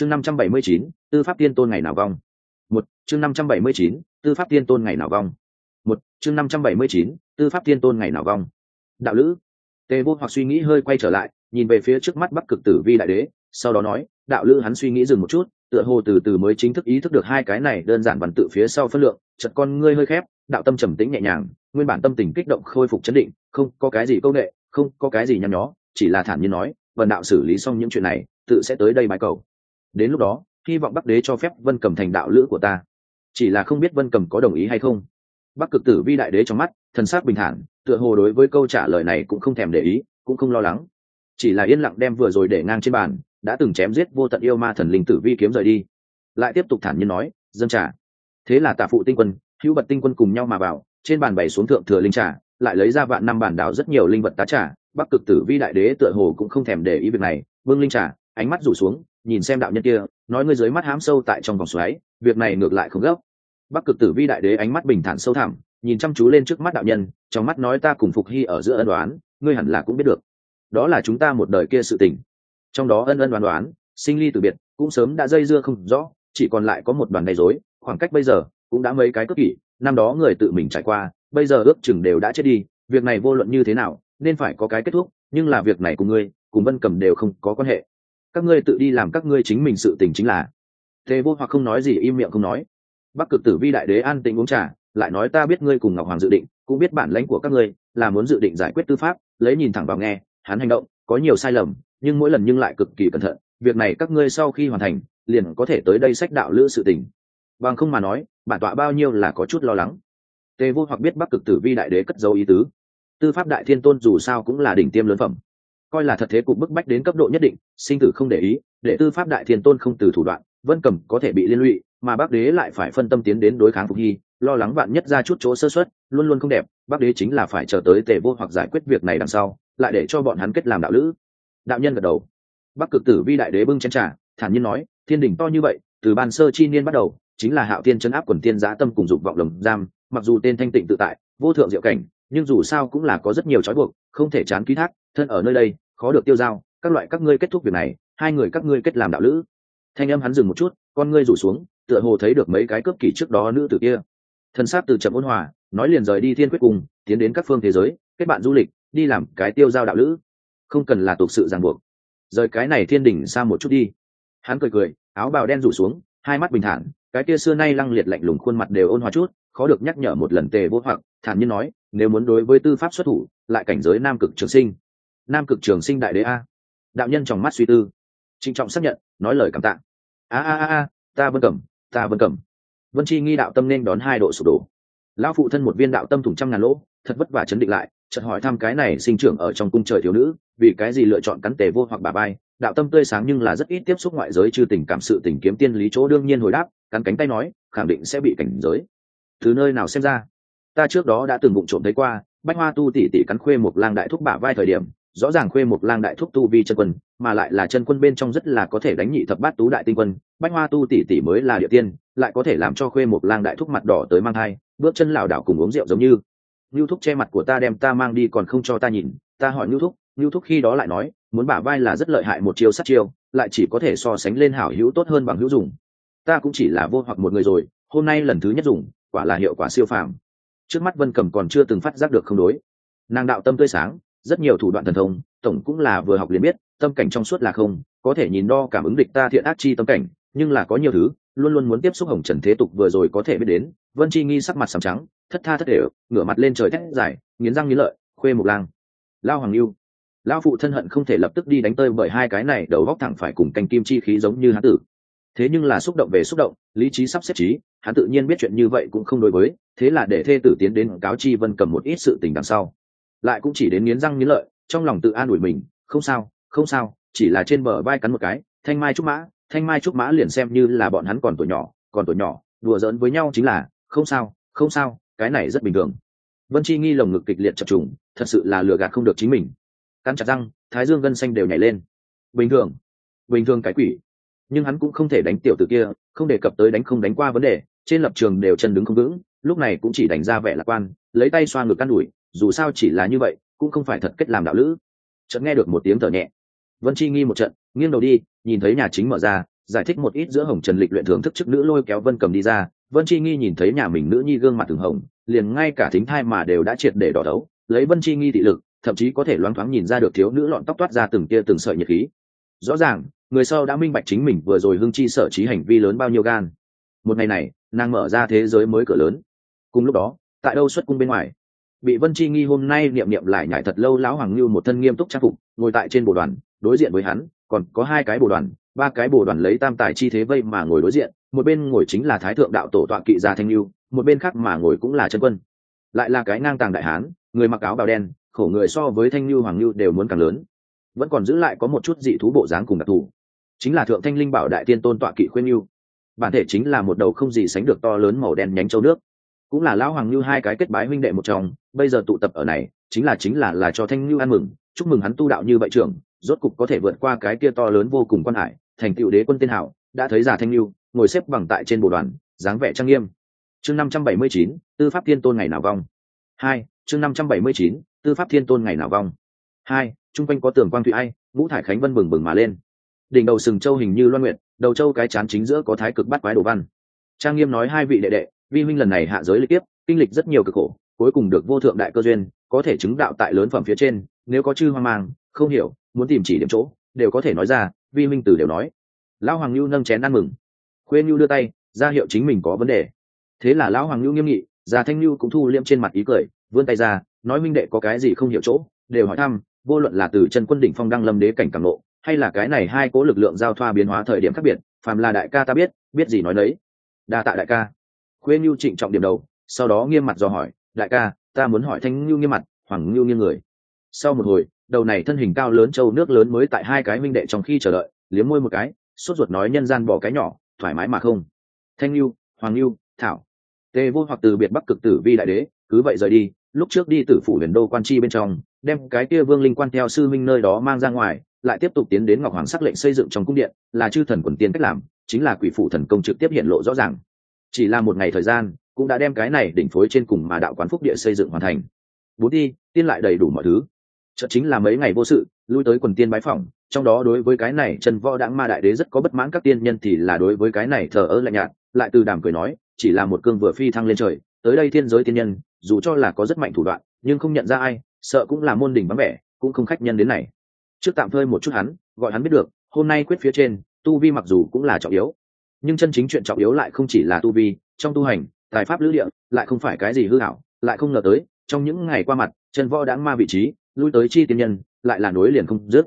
chương năm trăm bảy mươi chín, tư pháp tiên tôn ngày nào vong? Một, chương năm trăm bảy mươi chín, tư pháp tiên tôn ngày nào vong? Một, chương năm trăm bảy mươi chín, tư pháp tiên tôn ngày nào vong? Đạo lữ tề vô hoặc suy nghĩ hơi quay trở lại, nhìn về phía trước mắt bắc cực tử vi đại đế, sau đó nói, đạo lữ hắn suy nghĩ dừng một chút, tựa hồ từ từ mới chính thức ý thức được hai cái này đơn giản bản tự phía sau phân lượng chật con ngươi hơi khép, đạo tâm trầm tĩnh nhẹ nhàng, nguyên bản tâm tình kích động khôi phục chấn định, không có cái gì câu nghệ không có cái gì nhăn nhó, chỉ là thản nhiên nói vần đạo xử lý xong những chuyện này, tự sẽ tới đây bài cầu đến lúc đó, hy vọng bắc đế cho phép vân cầm thành đạo lữ của ta. Chỉ là không biết vân cầm có đồng ý hay không. Bắc cực tử vi đại đế trong mắt, thần sắc bình thản, tựa hồ đối với câu trả lời này cũng không thèm để ý, cũng không lo lắng. Chỉ là yên lặng đem vừa rồi để ngang trên bàn, đã từng chém giết vô tận yêu ma thần linh tử vi kiếm rời đi. Lại tiếp tục thản nhiên nói dân trả thế là tạ phụ tinh quân, hữu bật tinh quân cùng nhau mà vào, trên bàn bày xuống thượng thừa linh trả lại lấy ra vạn năm bản đảo rất nhiều linh vật tá trả bắc cực tử vi đại đế tựa hồ cũng không thèm để ý việc này vương linh trả ánh mắt rủ xuống nhìn xem đạo nhân kia, nói ngươi dưới mắt hám sâu tại trong vòng xoáy, việc này ngược lại không gấp. Bắc cực tử vi đại đế ánh mắt bình thản sâu thẳm, nhìn chăm chú lên trước mắt đạo nhân, trong mắt nói ta cùng phục hy ở giữa ân đoán ngươi hẳn là cũng biết được. Đó là chúng ta một đời kia sự tình. Trong đó ân ân đoán đoán sinh ly từ biệt, cũng sớm đã dây dưa không rõ, chỉ còn lại có một đoàn gây rối, khoảng cách bây giờ cũng đã mấy cái cất kỷ, năm đó người tự mình trải qua, bây giờ ước chừng đều đã chết đi, việc này vô luận như thế nào, nên phải có cái kết thúc, nhưng là việc này của ngươi, cùng vân cầm đều không có quan hệ các ngươi tự đi làm các ngươi chính mình sự tình chính là. Thế vô hoặc không nói gì, im miệng không nói. Bắc cực tử vi đại đế an tĩnh uống trà, lại nói ta biết ngươi cùng ngọc hoàng dự định, cũng biết bản lãnh của các ngươi là muốn dự định giải quyết tư pháp, lấy nhìn thẳng vào nghe, hắn hành động có nhiều sai lầm, nhưng mỗi lần nhưng lại cực kỳ cẩn thận, việc này các ngươi sau khi hoàn thành, liền có thể tới đây sách đạo lữ sự tình. Bằng không mà nói, bản tọa bao nhiêu là có chút lo lắng. Tề vô hoặc biết bắc cực tử vi đại đế cất dấu ý tứ. Tư pháp đại thiên tôn dù sao cũng là đỉnh tiêm lớn phẩm coi là thật thế cục bức bách đến cấp độ nhất định, sinh tử không để ý, để tư pháp đại thiên tôn không từ thủ đoạn, vân cầm có thể bị liên lụy, mà bắc đế lại phải phân tâm tiến đến đối kháng phục hy, lo lắng bạn nhất ra chút chỗ sơ xuất luôn luôn không đẹp bắc đế chính là phải chờ tới tề vô hoặc giải quyết việc này đằng sau, lại để cho bọn hắn kết làm đạo lữ. Đạo nhân gật đầu. Bắc cực tử vi đại đế bưng chén trà, thản nhiên nói, thiên đình to như vậy, từ ban sơ chi niên bắt đầu, chính là hạo tiên chấn áp quần tiên giá tâm cùng dục vọng lồng giam, mặc dù tên thanh tịnh tự tại, vô thượng diệu cảnh, nhưng dù sao cũng là có rất nhiều trói buộc, không thể chán ký thác thân ở nơi đây, khó được tiêu giao, các loại các ngươi kết thúc việc này, hai người các ngươi kết làm đạo lữ. Thanh âm hắn dừng một chút, con ngươi rủ xuống, tựa hồ thấy được mấy cái cướp kỷ trước đó nữ tử kia. Thân sát từ chậm ôn hòa, nói liền rời đi thiên quyết cùng, tiến đến các phương thế giới, kết bạn du lịch, đi làm cái tiêu giao đạo lữ. Không cần là tục sự ràng buộc. Rời cái này thiên đỉnh xa một chút đi. Hắn cười cười, áo bào đen rủ xuống, hai mắt bình thản, cái kia xưa nay lăng liệt lạnh lùng khuôn mặt đều ôn hòa chút, khó được nhắc nhở một lần tề vô hoặc, thản nhiên nói, nếu muốn đối với tư pháp xuất thủ, lại cảnh giới nam cực trường sinh nam cực trường sinh đại đế a. Đạo nhân trong mắt suy tư. Trịnh trọng xác nhận, nói lời cảm tạ. A a a a, ta vân cẩm ta vân cẩm vân chi nghi đạo tâm nên đón hai độ sụp đổ. Lão phụ thân một viên đạo tâm thủng trăm ngàn lỗ, thật vất vả chấn định lại, chợt hỏi thăm cái này sinh trưởng ở trong cung trời thiếu nữ, vì cái gì lựa chọn cắn tề vô hoặc bà bay đạo tâm tươi sáng nhưng là rất ít tiếp xúc ngoại giới chư tình cảm sự tình kiếm tiên lý chỗ đương nhiên hồi đáp, cắn cánh tay nói, khẳng định sẽ bị cảnh giới. Thứ nơi nào xem ra? Ta trước đó đã từng bụng trộm thấy qua, bách hoa tu tỷ tỷ cắn khuê một lang đại thúc bả vai thời điểm rõ ràng khuê một lang đại thúc tu vi chân quân mà lại là chân quân bên trong rất là có thể đánh nhị thập bát tú đại tinh quân bách hoa tu tỷ tỷ mới là địa tiên lại có thể làm cho khuê một lang đại thúc mặt đỏ tới mang thai bước chân lảo đảo cùng uống rượu giống như Nưu Thúc che mặt của ta đem ta mang đi còn không cho ta nhìn, ta hỏi Nưu Thúc, Nưu Thúc khi đó lại nói, muốn bả vai là rất lợi hại một chiêu sát chiêu, lại chỉ có thể so sánh lên hảo hữu tốt hơn bằng hữu dùng. Ta cũng chỉ là vô hoặc một người rồi, hôm nay lần thứ nhất dùng, quả là hiệu quả siêu phàm. Trước mắt Vân Cầm còn chưa từng phát giác được không đối. Nàng đạo tâm tươi sáng, rất nhiều thủ đoạn thần thông, tổng cũng là vừa học liền biết, tâm cảnh trong suốt là không, có thể nhìn đo cảm ứng địch ta thiện ác chi tâm cảnh, nhưng là có nhiều thứ, luôn luôn muốn tiếp xúc hồng trần thế tục vừa rồi có thể biết đến, Vân Chi nghi sắc mặt sầm trắng, thất tha thất đều ngửa mặt lên trời thét dài nghiến răng nghiến lợi khuê một lang. Lao hoàng lưu. Lao phụ thân hận không thể lập tức đi đánh tơi bởi hai cái này đầu góc thẳng phải cùng canh kim chi khí giống như hắn tử. Thế nhưng là xúc động về xúc động lý trí sắp xếp trí hắn tự nhiên biết chuyện như vậy cũng không đối với thế là để thê tử tiến đến cáo chi vân cầm một ít sự tình đằng sau lại cũng chỉ đến nghiến răng nghiến lợi, trong lòng tự an ủi mình, không sao không sao, chỉ là trên bờ vai cắn một cái, thanh mai trúc mã, thanh mai trúc mã liền xem như là bọn hắn còn tuổi nhỏ, còn tuổi nhỏ, đùa giỡn với nhau chính là, không sao không sao, cái này rất bình thường. Vân chi nghi lồng ngực kịch liệt chập trùng, thật sự là lừa gạt không được chính mình. Cắn chặt răng, thái dương gân xanh đều nhảy lên. Bình thường bình thường cái quỷ. Nhưng hắn cũng không thể đánh tiểu tử kia, không đề cập tới đánh không đánh qua vấn đề, trên lập trường đều chân đứng không vững, lúc này cũng chỉ đánh ra vẻ lạc quan, lấy tay xoa ngực căn i dù sao chỉ là như vậy, cũng không phải thật kết làm đạo lữ. Chợt nghe được một tiếng thở nhẹ. Vân chi nghi một trận, nghiêng đầu đi, nhìn thấy nhà chính mở ra, giải thích một ít giữa hồng trần lịch luyện thưởng thức chức nữ lôi kéo vân cầm đi ra. Vân chi nghi nhìn thấy nhà mình nữ nhi gương mặt thường hồng, liền ngay cả thính thai mà đều đã triệt để đỏ đấu lấy vân chi nghi thị lực, thậm chí có thể loáng thoáng nhìn ra được thiếu nữ lọn tóc toát ra từng tia từng sợi nhiệt khí. Rõ ràng, người sau đã minh bạch chính mình vừa rồi hưng chi sở trí hành vi lớn bao nhiêu gan. Một ngày này, nàng mở ra thế giới mới cửa lớn. Cùng lúc đó, tại đâu xuất cung bên ngoài bị vân chi nghi hôm nay niệm niệm lại nhải thật lâu, lão hoàng Lưu một thân nghiêm túc trang phục, ngồi tại trên bồ đoàn, đối diện với hắn, còn có hai cái bồ đoàn, ba cái bồ đoàn lấy tam tài chi thế vây mà ngồi đối diện, một bên ngồi chính là thái thượng đạo tổ tọa kỵ gia thanh lưu một bên khác mà ngồi cũng là chân quân. Lại là cái ngang tàng đại hán, người mặc áo bào đen, khổ người so với thanh lưu hoàng lưu đều muốn càng lớn. Vẫn còn giữ lại có một chút dị thú bộ dáng cùng đặc thù. Chính là thượng thanh linh bảo đại tiên tôn tọa kỵ khuyên lưu bản thể chính là một đầu không gì sánh được to lớn màu đen nhánh châu nước. Cũng là lão hoàng lưu hai cái kết bái huynh đệ một chồng bây giờ tụ tập ở này, chính là chính là là cho thanh lưu ăn mừng. Chúc mừng hắn tu đạo như vậy trưởng, rốt cục có thể vượt qua cái kia to lớn vô cùng quan hải, thành tựu đế quân tiên hảo, đã thấy già thanh lưu ngồi xếp bằng tại trên bộ đoàn, dáng vẻ trang nghiêm. Chương năm trăm bảy mươi chín, tư pháp thiên tôn ngày nào vong? Hai, chương năm trăm bảy mươi chín, tư pháp thiên tôn ngày nào vong? Hai, chung quanh có tường quang thụy ai, ngũ thải khánh vân bừng bừng mà lên. Đỉnh đầu sừng châu hình như loan nguyện đầu châu cái chán chính giữa có thái cực bắt quái đồ văn. Trang nghiêm nói hai vị đệ đệ, vi huynh lần này hạ giới lịch tiếp, kinh lịch rất nhiều cực khổ cuối cùng được vô thượng đại cơ duyên, có thể chứng đạo tại lớn phẩm phía trên, nếu có chư hoang mang, không hiểu, muốn tìm chỉ điểm chỗ, đều có thể nói ra, vi minh tử đều nói. Lão hoàng lưu nâng chén ăn mừng. Khuyên lưu đưa tay, ra hiệu chính mình có vấn đề. Thế là lão hoàng lưu nghiêm nghị, già thanh lưu cũng thu liêm trên mặt ý cười, vươn tay ra, nói minh đệ có cái gì không hiểu chỗ, đều hỏi thăm, vô luận là từ chân quân đỉnh phong đăng lâm đế cảnh cảm nộ, hay là cái này hai cố lực lượng giao thoa biến hóa thời điểm khác biệt, phàm là đại ca ta biết biết gì nói đấy đa tạ đại ca. Khuyên lưu trịnh trọng điểm đầu, sau đó nghiêm mặt do hỏi đại ca, ta muốn hỏi thanh ngưu nghiêm mặt, hoàng ngưu nghiêm người. Sau một hồi, đầu này thân hình cao lớn châu nước lớn mới tại hai cái minh đệ trong khi chờ đợi, liếm môi một cái, sốt ruột nói nhân gian bỏ cái nhỏ, thoải mái mà không. Thanh lưu hoàng lưu thảo. Tề vô hoặc từ biệt bắc cực tử vi đại đế, cứ vậy rời đi, lúc trước đi tử phủ huyền đô quan chi bên trong, đem cái kia vương linh quan theo sư minh nơi đó mang ra ngoài, lại tiếp tục tiến đến ngọc hoàng sắc lệnh xây dựng trong cung điện, là chư thần quần tiên cách làm, chính là quỷ phụ thần công trực tiếp hiện lộ rõ ràng. Chỉ là một ngày thời gian cũng đã đem cái này đỉnh phối trên cùng mà đạo quán phúc địa xây dựng hoàn thành. Bốn đi tiên lại đầy đủ mọi thứ. Chợt chính là mấy ngày vô sự, lui tới quần tiên bái phỏng, trong đó đối với cái này trần võ đãng ma đại đế rất có bất mãn các tiên nhân thì là đối với cái này thờ ơ lạnh nhạt, lại từ đàm cười nói, chỉ là một cương vừa phi thăng lên trời, tới đây thiên giới tiên nhân, dù cho là có rất mạnh thủ đoạn, nhưng không nhận ra ai, sợ cũng là môn đỉnh vắng vẻ, cũng không khách nhân đến này. Trước tạm phơi một chút hắn, gọi hắn biết được, hôm nay quyết phía trên, tu vi mặc dù cũng là trọng yếu, nhưng chân chính chuyện trọng yếu lại không chỉ là tu vi, trong tu hành tài pháp lữ địa, lại không phải cái gì hư hảo lại không ngờ tới, trong những ngày qua mặt, chân võ đáng ma vị trí, lui tới chi tiên nhân, lại là nối liền không dứt.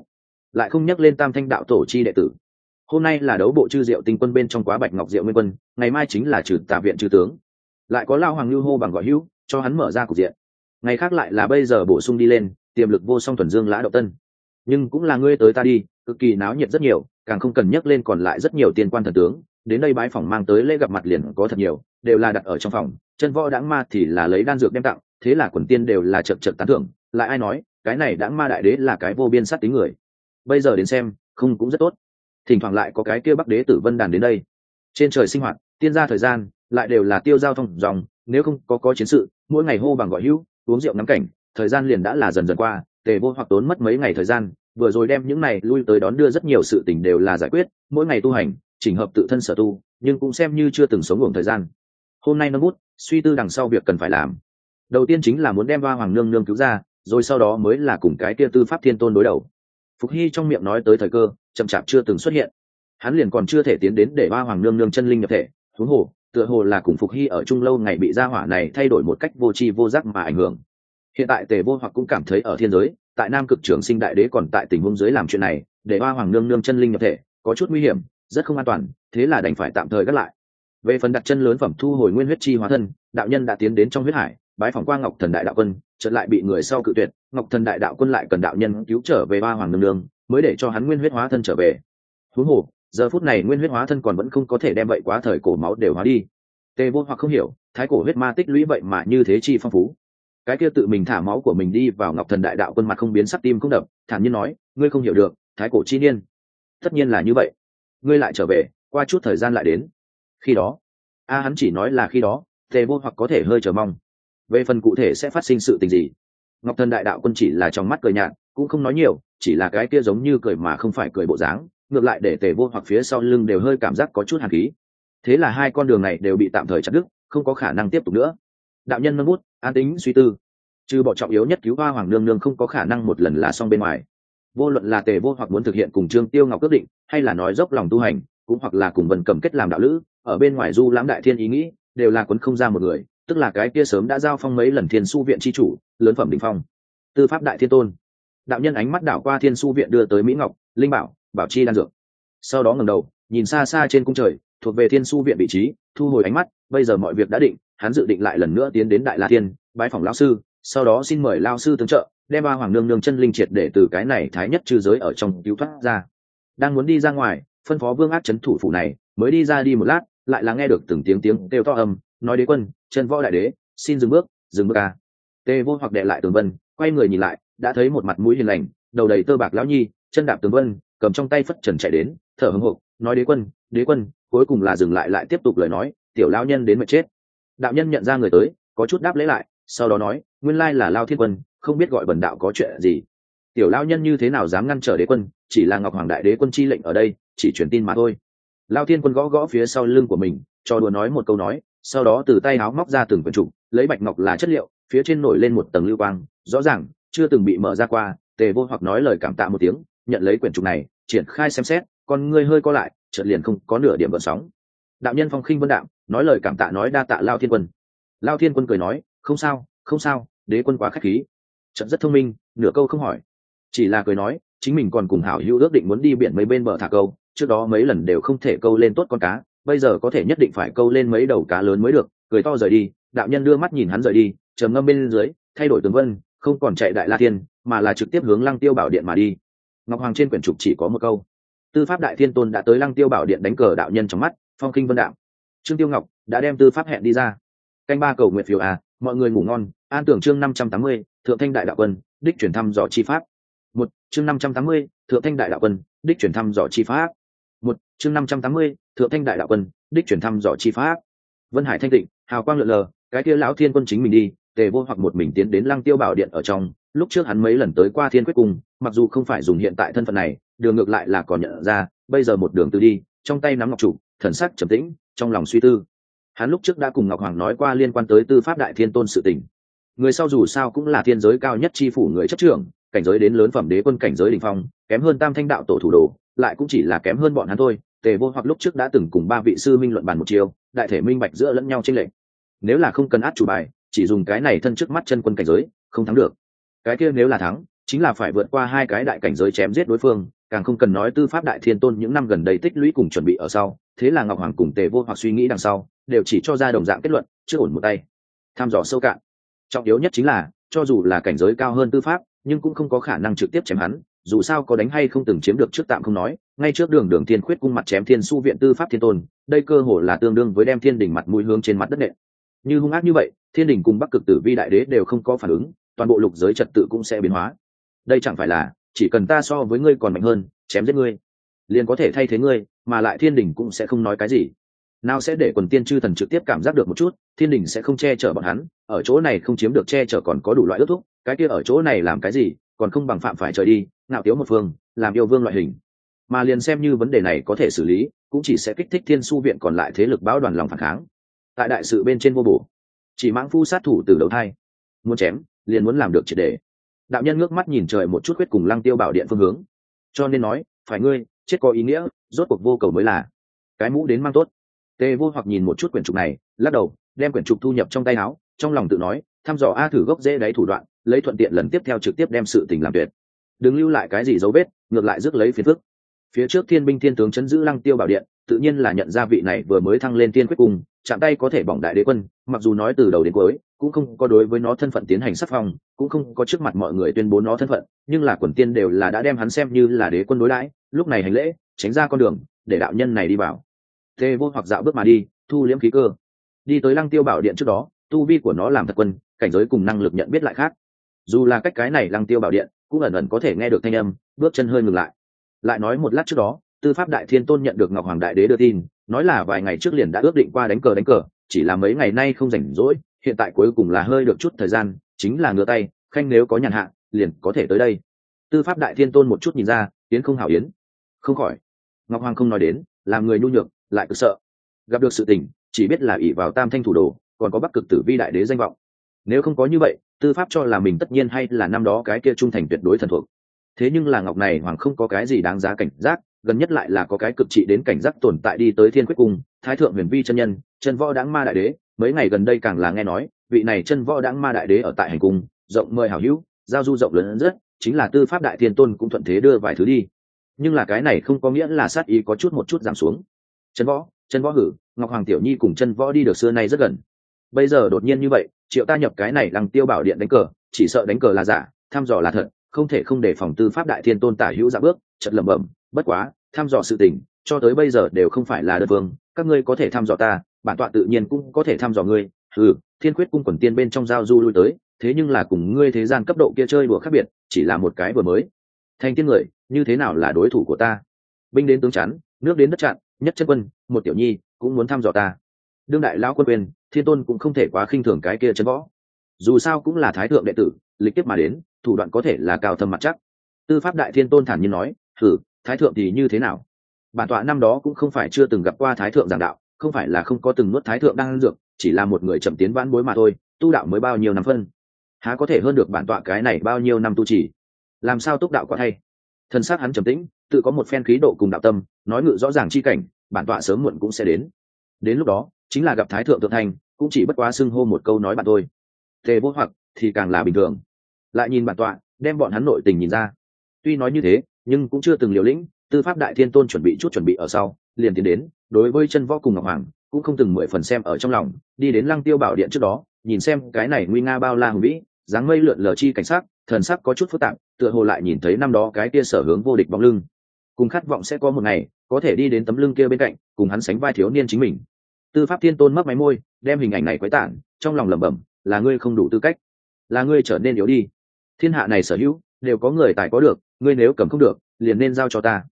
Lại không nhắc lên tam thanh đạo tổ chi đệ tử. Hôm nay là đấu bộ chư diệu tinh quân bên trong quá bạch ngọc diệu nguyên quân, ngày mai chính là trừ tà viện trừ tướng. Lại có lao hoàng lưu hô bằng gọi hữu, cho hắn mở ra cục diện. Ngày khác lại là bây giờ bổ sung đi lên, tiềm lực vô song thuần dương lã đậu tân. Nhưng cũng là ngươi tới ta đi, cực kỳ náo nhiệt rất nhiều, càng không cần nhắc lên còn lại rất nhiều tiên quan thần tướng, đến đây bái phòng mang tới lễ gặp mặt liền có thật nhiều đều là đặt ở trong phòng, chân võ đáng ma thì là lấy đan dược đem tặng, thế là quần tiên đều là chậm chậm tán thưởng, lại ai nói, cái này đáng ma đại đế là cái vô biên sát tính người. Bây giờ đến xem, không cũng rất tốt. Thỉnh thoảng lại có cái kia bắc đế tử vân đàn đến đây. Trên trời sinh hoạt, tiên gia thời gian, lại đều là tiêu giao thông dòng, nếu không có có chiến sự, mỗi ngày hô bằng gọi hữu, uống rượu ngắm cảnh, thời gian liền đã là dần dần qua, tề vô hoặc tốn mất mấy ngày thời gian, vừa rồi đem những này lui tới đón đưa rất nhiều sự tình đều là giải quyết, mỗi ngày tu hành, chỉnh hợp tự thân sở tu, nhưng cũng xem như chưa từng sống ngủ thời gian hôm nay nó bút, suy tư đằng sau việc cần phải làm. Đầu tiên chính là muốn đem ba hoàng nương nương cứu ra, rồi sau đó mới là cùng cái kia tư pháp thiên tôn đối đầu. Phục hy trong miệng nói tới thời cơ, chậm chạp chưa từng xuất hiện. Hắn liền còn chưa thể tiến đến để ba hoàng nương nương chân linh nhập thể, huống hồ, tựa hồ là cùng phục hy ở chung lâu ngày bị gia hỏa này thay đổi một cách vô tri vô giác mà ảnh hưởng. Hiện tại tề vô hoặc cũng cảm thấy ở thiên giới, tại nam cực trường sinh đại đế còn tại tình huống giới làm chuyện này, để ba hoàng nương nương chân linh nhập thể, có chút nguy hiểm, rất không an toàn, thế là đành phải tạm thời gác lại về phần đặt chân lớn phẩm thu hồi nguyên huyết chi hóa thân, đạo nhân đã tiến đến trong huyết hải, bái phỏng qua ngọc thần đại đạo quân, chợt lại bị người sau cự tuyệt, ngọc thần đại đạo quân lại cần đạo nhân cứu trở về ba hoàng nương nương, mới để cho hắn nguyên huyết hóa thân trở về. Huống hồ, giờ phút này nguyên huyết hóa thân còn vẫn không có thể đem vậy quá thời cổ máu đều hóa đi. Tê vô hoặc không hiểu, thái cổ huyết ma tích lũy vậy mà như thế chi phong phú. Cái kia tự mình thả máu của mình đi vào ngọc thần đại đạo quân mặt không biến sắc tim không đập, thản nhiên nói, ngươi không hiểu được, thái cổ chi niên, tất nhiên là như vậy. Ngươi lại trở về, qua chút thời gian lại đến khi đó. A, hắn chỉ nói là khi đó, tề vô hoặc có thể hơi chờ mong. Về phần cụ thể sẽ phát sinh sự tình gì? Ngọc thần đại đạo quân chỉ là trong mắt cười nhạt, cũng không nói nhiều, chỉ là cái kia giống như cười mà không phải cười bộ dáng, ngược lại để tề vô hoặc phía sau lưng đều hơi cảm giác có chút hàn khí. Thế là hai con đường này đều bị tạm thời chặt đứt, không có khả năng tiếp tục nữa. Đạo nhân nâng bút an tính suy tư. Trừ bỏ trọng yếu nhất cứu hoa hoàng nương nương không có khả năng một lần là xong bên ngoài. Vô luận là tề vô hoặc muốn thực hiện cùng trương tiêu ngọc quyết định, hay là nói dốc lòng tu hành cũng hoặc là cùng vần cầm kết làm đạo lữ, ở bên ngoài du lãm đại thiên ý nghĩ, đều là quấn không ra một người, tức là cái kia sớm đã giao phong mấy lần thiên su viện tri chủ, lớn phẩm đình phong. Tư pháp đại thiên tôn. Đạo nhân ánh mắt đảo qua thiên su viện đưa tới mỹ ngọc, linh bảo bảo chi đan dược. Sau đó ngầm đầu, nhìn xa xa trên cung trời, thuộc về thiên su viện vị trí, thu hồi ánh mắt, bây giờ mọi việc đã định, hắn dự định lại lần nữa tiến đến đại la thiên, bái phòng lao sư, sau đó xin mời lao sư tướng trợ, đem ba hoàng nương nương chân linh triệt để từ cái này thái nhất trừ giới ở trong cứu thoát ra. Đang muốn đi ra ngoài phân phó vương ác c h ấ n thủ phủ này, mới đi ra đi một lát, lại là nghe được từng tiếng tiếng kêu to âm, nói đế quân, chân võ đại đế, xin dừng bước dừng bước à. ca tê vô hoặc đệ lại tường vân, quay người nhìn lại, đã thấy một mặt mũi hiền lành, đầu đầy tơ bạc lão nhi, chân đạp tường vân, cầm trong tay phất trần chạy đến, thở hưng hộp nói đế quân đế quân, cuối cùng là dừng lại lại tiếp tục lời nói, tiểu lao nhân đến mệt chết. Đạo nhân nhận ra người tới, có chút đáp lễ lại, sau đó nói, nguyên lai là lao thiên quân, không biết gọi bần đạo có chuyện gì. Tiểu lao nhân như thế nào dám ngăn trở đế quân, chỉ là ngọc hoàng đại đế quân chi lệnh ở đây chỉ truyền tin mà thôi. Lao thiên quân gõ gõ phía sau lưng của mình, cho đùa nói một câu nói, sau đó từ tay áo móc ra từng quyển trục, lấy bạch ngọc là chất liệu, phía trên nổi lên một tầng lưu quang, rõ ràng, chưa từng bị mở ra qua, tề vô hoặc nói lời cảm tạ một tiếng, nhận lấy quyển trục này, triển khai xem xét còn ngươi hơi co lại, chợt liền không có nửa điểm gợn sóng. Đạo nhân phong khinh vân đạm nói lời cảm tạ nói đa tạ lao thiên quân. Lao thiên quân cười nói, không sao không sao, đế quân quá k h á c h khí. Trận rất thông minh, nửa câu không hỏi. Chỉ là cười nói, chính mình còn cùng hảo hữu ước định muốn đi biển mấy bên bờ thả câu trước đó mấy lần đều không thể câu lên tốt con cá bây giờ có thể nhất định phải câu lên mấy đầu cá lớn mới được cười to rời đi đạo nhân đưa mắt nhìn hắn rời đi trầm ngâm bên dưới thay đổi tướng vân không còn chạy đại la thiên, mà là trực tiếp hướng lăng tiêu bảo điện mà đi. Ngọc hoàng trên quyển trục chỉ có một câu. Tư pháp đại thiên tôn đã tới lăng tiêu bảo điện đánh cờ đạo nhân trong mắt phong kinh vân đạo. Trương tiêu ngọc đã đem tư pháp hẹn đi ra. Canh ba cầu nguyện phiếu à mọi người ngủ ngon an tưởng chương năm trăm tám mươi thượng thanh đại đạo quân đích chuyển thăm dò chi pháp. Một chương năm trăm tám mươi thượng thanh đại đạo quân đích chuyển thăm dò chi pháp chương năm trăm tám mươi, thượng thanh đại đạo quân, đích chuyển thăm dò chi pháp. Vân hải thanh tịnh, hào quang lượn lờ, cái kia lão thiên quân chính mình đi, tề vô hoặc một mình tiến đến lăng tiêu bảo điện ở trong. Lúc trước hắn mấy lần tới qua thiên quyết cung, mặc dù không phải dùng hiện tại thân phận này, đường ngược lại là còn nhận ra, bây giờ một đường từ đi, trong tay nắm ngọc trụ, thần sắc trầm tĩnh, trong lòng suy tư. Hắn lúc trước đã cùng ngọc hoàng nói qua liên quan tới tư pháp đại thiên tôn sự tình. Người sau dù sao cũng là thiên giới cao nhất chi phủ người chấp trưởng, cảnh giới đến lớn phẩm đế quân cảnh giới đ ỉ n h phong, kém hơn tam thanh đạo tổ thủ đồ, lại cũng chỉ là kém hơn bọn hắn thôi tề vô hoặc lúc trước đã từng cùng ba vị sư minh luận bàn một chiều, đại thể minh bạch giữa lẫn nhau trên lệnh nếu là không cần át chủ bài, chỉ dùng cái này thân trước mắt chân quân cảnh giới, không thắng được. Cái kia nếu là thắng, chính là phải vượt qua hai cái đại cảnh giới chém giết đối phương, càng không cần nói tư pháp đại thiên tôn những năm gần đây tích lũy cùng chuẩn bị ở sau. Thế là ngọc hoàng cùng tề vô hoặc suy nghĩ đằng sau, đều chỉ cho ra đồng dạng kết luận, chưa ổn một tay. Tham dò sâu cạn. Trọng yếu nhất chính là, cho dù là cảnh giới cao hơn tư pháp, nhưng cũng không có khả năng trực tiếp chém hắn dù sao có đánh hay không từng chiếm được trước tạm không nói, ngay trước đường đường thiên khuyết cung mặt chém thiên su viện tư pháp thiên tôn, đây cơ hồ là tương đương với đem thiên đình mặt mũi hướng trên mặt đất nệ. như hung ác như vậy, thiên đình cùng bắc cực tử vi đại đế đều không có phản ứng, toàn bộ lục giới trật tự cũng sẽ biến hóa đây chẳng phải là, chỉ cần ta so với ngươi còn mạnh hơn, chém giết ngươi, liền có thể thay thế ngươi, mà lại thiên đình cũng sẽ không nói cái gì nào sẽ để quần tiên chư thần trực tiếp cảm giác được một chút, thiên đình sẽ không che chở bọn hắn, ở chỗ này không chiếm được che chở còn có đủ loại ước thúc, cái kia ở chỗ này làm cái gì còn không bằng phạm phải trời đi, ngạo tiếu một phương, làm yêu vương loại hình. Mà liền xem như vấn đề này có thể xử lý, cũng chỉ sẽ kích thích thiên su viện còn lại thế lực báo đoàn lòng phản kháng. Tại đại sự bên trên vô bổ, chỉ mãng phu sát thủ từ đầu thai. Muốn chém, liền muốn làm được triệt đề. Đạo nhân ngước mắt nhìn trời một chút huyết cùng lăng tiêu bảo điện phương hướng. Cho nên nói, phải ngươi, chết có ý nghĩa, rốt cuộc vô cầu mới là. Cái mũ đến mang tốt. Tề vô hoặc nhìn một chút quyển trục này, lắc đầu, đem quyển trục thu nhập trong tay áo, trong lòng tự nói, thăm dò a thử gốc dễ đáy thủ đoạn lấy thuận tiện lần tiếp theo trực tiếp đem sự tình làm tuyệt. Đừng lưu lại cái gì dấu vết, ngược lại rước lấy phiền phức. Phía trước thiên binh thiên tướng chấn giữ lăng tiêu bảo điện, tự nhiên là nhận ra vị này vừa mới thăng lên tiên quyết cung, chạm tay có thể bỏng đại đế quân, mặc dù nói từ đầu đến cuối, cũng không có đối với nó thân phận tiến hành sắc phong, cũng không có trước mặt mọi người tuyên bố nó thân phận, nhưng là quần tiên đều là đã đem hắn xem như là đế quân đối đãi, lúc này hành lễ, tránh ra con đường, để đạo nhân này đi vào. Tê vô hoặc dạo bước mà đi, thu liễm khí cơ. Đi tới lăng tiêu bảo điện trước đó, tu vi của nó làm thật quân, cảnh giới cùng năng lực nhận biết lại khác dù là cách cái này lăng tiêu bảo điện, cũng ẩn ẩn có thể nghe được thanh âm, bước chân hơi ngừng lại. Lại nói một lát trước đó, tư pháp đại thiên tôn nhận được ngọc hoàng đại đế đưa tin, nói là vài ngày trước liền đã ước định qua đánh cờ đánh cờ, chỉ là mấy ngày nay không rảnh rỗi, hiện tại cuối cùng là hơi được chút thời gian, chính là ngựa tay, khanh nếu có nhàn hạ, liền có thể tới đây. Tư pháp đại thiên tôn một chút nhìn ra yến không hảo yến. Không khỏi. Ngọc hoàng không nói đến, làm người nhu nhược, lại cực sợ. Gặp được sự tình, chỉ biết là ỷ vào tam thanh thủ đồ, còn có bắc cực tử vi đại đế danh vọng. Nếu không có như vậy tư pháp cho là mình tất nhiên hay là năm đó cái kia trung thành tuyệt đối thần thuộc. Thế nhưng là ngọc này hoàng không có cái gì đáng giá cảnh giác, gần nhất lại là có cái cực trị đến cảnh giác tồn tại đi tới thiên quyết cung, thái thượng huyền vi chân nhân, chân võ đáng ma đại đế, mấy ngày gần đây càng là nghe nói, vị này chân võ đáng ma đại đế ở tại hành cung, rộng mời hảo hữu, giao du rộng lớn rất, chính là tư pháp đại thiên tôn cũng thuận thế đưa vài thứ đi. Nhưng là cái này không có nghĩa là sát ý có chút một chút giảm xuống. Chân võ chân võ hử, ngọc hoàng tiểu nhi cùng chân võ đi được xưa nay rất gần. Bây giờ đột nhiên như vậy triệu ta nhập cái này lăng tiêu bảo điện đánh cờ, chỉ sợ đánh cờ là giả, thăm dò là thật, không thể không để phòng tư pháp đại thiên tôn tả hữu dạ bước, chật lẩm bẩm, bất quá, thăm dò sự tình, cho tới bây giờ đều không phải là đơn vương các ngươi có thể thăm dò ta, bản tọa tự nhiên cũng có thể thăm dò ngươi ừ thiên quyết cung quần tiên bên trong giao du lui tới, thế nhưng là cùng ngươi thế gian cấp độ kia chơi đùa khác biệt, chỉ là một cái vừa mới. Thành tiên người, như thế nào là đối thủ của ta? Binh đến tướng chắn, nước đến đất chặn, nhất chân quân, một tiểu nhi, cũng muốn thăm dò ta. Đương đại lão quân quyền thiên tôn cũng không thể quá khinh thường cái kia chân võ. Dù sao cũng là thái thượng đệ tử, lịch tiếp mà đến, thủ đoạn có thể là cao thâm mặt chắc. Tư pháp đại thiên tôn thản nhiên nói thử thái thượng thì như thế nào? Bản tọa năm đó cũng không phải chưa từng gặp qua thái thượng giảng đạo, không phải là không có từng nuốt thái thượng đang dược, chỉ là một người chậm tiến vãn bối mà thôi, tu đạo mới bao nhiêu năm phân. Há có thể hơn được bản tọa cái này bao nhiêu năm tu chỉ làm sao túc đạo quá thay? Thân xác hắn trầm tĩnh, tự có một phen khí độ cùng đạo tâm, nói ngự rõ ràng chi cảnh, bản tọa sớm muộn cũng sẽ đến. Đến lúc đó chính là gặp thái thượng thượng thành cũng chỉ bất quá xưng hô một câu nói bạn thôi. Tề vô hoặc thì càng là bình thường. Lại nhìn bản tọa, đem bọn hắn nội tình nhìn ra. Tuy nói như thế, nhưng cũng chưa từng liều lĩnh, tư pháp đại thiên tôn chuẩn bị chút chuẩn bị ở sau, liền tiến đến, đối với chân võ cùng ngọc hoàng, cũng không từng mười phần xem ở trong lòng, đi đến lăng tiêu bảo điện trước đó, nhìn xem cái này nguy nga bao la hùng vĩ, dáng mây lượn lờ chi cảnh sát thần sắc có chút phức tạp, tựa hồ lại nhìn thấy năm đó cái kia sở hướng vô địch bóng lưng. Cùng khát vọng sẽ có một ngày, có thể đi đến tấm lưng kia bên cạnh, cùng hắn sánh vai thiếu niên chính mình tư pháp thiên tôn mắc máy môi, đem hình ảnh này quấy tản, trong lòng lẩm bẩm, là ngươi không đủ tư cách, là ngươi trở nên yếu đi. Thiên hạ này sở hữu, đều có người tài có được, ngươi nếu cầm không được, liền nên giao cho ta.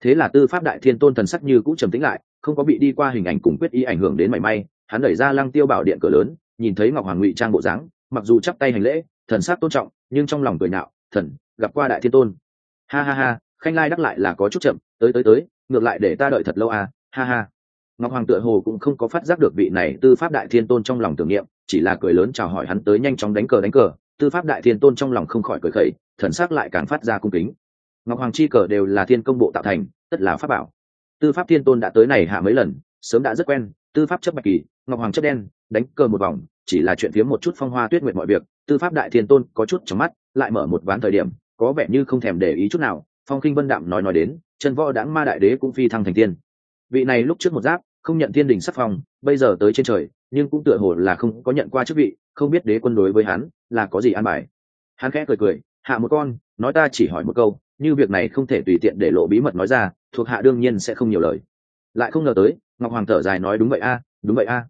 Thế là tư pháp đại thiên tôn thần sắc như cũng trầm tĩnh lại, không có bị đi qua hình ảnh cùng quyết ý ảnh hưởng đến mảy may, hắn đẩy ra lăng tiêu bảo điện cửa lớn, nhìn thấy ngọc hoàng ngụy trang bộ dáng, mặc dù chắp tay hành lễ, thần sắc tôn trọng, nhưng trong lòng cười nạo thần, gặp qua đại thiên tôn. Ha ha ha, khanh lai đắc lại là có chút chậm, tới tới tới, ngược lại để ta đợi thật lâu à ha ha ngọc hoàng tựa hồ cũng không có phát giác được vị này tư pháp đại thiên tôn trong lòng tưởng niệm, chỉ là cười lớn chào hỏi hắn tới nhanh chóng đánh cờ đánh cờ, tư pháp đại thiên tôn trong lòng không khỏi cười khẩy, thần sắc lại càng phát ra cung kính. Ngọc hoàng chi cờ đều là thiên công bộ tạo thành, tất là pháp bảo. Tư pháp thiên tôn đã tới này hạ mấy lần, sớm đã rất quen, tư pháp chấp bạch kỳ, ngọc hoàng chấp đen, đánh cờ một vòng, chỉ là chuyện phiếm một chút phong hoa tuyết nguyện mọi việc, tư pháp đại thiên tôn có chút trong mắt, lại mở một ván thời điểm, có vẻ như không thèm để ý chút nào, phong kinh vân đạm nói nói đến, chân võ đáng ma đại đế cũng phi thăng thành tiên vị này lúc trước một giáp, không nhận thiên đình sắc phong, bây giờ tới trên trời, nhưng cũng tựa hồ là không có nhận qua chức vị, không biết đế quân đối với hắn là có gì an bài. Hắn khẽ cười cười, hạ một con, nói ta chỉ hỏi một câu, như việc này không thể tùy tiện để lộ bí mật nói ra, thuộc hạ đương nhiên sẽ không nhiều lời. Lại không ngờ tới, ngọc hoàng thở dài nói, đúng vậy a, đúng vậy a.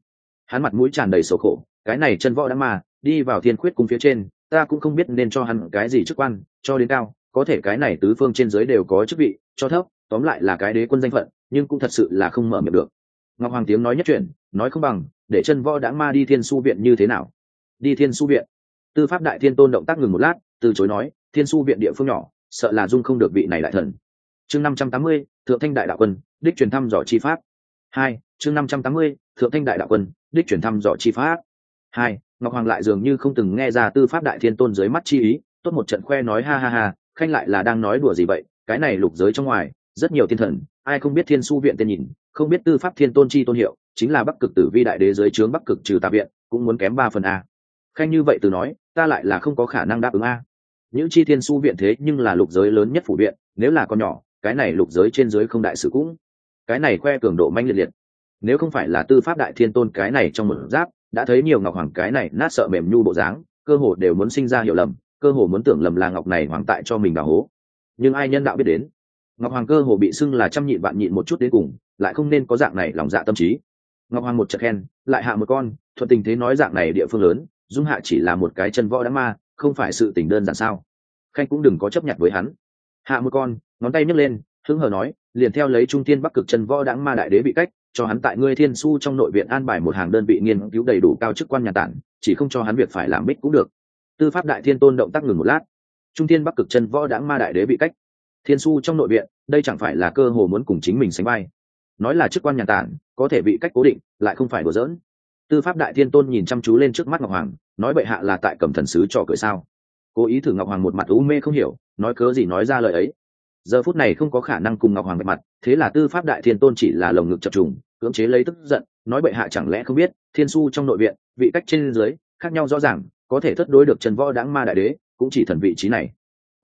Hắn mặt mũi tràn đầy sầu khổ, cái này chân võ đã mà, đi vào thiên khuyết cung phía trên, ta cũng không biết nên cho hắn cái gì chức quan, cho đến cao, có thể cái này tứ phương trên dưới đều có chức vị, cho thấp, tóm lại là cái đế quân danh phận nhưng cũng thật sự là không mở miệng được. Ngọc hoàng tiếng nói nhất chuyển, nói không bằng, để chân võ đã ma đi thiên su viện như thế nào? Đi thiên su viện. Tư pháp đại thiên tôn động tác ngừng một lát, từ chối nói, thiên su viện địa phương nhỏ, sợ là dung không được vị này đại thần. Chương năm trăm tám mươi, thượng thanh đại đạo quân, đích truyền thăm dò chi pháp. Hai, chương năm trăm tám mươi, thượng thanh đại đạo quân, đích truyền thăm dò chi pháp. Hai, ngọc hoàng lại dường như không từng nghe ra tư pháp đại thiên tôn dưới mắt chi ý, tốt một trận khoe nói ha ha ha, khanh lại là đang nói đùa gì vậy, cái này lục giới trong ngoài, rất nhiều thiên thần ai không biết thiên su viện tên nhìn, không biết tư pháp thiên tôn chi tôn hiệu, chính là bắc cực tử vi đại đế dưới trướng bắc cực trừ tà viện, cũng muốn kém ba phần a. Khanh như vậy từ nói, ta lại là không có khả năng đáp ứng a. Những chi thiên su viện thế nhưng là lục giới lớn nhất phủ viện, nếu là con nhỏ, cái này lục giới trên giới không đại sử cũng. Cái này khoe cường độ manh liệt liệt. Nếu không phải là tư pháp đại thiên tôn cái này trong một giáp, đã thấy nhiều ngọc hoàng cái này nát sợ mềm nhu bộ dáng, cơ hồ đều muốn sinh ra hiểu lầm, cơ hồ muốn tưởng lầm là ngọc này hoàng tại cho mình đào hố. Nhưng ai nhân đạo biết đến ngọc hoàng cơ hồ bị xưng là trăm nhịn vạn nhịn một chút đến cùng, lại không nên có dạng này lòng dạ tâm trí. Ngọc hoàng một trận khen, lại hạ một con, thuận tình thế nói dạng này địa phương lớn, dung hạ chỉ là một cái chân võ đã ma, không phải sự tình đơn giản sao? Khanh cũng đừng có chấp nhận với hắn. Hạ một con, ngón tay nhấc lên, hứng hờ nói, liền theo lấy trung tiên bắc cực chân võ đáng ma đại đế bị cách, cho hắn tại ngươi thiên su trong nội viện an bài một hàng đơn vị nghiên cứu đầy đủ cao chức quan nhà tản, chỉ không cho hắn việc phải làm bích cũng được. Tư pháp đại thiên tôn động tác ngừng một lát. Trung tiên bắc cực chân võ đáng ma đại đế bị cách thiên su trong nội viện, đây chẳng phải là cơ hồ muốn cùng chính mình sánh vai. Nói là chức quan nhà tản, có thể bị cách cố định, lại không phải đùa dỡn. tư pháp đại thiên tôn nhìn chăm chú lên trước mắt ngọc hoàng, nói bệ hạ là tại cầm thần sứ trò cười sao? Cố ý thử ngọc hoàng một mặt u mê không hiểu, nói cớ gì nói ra lời ấy. Giờ phút này không có khả năng cùng ngọc hoàng bệ mặt, thế là tư pháp đại thiên tôn chỉ là lồng ngực chập trùng, cưỡng chế lấy tức giận, nói bệ hạ chẳng lẽ không biết, thiên su trong nội viện, vị cách trên dưới, khác nhau rõ ràng, có thể thất đối được trần võ đáng ma đại đế, cũng chỉ thần vị trí này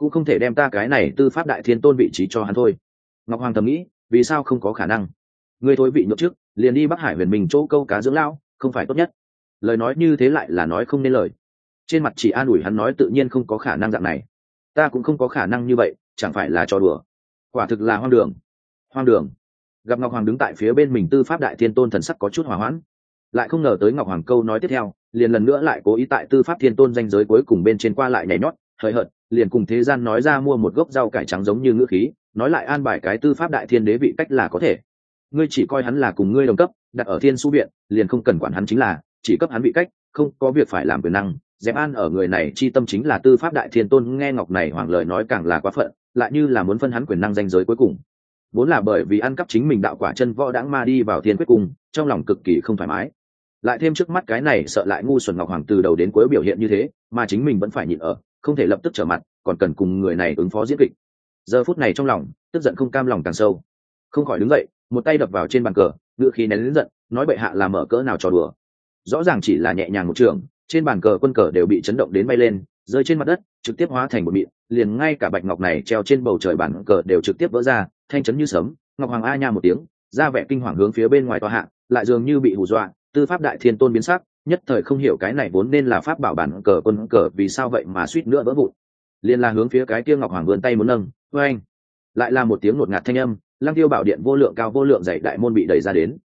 cũng không thể đem ta cái này tư pháp đại thiên tôn vị trí cho hắn thôi. Ngọc hoàng thầm nghĩ, vì sao không có khả năng? Người thối vị nhậu trước, liền đi bắc hải huyền mình chỗ câu cá dưỡng lao không phải tốt nhất. Lời nói như thế lại là nói không nên lời. Trên mặt chỉ an ủi hắn nói tự nhiên không có khả năng dạng này. Ta cũng không có khả năng như vậy, chẳng phải là trò đùa. Quả thực là hoang đường. Hoang đường. Gặp ngọc hoàng đứng tại phía bên mình tư pháp đại thiên tôn thần sắc có chút hỏa hoãn. Lại không ngờ tới ngọc hoàng câu nói tiếp theo, liền lần nữa lại cố ý tại tư pháp thiên tôn danh giới cuối cùng bên trên qua lại nhảy nhót, hời hợt liền cùng thế gian nói ra mua một gốc rau cải trắng giống như ngữ khí nói lại an bài cái tư pháp đại thiên đế vị cách là có thể. Ngươi chỉ coi hắn là cùng ngươi đồng cấp đặt ở thiên su viện liền không cần quản hắn chính là chỉ cấp hắn vị cách không có việc phải làm quyền năng. Dẹp an ở người này chi tâm chính là tư pháp đại thiên tôn nghe ngọc này hoàng lời nói càng là quá phận lại như là muốn phân hắn quyền năng danh giới cuối cùng. Vốn là bởi vì ăn cắp chính mình đạo quả chân võ đãng ma đi vào thiên quyết cùng, trong lòng cực kỳ không thoải mái. Lại thêm trước mắt cái này sợ lại ngu xuẩn ngọc hoàng từ đầu đến cuối biểu hiện như thế mà chính mình vẫn phải nhịn ở không thể lập tức trở mặt, còn cần cùng người này ứng phó diễn kịch. Giờ phút này trong lòng, tức giận không cam lòng càng sâu. Không khỏi đứng dậy, một tay đập vào trên bàn cờ ngự khí nén đến giận, nói bệ hạ là mở cỡ nào trò đùa. Rõ ràng chỉ là nhẹ nhàng một trường, trên bàn cờ quân cờ đều bị chấn động đến bay lên, rơi trên mặt đất, trực tiếp hóa thành một mịn, liền ngay cả bạch ngọc này treo trên bầu trời bàn cờ đều trực tiếp vỡ ra, thanh chấn như sấm, ngọc hoàng a nha một tiếng, ra vẻ kinh hoàng hướng phía bên ngoài tòa hạ, lại dường như bị hù dọa, tư pháp đại thiên tôn biến sắc nhất thời không hiểu cái này vốn nên là pháp bảo bản cờ quân cờ vì sao vậy mà suýt nữa vỡ vụn. Liền là hướng phía cái kia ngọc hoàng vươn tay muốn nâng vê anh lại là một tiếng ngột ngạt thanh âm, lăng tiêu bảo điện vô lượng cao vô lượng dày đại môn bị đẩy ra đến.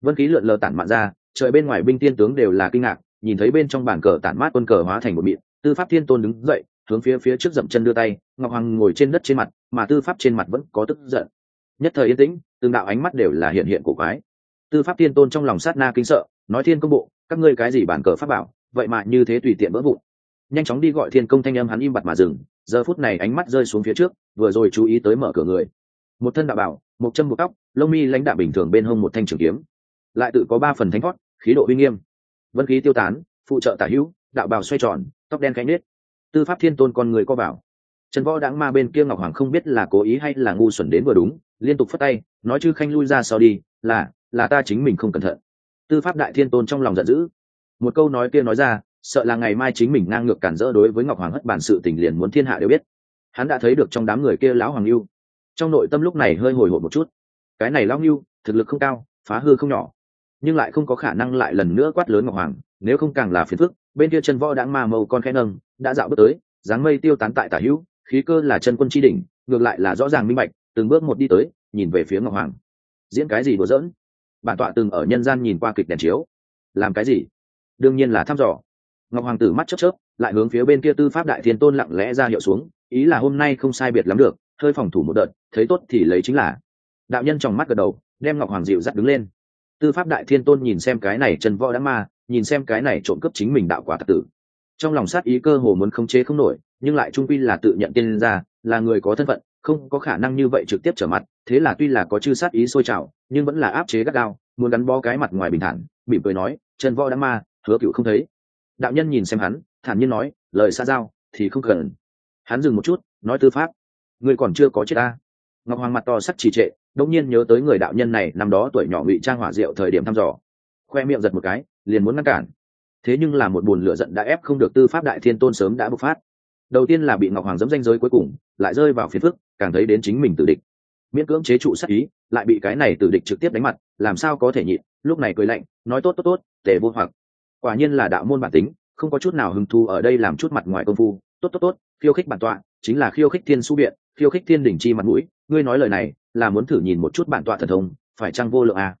Vân khí lượn lờ tản mạn ra, trời bên ngoài binh tiên tướng đều là kinh ngạc, nhìn thấy bên trong bản cờ tản mát quân cờ hóa thành một mịn tư pháp thiên tôn đứng dậy, hướng phía phía trước dậm chân đưa tay, ngọc hoàng ngồi trên đất trên mặt, mà tư pháp trên mặt vẫn có tức giận. Nhất thời yên tĩnh, từng đạo ánh mắt đều là hiện hiện của quái. Tư pháp thiên tôn trong lòng sát na kinh sợ, nói thiên công bộ các ngươi cái gì bản cờ pháp bảo, vậy mà như thế tùy tiện vỡ vụn. Nhanh chóng đi gọi thiên công thanh âm hắn im bặt mà dừng, giờ phút này ánh mắt rơi xuống phía trước, vừa rồi chú ý tới mở cửa người. Một thân đạo bảo, một chân một tóc, lông mi lãnh đạo bình thường bên hông một thanh trường kiếm. Lại tự có ba phần thánh thoát, khí độ uy nghiêm. Vân khí tiêu tán, phụ trợ tả hữu, đạo bào xoay tròn, tóc đen cánh nết tư pháp thiên tôn con người co bảo. Trần võ đáng ma bên kia ngọc hoàng không biết là cố ý hay là ngu xuẩn đến vừa đúng, liên tục phất tay, nói chư khanh lui ra sau đi, là là ta chính mình không cẩn thận tư pháp đại thiên tôn trong lòng giận dữ. Một câu nói kia nói ra, sợ là ngày mai chính mình ngang ngược cản rỡ đối với ngọc hoàng hất bản sự tình liền muốn thiên hạ đều biết. Hắn đã thấy được trong đám người kia lão hoàng lưu trong nội tâm lúc này hơi hồi hộp một chút. Cái này lão lưu thực lực không cao, phá hư không nhỏ. Nhưng lại không có khả năng lại lần nữa quát lớn ngọc hoàng, nếu không càng là phiền phức, bên kia chân võ đã ma mâu con khẽ nâng, đã dạo bước tới, dáng mây tiêu tán tại tả hữu, khí cơ là chân quân chi đỉnh, ngược lại là rõ ràng minh bạch, từng bước một đi tới, nhìn về phía ngọc hoàng. Diễn cái gì đùa giỡn? Bản tọa từng ở nhân gian nhìn qua kịch đèn chiếu. Làm cái gì? Đương nhiên là thăm dò. Ngọc hoàng tử mắt chớp chớp, lại hướng phía bên kia tư pháp đại thiên tôn lặng lẽ ra hiệu xuống, ý là hôm nay không sai biệt lắm được, hơi phòng thủ một đợt, thấy tốt thì lấy chính là. Đạo nhân trong mắt gật đầu, đem ngọc hoàng dịu dắt đứng lên. Tư pháp đại thiên tôn nhìn xem cái này chân võ đã ma, nhìn xem cái này trộm cướp chính mình đạo quả thật tử. Trong lòng sát ý cơ hồ muốn khống chế không nổi, nhưng lại trung quy là tự nhận tiên ra là người có thân phận, không có khả năng như vậy trực tiếp trở mặt thế là tuy là có chư sát ý sôi trào, nhưng vẫn là áp chế gắt gao, muốn gắn bó cái mặt ngoài bình thản, mỉm cười nói Trần võ đã ma, hứa cựu không thấy. Đạo nhân nhìn xem hắn, thản nhiên nói, lời xa giao, thì không cần. Hắn dừng một chút, nói tư pháp người còn chưa có chết ta. Ngọc hoàng mặt to sắc trì trệ đông nhiên nhớ tới người đạo nhân này, năm đó tuổi nhỏ ngụy trang hỏa diệu thời điểm thăm dò. Khoe miệng giật một cái, liền muốn ngăn cản. Thế nhưng là một buồn lửa giận đã ép không được tư pháp đại thiên tôn sớm đã bộc phát. Đầu tiên là bị ngọc hoàng dẫm danh giới cuối cùng, lại rơi vào phiền phức, càng thấy đến chính mình tự địch miễn cưỡng chế trụ sát ý, lại bị cái này tử địch trực tiếp đánh mặt, làm sao có thể nhịn, lúc này cười lạnh, nói tốt tốt tốt, tề vô hoặc. Quả nhiên là đạo môn bản tính, không có chút nào hứng thu ở đây làm chút mặt ngoài công phu. Tốt tốt tốt, khiêu khích bản tọa, chính là khiêu khích thiên su biện, khiêu khích thiên đỉnh chi mặt mũi, ngươi nói lời này, là muốn thử nhìn một chút bản tọa thần thông, phải chăng vô lượng à?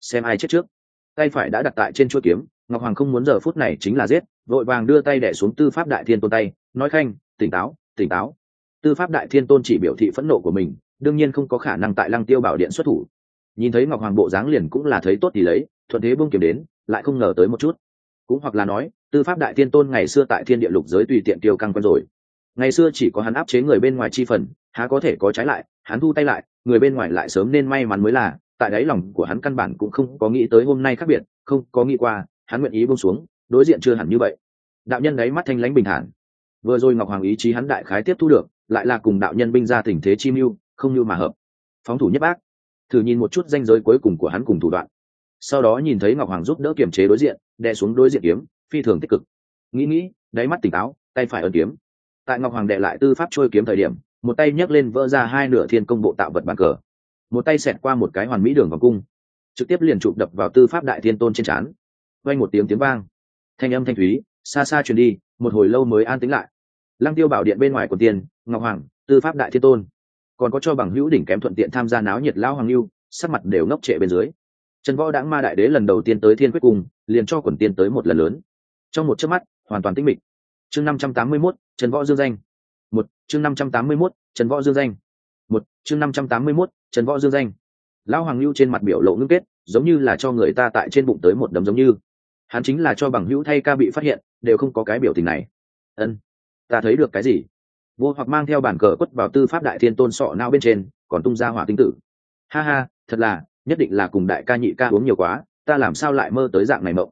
xem ai chết trước. Tay phải đã đặt tại trên chuôi kiếm, ngọc hoàng không muốn giờ phút này chính là giết, vội vàng đưa tay đẻ xuống tư pháp đại thiên tôn tay, nói khanh, tỉnh táo tỉnh táo. Tư pháp đại thiên tôn chỉ biểu thị phẫn nộ của mình đương nhiên không có khả năng tại lăng tiêu bảo điện xuất thủ. Nhìn thấy ngọc hoàng bộ dáng liền cũng là thấy tốt thì lấy, thuận thế buông kiếm đến, lại không ngờ tới một chút. Cũng hoặc là nói, tư pháp đại thiên tôn ngày xưa tại thiên địa lục giới tùy tiện tiêu căng quen rồi. Ngày xưa chỉ có hắn áp chế người bên ngoài chi phần, há có thể có trái lại, hắn thu tay lại, người bên ngoài lại sớm nên may mắn mới là, tại đáy lòng của hắn căn bản cũng không có nghĩ tới hôm nay khác biệt, không có nghĩ qua, hắn nguyện ý buông xuống, đối diện chưa hẳn như vậy. Đạo nhân đáy mắt thanh lãnh bình thản. Vừa rồi ngọc hoàng ý chí hắn đại khái tiếp thu được, lại là cùng đạo nhân binh ra tình thế chi mưu không như mà hợp. Phóng thủ nhất bác. Thử nhìn một chút danh giới cuối cùng của hắn cùng thủ đoạn. Sau đó nhìn thấy ngọc hoàng giúp đỡ kiềm chế đối diện, đè xuống đối diện kiếm, phi thường tích cực. Nghĩ nghĩ, đáy mắt tỉnh táo, tay phải ấn kiếm. Tại ngọc hoàng đệ lại tư pháp trôi kiếm thời điểm, một tay nhấc lên vỡ ra hai nửa thiên công bộ tạo vật bàn cờ. Một tay xẹt qua một cái hoàn mỹ đường vòng cung, trực tiếp liền chụp đập vào tư pháp đại thiên tôn trên trán. Quanh một tiếng tiếng vang. Thanh âm thanh thúy, xa xa truyền đi, một hồi lâu mới an tĩnh lại. Lăng tiêu bảo điện bên ngoài của tiền, ngọc hoàng, tư pháp đại thiên tôn còn có cho bằng hữu đỉnh kém thuận tiện tham gia náo nhiệt lao hoàng lưu sắc mặt đều ngốc trệ bên dưới. Trần võ đãng ma đại đế lần đầu tiên tới thiên quyết cung liền cho quần tiên tới một lần lớn. Trong một chớp mắt hoàn toàn tĩnh mịch. Chương năm trăm tám mươi 581, trần võ dương danh. Một chương năm trăm tám mươi 581, trần võ dương danh. Một chương năm trăm tám mươi 581, trần võ dương danh. Lão hoàng lưu trên mặt biểu lộ ngưng kết giống như là cho người ta tại trên bụng tới một đấm giống như. Hắn chính là cho bằng hữu thay ca bị phát hiện đều không có cái biểu tình này. Ân ta thấy được cái gì? Vô hoặc mang theo bản cờ quất vào tư pháp đại thiên tôn sọ nao bên trên, còn tung ra hỏa tinh tử. Ha ha, thật là, nhất định là cùng đại ca nhị ca uống nhiều quá, ta làm sao lại mơ tới dạng này mộng?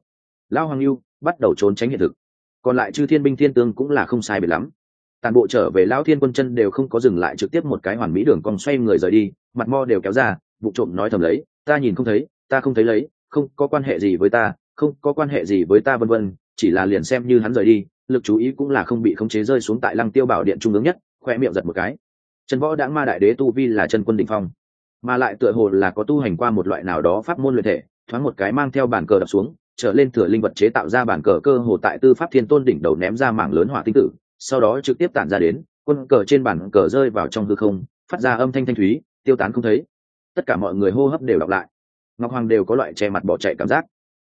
Lao hoàng lưu bắt đầu trốn tránh hiện thực. Còn lại chư thiên binh thiên tương cũng là không sai biệt lắm. Toàn bộ trở về lao thiên quân chân đều không có dừng lại trực tiếp một cái hoàn mỹ đường cong xoay người rời đi, mặt mo đều kéo ra, vụ trộm nói thầm lấy, ta nhìn không thấy, ta không thấy lấy, không có quan hệ gì với ta, không có quan hệ gì với ta vân vân, chỉ là liền xem như hắn rời đi lực chú ý cũng là không bị khống chế rơi xuống tại lăng tiêu bảo điện trung ương nhất khoe miệng giật một cái. Trần võ đãng ma đại đế tu vi là chân quân đỉnh phong, mà lại tựa hồ là có tu hành qua một loại nào đó pháp môn luyện thể, thoáng một cái mang theo bản cờ đập xuống, trở lên thừa linh vật chế tạo ra bản cờ cơ hồ tại tư pháp thiên tôn đỉnh đầu ném ra mảng lớn hỏa tinh tử, sau đó trực tiếp tản ra đến, quân cờ trên bản cờ rơi vào trong hư không, phát ra âm thanh thanh thúy, tiêu tán không thấy. Tất cả mọi người hô hấp đều đọc lại. Ngọc hoàng đều có loại che mặt bỏ chạy cảm giác.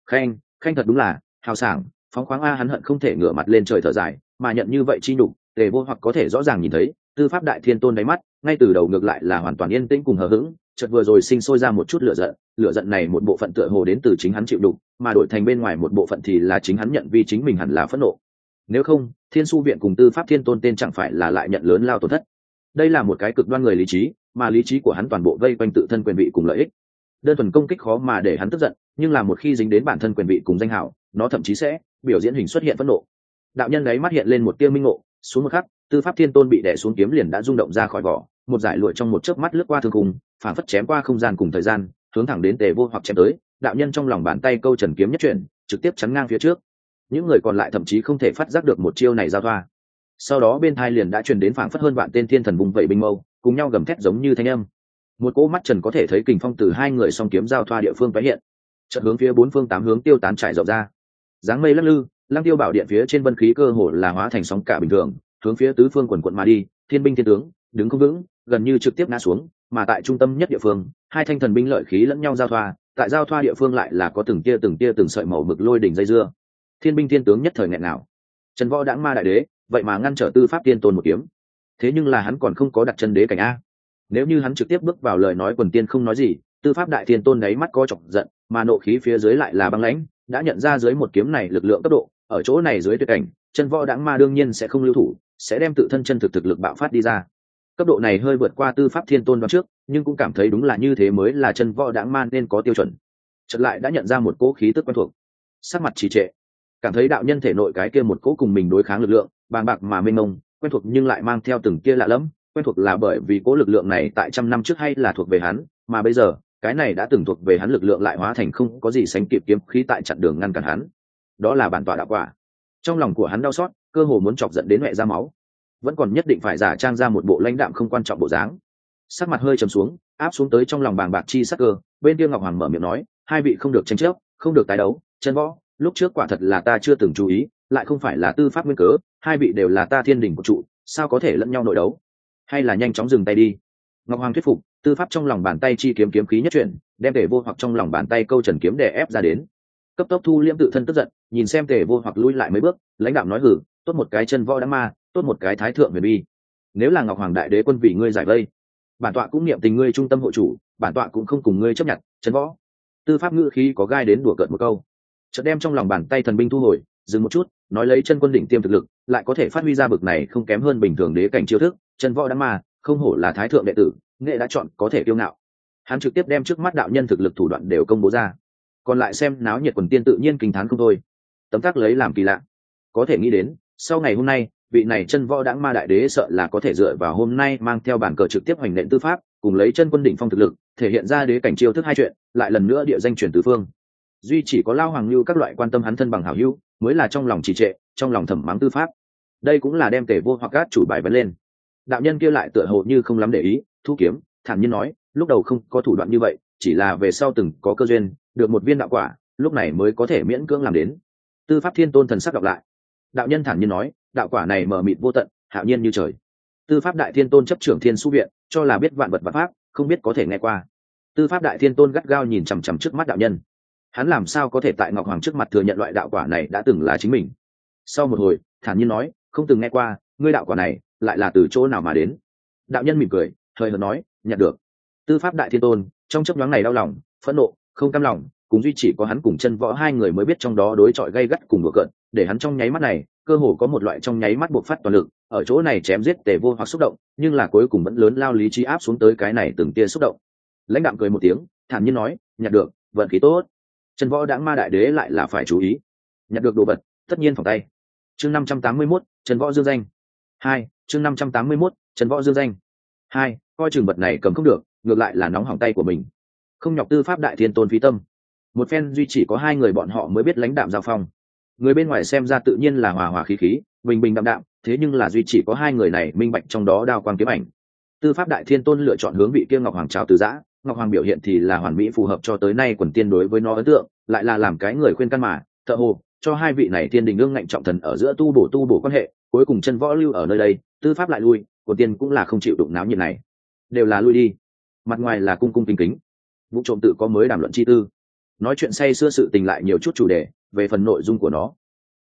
Khanh khanh thật đúng là hào sảng phóng khoáng a hắn hận không thể ngửa mặt lên trời thở dài, mà nhận như vậy chi nhục, tề vô hoặc có thể rõ ràng nhìn thấy, tư pháp đại thiên tôn đáy mắt, ngay từ đầu ngược lại là hoàn toàn yên tĩnh cùng hờ hững, chợt vừa rồi sinh sôi ra một chút lửa giận lửa giận này một bộ phận tựa hồ đến từ chính hắn chịu đục, mà đổi thành bên ngoài một bộ phận thì là chính hắn nhận vì chính mình hẳn là phẫn nộ. Nếu không, thiên su viện cùng tư pháp thiên tôn tên chẳng phải là lại nhận lớn lao tổn thất. Đây là một cái cực đoan người lý trí, mà lý trí của hắn toàn bộ vây quanh tự thân quyền vị cùng lợi ích. Đơn thuần công kích khó mà để hắn tức giận, nhưng là một khi dính đến bản thân quyền vị cùng danh hảo, nó thậm chí sẽ biểu diễn hình xuất hiện phẫn nộ. Đạo nhân ấy mắt hiện lên một tia minh ngộ, xuống một khắc, tư pháp thiên tôn bị đẻ xuống kiếm liền đã rung động ra khỏi vỏ, một giải lụa trong một chớp mắt lướt qua thương cùng phản phất chém qua không gian cùng thời gian, hướng thẳng đến tề vô hoặc chém tới, đạo nhân trong lòng bàn tay câu trần kiếm nhất chuyển, trực tiếp chắn ngang phía trước. Những người còn lại thậm chí không thể phát giác được một chiêu này giao thoa. Sau đó bên thai liền đã truyền đến phảng phất hơn vạn tên thiên thần vùng vẫy binh mâu, cùng nhau gầm thét giống như thanh âm. Một cỗ mắt trần có thể thấy kình phong từ hai người song kiếm giao thoa địa phương tái hiện. Trận hướng phía bốn phương tám hướng tiêu tán trải rộng ra dáng mây lắc lư, lăng tiêu bảo điện phía trên vân khí cơ hồ là hóa thành sóng cả bình thường, hướng phía tứ phương quần quận mà đi, thiên binh thiên tướng, đứng không vững, gần như trực tiếp ngã xuống, mà tại trung tâm nhất địa phương, hai thanh thần binh lợi khí lẫn nhau giao thoa, tại giao thoa địa phương lại là có từng tia từng tia từng sợi màu mực lôi đỉnh dây dưa. Thiên binh thiên tướng nhất thời nghẹn nào trần võ đãng ma đại đế, vậy mà ngăn trở tư pháp tiên tôn một kiếm. Thế nhưng là hắn còn không có đặt chân đế cảnh a. Nếu như hắn trực tiếp bước vào lời nói quần tiên không nói gì, tư pháp đại thiên tôn đấy mắt có chọc giận, mà nộ khí phía dưới lại là băng lãnh đã nhận ra dưới một kiếm này lực lượng cấp độ, ở chỗ này dưới tuyệt cảnh, chân võ đãng ma đương nhiên sẽ không lưu thủ, sẽ đem tự thân chân thực thực lực bạo phát đi ra. Cấp độ này hơi vượt qua tư pháp thiên tôn đoán trước, nhưng cũng cảm thấy đúng là như thế mới là chân võ đãng ma nên có tiêu chuẩn. Chật lại đã nhận ra một cỗ khí tức quen thuộc. Sắc mặt trì trệ. Cảm thấy đạo nhân thể nội cái kia một cỗ cùng mình đối kháng lực lượng, bàng bạc mà mênh mông, quen thuộc nhưng lại mang theo từng kia lạ lẫm, quen thuộc là bởi vì cỗ lực lượng này tại trăm năm trước hay là thuộc về hắn, mà bây giờ cái này đã từng thuộc về hắn lực lượng lại hóa thành không có gì sánh kịp kiếm khí tại chặn đường ngăn cản hắn. Đó là bản tọa đạo quả. Trong lòng của hắn đau xót, cơ hồ muốn chọc giận đến mẹ ra máu. Vẫn còn nhất định phải giả trang ra một bộ lãnh đạm không quan trọng bộ dáng. Sắc mặt hơi trầm xuống, áp xuống tới trong lòng bàng bạc chi sắc cơ, bên kia ngọc hoàng mở miệng nói, hai vị không được tranh chấp, không được tái đấu, chân võ, lúc trước quả thật là ta chưa từng chú ý, lại không phải là tư pháp nguyên cớ, hai vị đều là ta thiên đình của trụ, sao có thể lẫn nhau nội đấu? Hay là nhanh chóng dừng tay đi. Ngọc hoàng thuyết phục tư pháp trong lòng bàn tay chi kiếm kiếm khí nhất chuyển, đem tề vô hoặc trong lòng bàn tay câu trần kiếm để ép ra đến. Cấp tốc thu liễm tự thân tức giận, nhìn xem tề vô hoặc lui lại mấy bước, lãnh đạo nói hử, tốt một cái chân võ đã ma, tốt một cái thái thượng huyền bi. Nếu là ngọc hoàng đại đế quân vì ngươi giải vây, bản tọa cũng niệm tình ngươi trung tâm hộ chủ, bản tọa cũng không cùng ngươi chấp nhận, chân võ. Tư pháp ngữ khí có gai đến đùa cợt một câu. Chợt đem trong lòng bàn tay thần binh thu hồi, dừng một chút, nói lấy chân quân đỉnh tiêm thực lực, lại có thể phát huy ra bực này không kém hơn bình thường đế cảnh chiêu thức, chân võ đã ma, không hổ là thái thượng đệ tử nghệ đã chọn có thể kiêu ngạo. Hắn trực tiếp đem trước mắt đạo nhân thực lực thủ đoạn đều công bố ra. Còn lại xem náo nhiệt quần tiên tự nhiên kinh thán không thôi. Tấm tác lấy làm kỳ lạ. Có thể nghĩ đến, sau ngày hôm nay, vị này chân võ đãng ma đại đế sợ là có thể dựa vào hôm nay mang theo bản cờ trực tiếp hoành nện tư pháp, cùng lấy chân quân đỉnh phong thực lực, thể hiện ra đế cảnh chiêu thức hai chuyện, lại lần nữa địa danh chuyển tứ phương. Duy chỉ có lao hoàng lưu các loại quan tâm hắn thân bằng hảo hữu, mới là trong lòng trì trệ, trong lòng thẩm mắng tư pháp. Đây cũng là đem tể vô hoặc cát chủ bài vấn lên. Đạo nhân kia lại tựa hồ như không lắm để ý thu kiếm, thản nhiên nói, lúc đầu không có thủ đoạn như vậy, chỉ là về sau từng có cơ duyên, được một viên đạo quả, lúc này mới có thể miễn cưỡng làm đến. Tư pháp thiên tôn thần sắc đọc lại. Đạo nhân thản nhiên nói, đạo quả này mở mịt vô tận, hạo nhiên như trời. Tư pháp đại thiên tôn chấp trưởng thiên su viện, cho là biết vạn vật vật pháp, không biết có thể nghe qua. Tư pháp đại thiên tôn gắt gao nhìn chằm chằm trước mắt đạo nhân. Hắn làm sao có thể tại ngọc hoàng trước mặt thừa nhận loại đạo quả này đã từng là chính mình? Sau một hồi, thản nhiên nói, không từng nghe qua, ngươi đạo quả này lại là từ chỗ nào mà đến? Đạo nhân mỉm cười hơi hợt nói, nhặt được. Tư pháp đại thiên tôn, trong chấp nhoáng này đau lòng, phẫn nộ, không cam lòng, cùng duy chỉ có hắn cùng chân võ hai người mới biết trong đó đối chọi gây gắt cùng đùa cận để hắn trong nháy mắt này, cơ hồ có một loại trong nháy mắt buộc phát toàn lực, ở chỗ này chém giết tề vô hoặc xúc động, nhưng là cuối cùng vẫn lớn lao lý trí áp xuống tới cái này từng tia xúc động. Lãnh đạm cười một tiếng, thản nhiên nói, nhặt được, vận khí tốt. Chân võ đãng ma đại đế lại là phải chú ý. Nhặt được đồ vật, tất nhiên phòng tay. Chương năm trăm tám mươi mốt trần võ dương danh. Hai, chương năm trăm tám mươi mốt trần võ dương danh. Hai coi chừng vật này cầm không được, ngược lại là nóng hỏng tay của mình. Không nhọc tư pháp đại thiên tôn phí tâm. Một phen duy chỉ có hai người bọn họ mới biết lãnh đạm giao phong. Người bên ngoài xem ra tự nhiên là hòa hòa khí khí, bình bình đạm đạm, thế nhưng là duy chỉ có hai người này minh bạch trong đó đao quang kiếm ảnh. Tư pháp đại thiên tôn lựa chọn hướng vị kia ngọc hoàng trào từ giã, ngọc hoàng biểu hiện thì là hoàn mỹ phù hợp cho tới nay quần tiên đối với nó ấn tượng, lại là làm cái người khuyên căn mà, thợ hồ, cho hai vị này thiên đình ương ngạnh trọng thần ở giữa tu bổ tu bổ quan hệ, cuối cùng chân võ lưu ở nơi đây, tư pháp lại lui, quần tiên cũng là không chịu đụng náo nhiệt này đều là lui đi. Mặt ngoài là cung cung kính kính. Vụ trộm tự có mới đàm luận chi tư. Nói chuyện say xưa sự tình lại nhiều chút chủ đề về phần nội dung của nó.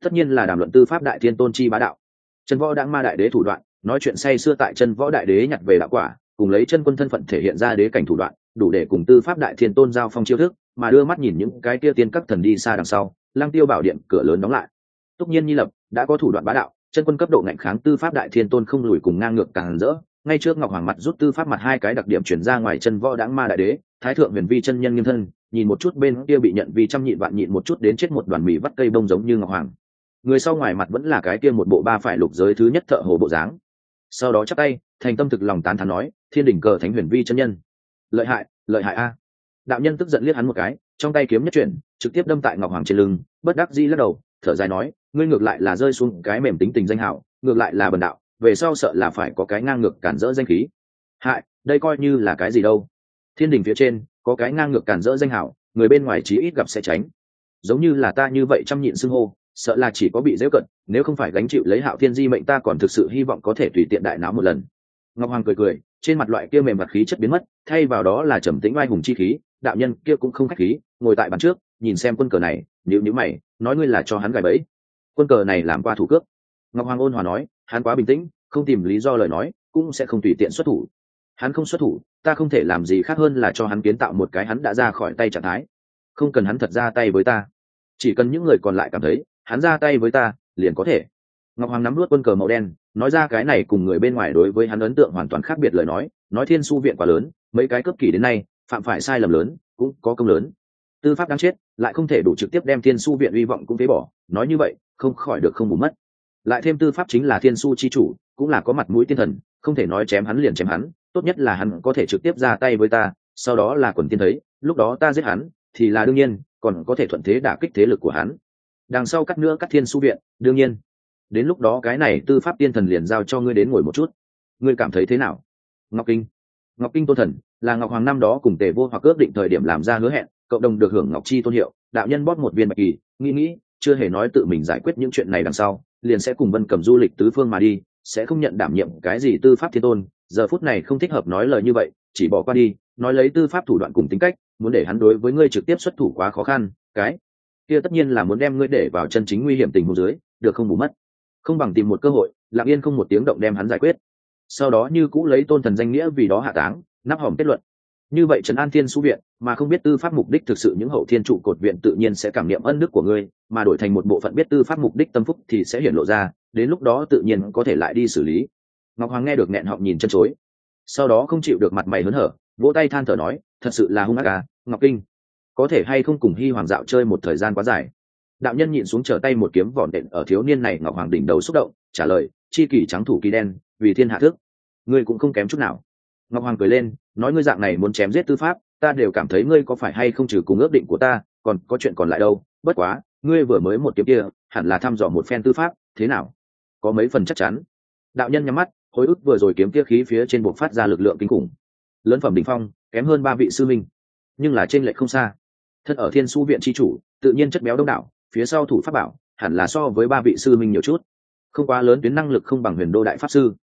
Tất nhiên là đàm luận tư pháp đại thiên tôn chi bá đạo. Chân võ đáng ma đại đế thủ đoạn, nói chuyện say xưa tại chân võ đại đế nhặt về đạo quả, cùng lấy chân quân thân phận thể hiện ra đế cảnh thủ đoạn, đủ để cùng tư pháp đại thiên tôn giao phong chiêu thức, mà đưa mắt nhìn những cái tia tiên các thần đi xa đằng sau, lăng tiêu bảo điện cửa lớn đóng lại. Túc nhiên nhi lập đã có thủ đoạn bá đạo, chân quân cấp độ ngạnh kháng tư pháp đại thiên tôn không lùi cùng ngang ngược càng rỡ ngay trước ngọc hoàng mặt rút tư pháp mặt hai cái đặc điểm chuyển ra ngoài chân võ đáng ma đại đế, thái thượng huyền vi chân nhân nghiêm thân, nhìn một chút bên kia bị nhận vì trăm nhịn vạn nhịn một chút đến chết một đoàn mì vắt cây bông giống như ngọc hoàng. Người sau ngoài mặt vẫn là cái kia một bộ ba phải lục giới thứ nhất thợ hồ bộ dáng. Sau đó chắc tay, thành tâm thực lòng tán thán nói, thiên đỉnh cờ thánh huyền vi chân nhân. Lợi hại lợi hại a. Đạo nhân tức giận liếc hắn một cái, trong tay kiếm nhất chuyển, trực tiếp đâm tại ngọc hoàng trên lưng, bất đắc dĩ lắc đầu, thở dài nói, ngươi ngược lại là rơi xuống cái mềm tính tình danh hảo, ngược lại là bần đạo về sau sợ là phải có cái ngang ngược cản rỡ danh khí. Hại, đây coi như là cái gì đâu? Thiên đình phía trên, có cái ngang ngược cản rỡ danh hảo, người bên ngoài chí ít gặp sẽ tránh. Giống như là ta như vậy chăm nhịn xưng hô, sợ là chỉ có bị dễ cận, nếu không phải gánh chịu lấy hạo thiên di mệnh ta còn thực sự hy vọng có thể tùy tiện đại não một lần. Ngọc hoàng cười cười, trên mặt loại kia mềm mặt khí chất biến mất, thay vào đó là trầm tĩnh oai hùng chi khí, đạo nhân kia cũng không khách khí, ngồi tại bàn trước, nhìn xem quân cờ này nhữ nhữ mày, nói ngươi là cho hắn gài bẫy. Quân cờ này làm qua thủ cước ngọc hoàng ôn hòa nói, hắn quá bình tĩnh, không tìm lý do lời nói, cũng sẽ không tùy tiện xuất thủ. Hắn không xuất thủ, ta không thể làm gì khác hơn là cho hắn kiến tạo một cái hắn đã ra khỏi tay trạng thái. Không cần hắn thật ra tay với ta. Chỉ cần những người còn lại cảm thấy, hắn ra tay với ta, liền có thể. Ngọc hoàng nắm luốt quân cờ màu đen, nói ra cái này cùng người bên ngoài đối với hắn ấn tượng hoàn toàn khác biệt lời nói nói thiên su viện quá lớn, mấy cái cấp kỳ đến nay, phạm phải sai lầm lớn, cũng có công lớn. Tư pháp đáng chết, lại không thể đủ trực tiếp đem thiên su viện hy vọng cũng phế bỏ, nói như vậy, không khỏi được không bù mất lại thêm tư pháp chính là thiên su chi chủ, cũng là có mặt mũi tiên thần, không thể nói chém hắn liền chém hắn, tốt nhất là hắn có thể trực tiếp ra tay với ta, sau đó là quần tiên thấy, lúc đó ta giết hắn, thì là đương nhiên, còn có thể thuận thế đả kích thế lực của hắn. Đằng sau cắt nữa cắt thiên su viện, đương nhiên. Đến lúc đó cái này tư pháp tiên thần liền giao cho ngươi đến ngồi một chút. Ngươi cảm thấy thế nào? Ngọc kinh. Ngọc kinh tôn thần, là ngọc hoàng năm đó cùng tề vô hoặc ước định thời điểm làm ra hứa hẹn, cộng đồng được hưởng ngọc chi tôn hiệu, đạo nhân bóp một viên bạch kỳ, nghĩ nghĩ, chưa hề nói tự mình giải quyết những chuyện này đằng sau liền sẽ cùng vân cầm du lịch tứ phương mà đi, sẽ không nhận đảm nhiệm cái gì tư pháp thiên tôn. Giờ phút này không thích hợp nói lời như vậy, chỉ bỏ qua đi, nói lấy tư pháp thủ đoạn cùng tính cách, muốn để hắn đối với ngươi trực tiếp xuất thủ quá khó khăn, cái kia tất nhiên là muốn đem ngươi để vào chân chính nguy hiểm tình huống dưới, được không bù mất. Không bằng tìm một cơ hội, lặng yên không một tiếng động đem hắn giải quyết. Sau đó như cũ lấy tôn thần danh nghĩa vì đó hạ táng, nắp hỏng kết luận như vậy trần an thiên su viện, mà không biết tư pháp mục đích thực sự những hậu thiên trụ cột viện tự nhiên sẽ cảm nghiệm ân đức của ngươi, mà đổi thành một bộ phận biết tư pháp mục đích tâm phúc thì sẽ hiển lộ ra, đến lúc đó tự nhiên có thể lại đi xử lý. Ngọc hoàng nghe được nghẹn họng nhìn chân chối. Sau đó không chịu được mặt mày hớn hở, vỗ tay than thở nói, thật sự là hung ác à ngọc kinh. Có thể hay không cùng hy hoàng dạo chơi một thời gian quá dài? Đạo nhân nhịn xuống trở tay một kiếm vỏn đện ở thiếu niên này, ngọc hoàng đỉnh đầu xúc động, trả lời, chi kỷ trắng thủ kỳ đen, vì thiên hạ thức. Ngươi cũng không kém chút nào ngọc hoàng cười lên, nói ngươi dạng này muốn chém giết tư pháp, ta đều cảm thấy ngươi có phải hay không trừ cùng ước định của ta, còn có chuyện còn lại đâu. Bất quá, ngươi vừa mới một kiếm kia, hẳn là thăm dò một phen tư pháp, thế nào? Có mấy phần chắc chắn. Đạo nhân nhắm mắt, hồi ức vừa rồi kiếm kia khí phía trên buộc phát ra lực lượng kinh khủng. Lớn phẩm đỉnh phong, kém hơn ba vị sư minh, nhưng là trên lệch không xa. Thân ở thiên su viện tri chủ, tự nhiên chất béo đông đảo, phía sau thủ pháp bảo, hẳn là so với ba vị sư minh nhiều chút. Không quá lớn tuyến năng lực không bằng huyền đô đại pháp sư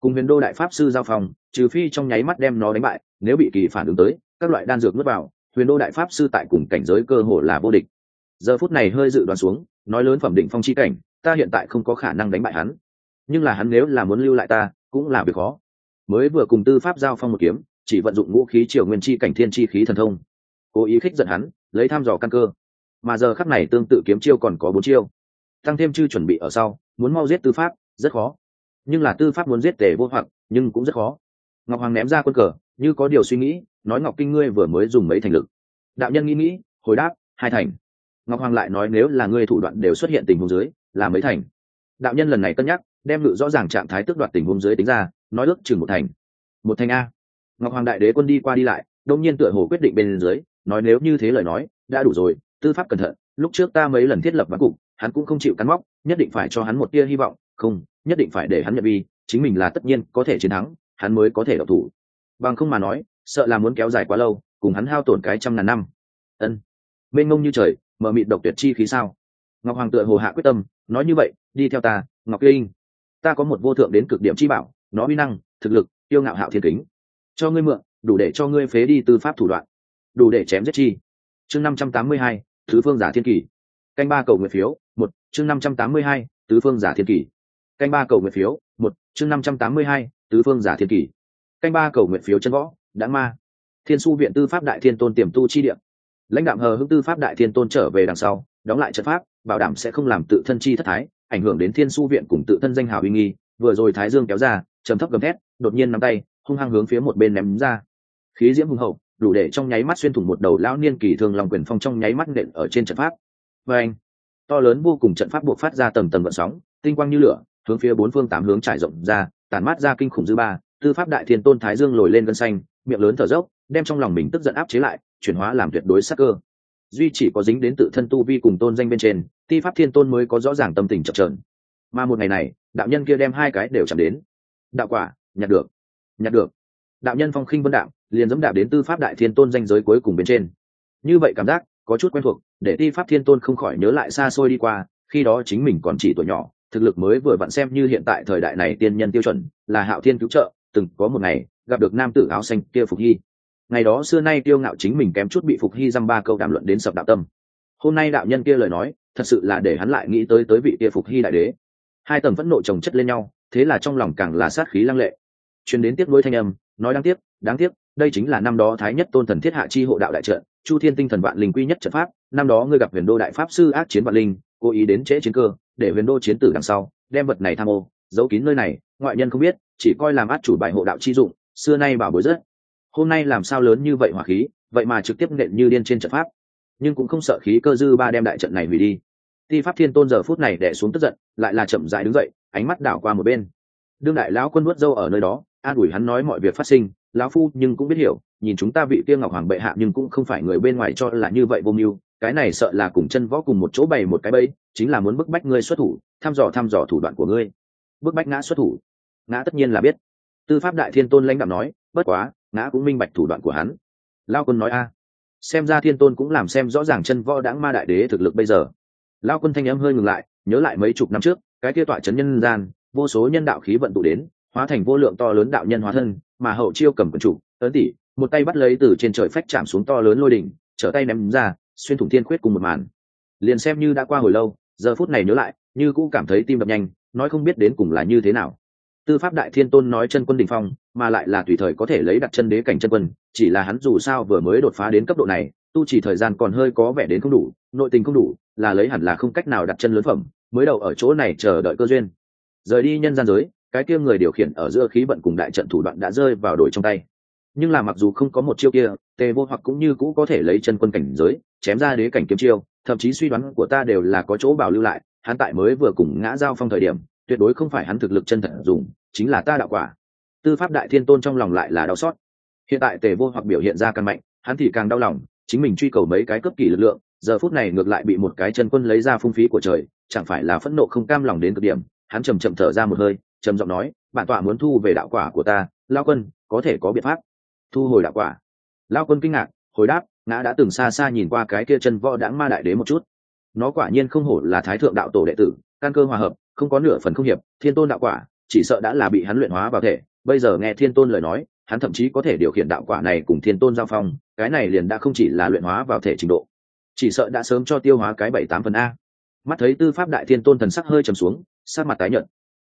cùng huyền đô đại pháp sư giao phòng, trừ phi trong nháy mắt đem nó đánh bại, nếu bị kỳ phản ứng tới, các loại đan dược nuốt vào, huyền đô đại pháp sư tại cùng cảnh giới cơ hồ là vô địch. Giờ phút này hơi dự đoán xuống, nói lớn phẩm định phong chi cảnh, ta hiện tại không có khả năng đánh bại hắn. Nhưng là hắn nếu là muốn lưu lại ta, cũng là việc khó. Mới vừa cùng tư pháp giao phong một kiếm, chỉ vận dụng vũ khí triều nguyên chi cảnh thiên chi khí thần thông. Cố ý khích giận hắn, lấy tham dò căn cơ. Mà giờ khắc này tương tự kiếm chiêu còn có bốn chiêu. Tăng thêm chư chuẩn bị ở sau, muốn mau giết tư pháp, rất khó nhưng là tư pháp muốn giết tề vô hoặc, nhưng cũng rất khó. Ngọc hoàng ném ra quân cờ, như có điều suy nghĩ, nói ngọc kinh ngươi vừa mới dùng mấy thành lực. Đạo nhân nghĩ nghĩ, hồi đáp, hai thành. Ngọc hoàng lại nói nếu là ngươi thủ đoạn đều xuất hiện tình huống dưới, là mấy thành. Đạo nhân lần này cân nhắc, đem ngự rõ ràng trạng thái tước đoạt tình huống dưới tính ra, nói ước chừng một thành. Một thành a. Ngọc hoàng đại đế quân đi qua đi lại, đông nhiên tựa hồ quyết định bên dưới, nói nếu như thế lời nói, đã đủ rồi, tư pháp cẩn thận, lúc trước ta mấy lần thiết lập ván cục, hắn cũng không chịu cắn móc, nhất định phải cho hắn một tia hy vọng, không nhất định phải để hắn nhận vi chính mình là tất nhiên có thể chiến thắng, hắn mới có thể độc thủ. Bằng không mà nói, sợ là muốn kéo dài quá lâu, cùng hắn hao tổn cái trăm ngàn năm. Ân. Mênh ngông như trời mở mịt độc tuyệt chi khí sao? Ngọc hoàng tựa hồ hạ quyết tâm, nói như vậy, đi theo ta, ngọc linh. Ta có một vô thượng đến cực điểm chi bảo, nó uy năng, thực lực yêu ngạo hạo thiên kính. Cho ngươi mượn, đủ để cho ngươi phế đi tư pháp thủ đoạn. Đủ để chém giết chi. Chương năm trăm tám mươi hai thứ phương giả thiên kỳ canh ba cầu nguyện phiếu, một, chương năm trăm tám mươi hai, tứ phương giả thiên kỳ canh ba cầu nguyện phiếu, một, chương năm trăm tám mươi hai, tứ phương giả thiên kỷ canh ba cầu nguyện phiếu chân võ, đã ma. Thiên su viện tư pháp đại thiên tôn tiềm tu chi điểm lãnh đạo hờ hưng tư pháp đại thiên tôn trở về đằng sau, đóng lại trận pháp, bảo đảm sẽ không làm tự thân chi thất thái, ảnh hưởng đến thiên su viện cùng tự thân danh hào uy nghi. Vừa rồi thái dương kéo ra, trầm thấp gầm thét, đột nhiên nắm tay, hung hăng hướng phía một bên ném ra. Khí diễm hùng hậu, đủ để trong nháy mắt xuyên thủng một đầu lão niên kỳ thường lòng quyền phong trong nháy mắt nện ở trên trận pháp. Và anh, to lớn vô cùng trận pháp buộc phát ra tầm tầm vận sóng, tinh quang như lửa hướng phía bốn phương tám hướng trải rộng ra tàn mát ra kinh khủng dư ba, tư pháp đại thiên tôn thái dương lồi lên gân xanh, miệng lớn thở dốc, đem trong lòng mình tức giận áp chế lại, chuyển hóa làm tuyệt đối sắc cơ. Duy chỉ có dính đến tự thân tu vi cùng tôn danh bên trên, ti pháp thiên tôn mới có rõ ràng tâm tình chập trờn mà một ngày này, đạo nhân kia đem hai cái đều chạm đến. Đạo quả, nhặt được. Nhặt được. Đạo nhân phong khinh vân đạo, liền dẫm đạp đến tư pháp đại thiên tôn danh giới cuối cùng bên trên. Như vậy cảm giác, có chút quen thuộc, để ti pháp thiên tôn không khỏi nhớ lại xa xôi đi qua, khi đó chính mình còn chỉ tuổi nhỏ thực lực mới vừa vặn xem như hiện tại thời đại này tiên nhân tiêu chuẩn, là hạo thiên cứu trợ, từng có một ngày, gặp được nam tử áo xanh kia phục hy. Ngày đó xưa nay tiêu ngạo chính mình kém chút bị phục hy dăm ba câu đàm luận đến sập đạo tâm. Hôm nay đạo nhân kia lời nói, thật sự là để hắn lại nghĩ tới tới vị kia phục hy đại đế. Hai tầng phẫn nộ chồng chất lên nhau, thế là trong lòng càng là sát khí lăng lệ. Chuyến đến tiếp nối thanh âm, nói đáng tiếc đáng tiếc, đây chính là năm đó thái nhất tôn thần thiết hạ chi hộ đạo đại trận, chu thiên tinh thần vạn linh quy nhất trận pháp, năm đó ngươi gặp huyền đô đại pháp sư ác chiến vạn linh, cố ý đến trễ chiến cơ để huyền đô chiến tử đằng sau, đem vật này tham ô, giấu kín nơi này, ngoại nhân không biết, chỉ coi làm át chủ bài hộ đạo chi dụng, xưa nay bảo bối rất. Hôm nay làm sao lớn như vậy hỏa khí, vậy mà trực tiếp nện như điên trên trận pháp. Nhưng cũng không sợ khí cơ dư ba đem đại trận này hủy đi. Ti pháp thiên tôn giờ phút này đẻ xuống tức giận, lại là chậm dại đứng dậy, ánh mắt đảo qua một bên. Đương đại lão quân nuốt dâu ở nơi đó, an ủi hắn nói mọi việc phát sinh, lão phu nhưng cũng biết hiểu, nhìn chúng ta vị Tiêu ngọc hoàng bệ hạ nhưng cũng không phải người bên ngoài cho là như vậy vô mưu cái này sợ là cùng chân võ cùng một chỗ bày một cái bẫy, chính là muốn bức bách ngươi xuất thủ, thăm dò thăm dò thủ đoạn của ngươi. Bức bách ngã xuất thủ. Ngã tất nhiên là biết. Tư pháp đại thiên tôn lãnh đạo nói, bất quá, ngã cũng minh bạch thủ đoạn của hắn. Lao quân nói, a, xem ra thiên tôn cũng làm xem rõ ràng chân võ đãng ma đại đế thực lực bây giờ. Lao quân thanh âm hơi ngừng lại, nhớ lại mấy chục năm trước, cái kia tọa chấn nhân gian, vô số nhân đạo khí vận tụ đến, hóa thành vô lượng to lớn đạo nhân hóa thân, mà hậu chiêu cầm quần chủ tấn tỷ một tay bắt lấy từ trên trời phách chạm xuống to lớn lôi đỉnh, trở tay ném ra xuyên thủng thiên khuyết cùng một màn. Liền xem như đã qua hồi lâu, giờ phút này nhớ lại, như cũng cảm thấy tim đập nhanh, nói không biết đến cùng là như thế nào. Tư pháp đại thiên tôn nói chân quân đình phong, mà lại là tùy thời có thể lấy đặt chân đế cảnh chân quân, chỉ là hắn dù sao vừa mới đột phá đến cấp độ này, tu chỉ thời gian còn hơi có vẻ đến không đủ, nội tình không đủ, là lấy hẳn là không cách nào đặt chân lớn phẩm, mới đầu ở chỗ này chờ đợi cơ duyên. Rời đi nhân gian giới, cái kia người điều khiển ở giữa khí vận cùng đại trận thủ đoạn đã rơi vào đổi trong tay nhưng là mặc dù không có một chiêu kia, tề vô hoặc cũng như cũ có thể lấy chân quân cảnh giới, chém ra đế cảnh kiếm chiêu, thậm chí suy đoán của ta đều là có chỗ bảo lưu lại, hắn tại mới vừa cùng ngã giao phong thời điểm, tuyệt đối không phải hắn thực lực chân thật dùng, chính là ta đạo quả. Tư pháp đại thiên tôn trong lòng lại là đau xót. Hiện tại tề vô hoặc biểu hiện ra căn mạnh, hắn thì càng đau lòng, chính mình truy cầu mấy cái cấp kỳ lực lượng, giờ phút này ngược lại bị một cái chân quân lấy ra phung phí của trời, chẳng phải là phẫn nộ không cam lòng đến cực điểm, hắn trầm chậm thở ra một hơi, trầm giọng nói, bản tọa muốn thu về đạo quả của ta, lao quân, có thể có biện pháp thu hồi đạo quả. Lao quân kinh ngạc hồi đáp ngã đã từng xa xa nhìn qua cái kia chân võ đãng ma đại đế một chút. Nó quả nhiên không hổ là thái thượng đạo tổ đệ tử căn cơ hòa hợp không có nửa phần không hiệp thiên tôn đạo quả chỉ sợ đã là bị hắn luyện hóa vào thể. Bây giờ nghe thiên tôn lời nói hắn thậm chí có thể điều khiển đạo quả này cùng thiên tôn giao phong cái này liền đã không chỉ là luyện hóa vào thể trình độ. Chỉ sợ đã sớm cho tiêu hóa cái bảy tám phần a. Mắt thấy tư pháp đại thiên tôn thần sắc hơi trầm xuống sát mặt tái nhợt,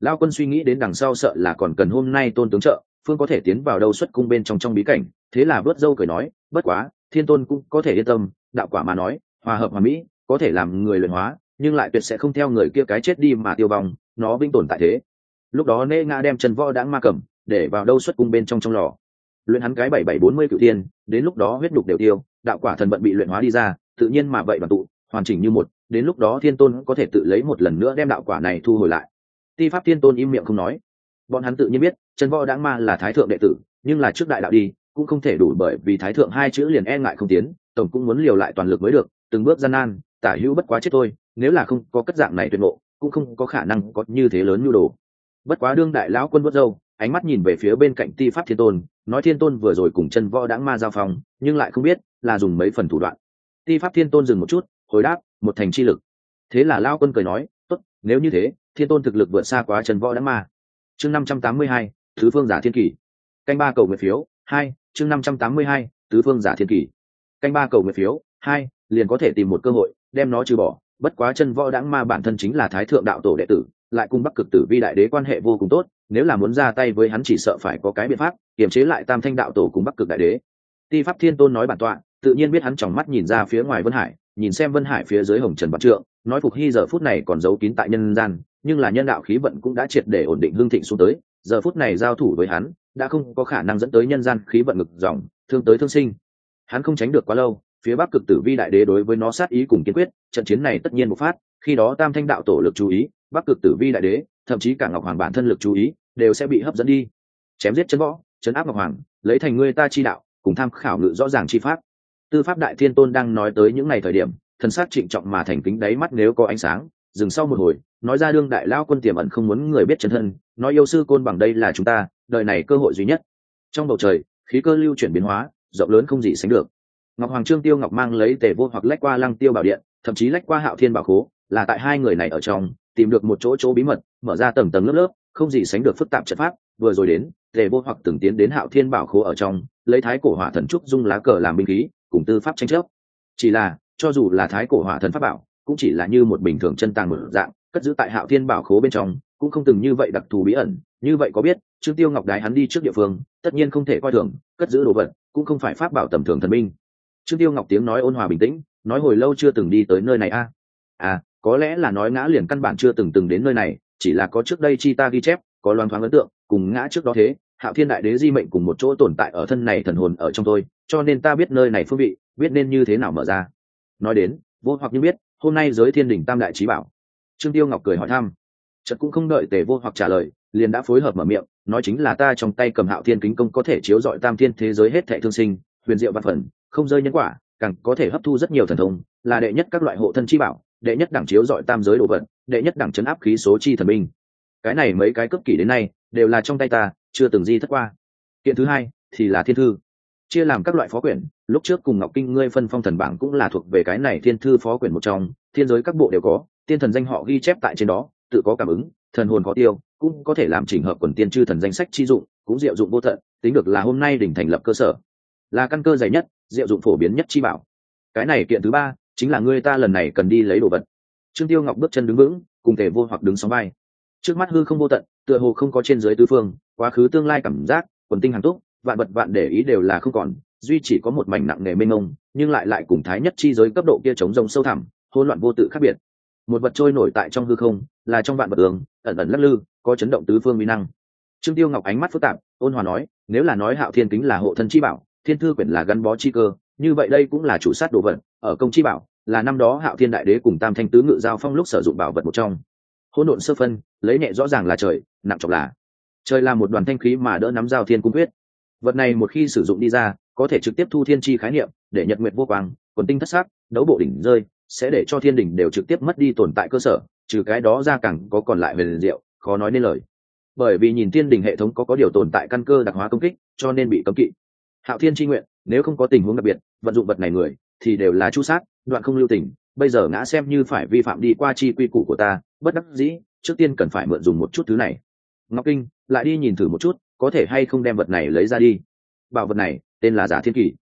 lao quân suy nghĩ đến đằng sau sợ là còn cần hôm nay tôn tướng trợ phương có thể tiến vào đâu xuất cung bên trong trong bí cảnh, thế là vớt dâu cười nói, bất quá, thiên tôn cũng có thể yên tâm, đạo quả mà nói, hòa hợp hòa mỹ, có thể làm người luyện hóa, nhưng lại tuyệt sẽ không theo người kia cái chết đi mà tiêu vong, nó vinh tồn tại thế. Lúc đó nê nga đem chân võ đãng ma cầm, để vào đâu xuất cung bên trong trong lò. Luyện hắn cái bảy bảy bốn mươi cựu tiên đến lúc đó huyết đục đều tiêu, đạo quả thần vận bị luyện hóa đi ra, tự nhiên mà vậy đoàn tụ, hoàn chỉnh như một, đến lúc đó thiên tôn có thể tự lấy một lần nữa đem đạo quả này thu hồi lại. Ti pháp thiên tôn im miệng không nói. Bọn hắn tự nhiên biết chân võ Đãng ma là thái thượng đệ tử, nhưng là trước đại đạo đi, cũng không thể đủ bởi vì thái thượng hai chữ liền e ngại không tiến, tổng cũng muốn liều lại toàn lực mới được, từng bước gian nan, tả hữu bất quá chết thôi, nếu là không có cất dạng này tuyệt ngộ, cũng không có khả năng có như thế lớn nhu đồ. Bất quá đương đại lão quân vớt dâu, ánh mắt nhìn về phía bên cạnh ti pháp thiên tôn, nói thiên tôn vừa rồi cùng chân võ Đãng ma giao phong nhưng lại không biết là dùng mấy phần thủ đoạn. Ti pháp thiên tôn dừng một chút, hồi đáp, một thành chi lực. Thế là lao quân cười nói, tốt, nếu như thế, thiên tôn thực lực vượt xa quá chân võ Đãng ma. Chương năm trăm tám mươi hai thứ phương giả thiên kỷ canh ba cầu nguyện phiếu, hai, chương năm trăm tám mươi hai, tứ phương giả thiên kỷ canh ba cầu nguyện phiếu, hai, liền có thể tìm một cơ hội, đem nó trừ bỏ. Bất quá chân võ đãng ma bản thân chính là thái thượng đạo tổ đệ tử, lại cùng bắc cực tử vi đại đế quan hệ vô cùng tốt, nếu là muốn ra tay với hắn chỉ sợ phải có cái biện pháp, kiềm chế lại tam thanh đạo tổ cùng bắc cực đại đế. Ti pháp thiên tôn nói bản tọa, tự nhiên biết hắn tròng mắt nhìn ra phía ngoài vân hải, nhìn xem vân hải phía dưới hồng trần bạc trượng, nói phục hy giờ phút này còn giấu kín tại nhân gian, nhưng là nhân đạo khí vận cũng đã triệt để ổn định hương thịnh xuống tới giờ phút này giao thủ với hắn, đã không có khả năng dẫn tới nhân gian khí vận ngực dòng, thương tới thương sinh. Hắn không tránh được quá lâu, phía bắc cực tử vi đại đế đối với nó sát ý cùng kiên quyết, trận chiến này tất nhiên một phát, khi đó tam thanh đạo tổ lực chú ý, bắc cực tử vi đại đế, thậm chí cả ngọc hoàng bản thân lực chú ý, đều sẽ bị hấp dẫn đi. Chém giết chân võ, chấn áp ngọc hoàng, lấy thành ngươi ta chi đạo, cùng tham khảo ngự rõ ràng chi pháp. Tư pháp đại thiên tôn đang nói tới những ngày thời điểm, thần sát trịnh trọng mà thành kính đáy mắt nếu có ánh sáng, dừng sau một hồi nói ra đương đại lao quân tiềm ẩn không muốn người biết chân thân, nói yêu sư côn bằng đây là chúng ta, đời này cơ hội duy nhất. Trong bầu trời, khí cơ lưu chuyển biến hóa, rộng lớn không gì sánh được. Ngọc hoàng trương tiêu ngọc mang lấy tề vô hoặc lách qua lăng tiêu bảo điện, thậm chí lách qua hạo thiên bảo khố, là tại hai người này ở trong, tìm được một chỗ chỗ bí mật, mở ra tầng tầng lớp lớp, không gì sánh được phức tạp trận pháp, vừa rồi đến, tề vô hoặc từng tiến đến hạo thiên bảo khố ở trong, lấy thái cổ hỏa thần trúc dung lá cờ làm binh khí, cùng tư pháp tranh chấp. Chỉ là, cho dù là thái cổ hỏa thần pháp bảo cũng chỉ là như một bình thường chân tàng mở dạng, cất giữ tại hạo thiên bảo khố bên trong, cũng không từng như vậy đặc thù bí ẩn. Như vậy có biết, trương tiêu ngọc đái hắn đi trước địa phương, tất nhiên không thể coi thường, cất giữ đồ vật, cũng không phải pháp bảo tầm thường thần minh. Trương tiêu ngọc tiếng nói ôn hòa bình tĩnh, nói hồi lâu chưa từng đi tới nơi này a. À? à có lẽ là nói ngã liền căn bản chưa từng từng đến nơi này, chỉ là có trước đây chi ta ghi chép, có loan thoáng ấn tượng, cùng ngã trước đó thế, hạo thiên đại đế di mệnh cùng một chỗ tồn tại ở thân này thần hồn ở trong tôi, cho nên ta biết nơi này phương vị, biết nên như thế nào mở ra. Nói đến, vô hoặc như biết hôm nay giới thiên đình tam đại trí bảo. Trương tiêu ngọc cười hỏi thăm. Chợt cũng không đợi tề vô hoặc trả lời, liền đã phối hợp mở miệng, nói chính là ta trong tay cầm hạo thiên kính công có thể chiếu dọi tam thiên thế giới hết thệ thương sinh, huyền diệu văn phần, không rơi nhân quả, càng có thể hấp thu rất nhiều thần thông, là đệ nhất các loại hộ thân chi bảo, đệ nhất đẳng chiếu dọi tam giới đồ vật, đệ nhất đẳng chấn áp khí số chi thần minh. Cái này mấy cái cấp kỷ đến nay, đều là trong tay ta, chưa từng di thất qua. Kiện thứ hai thì là thiên thư chia làm các loại phó quyển, lúc trước cùng ngọc kinh ngươi phân phong thần bảng cũng là thuộc về cái này thiên thư phó quyển một trong, thiên giới các bộ đều có, tiên thần danh họ ghi chép tại trên đó, tự có cảm ứng, thần hồn có tiêu, cũng có thể làm chỉnh hợp quần tiên chư thần danh sách chi dụng, cũng diệu dụng vô tận, tính được là hôm nay đỉnh thành lập cơ sở. Là căn cơ dày nhất, diệu dụng phổ biến nhất chi bảo. Cái này kiện thứ ba, chính là ngươi ta lần này cần đi lấy đồ vật. Trương tiêu ngọc bước chân đứng vững, cùng thể vô hoặc đứng sóng vai. Trước mắt hư không vô tận, tựa hồ không có trên dưới tứ phương, quá khứ tương lai cảm giác, quần tinh hàng túc vạn vật vạn để ý đều là không còn, duy chỉ có một mảnh nặng nề mênh mông, nhưng lại lại cùng thái nhất chi giới cấp độ kia chống rông sâu thẳm, hỗn loạn vô tự khác biệt. Một vật trôi nổi tại trong hư không, là trong vạn vật tường, ẩn ẩn lắc lư, có chấn động tứ phương vi năng. Trương tiêu ngọc ánh mắt phức tạp, ôn hòa nói, nếu là nói hạo thiên kính là hộ thân chi bảo, thiên thư quyển là gắn bó chi cơ, như vậy đây cũng là chủ sát đồ vật, ở công chi bảo, là năm đó hạo thiên đại đế cùng tam thanh tứ ngự giao phong lúc sử dụng bảo vật một trong. Hỗn độn sơ phân, lấy nhẹ rõ ràng là trời, nặng trọng là. Trời là một đoàn thanh khí mà đỡ nắm giao thiên cung quyết vật này một khi sử dụng đi ra, có thể trực tiếp thu thiên chi khái niệm, để nhật nguyện vô quang, quần tinh thất sắc, đấu bộ đỉnh rơi, sẽ để cho thiên đỉnh đều trực tiếp mất đi tồn tại cơ sở, trừ cái đó ra càng có còn lại về liền diệu, khó nói nên lời. Bởi vì nhìn thiên đình hệ thống có có điều tồn tại căn cơ đặc hóa công kích, cho nên bị cấm kỵ. Hạo thiên tri nguyện, nếu không có tình huống đặc biệt, vận dụng vật này người, thì đều là chu sát, đoạn không lưu tình. Bây giờ ngã xem như phải vi phạm đi qua chi quy củ của ta, bất đắc dĩ, trước tiên cần phải mượn dùng một chút thứ này. Ngọc kinh, lại đi nhìn thử một chút có thể hay không đem vật này lấy ra đi? Bảo vật này, tên là giả thiên kỷ.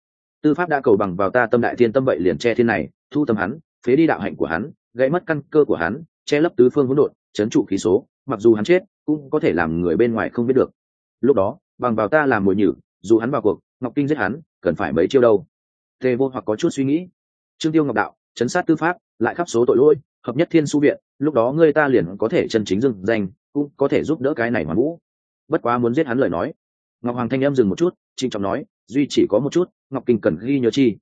tư pháp đã cầu bằng vào ta tâm đại thiên tâm vậy liền che thiên này, thu tâm hắn, phế đi đạo hạnh của hắn, gãy mất căn cơ của hắn, che lấp tứ phương hỗn độn, chấn trụ khí số, mặc dù hắn chết, cũng có thể làm người bên ngoài không biết được. Lúc đó, bằng vào ta làm mồi nhử, dù hắn vào cuộc, ngọc kinh giết hắn, cần phải mấy chiêu đâu? Tề vô hoặc có chút suy nghĩ. Trương tiêu ngọc đạo, chấn sát tư pháp, lại khắp số tội lỗi, hợp nhất thiên su viện, lúc đó ngươi ta liền có thể chân chính dưng danh, cũng có thể giúp đỡ cái này hoàn vũ bất quá muốn giết hắn lời nói. Ngọc hoàng thanh em dừng một chút trinh trọng nói, duy chỉ có một chút, ngọc kinh cần ghi nhớ chi.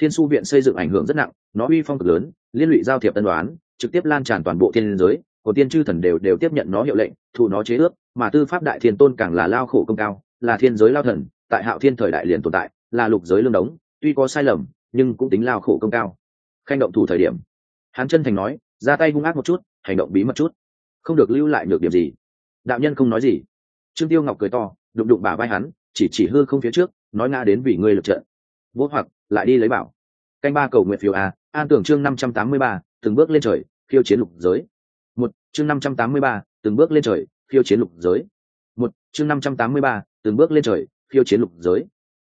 Thiên su viện xây dựng ảnh hưởng rất nặng, nó uy phong cực lớn, liên lụy giao thiệp tân đoán, trực tiếp lan tràn toàn bộ thiên giới của tiên chư thần đều đều tiếp nhận nó hiệu lệnh, thụ nó chế ước, mà tư pháp đại thiên tôn càng là lao khổ công cao, là thiên giới lao thần, tại hạo thiên thời đại liền tồn tại, là lục giới lương đống, tuy có sai lầm, nhưng cũng tính lao khổ công cao. Khanh động thủ thời điểm hắn chân thành nói, ra tay hung ác một chút, hành động bí mật chút, không được lưu lại được điểm gì. Đạo nhân không nói gì trương tiêu ngọc cười to, đụng đụng bà vai hắn, chỉ chỉ hư không phía trước, nói ngã đến vì ngươi lực trận. Vô hoặc, lại đi lấy bảo. Canh ba cầu nguyện phiếu a, an tưởng chương năm trăm tám mươi ba, từng bước lên trời, khiêu chiến lục giới. Một, chương năm trăm tám mươi ba, từng bước lên trời, khiêu chiến lục giới. Một, chương năm trăm tám mươi ba, từng bước lên trời, khiêu chiến lục giới.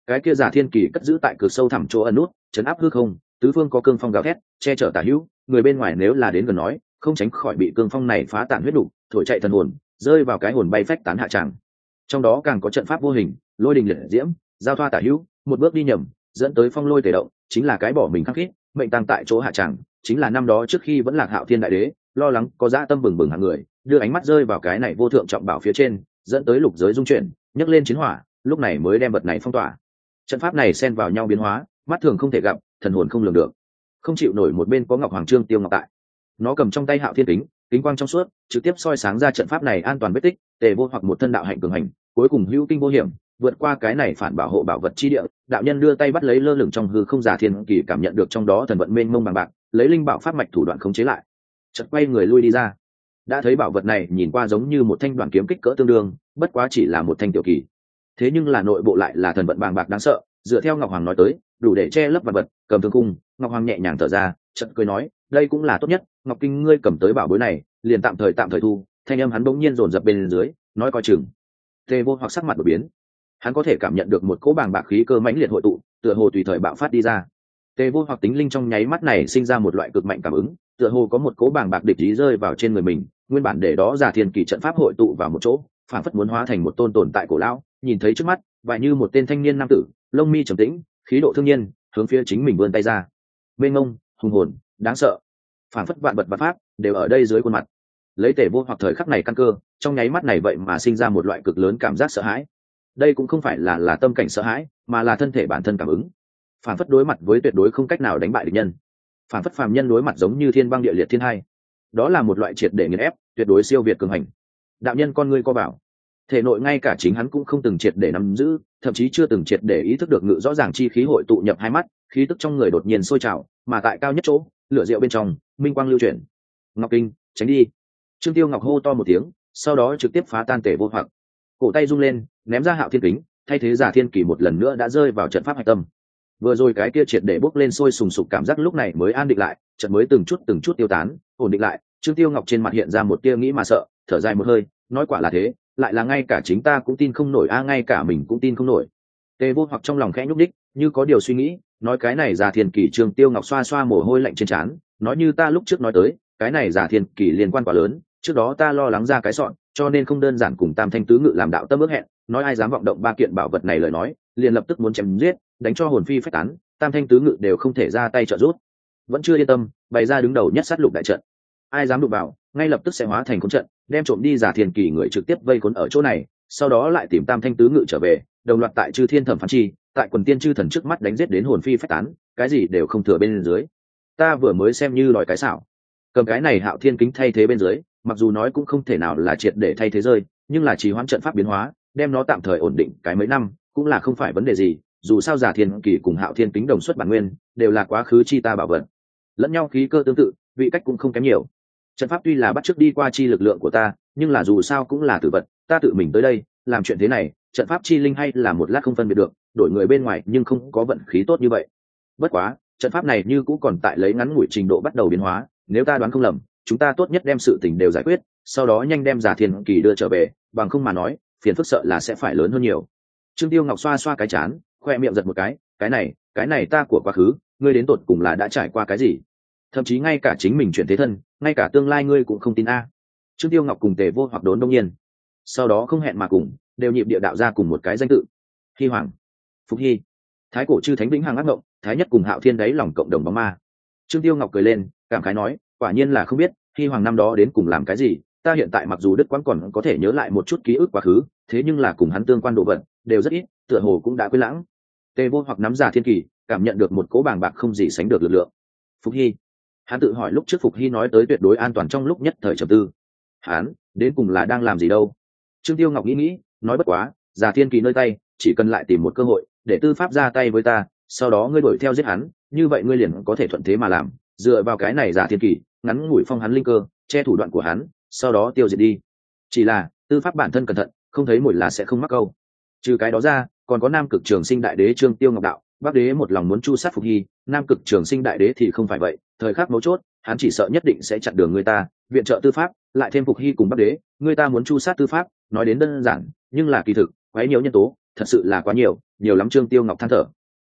Cái kia giả thiên kỳ cất giữ tại cực sâu thẳm chỗ ẩn nút, chấn áp hư không, tứ phương có cương phong gào thét, che chở tả hữu, người bên ngoài nếu là đến gần nói, không tránh khỏi bị cương phong này phá tản huyết đủ, thổi chạy thần hồn rơi vào cái hồn bay phách tán hạ tràng. Trong đó càng có trận pháp vô hình, lôi đình liệt diễm, giao thoa tả hữu, một bước đi nhầm, dẫn tới phong lôi tề động, chính là cái bỏ mình khắc khít, mệnh tăng tại chỗ hạ tràng, chính là năm đó trước khi vẫn lạc hạo thiên đại đế, lo lắng có dã tâm bừng bừng hàng người, đưa ánh mắt rơi vào cái này vô thượng trọng bảo phía trên, dẫn tới lục giới dung chuyển, nhấc lên chiến hỏa, lúc này mới đem vật này phong tỏa. Trận pháp này xen vào nhau biến hóa, mắt thường không thể gặp, thần hồn không lường được. Không chịu nổi một bên có ngọc hoàng trương tiêu ngọc tại. Nó cầm trong tay hạo thiên kính kính quang trong suốt, trực tiếp soi sáng ra trận pháp này an toàn vết tích, tề vô hoặc một thân đạo hạnh cường hành, cuối cùng hữu kinh vô hiểm, vượt qua cái này phản bảo hộ bảo vật chi địa, đạo nhân đưa tay bắt lấy lơ lửng trong hư không giả thiên kỳ cảm nhận được trong đó thần vận mênh mông bằng bạc, lấy linh bảo pháp mạch thủ đoạn khống chế lại. Chật quay người lui đi ra. Đã thấy bảo vật này nhìn qua giống như một thanh đoàn kiếm kích cỡ tương đương, bất quá chỉ là một thanh tiểu kỳ. Thế nhưng là nội bộ lại là thần vận bàng bạc đáng sợ, dựa theo ngọc hoàng nói tới, đủ để che lấp vật vật, cầm thương cung ngọc hoàng nhẹ nhàng thở ra, chợt cười nói đây cũng là tốt nhất, ngọc kinh ngươi cầm tới bảo bối này, liền tạm thời tạm thời thu, thanh âm hắn bỗng nhiên dồn dập bên dưới, nói coi chừng. Tê vô hoặc sắc mặt đột biến. Hắn có thể cảm nhận được một cỗ bàng bạc khí cơ mãnh liệt hội tụ, tựa hồ tùy thời bạo phát đi ra. Tê vô hoặc tính linh trong nháy mắt này sinh ra một loại cực mạnh cảm ứng, tựa hồ có một cỗ bàng bạc địch ý rơi vào trên người mình, nguyên bản để đó giả thiên kỳ trận pháp hội tụ vào một chỗ phản phất muốn hóa thành một tôn tồn tại cổ lão, nhìn thấy trước mắt và như một tên thanh niên nam tử, lông mi trầm tĩnh, khí độ thương nhiên, hướng phía chính mình vươn tay ra. Mênh ngông hùng hồn đáng sợ. Phản phất vạn vật vật pháp đều ở đây dưới khuôn mặt. Lấy tể vô hoặc thời khắc này căn cơ, trong nháy mắt này vậy mà sinh ra một loại cực lớn cảm giác sợ hãi. Đây cũng không phải là là tâm cảnh sợ hãi, mà là thân thể bản thân cảm ứng. Phản phất đối mặt với tuyệt đối không cách nào đánh bại địch nhân. Phản phất phàm nhân đối mặt giống như thiên băng địa liệt thiên hai. Đó là một loại triệt để nghiền ép, tuyệt đối siêu việt cường hành. Đạo nhân con ngươi co bảo. Thể nội ngay cả chính hắn cũng không từng triệt để nắm giữ, thậm chí chưa từng triệt để ý thức được ngự rõ ràng chi khí hội tụ nhập hai mắt, khí tức trong người đột nhiên sôi trào, mà tại cao nhất chỗ lửa rượu bên trong, minh quang lưu chuyển. Ngọc kinh, tránh đi. Trương tiêu ngọc hô to một tiếng, sau đó trực tiếp phá tan tể vô hoặc. Cổ tay rung lên, ném ra hạo thiên kính, thay thế giả thiên kỳ một lần nữa đã rơi vào trận pháp hạch tâm. Vừa rồi cái kia triệt để bốc lên sôi sùng sục cảm giác lúc này mới an định lại, trận mới từng chút từng chút tiêu tán, ổn định lại, trương tiêu ngọc trên mặt hiện ra một tia nghĩ mà sợ, thở dài một hơi, nói quả là thế, lại là ngay cả chính ta cũng tin không nổi, a, ngay cả mình cũng tin không nổi. Tề vô hoặc trong lòng khẽ nhúc đích như có điều suy nghĩ nói cái này giả thiên kỳ trương tiêu ngọc xoa xoa mồ hôi lạnh trên trán, nói như ta lúc trước nói tới, cái này giả thiên kỳ liên quan quá lớn, trước đó ta lo lắng ra cái sọn, cho nên không đơn giản cùng tam thanh tứ ngự làm đạo tâm ước hẹn, nói ai dám vọng động ba kiện bảo vật này lời nói, liền lập tức muốn chém giết, đánh cho hồn phi phách tán, tam thanh tứ ngự đều không thể ra tay trợ giúp. Vẫn chưa yên tâm, bày ra đứng đầu nhất sát lục đại trận. Ai dám đụng vào, ngay lập tức sẽ hóa thành khốn trận, đem trộm đi giả thiên kỳ người trực tiếp vây khốn ở chỗ này, sau đó lại tìm tam thanh tứ ngự trở về, đồng loạt tại chư thiên thẩm phán chi tại quần tiên chư thần trước mắt đánh giết đến hồn phi phách tán, cái gì đều không thừa bên dưới. Ta vừa mới xem như đòi cái xảo. Cầm cái này hạo thiên kính thay thế bên dưới, mặc dù nói cũng không thể nào là triệt để thay thế rơi, nhưng là chỉ hoãn trận pháp biến hóa, đem nó tạm thời ổn định cái mấy năm, cũng là không phải vấn đề gì, dù sao giả thiên kỳ cùng hạo thiên kính đồng xuất bản nguyên, đều là quá khứ chi ta bảo vật. Lẫn nhau khí cơ tương tự, vị cách cũng không kém nhiều. Trận pháp tuy là bắt t đi qua chi lực lượng của ta, nhưng là dù sao cũng là tử vật, ta tự mình tới đây, làm chuyện thế này, trận pháp chi linh hay là một lát không phân biệt được đổi người bên ngoài nhưng không có vận khí tốt như vậy. Bất quá, trận pháp này như cũng còn tại lấy ngắn ngủi trình độ bắt đầu biến hóa, nếu ta đoán không lầm, chúng ta tốt nhất đem sự tình đều giải quyết, sau đó nhanh đem giả thiên kỳ đưa trở về, bằng không mà nói, phiền phức sợ là sẽ phải lớn hơn nhiều. Trương tiêu ngọc xoa xoa cái chán, khoe miệng giật một cái cái này cái này ta của quá khứ, ngươi đến tột cùng là đã trải qua cái gì? Thậm chí ngay cả chính mình chuyển thế thân, ngay cả tương lai ngươi cũng không tin a. Trương tiêu ngọc cùng tề vô hoặc đốn đông nhiên. Sau đó không hẹn mà cùng, đều nhịp địa đạo ra cùng một cái danh tự. Hy hoàng phúc hy. Thái cổ chư thánh vĩnh hằng ác ngộng, thái nhất cùng hạo thiên đáy lòng cộng đồng bóng ma. Trương tiêu ngọc cười lên, cảm khái nói, quả nhiên là không biết khi hoàng năm đó đến cùng làm cái gì, ta hiện tại mặc dù đức quán còn có thể nhớ lại một chút ký ức quá khứ, thế nhưng là cùng hắn tương quan đồ vật, đều rất ít, tựa hồ cũng đã quên lãng. Tề vô hoặc nắm giả thiên kỳ, cảm nhận được một cỗ bàng bạc không gì sánh được lực lượng. Phục hy. Hắn tự hỏi lúc trước phục hy nói tới tuyệt đối an toàn trong lúc nhất thời trầm tư. Hắn, đến cùng là đang làm gì đâu? Trương tiêu ngọc nghĩ nghĩ, nói bất quá, giả thiên kỳ nơi tay, chỉ cần lại tìm một cơ hội để tư pháp ra tay với ta sau đó ngươi đuổi theo giết hắn như vậy ngươi liền có thể thuận thế mà làm dựa vào cái này giả thiên kỷ, ngắn ngủi phong hắn linh cơ che thủ đoạn của hắn sau đó tiêu diệt đi. Chỉ là tư pháp bản thân cẩn thận không thấy mùi là sẽ không mắc câu. Trừ cái đó ra còn có nam cực trường sinh đại đế trương tiêu ngọc đạo bắc đế một lòng muốn chu sát phục hy nam cực trường sinh đại đế thì không phải vậy thời khắc mấu chốt hắn chỉ sợ nhất định sẽ chặn đường người ta viện trợ tư pháp lại thêm phục hy cùng bắc đế người ta muốn chu sát tư pháp nói đến đơn giản nhưng là kỳ thực quấy nhiều nhân tố thật sự là quá nhiều nhiều lắm trương tiêu ngọc than thở.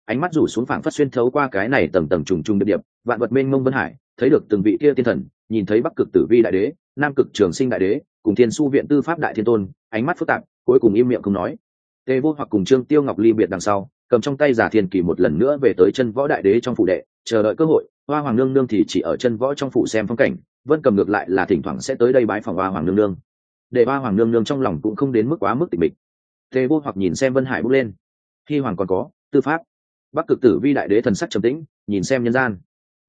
Ánh mắt rủ xuống phảng phất xuyên thấu qua cái này tầng tầng trùng trùng địa điểm, vạn vật mênh mông vân hải, thấy được từng vị kia tiên thần, nhìn thấy bắc cực tử vi đại đế, nam cực trường sinh đại đế, cùng thiên su viện tư pháp đại thiên tôn, ánh mắt phức tạp, cuối cùng im miệng không nói. Tề vô hoặc cùng trương tiêu ngọc ly biệt đằng sau, cầm trong tay giả thiên kỳ một lần nữa về tới chân võ đại đế trong phủ đệ, chờ đợi cơ hội, hoa hoàng nương nương thì chỉ ở chân võ trong phủ xem phong cảnh vân cầm ngược lại là thỉnh thoảng sẽ tới đây bái phòng hoa hoàng nương nương. Để hoa hoàng nương nương trong lòng cũng không đến mức quá mức tịch mịch. Tề vô hoặc nhìn xem vân hải bước lên hy hoàng còn có, tư pháp. Bắc cực tử vi đại đế thần sắc trầm tĩnh, nhìn xem nhân gian.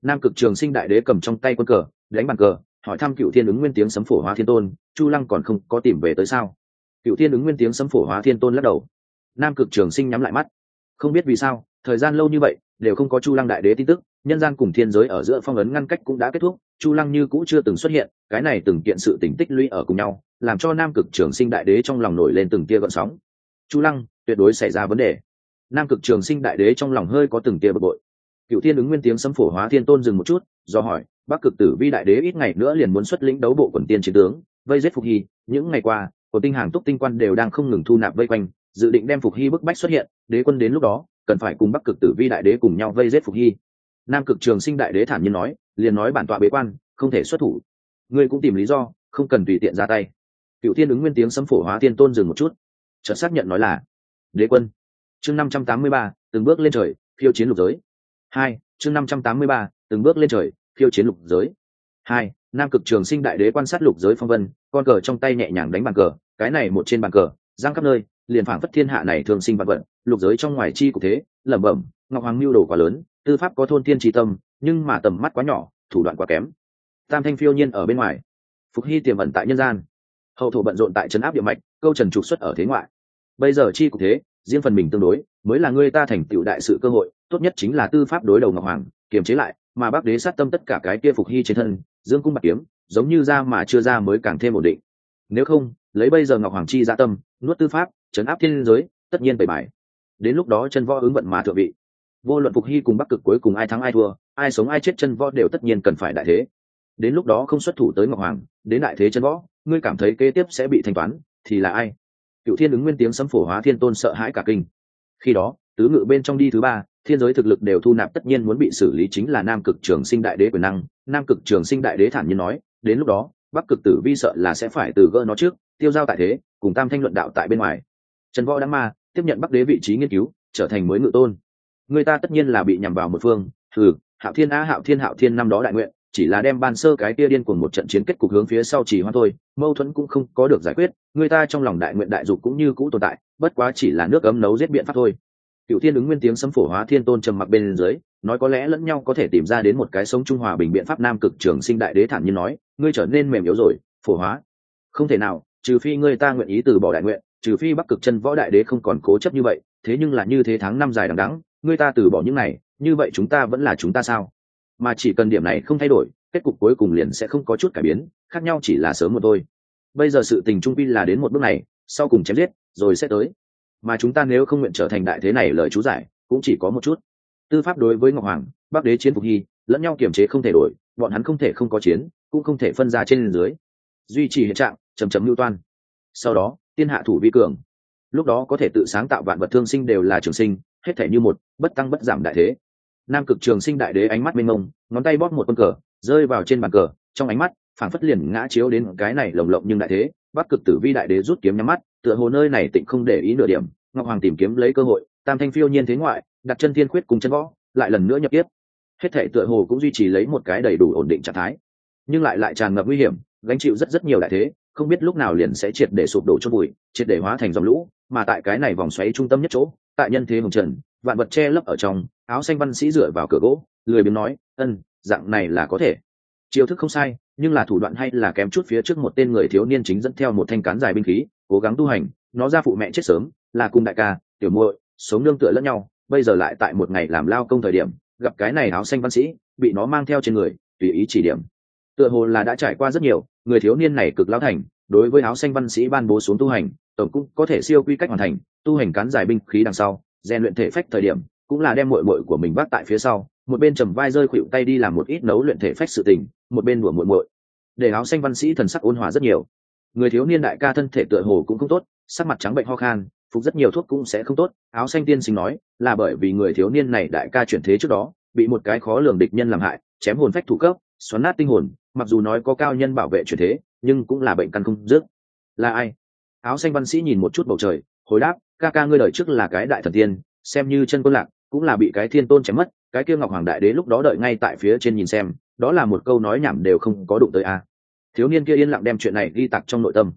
Nam cực trường sinh đại đế cầm trong tay quân cờ, đánh bàn cờ, hỏi thăm cựu thiên ứng nguyên tiếng sấm phổ hóa thiên tôn, chu lăng còn không có tìm về tới sao? Cựu thiên ứng nguyên tiếng sấm phổ hóa thiên tôn lắc đầu. Nam cực trường sinh nhắm lại mắt. Không biết vì sao, thời gian lâu như vậy, đều không có chu lăng đại đế tin tức, nhân gian cùng thiên giới ở giữa phong ấn ngăn cách cũng đã kết thúc, chu lăng như cũ chưa từng xuất hiện, cái này từng kiện sự tỉnh tích lũy ở cùng nhau, làm cho nam cực trường sinh đại đế trong lòng nổi lên từng tia gợn sóng. Chu lăng tuyệt đối xảy ra vấn đề. Nam cực trường sinh đại đế trong lòng hơi có từng tia bực bội. Cựu thiên ứng nguyên tiếng sấm phổ hóa thiên tôn dừng một chút, do hỏi, bắc cực tử vi đại đế ít ngày nữa liền muốn xuất lĩnh đấu bộ quần tiên chiến tướng, vây giết phục hy. Những ngày qua của tinh hàng túc tinh quan đều đang không ngừng thu nạp vây quanh, dự định đem phục hy bức bách xuất hiện, đế quân đến lúc đó, cần phải cùng bắc cực tử vi đại đế cùng nhau vây giết phục hy. Nam cực trường sinh đại đế thản nhiên nói, liền nói bản tọa bế quan, không thể xuất thủ. Ngươi cũng tìm lý do, không cần tùy tiện ra tay. Cựu thiên ứng nguyên tiếng sấm phổ hóa thiên tôn dừng một chút. Chợt xác nhận nói là đế quân. Chương năm trăm tám mươi ba, từng bước lên trời, khiêu chiến lục giới. Hai, chương năm trăm tám mươi ba, từng bước lên trời, khiêu chiến lục giới. Hai, nam cực trường sinh đại đế quan sát lục giới phong vân, con cờ trong tay nhẹ nhàng đánh bàn cờ, cái này một trên bàn cờ, giang khắp nơi, liền phảng phất thiên hạ này thường sinh vạn vận lục giới trong ngoài chi cục thế, lẩm bẩm, ngọc hoàng mưu đồ quá lớn, tư pháp có thôn thiên trí tâm, nhưng mà tầm mắt quá nhỏ, thủ đoạn quá kém. Tam thanh phiêu nhiên ở bên ngoài. Phục hy tiềm ẩn tại nhân gian. Hậu thổ bận rộn tại trấn áp địa mạch, câu trần trục xuất ở thế ngoại bây giờ chi cục thế, riêng phần mình tương đối, mới là người ta thành tựu đại sự cơ hội, tốt nhất chính là tư pháp đối đầu ngọc hoàng, kiềm chế lại, mà bác đế sát tâm tất cả cái kia phục hy trên thân, dương cung bạc kiếm, giống như ra mà chưa ra mới càng thêm ổn định. Nếu không, lấy bây giờ ngọc hoàng chi gia tâm, nuốt tư pháp chấn áp thiên giới, tất nhiên bày bài. Đến lúc đó chân võ ứng vận mà thượng vị. Vô luận phục hy cùng bắc cực cuối cùng ai thắng ai thua, ai sống ai chết chân võ đều tất nhiên cần phải đại thế. Đến lúc đó không xuất thủ tới ngọc hoàng, đến đại thế chân võ, ngươi cảm thấy kế tiếp sẽ bị thanh toán, thì là ai? Cựu thiên ứng nguyên tiếng sấm phổ hóa thiên tôn sợ hãi cả kinh. Khi đó, tứ ngự bên trong đi thứ ba, thiên giới thực lực đều thu nạp tất nhiên muốn bị xử lý chính là nam cực trường sinh đại đế quyền năng. Nam cực trường sinh đại đế thản nhiên nói, đến lúc đó, bắc cực tử vi sợ là sẽ phải từ gỡ nó trước, tiêu giao tại thế, cùng tam thanh luận đạo tại bên ngoài. Trần võ đăng ma tiếp nhận bắc đế vị trí nghiên cứu, trở thành mới ngự tôn. Người ta tất nhiên là bị nhằm vào một phương. Thử hạo thiên a, hạo thiên hạo thiên năm đó đại nguyện chỉ là đem ban sơ cái kia điên cuồng một trận chiến kết cục hướng phía sau chỉ hoa thôi mâu thuẫn cũng không có được giải quyết người ta trong lòng đại nguyện đại dục cũng như cũ tồn tại bất quá chỉ là nước ấm nấu giết biện pháp thôi. Cựu thiên ứng nguyên tiếng sấm phổ hóa thiên tôn trầm mặc bên dưới nói có lẽ lẫn nhau có thể tìm ra đến một cái sống trung hòa bình biện pháp nam cực trường sinh đại đế thản nhiên nói ngươi trở nên mềm yếu rồi phổ hóa. Không thể nào trừ phi ngươi ta nguyện ý từ bỏ đại nguyện trừ phi bắc cực chân võ đại đế không còn cố chấp như vậy thế nhưng là như thế tháng năm dài đằng đẵng, ngươi ta từ bỏ những này như vậy chúng ta vẫn là chúng ta sao? Mà chỉ cần điểm này không thay đổi, kết cục cuối cùng liền sẽ không có chút cải biến, khác nhau chỉ là sớm một thôi. Bây giờ sự tình trung pi là đến một bước này, sau cùng chém giết, rồi sẽ tới. Mà chúng ta nếu không nguyện trở thành đại thế này lời chú giải, cũng chỉ có một chút. Tư pháp đối với ngọc hoàng, bắc đế chiến phục hy, lẫn nhau kiểm chế không thể đổi, bọn hắn không thể không có chiến, cũng không thể phân ra trên dưới. Duy trì hiện trạng chầm chấm lưu toan. Sau đó, tiên hạ thủ vi cường. Lúc đó có thể tự sáng tạo vạn vật thương sinh đều là trường sinh, hết thể như một, bất tăng bất giảm đại thế nam cực trường sinh đại đế ánh mắt mênh mông, ngón tay bóp một con cờ, rơi vào trên bàn cờ, trong ánh mắt, phảng phất liền ngã chiếu đến cái này lồng lộng nhưng đại thế, bắc cực tử vi đại đế rút kiếm nhắm mắt, tựa hồ nơi này tịnh không để ý nửa điểm, ngọc hoàng tìm kiếm lấy cơ hội, tam thanh phiêu nhiên thế ngoại, đặt chân thiên khuyết cùng chân võ, lại lần nữa nhập tiếp. Hết thể tựa hồ cũng duy trì lấy một cái đầy đủ ổn định trạng thái, nhưng lại lại tràn ngập nguy hiểm, gánh chịu rất rất nhiều đại thế, không biết lúc nào liền sẽ triệt để sụp đổ cho bụi, triệt để hóa thành dòng lũ, mà tại cái này vòng xoáy trung tâm nhất chỗ, tại nhân thế hồng trần, vạn vật che lấp ở trong áo xanh văn sĩ dựa vào cửa gỗ, lười biếng nói, ân, dạng này là có thể. Chiêu thức không sai, nhưng là thủ đoạn hay là kém chút phía trước một tên người thiếu niên chính dẫn theo một thanh cán dài binh khí, cố gắng tu hành, nó ra phụ mẹ chết sớm, là cùng đại ca, tiểu muội, sống nương tựa lẫn nhau, bây giờ lại tại một ngày làm lao công thời điểm, gặp cái này áo xanh văn sĩ, bị nó mang theo trên người, tùy ý chỉ điểm. Tựa hồ là đã trải qua rất nhiều, người thiếu niên này cực lao thành, đối với áo xanh văn sĩ ban bố xuống tu hành, tổng cũng có thể siêu quy cách hoàn thành, tu hành cán dài binh khí đằng sau, rèn luyện thể phách thời điểm cũng là đem mội mội của mình vác tại phía sau, một bên trầm vai rơi khuỵu tay đi làm một ít nấu luyện thể phách sự tình, một bên đùa muội muội. Để áo xanh văn sĩ thần sắc ôn hòa rất nhiều. Người thiếu niên đại ca thân thể tựa hồ cũng không tốt, sắc mặt trắng bệnh ho khan, phục rất nhiều thuốc cũng sẽ không tốt, áo xanh tiên sinh nói, là bởi vì người thiếu niên này đại ca chuyển thế trước đó, bị một cái khó lường địch nhân làm hại, chém hồn phách thủ cấp, xoắn nát tinh hồn, mặc dù nói có cao nhân bảo vệ chuyển thế, nhưng cũng là bệnh căn không dứt. Là ai? Áo xanh văn sĩ nhìn một chút bầu trời, hồi đáp, ca ca ngươi đời trước là cái đại thần tiên, xem như chân quân lạc cũng là bị cái thiên tôn chém mất, cái kia ngọc hoàng đại đế lúc đó đợi ngay tại phía trên nhìn xem, đó là một câu nói nhảm đều không có đụng tới a. Thiếu niên kia yên lặng đem chuyện này ghi tặc trong nội tâm.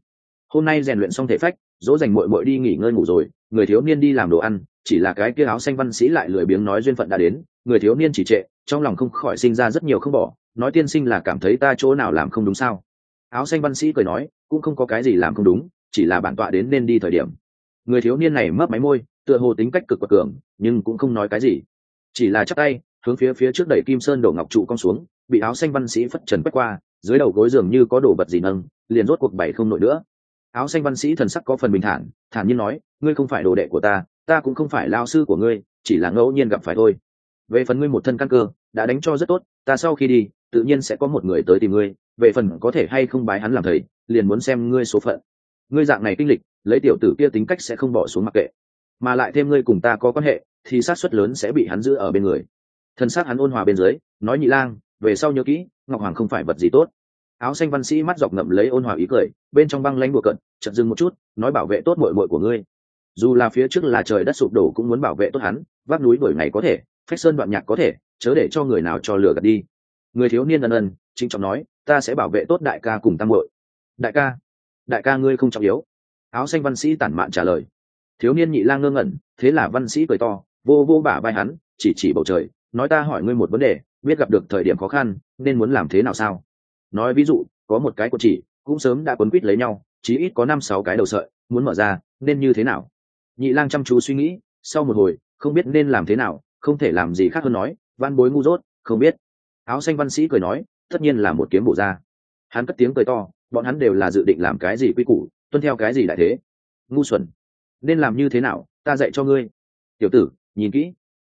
Hôm nay rèn luyện xong thể phách, dỗ dành mội mội đi nghỉ ngơi ngủ rồi, người thiếu niên đi làm đồ ăn, chỉ là cái kia áo xanh văn sĩ lại lười biếng nói duyên phận đã đến, người thiếu niên chỉ trệ, trong lòng không khỏi sinh ra rất nhiều không bỏ, nói tiên sinh là cảm thấy ta chỗ nào làm không đúng sao? Áo xanh văn sĩ cười nói, cũng không có cái gì làm không đúng, chỉ là bản tọa đến nên đi thời điểm. Người thiếu niên này mấp máy môi tựa hồ tính cách cực quật cường, nhưng cũng không nói cái gì. Chỉ là chắc tay, hướng phía phía trước đẩy kim sơn đổ ngọc trụ cong xuống, bị áo xanh văn sĩ phất trần quét qua, dưới đầu gối dường như có đồ vật gì nâng, liền rốt cuộc bảy không nổi nữa. Áo xanh văn sĩ thần sắc có phần bình thản thản nhiên nói, ngươi không phải đồ đệ của ta ta cũng không phải lao sư của ngươi, chỉ là ngẫu nhiên gặp phải thôi. Về phần ngươi một thân căn cơ, đã đánh cho rất tốt, ta sau khi đi, tự nhiên sẽ có một người tới tìm ngươi, về phần có thể hay không bái hắn làm thầy, liền muốn xem ngươi số phận. Ngươi dạng này kinh lịch, lấy tiểu tử kia tính cách sẽ không bỏ xuống mặc kệ mà lại thêm ngươi cùng ta có quan hệ, thì sát suất lớn sẽ bị hắn giữ ở bên người. Thân xác hắn ôn hòa bên dưới, nói nhị lang, về sau nhớ kỹ, ngọc hoàng không phải vật gì tốt. Áo xanh văn sĩ mắt dọc ngậm lấy ôn hòa ý cười, bên trong băng lanh bùa cận chật dừng một chút, nói bảo vệ tốt mội mội của ngươi. Dù là phía trước là trời đất sụp đổ cũng muốn bảo vệ tốt hắn, vác núi đổi ngày có thể, phách sơn đoạn nhạc có thể, chớ để cho người nào cho lừa gạt đi. Người thiếu niên ân ân chính trọng nói, ta sẽ bảo vệ tốt đại ca cùng tăng mội đại ca đại ca ngươi không trọng yếu. Áo xanh văn sĩ tản mạn trả lời thiếu niên nhị lang ngơ ngẩn, thế là văn sĩ cười to, vô vô bả vai hắn, chỉ chỉ bầu trời, nói ta hỏi ngươi một vấn đề, biết gặp được thời điểm khó khăn, nên muốn làm thế nào sao? Nói ví dụ, có một cái của chỉ, cũng sớm đã quấn quýt lấy nhau, chí ít có năm, sáu cái đầu sợi, muốn mở ra, nên như thế nào? Nhị lang chăm chú suy nghĩ, sau một hồi, không biết nên làm thế nào, không thể làm gì khác hơn nói, văn bối ngu dốt, không biết. Áo xanh văn sĩ cười nói, tất nhiên là một kiếm bổ ra. Hắn cất tiếng cười to, bọn hắn đều là dự định làm cái gì quy củ, tuân theo cái gì đại thế? Ngu xuẩn nên làm như thế nào, ta dạy cho ngươi. Tiểu tử, nhìn kỹ.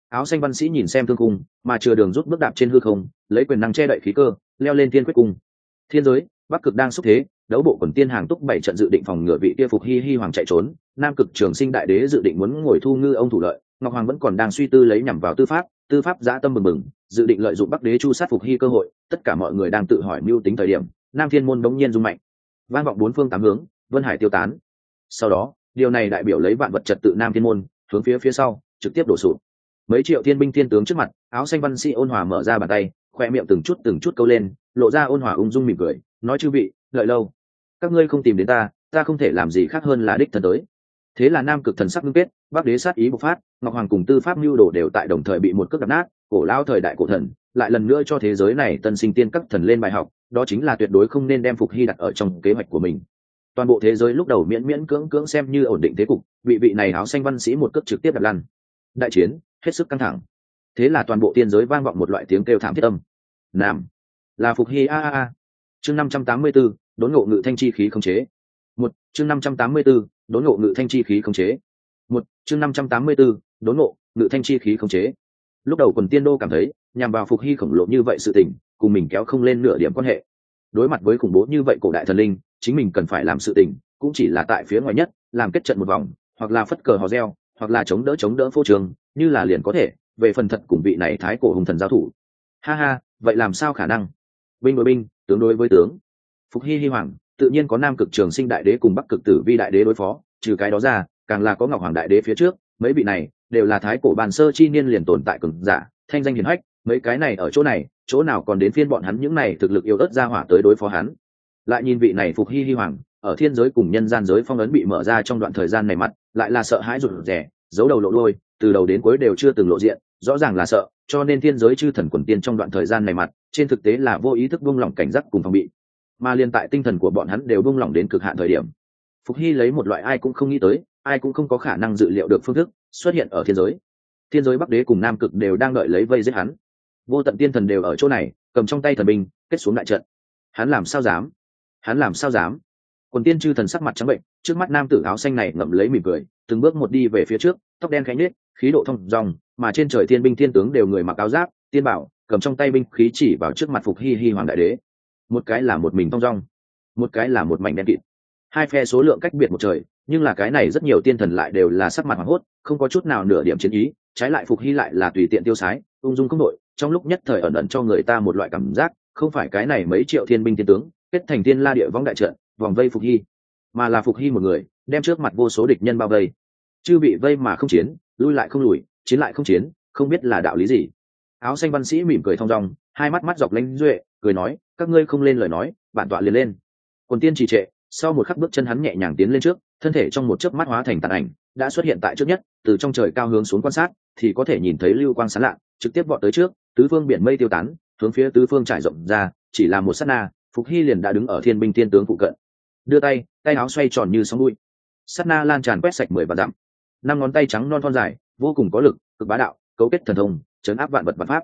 Áo xanh văn sĩ nhìn xem thương cung mà chừa đường rút bước đạp trên hư không, lấy quyền năng che đậy khí cơ, leo lên thiên quyết cung. Thiên giới, bắc cực đang xúc thế, đấu bộ quần tiên hàng túc bảy trận dự định phòng ngừa vị kia phục hi hi hoàng chạy trốn. Nam cực trường sinh đại đế dự định muốn ngồi thu ngư ông thủ lợi, ngọc hoàng vẫn còn đang suy tư lấy nhằm vào tư pháp tư pháp giã tâm mừng mừng dự định lợi dụng bắc đế chu sát phục hy cơ hội, tất cả mọi người đang tự hỏi mưu tính thời điểm, nam thiên môn đống nhiên rung mạnh. Vang vọng bốn phương tám hướng, vân hải tiêu tán. Sau đó điều này đại biểu lấy vạn vật trật tự nam thiên môn, hướng phía phía sau, trực tiếp đổ sụp. Mấy triệu thiên binh thiên tướng trước mặt, áo xanh văn sĩ ôn hòa mở ra bàn tay, khoe miệng từng chút từng chút câu lên, lộ ra ôn hòa ung dung mỉm cười, nói chư vị lợi lâu. Các ngươi không tìm đến ta ta không thể làm gì khác hơn là đích thân tới. Thế là nam cực thần sắc ngưng kết, bắc đế sát ý bộc phát, ngọc hoàng cùng tư pháp mưu đồ đều tại đồng thời bị một cước đập nát, cổ lao thời đại cổ thần, lại lần nữa cho thế giới này tân sinh tiên các thần lên bài học, đó chính là tuyệt đối không nên đem phục hy đặt ở trong kế hoạch của mình toàn bộ thế giới lúc đầu miễn miễn cưỡng cưỡng xem như ổn định thế cục, vị vị này áo xanh văn sĩ một cước trực tiếp đặt lăn. Đại chiến, hết sức căng thẳng. Thế là toàn bộ tiên giới vang vọng một loại tiếng kêu thảm thiết âm. Nam. Là phục hy a a a. Chương năm trăm tám mươi b ố đốn ngộ ngự thanh chi khí không chế. Một, chương năm trăm tám mươi b ố đốn ngộ ngự thanh chi khí không chế. Một, chương năm trăm tám mươi b ố đốn ngộ ngự thanh chi khí không chế. Lúc đầu quần tiên đô cảm thấy, nhằm vào phục hy khổng lồ như vậy sự tình, cùng mình kéo không lên nửa điểm quan hệ. Đối mặt với khủng bố như vậy cổ đại thần linh chính mình cần phải làm sự tình, cũng chỉ là tại phía ngoài nhất, làm kết trận một vòng, hoặc là phất cờ hò reo, hoặc là chống đỡ chống đỡ phô trường, như là liền có thể, về phần thật cùng vị này thái cổ hùng thần giao thủ. Ha ha, vậy làm sao khả năng? Binh đối binh, tướng đối với tướng. Phục hy hy hoàng, tự nhiên có nam cực trường sinh đại đế cùng bắc cực tử vi đại đế đối phó, trừ cái đó ra, càng là có ngọc hoàng đại đế phía trước, mấy vị này đều là thái cổ bàn sơ chi niên liền tồn tại cường giả, thanh danh hiển hách, mấy cái này ở chỗ này, chỗ nào còn đến phiên bọn hắn những này thực lực yêu ớt ra hỏa tới đối phó hắn lại nhìn vị này phục hy hy hoàng, ở thiên giới cùng nhân gian giới phong ấn bị mở ra trong đoạn thời gian này mặt, lại là sợ hãi rụt rẻ giấu đầu lộ đôi từ đầu đến cuối đều chưa từng lộ diện, rõ ràng là sợ, cho nên thiên giới chư thần quần tiên trong đoạn thời gian này mặt, trên thực tế là vô ý thức buông lỏng cảnh giác cùng phòng bị. Mà liên tại tinh thần của bọn hắn đều buông lỏng đến cực hạn thời điểm, phục hy lấy một loại ai cũng không nghĩ tới, ai cũng không có khả năng dự liệu được phương thức xuất hiện ở thiên giới. Thiên giới bắc đế cùng nam cực đều đang đợi lấy vây giết hắn. Vô tận tiên thần đều ở chỗ này, cầm trong tay thần binh, kết xuống đại trận. Hắn làm sao dám? Hắn làm sao dám? Quần tiên chư thần sắc mặt trắng bệnh, trước mắt nam tử áo xanh này ngậm lấy mỉm cười, từng bước một đi về phía trước, tóc đen khánh nết khí độ thông dòng, mà trên trời thiên binh thiên tướng đều người mặc áo giáp, tiên bảo, cầm trong tay binh khí chỉ vào trước mặt phục hi hi hoàng đại đế. Một cái là một mình thong dong một cái là một mảnh đen kịt. Hai phe số lượng cách biệt một trời, nhưng là cái này rất nhiều tiên thần lại đều là sắc mặt hoảng hốt, không có chút nào nửa điểm chiến ý, trái lại phục hy lại là tùy tiện tiêu sái, ung dung không đội, trong lúc nhất thời ẩn ẩn cho người ta một loại cảm giác, không phải cái này mấy triệu thiên binh thiên tướng kết thành thiên la địa võng đại trận, vòng vây phục hy. Mà là phục hy một người, đem trước mặt vô số địch nhân bao vây. Chư bị vây mà không chiến, lui lại không lùi, chiến lại không chiến, không biết là đạo lý gì. Áo xanh văn sĩ mỉm cười thong dong, hai mắt mắt dọc lanh duệ, cười nói, các ngươi không lên lời nói, bản tọa liền lên. Quần tiên trì trệ, sau một khắc bước chân hắn nhẹ nhàng tiến lên trước, thân thể trong một chớp mắt hóa thành tàn ảnh, đã xuất hiện tại trước nhất, từ trong trời cao hướng xuống quan sát, thì có thể nhìn thấy lưu quang sán lạ, trực tiếp vọt tới trước, tứ phương biển mây tiêu tán, hướng phía tứ phương trải rộng ra, chỉ là một sát na phục hy liền đã đứng ở thiên binh thiên tướng phụ cận. Đưa tay tay áo xoay tròn như sóng đuôi sát na lan tràn quét sạch mười và dặm. Năm ngón tay trắng non thon dài, vô cùng có lực, cực bá đạo, cấu kết thần thông, chấn áp vạn vật vật pháp.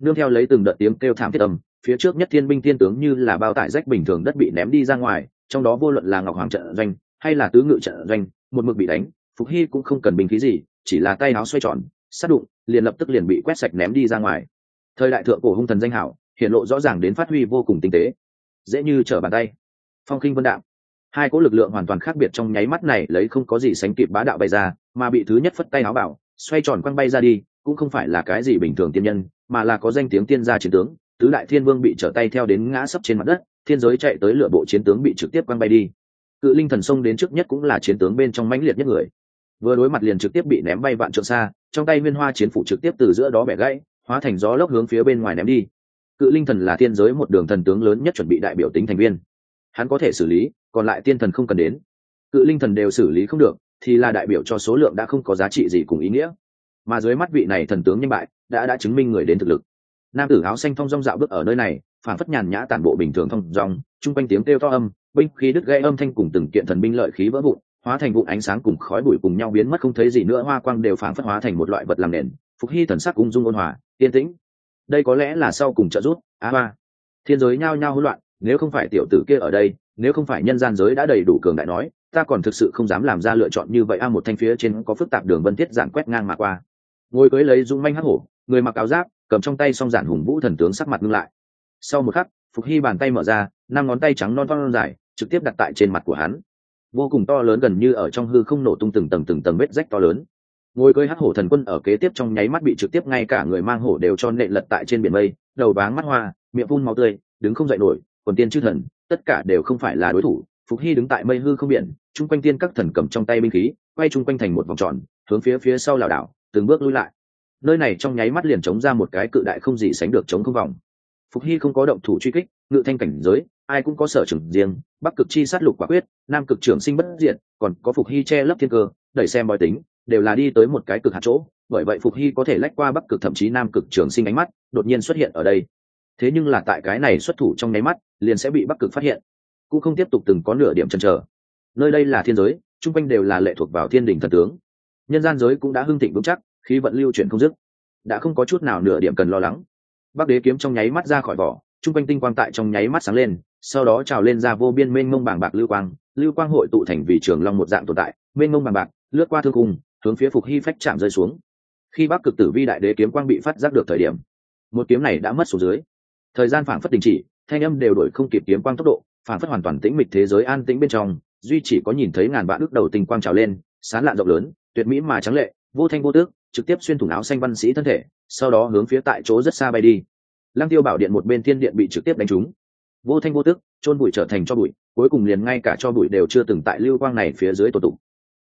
Nương theo lấy từng đợt tiếng kêu thảm thiết âm, phía trước nhất thiên binh thiên tướng như là bao tải rách bình thường đất bị ném đi ra ngoài, trong đó vô luận là ngọc hoàng trận doanh, hay là tứ ngự trận doanh, một mực bị đánh, phục hy cũng không cần bình khí gì, chỉ là tay áo xoay tròn, sát đụng, liền lập tức liền bị quét sạch ném đi ra ngoài. Thời đại thượng cổ hung thần danh hảo, hiện lộ rõ ràng đến phát huy vô cùng tinh tế dễ như trở bàn tay. Phong kinh vân đạm. Hai cỗ lực lượng hoàn toàn khác biệt trong nháy mắt này lấy không có gì sánh kịp bá đạo bay ra, mà bị thứ nhất phất tay áo bảo, xoay tròn quăng bay ra đi, cũng không phải là cái gì bình thường tiên nhân, mà là có danh tiếng tiên gia chiến tướng, tứ đại thiên vương bị trở tay theo đến ngã sấp trên mặt đất, thiên giới chạy tới lựa bộ chiến tướng bị trực tiếp quăng bay đi. Cự linh thần sông đến trước nhất cũng là chiến tướng bên trong mãnh liệt nhất người. Vừa đối mặt liền trực tiếp bị ném bay vạn trượng xa, trong tay nguyên hoa chiến phụ trực tiếp từ giữa đó bẻ gãy, hóa thành gió lốc hướng phía bên ngoài ném đi cự linh thần là thiên giới một đường thần tướng lớn nhất chuẩn bị đại biểu tính thành viên. Hắn có thể xử lý, còn lại tiên thần không cần đến. Cự linh thần đều xử lý không được, thì là đại biểu cho số lượng đã không có giá trị gì cùng ý nghĩa. Mà dưới mắt vị này thần tướng nhân bại, đã đã chứng minh người đến thực lực. Nam tử áo xanh thong dong dạo bước ở nơi này phản phất nhàn nhã tản bộ bình thường thong dong, chung quanh tiếng kêu to âm, binh khí đứt gây âm thanh cùng từng kiện thần binh lợi khí vỡ vụn, hóa thành vụn ánh sáng cùng khói bụi cùng nhau biến mất không thấy gì nữa, hoa quang đều phản phất hóa thành một loại vật làm nền, phục hy thần sắc ung dung ôn hòa, yên tĩnh đây có lẽ là sau cùng trợ rút a ba. Thiên giới nhao nhao hỗn loạn, nếu không phải tiểu tử kia ở đây, nếu không phải nhân gian giới đã đầy đủ cường đại nói, ta còn thực sự không dám làm ra lựa chọn như vậy. A một thanh phía trên có phức tạp đường vân thiết giản quét ngang mà qua. Ngồi cưới lấy dung manh hắc hổ, người mặc áo giáp, cầm trong tay song giản hùng vũ thần tướng sắc mặt ngưng lại. Sau một khắc, phục hy bàn tay mở ra, năm ngón tay trắng non non dài, trực tiếp đặt tại trên mặt của hắn. Vô cùng to lớn gần như ở trong hư không nổ tung từng tầng từng tầng vết rách to lớn ngồi cơi hắc hổ thần quân ở kế tiếp trong nháy mắt bị trực tiếp ngay cả người mang hổ đều cho nệ lật tại trên biển mây, đầu váng mắt hoa, miệng phun máu tươi, đứng không dậy nổi còn tiên chư thần, tất cả đều không phải là đối thủ. Phục hy đứng tại mây hư không biển, chung quanh tiên các thần cầm trong tay binh khí, quay chung quanh thành một vòng tròn, hướng phía phía sau lảo đảo, từng bước lui lại. Nơi này trong nháy mắt liền chống ra một cái cự đại không gì sánh được chống không vòng. Phục hy không có động thủ truy kích, ngự thanh cảnh giới, ai cũng có sở trường riêng, bắc cực chi sát lục quả quyết, nam cực trưởng sinh bất diện còn có phục hy che lấp thiên cơ, đẩy xem bói tính đều là đi tới một cái cực hạt chỗ, bởi vậy phục hy có thể lách qua bắc cực thậm chí nam cực trường sinh ánh mắt, đột nhiên xuất hiện ở đây. Thế nhưng là tại cái này xuất thủ trong nháy mắt, liền sẽ bị bắc cực phát hiện. Cũng không tiếp tục từng có nửa điểm chần chờ. Nơi đây là thiên giới, chung quanh đều là lệ thuộc vào thiên đình thần tướng. Nhân gian giới cũng đã hưng thịnh vững chắc khi vận lưu chuyển không dứt. Đã không có chút nào nửa điểm cần lo lắng. Bắc đế kiếm trong nháy mắt ra khỏi vỏ, chung quanh tinh quang tại trong nháy mắt sáng lên, sau đó trào lên ra vô biên mênh mông bàng bạc lưu quang. Lưu quang hội tụ thành vì trường long một dạng tồn tại, mênh mông bàng bạc, lướt qua thương cung hướng phía phục hy phách chạm rơi xuống. Khi bắc cực tử vi đại đế kiếm quang bị phát giác được thời điểm, một kiếm này đã mất xuống dưới. Thời gian phảng phất đình chỉ, thanh âm đều đổi không kịp kiếm quang tốc độ, phảng phất hoàn toàn tĩnh mịch thế giới an tĩnh bên trong, duy chỉ có nhìn thấy ngàn vạn ước đầu tình quang trào lên, sán lạn rộng lớn, tuyệt mỹ mà trắng lệ, vô thanh vô tước, trực tiếp xuyên thủng áo xanh văn sĩ thân thể, sau đó hướng phía tại chỗ rất xa bay đi. Lăng tiêu bảo điện một bên thiên điện bị trực tiếp đánh trúng. Vô thanh vô tức chôn bụi trở thành cho bụi, cuối cùng liền ngay cả cho bụi đều chưa từng tại lưu quang này phía dưới tổ tụng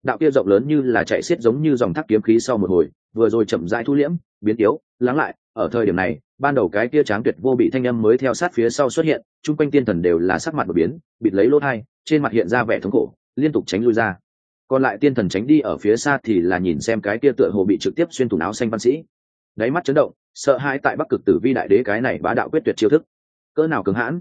đạo kia rộng lớn như là chạy xiết giống như dòng thác kiếm khí sau một hồi, vừa rồi chậm rãi thu liễm, biến yếu, lắng lại. Ở thời điểm này, ban đầu cái kia tráng tuyệt vô bị thanh âm mới theo sát phía sau xuất hiện, chung quanh tiên thần đều là sắc mặt đột biến, bịt lấy lỗ thai, trên mặt hiện ra vẻ thống khổ, liên tục tránh lui ra. Còn lại tiên thần tránh đi ở phía xa thì là nhìn xem cái kia tựa hồ bị trực tiếp xuyên thủng áo xanh văn sĩ. Đáy mắt chấn động, sợ hãi tại bắc cực tử vi đại đế cái này bá đạo quyết tuyệt chiêu thức. Cỡ nào cứng hãn?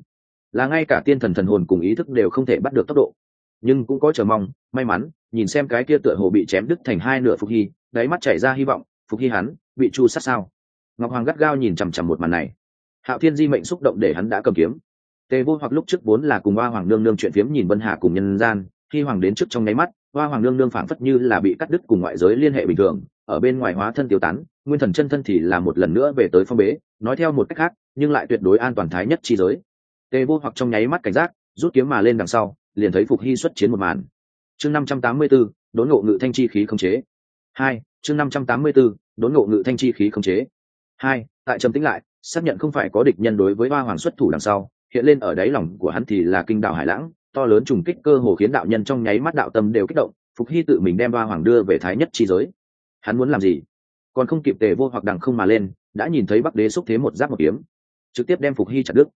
Là ngay cả tiên thần thần hồn cùng ý thức đều không thể bắt được tốc độ nhưng cũng có chờ mong, may mắn, nhìn xem cái kia tựa hồ bị chém đứt thành hai nửa phục hy, đáy mắt chảy ra hy vọng, phục hy hắn, bị chu sát sao? Ngọc hoàng gắt gao nhìn chằm chằm một màn này. Hạo thiên di mệnh xúc động để hắn đã cầm kiếm. Tề vô hoặc lúc trước vốn là cùng hoa hoàng nương nương chuyện phiếm nhìn vân hà cùng nhân gian, khi hoàng đến trước trong nháy mắt, hoa hoàng nương nương phảng phất như là bị cắt đứt cùng ngoại giới liên hệ bình thường, ở bên ngoài hóa thân tiêu tán, nguyên thần chân thân thì là một lần nữa về tới phong bế, nói theo một cách khác, nhưng lại tuyệt đối an toàn thái nhất chi giới. Tề vô hoặc trong nháy mắt cảnh giác, rút kiếm mà lên đằng sau liền thấy phục hy xuất chiến một màn. Chương năm trăm tám mươi 584, đốn ngộ ngự thanh chi khí không chế. Hai chương năm trăm tám mươi 584, đốn ngộ ngự thanh chi khí không chế. Hai tại trầm tĩnh lại xác nhận không phải có địch nhân đối với hoa hoàng xuất thủ đằng sau hiện lên ở đáy lòng của hắn thì là kinh đảo hải lãng to lớn trùng kích cơ hồ khiến đạo nhân trong nháy mắt đạo tâm đều kích động phục hy tự mình đem hoa hoàng đưa về thái nhất chi giới. Hắn muốn làm gì? Còn không kịp tề vô hoặc đằng không mà lên đã nhìn thấy bắc đế xúc thế một giáp một kiếm trực tiếp đem phục hy chặt đứt.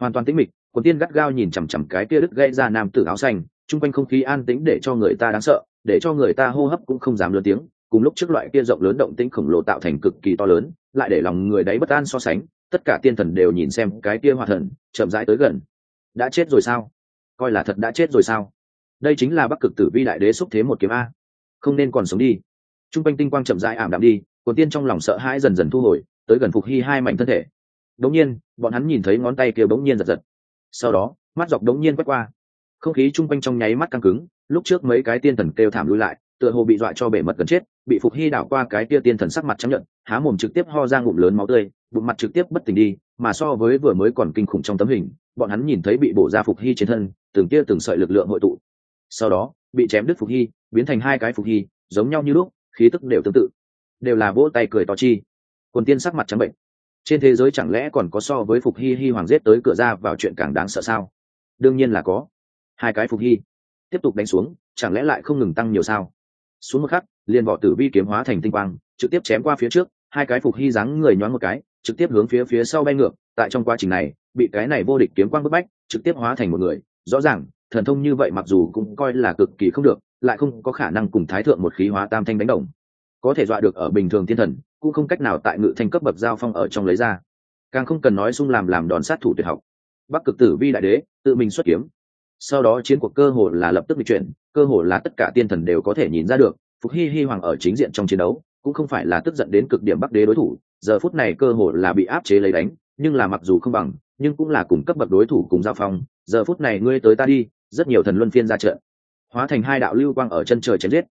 Hoàn toàn tĩnh mịch quần tiên gắt gao nhìn chằm chằm cái kia đứt gây ra nam tử áo xanh, chung quanh không khí an tĩnh để cho người ta đáng sợ, để cho người ta hô hấp cũng không dám lớn tiếng. Cùng lúc trước loại kia rộng lớn động tĩnh khổng lồ tạo thành cực kỳ to lớn, lại để lòng người đấy bất an so sánh, tất cả tiên thần đều nhìn xem cái kia hòa thần, chậm rãi tới gần. Đã chết rồi sao? Coi là thật đã chết rồi sao? Đây chính là bắc cực tử vi đại đế xúc thế một kiếm a. Không nên còn sống đi. T r u n g quanh tinh quang chậm rãi ảm đạm đi, quần tiên trong lòng sợ hãi dần dần thu hồi, tới gần phục hy hai mảnh thân thể. Đống nhiên, bọn hắn nhìn thấy ngón tay kia bỗng nhiên giật giật sau đó, mắt dọc đống nhiên quét qua. Không khí chung quanh trong nháy mắt căng cứng, lúc trước mấy cái tiên thần kêu thảm lui lại, tựa hồ bị dọa cho bể mật gần chết, bị phục hy đảo qua cái tia tiên thần sắc mặt chấp nhận há mồm trực tiếp ho ra ngụm lớn máu tươi, bụng mặt trực tiếp bất tỉnh đi, mà so với vừa mới còn kinh khủng trong tấm hình, bọn hắn nhìn thấy bị bổ ra phục hy trên thân, từng tia từng sợi lực lượng hội tụ. Sau đó, bị chém đứt phục hy, biến thành hai cái phục hy, giống nhau như lúc, khí tức đều tương tự. Đều là vỗ tay cười to chi. Quần tiên sắc mặt trắng bệnh trên thế giới chẳng lẽ còn có so với phục hy hy hoàng giết tới cửa ra vào chuyện càng đáng sợ sao? Đương nhiên là có. Hai cái phục hy. Tiếp tục đánh xuống, chẳng lẽ lại không ngừng tăng nhiều sao? Xuống một khắc, liền vỏ tử vi kiếm hóa thành tinh quang, trực tiếp chém qua phía trước, hai cái phục hy dáng người nhoáng một cái, trực tiếp hướng phía phía sau bay ngược, tại trong quá trình này, bị cái này vô địch kiếm quang bức bách, trực tiếp hóa thành một người. Rõ ràng, thần thông như vậy mặc dù cũng coi là cực kỳ không được, lại không có khả năng cùng thái thượng một khí hóa tam thanh đánh đồng. Có thể dọa được ở bình thường thiên thần cũng không cách nào tại ngự thanh cấp bậc giao phong ở trong lấy ra. Càng không cần nói sung làm làm đòn sát thủ tuyệt học. Bắc cực tử vi đại đế, tự mình xuất kiếm. Sau đó chiến cuộc cơ hồ là lập tức bị chuyển, cơ hồ là tất cả tiên thần đều có thể nhìn ra được, phục hy hy hoàng ở chính diện trong chiến đấu, cũng không phải là tức giận đến cực điểm bắc đế đối thủ, giờ phút này cơ hồ là bị áp chế lấy đánh, nhưng là mặc dù không bằng, nhưng cũng là cùng cấp bậc đối thủ cùng giao phong, giờ phút này ngươi tới ta đi, rất nhiều thần luân phiên ra trận. Hóa thành hai đạo lưu quang ở chân trời chém giết.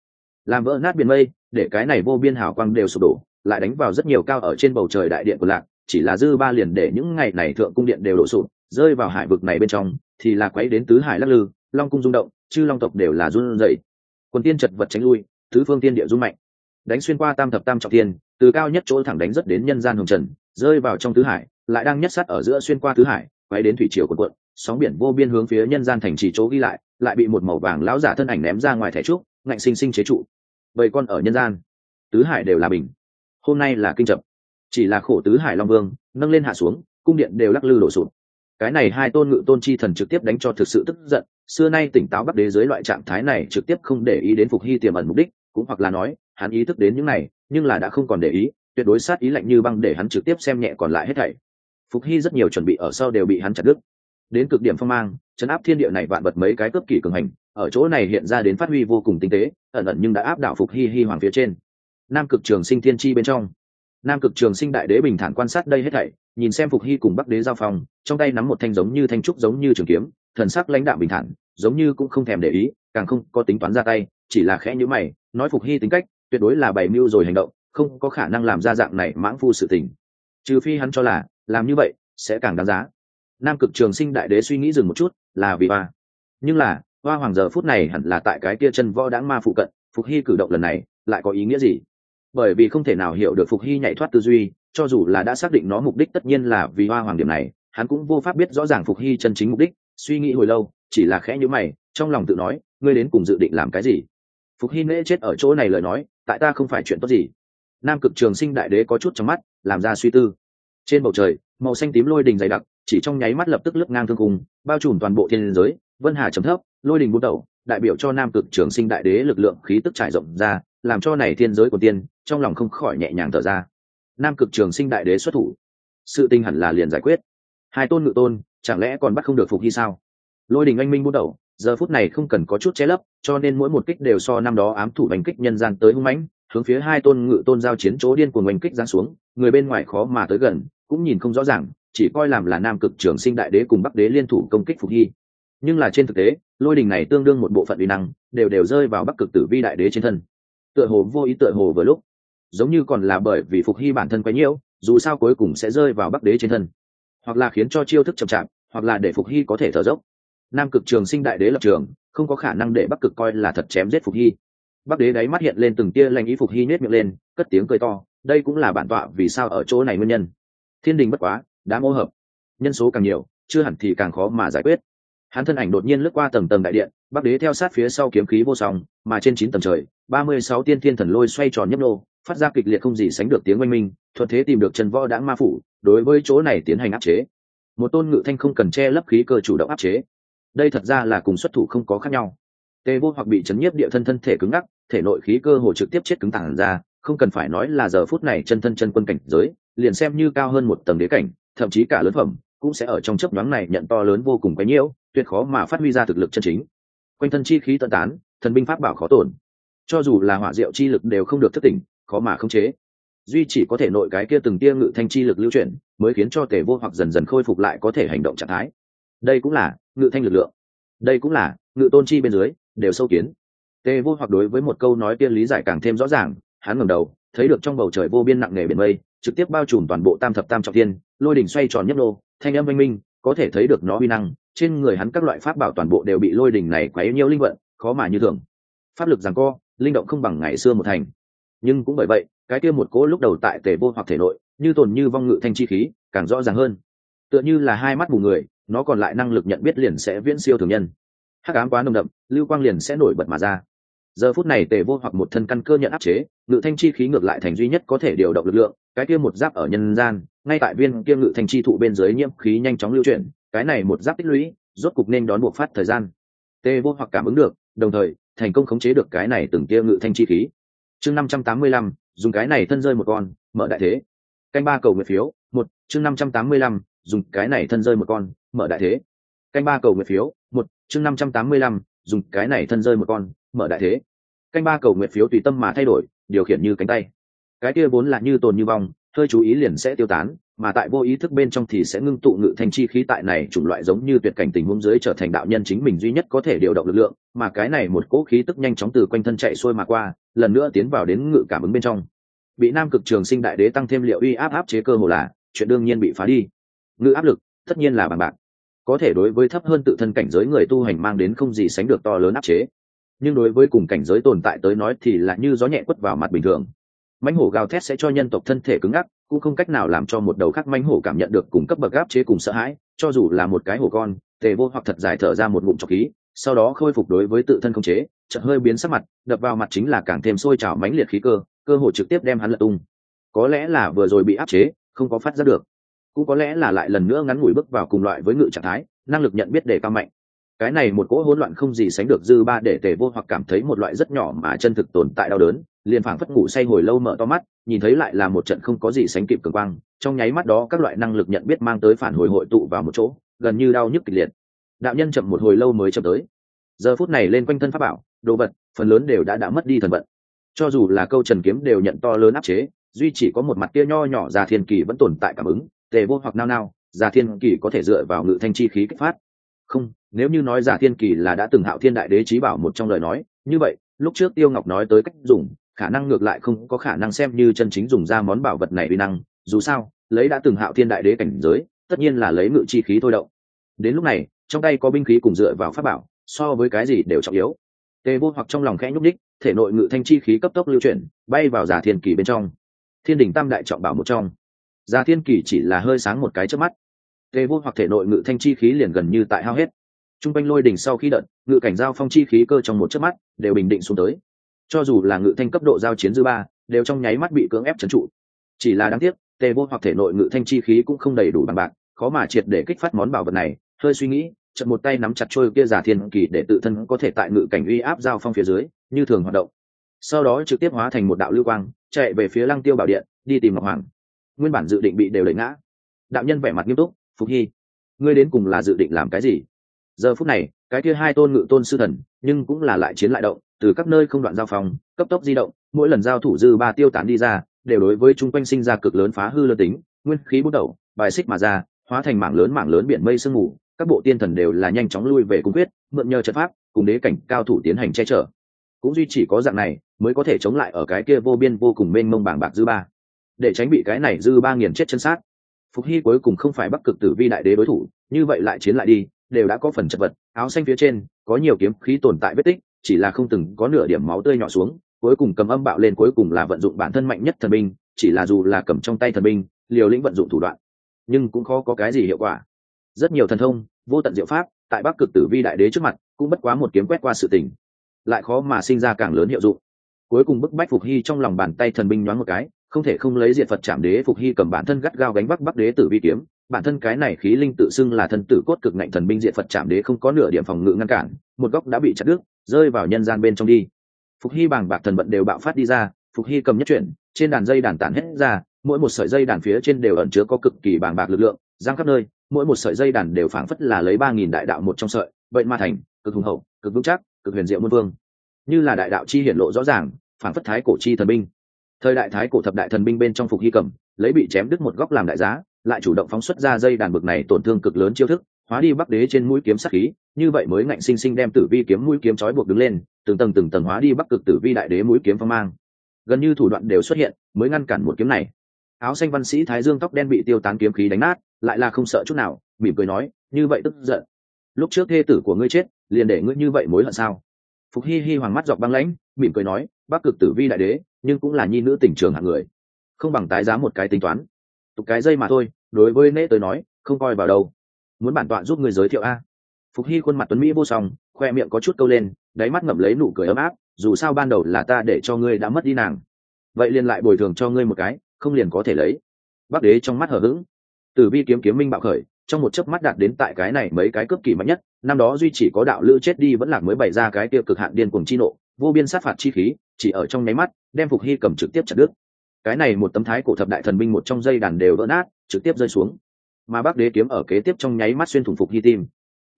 Làm vỡ nát biển mây, để cái này vô biên hào quang đều sụp đổ lại đánh vào rất nhiều cao ở trên bầu trời đại điện của lạc, chỉ là dư ba liền để những ngày này thượng cung điện đều đổ sụp, rơi vào hải vực này bên trong, thì là quấy đến tứ hải lắc lư, long cung rung động, chư long tộc đều là run rẩy. Quân tiên chật vật tránh lui, tứ phương tiên địa rung mạnh. Đánh xuyên qua tam thập tam trọng tiên từ cao nhất chỗ thẳng đánh rất đến nhân gian hồng trần, rơi vào trong tứ hải, lại đang nhất sát ở giữa xuyên qua tứ hải quay đến thủy triều quần quận sóng biển vô biên hướng phía nhân gian thành trì chỗ ghi lại lại bị một màu vàng lão giả thân ảnh ném ra ngoài thẻ trúc, ngạnh sinh sinh chế trụ. Bầy con ở nhân gian, tứ hải đều là bình hôm nay là kinh chậm chỉ là khổ tứ hải long vương, nâng lên hạ xuống, cung điện đều lắc lư đổ sụp. Cái này hai tôn ngự tôn chi thần trực tiếp đánh cho thực sự tức giận, xưa nay tỉnh táo bắc đế dưới loại trạng thái này trực tiếp không để ý đến phục hy tiềm ẩn mục đích, cũng hoặc là nói, hắn ý thức đến những này, nhưng là đã không còn để ý, tuyệt đối sát ý lạnh như băng để hắn trực tiếp xem nhẹ còn lại hết thảy. Phục hy rất nhiều chuẩn bị ở sau đều bị hắn chặt đứt. Đến cực điểm phong mang, chấn áp thiên địa này vạn vật mấy cái cướp kỷ cường hành, ở chỗ này hiện ra đến phát huy vô cùng tinh tế, ẩn ẩn nhưng đã áp đảo phục hy hy hoàng phía trên nam cực trường sinh thiên tri bên trong. Nam cực trường sinh đại đế bình thản quan sát đây hết thảy nhìn xem phục hy cùng bắc đế giao phòng, trong tay nắm một thanh giống như thanh trúc giống như trường kiếm thần sắc lãnh đạo bình thản giống như cũng không thèm để ý càng không có tính toán ra tay chỉ là khẽ nhữ mày nói phục hy tính cách tuyệt đối là bày mưu rồi hành động không có khả năng làm ra dạng này mãng phu sự tình. Trừ phi hắn cho là làm như vậy sẽ càng đáng giá. Nam cực trường sinh đại đế suy nghĩ dừng một chút là vì hoa. Nhưng là hoa hoàng giờ phút này hẳn là tại cái kia chân võ đáng ma phụ cận phục hy cử động lần này lại có ý nghĩa gì? Bởi vì không thể nào hiểu được phục hy nhảy thoát tư duy, cho dù là đã xác định nó mục đích tất nhiên là vì hoa hoàng điểm này, hắn cũng vô pháp biết rõ ràng phục hy chân chính mục đích, suy nghĩ hồi lâu, chỉ là khẽ nhữ mày, trong lòng tự nói, ngươi đến cùng dự định làm cái gì? Phục hy nễ chết ở chỗ này lời nói, tại ta không phải chuyện tốt gì. Nam cực trường sinh đại đế có chút trong mắt, làm ra suy tư. Trên bầu trời, màu xanh tím lôi đình dày đặc, chỉ trong nháy mắt lập tức lướt ngang thương cùng bao trùm toàn bộ thiên giới, vân hà chấm thấp, lôi đình bút đầu, đại biểu cho nam cực trường sinh đại đế lực lượng khí tức trải rộng ra làm cho này thiên giới của tiên, trong lòng không khỏi nhẹ nhàng thở ra. Nam cực trường sinh đại đế xuất thủ. Sự tinh hẳn là liền giải quyết. Hai tôn ngự tôn, chẳng lẽ còn bắt không được phục hy sao? Lôi đình anh minh bút đầu, giờ phút này không cần có chút che lấp, cho nên mỗi một kích đều so năm đó ám thủ bành kích nhân gian tới hung mãnh, hướng phía hai tôn ngự tôn giao chiến chỗ điên cuồng oanh kích giáng xuống, người bên ngoài khó mà tới gần, cũng nhìn không rõ ràng, chỉ coi làm là nam cực trường sinh đại đế cùng bắc đế liên thủ công kích phục hy. Nhưng là trên thực tế, lôi đình này tương đương một bộ phận uy năng, đều đều rơi vào bắc cực tử vi đại đế trên thân tựa hồ vô ý tựa hồ vừa lúc. Giống như còn là bởi vì phục hy bản thân quấy nhiễu dù sao cuối cùng sẽ rơi vào bắc đế trên thân. Hoặc là khiến cho chiêu thức chậm chạp, hoặc là để phục hy có thể thở dốc. Nam cực trường sinh đại đế lập trường, không có khả năng để bắc cực coi là thật chém giết phục hy. Bắc đế đáy mắt hiện lên từng tia lanh ý phục hy nhét miệng lên, cất tiếng cười to, đây cũng là bản tọa vì sao ở chỗ này nguyên nhân. Thiên đình bất quá, đã mô hợp. Nhân số càng nhiều, chưa hẳn thì càng khó mà giải quyết hắn thân ảnh đột nhiên lướt qua tầng tầng đại điện bắc đế theo sát phía sau kiếm khí vô song, mà trên chín tầng trời, ba mươi sáu tiên thiên thần lôi xoay tròn nhấp nô, phát ra kịch liệt không gì sánh được tiếng oanh minh, thuận thế tìm được trần võ đãng ma phủ, đối với chỗ này tiến hành áp chế. Một tôn ngự thanh không cần che lấp khí cơ chủ động áp chế. Đây thật ra là cùng xuất thủ không có khác nhau. Tê vô hoặc bị chấn nhiếp địa thân thân thể cứng ngắc, thể nội khí cơ hồ trực tiếp chết cứng tảng ra, không cần phải nói là giờ phút này chân thân chân quân cảnh giới, liền xem như cao hơn một tầng đế cảnh, thậm chí cả lớn phẩm, cũng sẽ ở trong chấp nhoáng này nhận to lớn vô cùng quấy nhiễu tuyệt khó mà phát huy ra thực lực chân chính. Quanh thân chi khí tận tán, thần binh pháp bảo khó tổn. Cho dù là hỏa diệu chi lực đều không được thất tỉnh, khó mà khống chế. Duy chỉ có thể nội cái kia từng tia ngự thanh chi lực lưu chuyển, mới khiến cho tề vô hoặc dần dần khôi phục lại có thể hành động trạng thái. Đây cũng là ngự thanh lực lượng. Đây cũng là ngự tôn chi bên dưới, đều sâu kiến. Tề vô hoặc đối với một câu nói kia lý giải càng thêm rõ ràng, hắn ngẩng đầu, thấy được trong bầu trời vô biên nặng nề biển mây, trực tiếp bao trùm toàn bộ tam thập tam trọng thiên, lôi đỉnh xoay tròn nhấp nô, thanh âm oanh minh, có thể thấy được nó uy năng trên người hắn các loại pháp bảo toàn bộ đều bị lôi đỉnh này quấy nhiễu linh vận, khó mà như thường. Pháp lực rằng co, linh động không bằng ngày xưa một thành. Nhưng cũng bởi vậy, cái kia một cỗ lúc đầu tại tề vô hoặc thể nội, như tồn như vong ngự thanh chi khí, càng rõ ràng hơn. Tựa như là hai mắt mù người, nó còn lại năng lực nhận biết liền sẽ viễn siêu thường nhân. Hắc ám quá nồng đậm, lưu quang liền sẽ nổi bật mà ra. Giờ phút này tề vô hoặc một thân căn cơ nhận áp chế, ngự thanh chi khí ngược lại thành duy nhất có thể điều động lực lượng, cái kia một giáp ở nhân gian, ngay tại viên kia ngự thanh chi thụ bên dưới nhiễm khí nhanh chóng lưu chuyển cái này một giáp tích lũy, rốt cục nên đón buộc phát thời gian. Tê vô hoặc cảm ứng được, đồng thời, thành công khống chế được cái này từng tia ngự thanh chi khí. Chương năm trăm tám mươi lăm, dùng cái này thân rơi một con, mở đại thế. Canh ba cầu nguyện phiếu, một, chương năm trăm tám mươi lăm, dùng cái này thân rơi một con, mở đại thế. Canh ba cầu nguyện phiếu, một, chương năm trăm tám mươi lăm, dùng cái này thân rơi một con, mở đại thế. Canh ba cầu nguyện phiếu tùy tâm mà thay đổi, điều khiển như cánh tay. Cái kia vốn là như tồn như vong, hơi chú ý liền sẽ tiêu tán mà tại vô ý thức bên trong thì sẽ ngưng tụ ngự thanh chi khí tại này chủng loại giống như tuyệt cảnh tình huống dưới trở thành đạo nhân chính mình duy nhất có thể điều động lực lượng, mà cái này một cỗ khí tức nhanh chóng từ quanh thân chạy xuôi mà qua, lần nữa tiến vào đến ngự cảm ứng bên trong. Bị nam cực trường sinh đại đế tăng thêm liệu uy áp áp chế cơ hồ là, chuyện đương nhiên bị phá đi. Ngự áp lực, tất nhiên là bằng bạc. Có thể đối với thấp hơn tự thân cảnh giới người tu hành mang đến không gì sánh được to lớn áp chế. Nhưng đối với cùng cảnh giới tồn tại tới nói thì là như gió nhẹ quất vào mặt bình thường mãnh hổ gào thét sẽ cho nhân tộc thân thể cứng ngắc, cũng không cách nào làm cho một đầu khác mãnh hổ cảm nhận được cùng cấp bậc áp chế cùng sợ hãi, cho dù là một cái hổ con, tề vô hoặc thật giải thở ra một ngụm trọc khí, sau đó khôi phục đối với tự thân không chế, chợt hơi biến sắc mặt, đập vào mặt chính là càng thêm sôi trào mãnh liệt khí cơ cơ hội trực tiếp đem hắn lật tung. Có lẽ là vừa rồi bị áp chế, không có phát ra được. Cũng có lẽ là lại lần nữa ngắn ngủi bước vào cùng loại với ngự trạng thái, năng lực nhận biết đề cao mạnh cái này một cỗ hỗn loạn không gì sánh được dư ba để tề vô hoặc cảm thấy một loại rất nhỏ mà chân thực tồn tại đau đớn, liền phảng phất ngủ say hồi lâu mở to mắt, nhìn thấy lại là một trận không có gì sánh kịp cường quang, trong nháy mắt đó các loại năng lực nhận biết mang tới phản hồi hội tụ vào một chỗ, gần như đau nhức kịch liệt. Đạo nhân chậm một hồi lâu mới chậm tới. Giờ phút này lên quanh thân pháp bảo, đồ vật, phần lớn đều đã đã mất đi thần vận. Cho dù là câu trần kiếm đều nhận to lớn áp chế, duy chỉ có một mặt kia nho nhỏ già thiên kỳ vẫn tồn tại cảm ứng, tề vô hoặc nao nao, già thiên kỳ có thể dựa vào ngự thanh chi khí kích phát. Không nếu như nói giả thiên kỳ là đã từng hạo thiên đại đế trí bảo một trong lời nói, như vậy, lúc trước tiêu ngọc nói tới cách dùng, khả năng ngược lại không có khả năng xem như chân chính dùng ra món bảo vật này uy năng. Dù sao, lấy đã từng hạo thiên đại đế cảnh giới, tất nhiên là lấy ngự chi khí thôi động. Đến lúc này, trong tay có binh khí cùng dựa vào pháp bảo, so với cái gì đều trọng yếu. Tề vô hoặc trong lòng khẽ nhúc ních thể nội ngự thanh chi khí cấp tốc lưu chuyển, bay vào giả thiên kỳ bên trong. Thiên đình tam đại trọng bảo một trong. Giả thiên kỳ chỉ là hơi sáng một cái trước mắt. Tề vô hoặc thể nội ngự thanh chi khí liền gần như tại hao hết t r u n g quanh lôi đỉnh sau khi đợt, ngự cảnh giao phong chi khí cơ trong một chớp mắt đều bình định xuống tới. Cho dù là ngự thanh cấp độ giao chiến dư ba, đều trong nháy mắt bị cưỡng ép trấn trụ. Chỉ là đáng tiếc tề vô hoặc thể nội ngự thanh chi khí cũng không đầy đủ bằng bạc, khó mà triệt để kích phát món bảo vật này. Hơi suy nghĩ chậm một tay nắm chặt trôi kia giả thiên kỳ để tự thân có thể tại ngự cảnh uy áp giao phong phía dưới, như thường hoạt động. Sau đó trực tiếp hóa thành một đạo lưu quang, chạy về phía lăng tiêu bảo điện, đi tìm ngọc hoàng. Nguyên bản dự định bị đều đẩy ngã. Đạo nhân vẻ mặt nghiêm túc, phục hy, ngươi đến cùng là dự định làm cái gì? Giờ phút này, cái kia hai tôn ngự tôn sư thần, nhưng cũng là lại chiến lại động, từ các nơi không đoạn giao phòng, cấp tốc di động, mỗi lần giao thủ dư ba tiêu tán đi ra, đều đối với chung quanh sinh ra cực lớn phá hư lơ tính, nguyên khí bút đầu, bài xích mà ra, hóa thành mảng lớn mảng lớn biển mây sương mù, các bộ tiên thần đều là nhanh chóng lui về cung quyết, mượn nhờ trận pháp, cùng đế cảnh cao thủ tiến hành che chở. Cũng duy chỉ có dạng này, mới có thể chống lại ở cái kia vô biên vô cùng mênh mông bảng bạc dư ba. Để tránh bị cái này dư ba nghiền chết chân sát. Phục hy cuối cùng không phải bắc cực tử vi đại đế đối thủ, như vậy lại chiến lại đi đều đã có phần chật vật, áo xanh phía trên có nhiều kiếm khí tồn tại vết tích, chỉ là không từng có nửa điểm máu tươi nhỏ xuống, cuối cùng cầm âm bạo lên cuối cùng là vận dụng bản thân mạnh nhất thần binh, chỉ là dù là cầm trong tay thần binh, liều lĩnh vận dụng thủ đoạn, nhưng cũng khó có cái gì hiệu quả. Rất nhiều thần thông, vô tận diệu pháp, tại bắc cực tử vi đại đế trước mặt, cũng bất quá một kiếm quét qua sự tình, lại khó mà sinh ra càng lớn hiệu dụng. Cuối cùng bức bách phục hy trong lòng bàn tay thần binh nhoáng một cái, không thể không lấy diện phật chạm đế phục hy cầm bản thân gắt gao gánh bắc bắc đế tử vi kiếm bản thân cái này khí linh tự xưng là thân tử cốt cực ngạnh thần binh diện phật chạm đế không có nửa điểm phòng ngự ngăn cản, một góc đã bị chặt đứt, rơi vào nhân gian bên trong đi. Phục hy bàng bạc thần vận đều bạo phát đi ra, phục hy cầm nhất chuyển, trên đàn dây đàn tản hết ra, mỗi một sợi dây đàn phía trên đều ẩn chứa có cực kỳ bàng bạc lực lượng, giang khắp nơi, mỗi một sợi dây đàn đều phảng phất là lấy ba nghìn đại đạo một trong sợi vậy ma thành, cực hùng hậu, cực vững chắc, cực huyền diệu muôn vương. Như là đại đạo chi hiển lộ rõ ràng, phảng phất thái cổ chi thần binh. Thời đại thái cổ thập đại thần binh bên trong phục hy cầm, lấy bị chém đứt một góc làm đại giá lại chủ động phóng xuất ra dây đàn bực này tổn thương cực lớn chiêu thức, hóa đi bắc đế trên mũi kiếm sắc khí, như vậy mới ngạnh sinh sinh đem tử vi kiếm mũi kiếm trói buộc đứng lên, từng tầng từng tầng hóa đi bắc cực tử vi đại đế mũi kiếm phong mang. Gần như thủ đoạn đều xuất hiện, mới ngăn cản một kiếm này. Áo xanh văn sĩ thái dương tóc đen bị tiêu tán kiếm khí đánh nát, lại là không sợ chút nào, mỉm cười nói, như vậy tức giận. Lúc trước thê tử của ngươi chết, liền để ngươi như vậy mối hận sao? Phục hi hi hoàng mắt dọc băng lãnh, mỉm cười nói, bắc cực tử vi đại đế, nhưng cũng là nhi nữ tình trường hạng người. Không bằng tái giá một cái tính toán tục cái dây mà thôi, đối với nễ tới nói, không coi vào đâu. Muốn bản tọa giúp người giới thiệu a? Phục hy khuôn mặt tuấn mỹ vô song, khoe miệng có chút câu lên, đáy mắt ngậm lấy nụ cười ấm áp, dù sao ban đầu là ta để cho ngươi đã mất đi nàng. Vậy liền lại bồi thường cho ngươi một cái, không liền có thể lấy. Bắc đế trong mắt hở h ữ g tử vi kiếm kiếm minh bạo khởi, trong một chớp mắt đạt đến tại cái này mấy cái cướp kỳ mạnh nhất, năm đó duy chỉ có đạo lữ chết đi vẫn lạc mới bày ra cái tiêu cực hạn điên cuồng chi nộ, vô biên sát phạt chi khí, chỉ ở trong nháy mắt, đem phục hy cầm trực tiếp chặt đứt cái này một tấm thái cổ thập đại thần binh một trong dây đàn đều vỡ nát, trực tiếp rơi xuống. Mà bác đế kiếm ở kế tiếp trong nháy mắt xuyên thủng phục hy tim.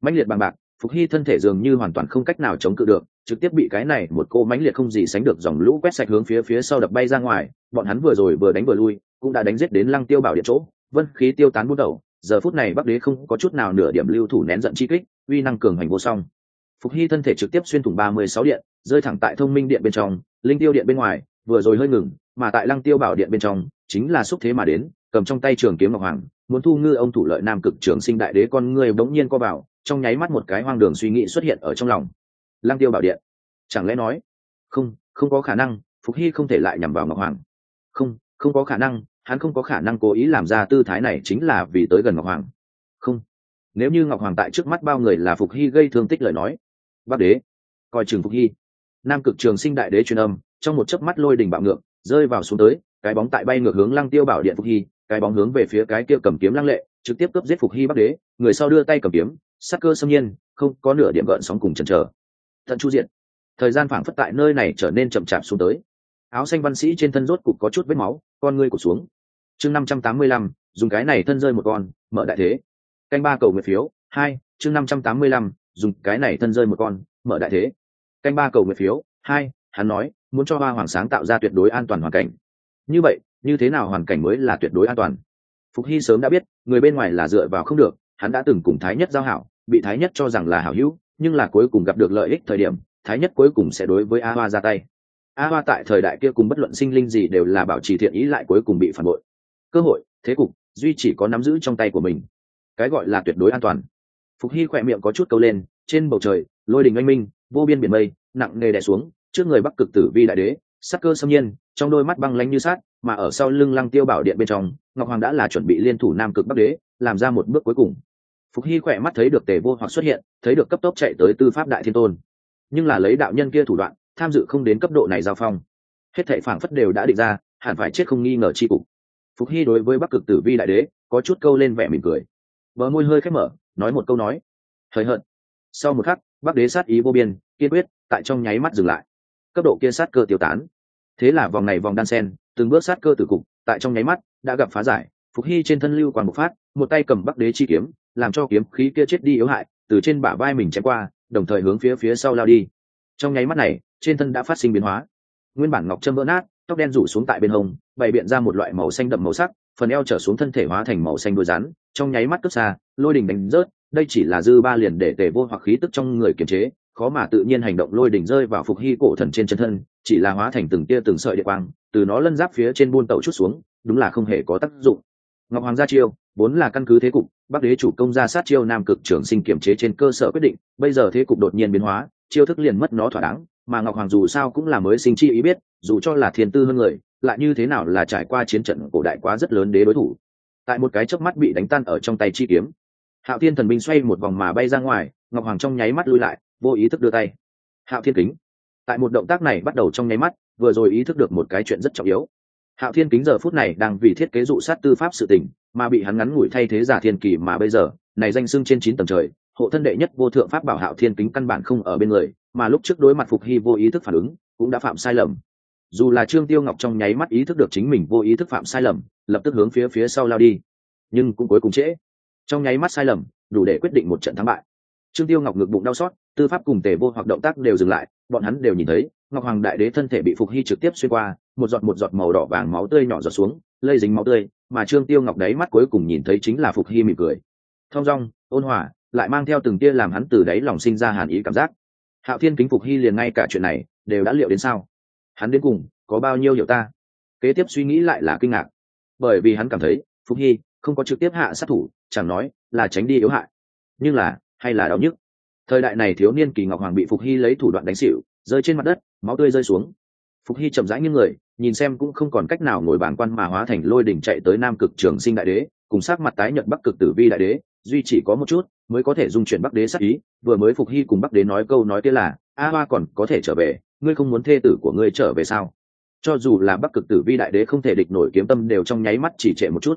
Mãnh liệt bằng bạc, phục hy thân thể dường như hoàn toàn không cách nào chống cự được, trực tiếp bị cái này một cô mãnh liệt không gì sánh được dòng lũ quét sạch hướng phía phía sau đập bay ra ngoài, bọn hắn vừa rồi vừa đánh vừa lui, cũng đã đánh giết đến lăng tiêu bảo điện chỗ, vân khí tiêu tán bút đầu. Giờ phút này bắc đế không có chút nào nửa điểm lưu thủ nén giận chi kích, uy năng cường hành vô song. Phục hy thân thể trực tiếp xuyên thủng ba mươi sáu điện, rơi thẳng tại thông minh điện bên trong, linh tiêu điện bên ngoài, vừa rồi hơi ngừng mà tại lăng tiêu bảo điện bên trong, chính là xúc thế mà đến, cầm trong tay trường kiếm ngọc hoàng, muốn thu ngư ông thủ lợi nam cực trường sinh đại đế con người bỗng nhiên co vào, trong nháy mắt một cái hoang đường suy nghĩ xuất hiện ở trong lòng. Lăng tiêu bảo điện, chẳng lẽ nói, không không có khả năng, phục hy không thể lại nhằm vào ngọc hoàng. Không không có khả năng, hắn không có khả năng cố ý làm ra tư thái này chính là vì tới gần ngọc hoàng. Không, nếu như ngọc hoàng tại trước mắt bao người là phục hy gây thương tích lời nói, bác đế, coi chừng phục hy. Nam cực trường sinh đại đế truyền âm, trong một chớp mắt lôi đình bạo ngược rơi vào xuống tới, cái bóng tại bay ngược hướng lăng tiêu bảo điện phục hy, cái bóng hướng về phía cái kia cầm kiếm lăng lệ, trực tiếp cướp giết phục hy bắc đế, người sau đưa tay cầm kiếm, sắc cơ xâm nhiên, không có nửa điểm gợn sóng cùng chần chờ. Thận chu diện thời gian phảng phất tại nơi này trở nên chậm chạp xuống tới. Áo xanh văn sĩ trên thân rốt cục có chút vết máu, con ngươi cụt xuống. Chương năm trăm tám mươi lăm, dùng cái này thân rơi một con, mở đại thế. Canh ba cầu nguyện phiếu, hai, chương năm trăm tám mươi lăm, dùng cái này thân rơi một con, mở đại thế. Canh ba cầu nguyện phiếu, hai, hắn nói muốn cho hoa hoàng sáng tạo ra tuyệt đối an toàn hoàn cảnh. Như vậy, như thế nào hoàn cảnh mới là tuyệt đối an toàn? Phục hy sớm đã biết, người bên ngoài là dựa vào không được, hắn đã từng cùng thái nhất giao hảo, bị thái nhất cho rằng là hảo hữu, nhưng là cuối cùng gặp được lợi ích thời điểm, thái nhất cuối cùng sẽ đối với a hoa ra tay. A hoa tại thời đại kia cùng bất luận sinh linh gì đều là bảo trì thiện ý lại cuối cùng bị phản bội. Cơ hội, thế cục, duy chỉ có nắm giữ trong tay của mình. Cái gọi là tuyệt đối an toàn. Phục hy khỏe miệng có chút câu lên, trên bầu trời, lôi đình anh minh, vô biên biển mây, nặng nề đè xuống trước người bắc cực tử vi đại đế, sắc cơ xâm nhiên, trong đôi mắt băng lánh như sát mà ở sau lưng lăng tiêu bảo điện bên trong, ngọc hoàng đã là chuẩn bị liên thủ nam cực bắc đế, làm ra một bước cuối cùng. Phục hy khỏe mắt thấy được tề vô hoặc xuất hiện, thấy được cấp tốc chạy tới tư pháp đại thiên tôn. Nhưng là lấy đạo nhân kia thủ đoạn, tham dự không đến cấp độ này giao phong. Hết thệ phảng phất đều đã định ra, hẳn phải chết không nghi ngờ chi cục. Phục hy đối với bắc cực tử vi đại đế, có chút câu lên vẻ mỉm cười. Bờ môi hơi khép mở, nói một câu nói. Hời hợt. Sau một khắc, bắc đế sát ý vô biên, kiên quyết, tại trong nháy mắt dừng lại cấp độ kia sát cơ tiêu tán. Thế là vòng này vòng đan sen, từng bước sát cơ tử cục, tại trong nháy mắt, đã gặp phá giải. Phục hy trên thân lưu quang bộc phát, một tay cầm bắc đế chi kiếm, làm cho kiếm khí kia chết đi yếu hại, từ trên bả vai mình chém qua, đồng thời hướng phía phía sau lao đi. Trong nháy mắt này, trên thân đã phát sinh biến hóa. Nguyên bản ngọc trâm vỡ nát, tóc đen rủ xuống tại bên hông, bày biện ra một loại màu xanh đậm màu sắc, phần eo trở xuống thân thể hóa thành màu xanh đôi rắn, trong nháy mắt cất xa, lôi đình đánh rớt, đây chỉ là dư ba liền để tề vô hoặc khí tức trong người kiềm chế khó mà tự nhiên hành động lôi đỉnh rơi vào phục hy cổ thần trên chân thân, chỉ là hóa thành từng tia từng sợi địa quang, từ nó lân giáp phía trên buôn tàu chút xuống, đúng là không hề có tác dụng. Ngọc hoàng gia chiêu, vốn là căn cứ thế cục, bắc đế chủ công ra sát chiêu nam cực trưởng sinh kiểm chế trên cơ sở quyết định, bây giờ thế cục đột nhiên biến hóa, chiêu thức liền mất nó thỏa đáng, mà ngọc hoàng dù sao cũng là mới sinh chi ý biết, dù cho là thiên tư hơn người, lại như thế nào là trải qua chiến trận cổ đại quá rất lớn đế đối thủ. Tại một cái chớp mắt bị đánh tan ở trong tay chi kiếm, hạo thiên thần binh xoay một vòng mà bay ra ngoài, ngọc hoàng trong nháy mắt lui lại vô ý thức đưa tay. Hạo thiên kính. Tại một động tác này bắt đầu trong nháy mắt, vừa rồi ý thức được một cái chuyện rất trọng yếu. Hạo thiên kính giờ phút này đang vì thiết kế dụ sát tư pháp sự tình, mà bị hắn ngắn ngủi thay thế giả thiên kỳ mà bây giờ, này danh xưng trên chín tầng trời, hộ thân đệ nhất vô thượng pháp bảo hạo thiên kính căn bản không ở bên người, mà lúc trước đối mặt phục hy vô ý thức phản ứng, cũng đã phạm sai lầm. Dù là trương tiêu ngọc trong nháy mắt ý thức được chính mình vô ý thức phạm sai lầm, lập tức hướng phía phía sau lao đi. Nhưng cũng cuối cùng trễ. Trong nháy mắt sai lầm, đủ để quyết định một trận thắng bại. Trương tiêu ngọc ngực bụng đau xót tư pháp cùng tề vô hoặc động tác đều dừng lại, bọn hắn đều nhìn thấy, ngọc hoàng đại đế thân thể bị phục hy trực tiếp xuyên qua, một giọt một giọt màu đỏ vàng máu tươi nhỏ giọt xuống, lây dính máu tươi, mà trương tiêu ngọc đáy mắt cuối cùng nhìn thấy chính là phục hy mỉm cười. Thong dong, ôn hòa, lại mang theo từng tia làm hắn từ đáy lòng sinh ra hàn ý cảm giác. Hạo thiên kính phục hy liền ngay cả chuyện này, đều đã liệu đến sao? Hắn đến cùng, có bao nhiêu hiểu ta? Kế tiếp suy nghĩ lại là kinh ngạc. Bởi vì hắn cảm thấy, phục hy, không có trực tiếp hạ sát thủ, chẳng nói là tránh đi yếu hại. Nhưng là, hay là đau nhức? Thời đại này thiếu niên kỳ ngọc hoàng bị phục hy lấy thủ đoạn đánh xịu rơi trên mặt đất, máu tươi rơi xuống. Phục hy chậm rãi những người, nhìn xem cũng không còn cách nào ngồi bảng quan mà hóa thành lôi đỉnh chạy tới nam cực trường sinh đại đế, cùng sát mặt tái nhận bắc cực tử vi đại đế, duy chỉ có một chút, mới có thể dung chuyển bắc đế sát ý, vừa mới phục hy cùng bắc đế nói câu nói kia là, a hoa còn có thể trở về, ngươi không muốn thê tử của ngươi trở về sao? Cho dù là bắc cực tử vi đại đế không thể địch nổi kiếm tâm đều trong nháy mắt chỉ trệ một chút.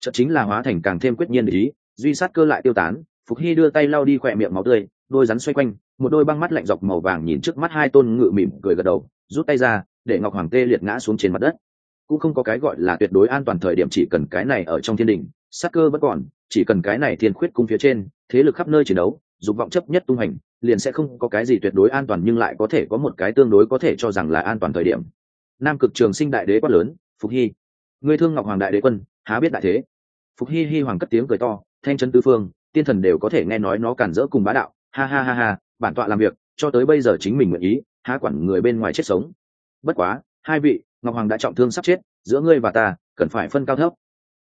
Chợt chính là hóa thành càng thêm quyết nhiên ý, duy sát cơ lại tiêu tán phục hy đưa tay lau đi khỏe miệng máu tươi, đôi rắn xoay quanh, một đôi băng mắt lạnh dọc màu vàng nhìn trước mắt hai tôn ngự mỉm cười gật đầu, rút tay ra, để ngọc hoàng tê liệt ngã xuống trên mặt đất. Cũng không có cái gọi là tuyệt đối an toàn thời điểm, chỉ cần cái này ở trong thiên đình, sát cơ vẫn còn, chỉ cần cái này thiên khuyết cung phía trên, thế lực khắp nơi chiến đấu, dục vọng chấp nhất tung hành, liền sẽ không có cái gì tuyệt đối an toàn, nhưng lại có thể có một cái tương đối có thể cho rằng là an toàn thời điểm. Nam cực trường sinh đại đế quát lớn, phục hy người thương ngọc hoàng đại đế quân, há biết đại thế? Phục hy hy hoàng cất tiếng cười to, thanh chân tư phương tiên thần đều có thể nghe nói nó cản rỡ cùng bá đạo. Ha ha ha ha, bản tọa làm việc, cho tới bây giờ chính mình nguyện ý, há quản người bên ngoài chết sống. Bất quá, hai vị, ngọc hoàng đã trọng thương sắp chết, giữa ngươi và ta, cần phải phân cao thấp.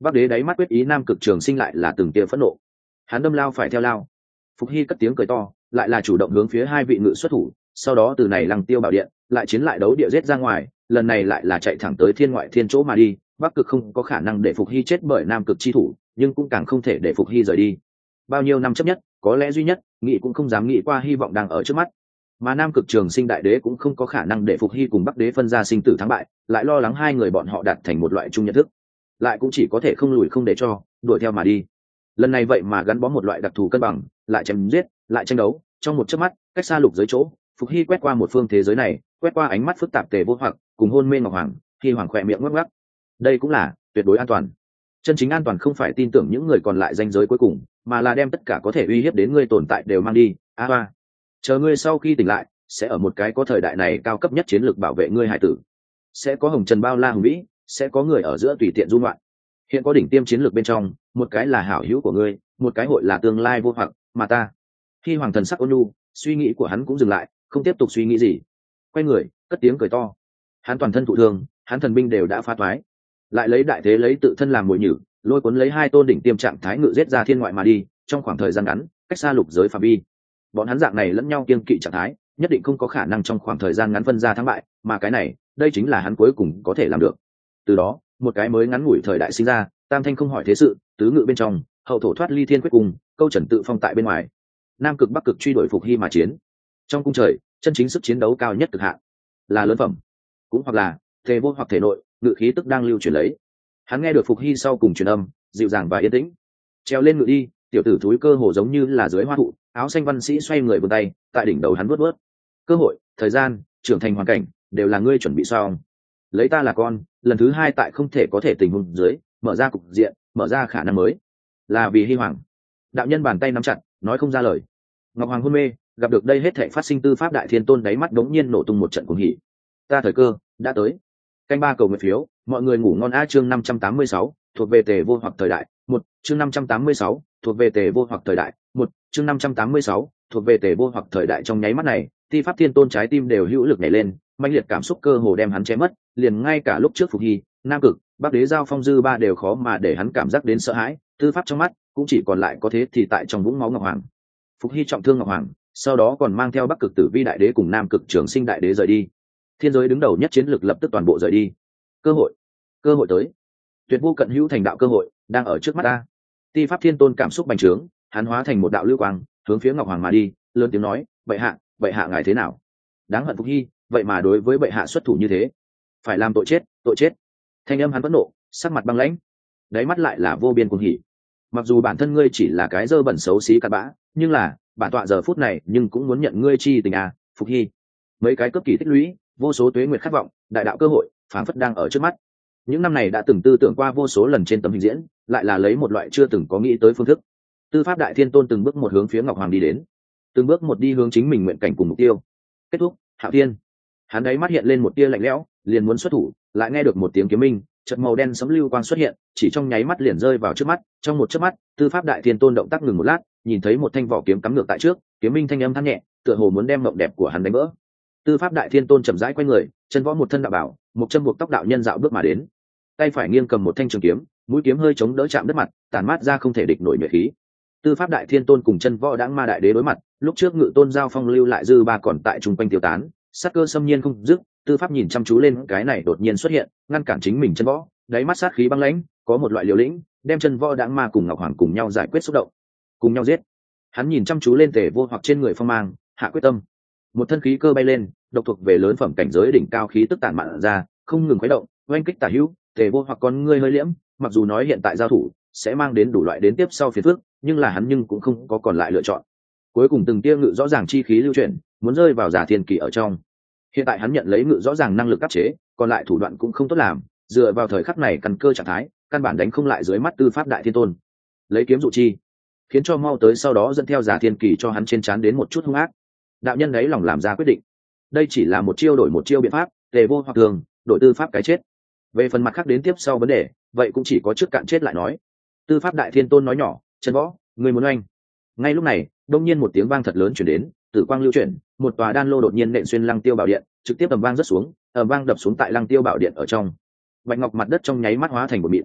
Bắc đế đáy mắt quyết ý nam cực trường sinh lại là từng tia phẫn nộ. Hắn đâm lao phải theo lao. Phục hy cất tiếng cười to, lại là chủ động hướng phía hai vị ngự xuất thủ, sau đó từ này lăng tiêu bảo điện, lại chiến lại đấu địa giết ra ngoài, lần này lại là chạy thẳng tới thiên ngoại thiên chỗ mà đi, bắc cực không có khả năng để phục hy chết bởi nam cực chi thủ, nhưng cũng càng không thể để phục hy rời đi bao nhiêu năm chấp nhất, có lẽ duy nhất, nghị cũng không dám nghĩ qua hy vọng đang ở trước mắt. Mà nam cực trường sinh đại đế cũng không có khả năng để phục hy cùng bắc đế phân ra sinh tử thắng bại, lại lo lắng hai người bọn họ đạt thành một loại chung nhận thức. Lại cũng chỉ có thể không lùi không để cho, đuổi theo mà đi. Lần này vậy mà gắn bó một loại đặc thù cân bằng, lại chém giết, lại tranh đấu, trong một chớp mắt, cách xa lục giới chỗ, phục hy quét qua một phương thế giới này, quét qua ánh mắt phức tạp tề vô hoặc, cùng hôn mê ngọc hoàng, khi hoàng khỏe miệng ngắc ngắc đây cũng là tuyệt đối an toàn. Chân chính an toàn không phải tin tưởng những người còn lại danh giới cuối cùng mà là đem tất cả có thể uy hiếp đến ngươi tồn tại đều mang đi. A hoa, chờ ngươi sau khi tỉnh lại sẽ ở một cái có thời đại này cao cấp nhất chiến lược bảo vệ ngươi hải tử. Sẽ có hồng trần bao la hùng vĩ sẽ có người ở giữa tùy tiện dung loạn hiện có đỉnh tiêm chiến lược bên trong một cái là hảo hữu của ngươi một cái hội là tương lai vô hoặc mà ta. Khi hoàng thần sắc ôn nhu suy nghĩ của hắn cũng dừng lại không tiếp tục suy nghĩ gì. Quay người cất tiếng cười to. Hắn toàn thân thụ thương hắn thần binh đều đã phá thoái lại lấy đại thế lấy tự thân làm mồi nhử lôi cuốn lấy hai tôn đỉnh tiêm trạng thái ngự giết ra thiên ngoại mà đi, trong khoảng thời gian ngắn, cách xa lục giới phạm vi. Bọn hắn dạng này lẫn nhau kiên kỵ trạng thái, nhất định không có khả năng trong khoảng thời gian ngắn phân ra thắng bại, mà cái này, đây chính là hắn cuối cùng có thể làm được. Từ đó, một cái mới ngắn ngủi thời đại sinh ra, tam thanh không hỏi thế sự, tứ ngự bên trong, hậu thổ thoát ly thiên quyết cùng, câu trần tự phong tại bên ngoài. Nam cực bắc cực truy đuổi phục hy mà chiến. Trong cung trời, chân chính sức chiến đấu cao nhất cực hạn, là lớn phẩm. Cũng hoặc là thể vô hoặc thể nội, ngự khí tức đang lưu truyền lấy hắn nghe được phục hy sau cùng truyền âm, dịu dàng và yên tĩnh. Treo lên ngự đi, tiểu tử thúi cơ hồ giống như là dưới hoa thụ, áo xanh văn sĩ xoay người vươn tay, tại đỉnh đầu hắn vớt vớt cơ hội, thời gian, trưởng thành hoàn cảnh, đều là ngươi chuẩn bị xong lấy ta là con, lần thứ hai tại không thể có thể tình huống dưới, mở ra cục diện, mở ra khả năng mới. Là vì hy hoàng. Đạo nhân bàn tay nắm chặt, nói không ra lời. Ngọc hoàng hôn mê, gặp được đây hết thể phát sinh tư pháp đại thiên tôn đáy mắt đống nhiên nổ tung một trận cuồng hỉ. Ta thời cơ, đã tới canh ba cầu nguyện phiếu, mọi người ngủ ngon a chương năm trăm tám mươi sáu, thuộc về tề vô hoặc thời đại. Một, chương năm trăm tám mươi sáu, thuộc về tề vô hoặc thời đại. Một, chương năm trăm tám mươi sáu, thuộc về tề vô hoặc thời đại. Trong nháy mắt này, thi pháp thiên tôn trái tim đều hữu lực nhảy lên, mãnh liệt cảm xúc cơ hồ đem hắn che mất, liền ngay cả lúc trước phục hy, nam cực, bắc đế giao phong dư ba đều khó mà để hắn cảm giác đến sợ hãi. Tư pháp trong mắt cũng chỉ còn lại có thế thì tại trong vũng máu ngọc hoàng. Phục hy trọng thương ngọc hoàng, sau đó còn mang theo bắc cực tử vi đại đế cùng nam cực trường sinh đại đế rời đi thiên giới đứng đầu nhất chiến lược lập tức toàn bộ rời đi. Cơ hội. Cơ hội tới. Tuyệt vô cận hữu thành đạo cơ hội, đang ở trước mắt ta. Ti pháp thiên tôn cảm xúc bành trướng, hắn hóa thành một đạo lưu quang, hướng phía ngọc hoàng mà đi, lớn tiếng nói, bệ hạ bệ hạ ngài thế nào? Đáng hận phục hy, vậy mà đối với bệ hạ xuất thủ như thế. Phải làm tội chết tội chết. Thanh âm hắn vẫn nộ, sắc mặt băng lãnh. Đáy mắt lại là vô biên cuồng hỉ. Mặc dù bản thân ngươi chỉ là cái dơ bẩn xấu xí cặn bã, nhưng là, bản tọa giờ phút này nhưng cũng muốn nhận ngươi chi tình à phục hy. Mấy cái cấp kỳ tích lũy vô số tuế nguyệt khát vọng, đại đạo cơ hội, phảng phất đang ở trước mắt. Những năm này đã từng tư tưởng qua vô số lần trên tấm hình diễn, lại là lấy một loại chưa từng có nghĩ tới phương thức. Tư pháp đại thiên tôn từng bước một hướng phía ngọc hoàng đi đến, từng bước một đi hướng chính mình nguyện cảnh cùng mục tiêu. Kết thúc, hạo thiên. Hắn ấy mắt hiện lên một tia lạnh lẽo, liền muốn xuất thủ, lại nghe được một tiếng kiếm minh trận màu đen sấm lưu quang xuất hiện, chỉ trong nháy mắt liền rơi vào trước mắt. Trong một chớp mắt, tư pháp đại thiên tôn động tác ngừng một lát, nhìn thấy một thanh vỏ kiếm cắm ngược tại trước, kiếm minh thanh âm thắt nhẹ, tựa hồ muốn đem mộng đẹp của hắn đánh vỡ tư pháp đại thiên tôn chậm rãi q u a y người, chân võ một thân đạo bảo, một chân buộc tóc đạo nhân dạo bước mà đến. Tay phải nghiêng cầm một thanh trường kiếm, mũi kiếm hơi chống đỡ chạm đất mặt tàn mát ra không thể địch nổi nhuệ khí. Tư pháp đại thiên tôn cùng chân võ đáng ma đại đế đối mặt, lúc trước ngự tôn giao phong lưu lại dư ba còn tại chung quanh tiêu tán sát cơ xâm nhiên không dứt, tư pháp nhìn chăm chú lên, cái này đột nhiên xuất hiện, ngăn cản chính mình chân võ, đáy mắt sát khí băng lãnh, có một loại liều lĩnh, đem chân võ đáng ma cùng ngọc hoàng cùng nhau giải quyết xúc động, cùng nhau giết. Hắn nhìn chăm chú lên tề vô hoặc trên người phong mang, hạ quyết tâm một thân khí cơ bay lên, độc thuộc về lớn phẩm cảnh giới đỉnh cao khí tức tản mạn ra, không ngừng khuấy động, oanh kích tả hữu, tề vô hoặc con ngươi hơi liễm, mặc dù nói hiện tại giao thủ sẽ mang đến đủ loại đến tiếp sau phiền phước nhưng là hắn nhưng cũng không có còn lại lựa chọn. Cuối cùng từng tia ngự rõ ràng chi khí lưu chuyển, muốn rơi vào giả thiên kỳ ở trong. Hiện tại hắn nhận lấy ngự rõ ràng năng lực áp chế, còn lại thủ đoạn cũng không tốt làm, dựa vào thời khắc này căn cơ trạng thái, căn bản đánh không lại dưới mắt tư pháp đại thiên tôn. Lấy kiếm dụ chi, khiến cho mau tới sau đó dẫn theo giả thiên kỳ cho hắn trên trán đến một chút hung ác đạo nhân đấy lòng làm ra quyết định. Đây chỉ là một chiêu đổi một chiêu biện pháp, tề vô hoặc thường, đổi tư pháp cái chết. Về phần mặt khác đến tiếp sau vấn đề, vậy cũng chỉ có trước cạn chết lại nói. Tư pháp đại thiên tôn nói nhỏ chân võ, người muốn oanh. Ngay lúc này, đông nhiên một tiếng vang thật lớn chuyển đến, tử quang lưu chuyển, một tòa đan lô đột nhiên nện xuyên lăng tiêu bảo điện, trực tiếp ầm vang rất xuống, ầm vang đập xuống tại lăng tiêu bảo điện ở trong. Bạch ngọc mặt đất trong nháy mắt hóa thành một mịn.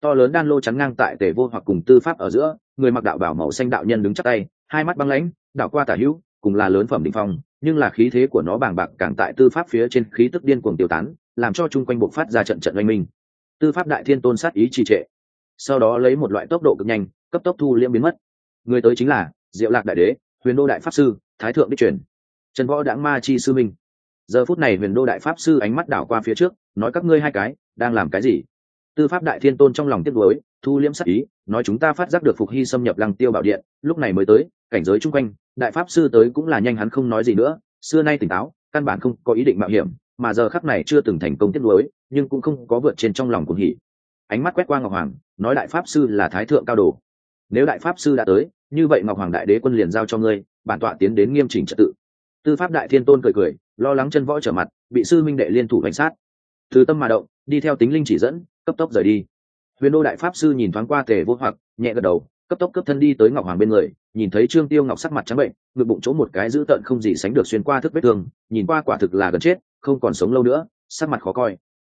To lớn đan lô chắn ngang tại tề vô hoặc cùng tư pháp ở giữa, người mặc đạo bảo màu xanh đạo nhân đứng chắc tay, hai mắt băng lãnh đạo qua tả hữu cùng là lớn phẩm đỉnh phong, nhưng là khí thế của nó bàng bạc càng tại tư pháp phía trên khí tức điên cuồng tiêu tán, làm cho chung quanh bộc phát ra trận trận oanh minh. Tư pháp đại thiên tôn sát ý trì trệ. Sau đó lấy một loại tốc độ cực nhanh, cấp tốc thu liễm biến mất. Người tới chính là diệu lạc đại đế, huyền đô đại pháp sư, thái thượng đích truyền. Trần võ đãng ma chi sư minh. Giờ phút này huyền đô đại pháp sư ánh mắt đảo qua phía trước, nói các ngươi hai cái, đang làm cái gì? Tư pháp đại thiên tôn trong lòng tiếc nuối, thu liễm sát ý, nói chúng ta phát giác được phục hy xâm nhập lăng tiêu bảo điện, lúc này mới tới, cảnh giới chung quanh đại pháp sư tới cũng là nhanh hắn không nói gì nữa, xưa nay tỉnh táo, căn bản không có ý định mạo hiểm, mà giờ khắc này chưa từng thành công tiết nuối, nhưng cũng không có vượt trên trong lòng cuồng hỉ. Ánh mắt quét qua ngọc hoàng, nói đại pháp sư là thái thượng cao đồ. Nếu đại pháp sư đã tới, như vậy ngọc hoàng đại đế quân liền giao cho ngươi, bản tọa tiến đến nghiêm chỉnh trật tự. Tư pháp đại thiên tôn cười cười, lo lắng chân võ trở mặt, bị sư minh đệ liên thủ cảnh sát. Từ tâm mà động, đi theo tính linh chỉ dẫn, cấp tốc rời đi. Huyền đô đại pháp sư nhìn thoáng qua tề vô hoặc, nhẹ gật đầu, cấp tốc cấp thân đi tới ngọc hoàng bên người nhìn thấy trương tiêu ngọc sắc mặt trắng bệnh, ngực bụng chỗ một cái dữ tợn không gì sánh được xuyên qua thức vết thương, nhìn qua quả thực là gần chết, không còn sống lâu nữa, sắc mặt khó coi.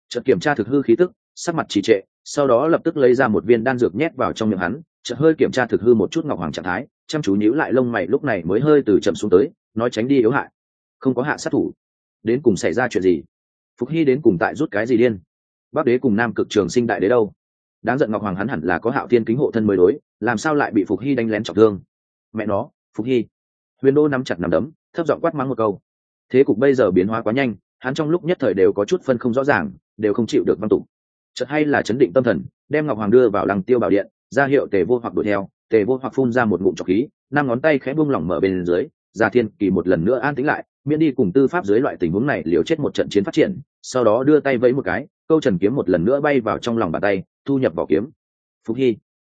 Chợt kiểm tra thực hư khí tức, sắc mặt trì trệ, sau đó lập tức lấy ra một viên đan dược nhét vào trong miệng hắn, chợt hơi kiểm tra thực hư một chút ngọc hoàng trạng thái, chăm chú nhíu lại lông mày lúc này mới hơi từ chậm xuống tới, nói tránh đi yếu hại. Không có hạ sát thủ. Đến cùng xảy ra chuyện gì? Phục hy đến cùng tại rút cái gì điên? Bắc đế cùng nam cực trường sinh đại đế đâu? Đáng giận ngọc hoàng hắn hẳn là có hạo tiên kính hộ thân mới đối, làm sao lại bị phục hy đánh lén trọng thương? Mẹ nó, phục hy. Huyền đô nắm chặt nằm đấm, thấp giọng quát mắng một câu. Thế cục bây giờ biến hóa quá nhanh, hắn trong lúc nhất thời đều có chút phân không rõ ràng, đều không chịu được văn tụng. chợt hay là chấn định tâm thần, đem ngọc hoàng đưa vào lăng tiêu bảo điện, ra hiệu tề vô hoặc đuổi theo. Tề vô hoặc phun ra một ngụm trọc khí, năm ngón tay khẽ buông lỏng mở bên dưới, gia thiên kỳ một lần nữa an tĩnh lại, miễn đi cùng tư pháp dưới loại tình huống này liều chết một trận chiến phát triển, sau đó đưa tay vẫy một cái, câu trần kiếm một lần nữa bay vào trong lòng bàn tay, thu nhập vào kiếm. Phúc hy.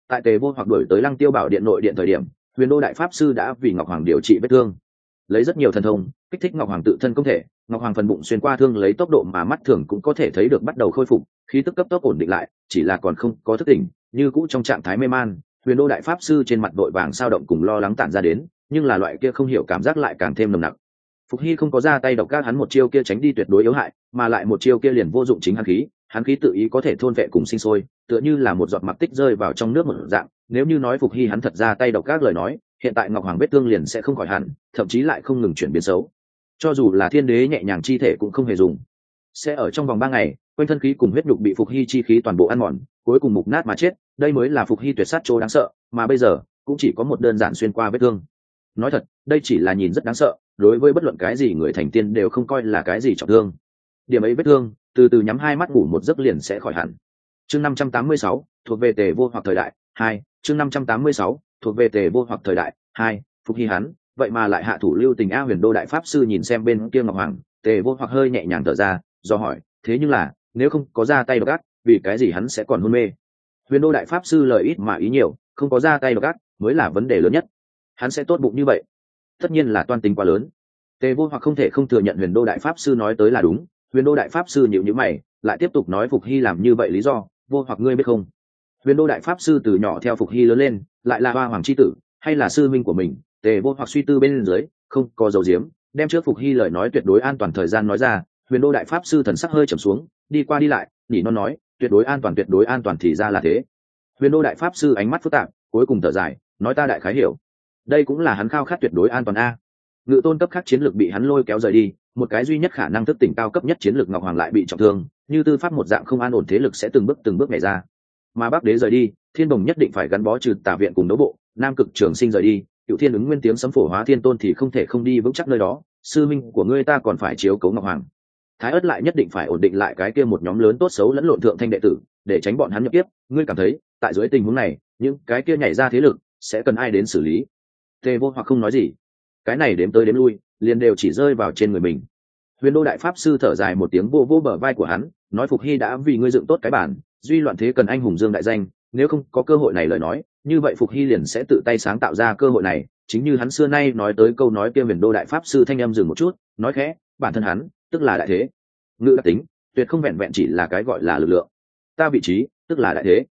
Tại tề vô hoặc đổi tới lăng tiêu bảo điện nội điện thời điểm huyền đô đại pháp sư đã vì ngọc hoàng điều trị vết thương. Lấy rất nhiều thần thông, kích thích ngọc hoàng tự thân công thể, ngọc hoàng phần bụng xuyên qua thương lấy tốc độ mà mắt thường cũng có thể thấy được bắt đầu khôi phục, khí tức cấp tốc ổn định lại, chỉ là còn không có thức tỉnh, như cũ trong trạng thái mê man, huyền đô đại pháp sư trên mặt đội vàng sao động cùng lo lắng tản ra đến, nhưng là loại kia không hiểu cảm giác lại càng thêm nồng nặc. Phục hy không có ra tay độc các hắn một chiêu kia tránh đi tuyệt đối yếu hại, mà lại một chiêu kia liền vô dụng chính hắn khí hắn khí tự ý có thể thôn vệ cùng sinh sôi, tựa như là một giọt mặc tích rơi vào trong nước một dạng nếu như nói phục hy hắn thật ra tay độc các lời nói, hiện tại ngọc hoàng vết thương liền sẽ không khỏi hẳn, thậm chí lại không ngừng chuyển biến xấu. Cho dù là thiên đế nhẹ nhàng chi thể cũng không hề dùng. Sẽ ở trong vòng ba ngày, quanh thân khí cùng huyết nhục bị phục hy chi khí toàn bộ ăn mòn, cuối cùng mục nát mà chết, đây mới là phục hy tuyệt sát chỗ đáng sợ, mà bây giờ, cũng chỉ có một đơn giản xuyên qua vết thương. Nói thật, đây chỉ là nhìn rất đáng sợ, đối với bất luận cái gì người thành tiên đều không coi là cái gì trọng thương. Điểm ấy vết thương, từ từ nhắm hai mắt ngủ một giấc liền sẽ khỏi hẳn. Chương năm trăm tám mươi sáu, thuộc về tề vô hoặc thời đại, hai chương năm trăm tám mươi sáu thuộc về tề vô hoặc thời đại hai phục hy hắn vậy mà lại hạ thủ lưu tình a huyền đô đại pháp sư nhìn xem bên kia ngọc hoàng tề vô hoặc hơi nhẹ nhàng thở ra do hỏi thế nhưng là nếu không có ra tay đ gắt, vì cái gì hắn sẽ còn hôn mê? Huyền đô đại pháp sư lời ít mà ý nhiều không có ra tay đ gắt mới là vấn đề lớn nhất. Hắn sẽ tốt bụng như vậy? Tất nhiên là toan tính quá lớn. Tề vô hoặc không thể không thừa nhận huyền đô đại pháp sư nói tới là đúng huyền đô đại pháp sư nhịu nhữ mày lại tiếp tục nói phục hy làm như vậy lý do vô hoặc ngươi biết không? Huyền đô đại pháp sư từ nhỏ theo phục hy lớn lên, lại là hoa hoàng c h i tử, hay là sư minh của mình, tề vô hoặc suy tư bên dưới, không có dầu diếm đem trước phục hy lời nói tuyệt đối an toàn thời gian nói ra. Huyền đô đại pháp sư thần sắc hơi trầm xuống, đi qua đi lại nhỉ non nói, tuyệt đối an toàn, tuyệt đối an toàn thì ra là thế. Huyền đô đại pháp sư ánh mắt phức tạp, cuối cùng thở dài, nói ta đại khái hiểu. Đây cũng là hắn khao khát tuyệt đối an toàn a. Ngự tôn cấp khác chiến lược bị hắn lôi kéo rời đi, một cái duy nhất khả năng thức tỉnh cao cấp nhất chiến lược ngọc hoàng lại bị trọng thương, như tư pháp một dạng không an ổn thế lực sẽ từng bước từng bước nhảy ra mà bắc đế rời đi, thiên đồng nhất định phải gắn bó trừ tà viện cùng đấu bộ, nam cực trường sinh rời đi cựu thiên ứng nguyên tiếng sấm phổ hóa thiên tôn thì không thể không đi vững chắc nơi đó, sư minh của ngươi ta còn phải chiếu cấu ngọc hoàng. Thái ất lại nhất định phải ổn định lại cái kia một nhóm lớn tốt xấu lẫn lộn thượng thanh đệ tử, để tránh bọn hắn nhập tiếp ngươi cảm thấy, tại dưới tình huống này, những cái kia nhảy ra thế lực, sẽ cần ai đến xử lý? Tề vô hoặc không nói gì. Cái này đếm tới đếm lui, liền đều chỉ rơi vào trên người mình. Huyền đô đại pháp sư thở dài một tiếng, vô vô bờ vai của hắn, nói phục hy đã vì ngươi dựng tốt cái bản duy loạn thế cần anh hùng dương đại danh, nếu không có cơ hội này lời nói, như vậy phục hy liền sẽ tự tay sáng tạo ra cơ hội này. Chính như hắn xưa nay nói tới câu nói kia huyền đô đại pháp sư thanh em dừng một chút, nói khẽ, bản thân hắn, tức là đại thế. Ngự đặc tính, tuyệt không vẹn vẹn chỉ là cái gọi là lực lượng. Ta vị trí, tức là đại thế.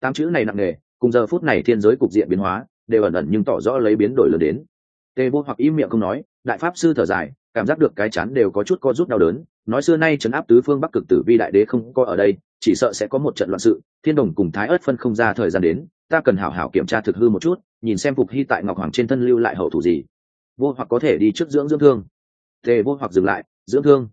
Tám chữ này nặng nề, cùng giờ phút này thiên giới cục diện biến hóa, đều ẩn ẩn nhưng tỏ rõ lấy biến đổi lớn đến. Tề vô hoặc im miệng không nói, đại pháp sư thở dài cảm giác được cái chán đều có chút co rút đau đớn. Nói xưa nay trấn áp tứ phương bắc cực tử vi đại đế không có ở đây, chỉ sợ sẽ có một trận loạn sự. Thiên đồng cùng thái ớt phân không ra thời gian đến, ta cần hảo hảo kiểm tra thực hư một chút, nhìn xem phục hy tại ngọc hoàng trên thân lưu lại hậu thủ gì. Vô hoặc có thể đi trước dưỡng dưỡng thương. Tề vô hoặc dừng lại, dưỡng thương?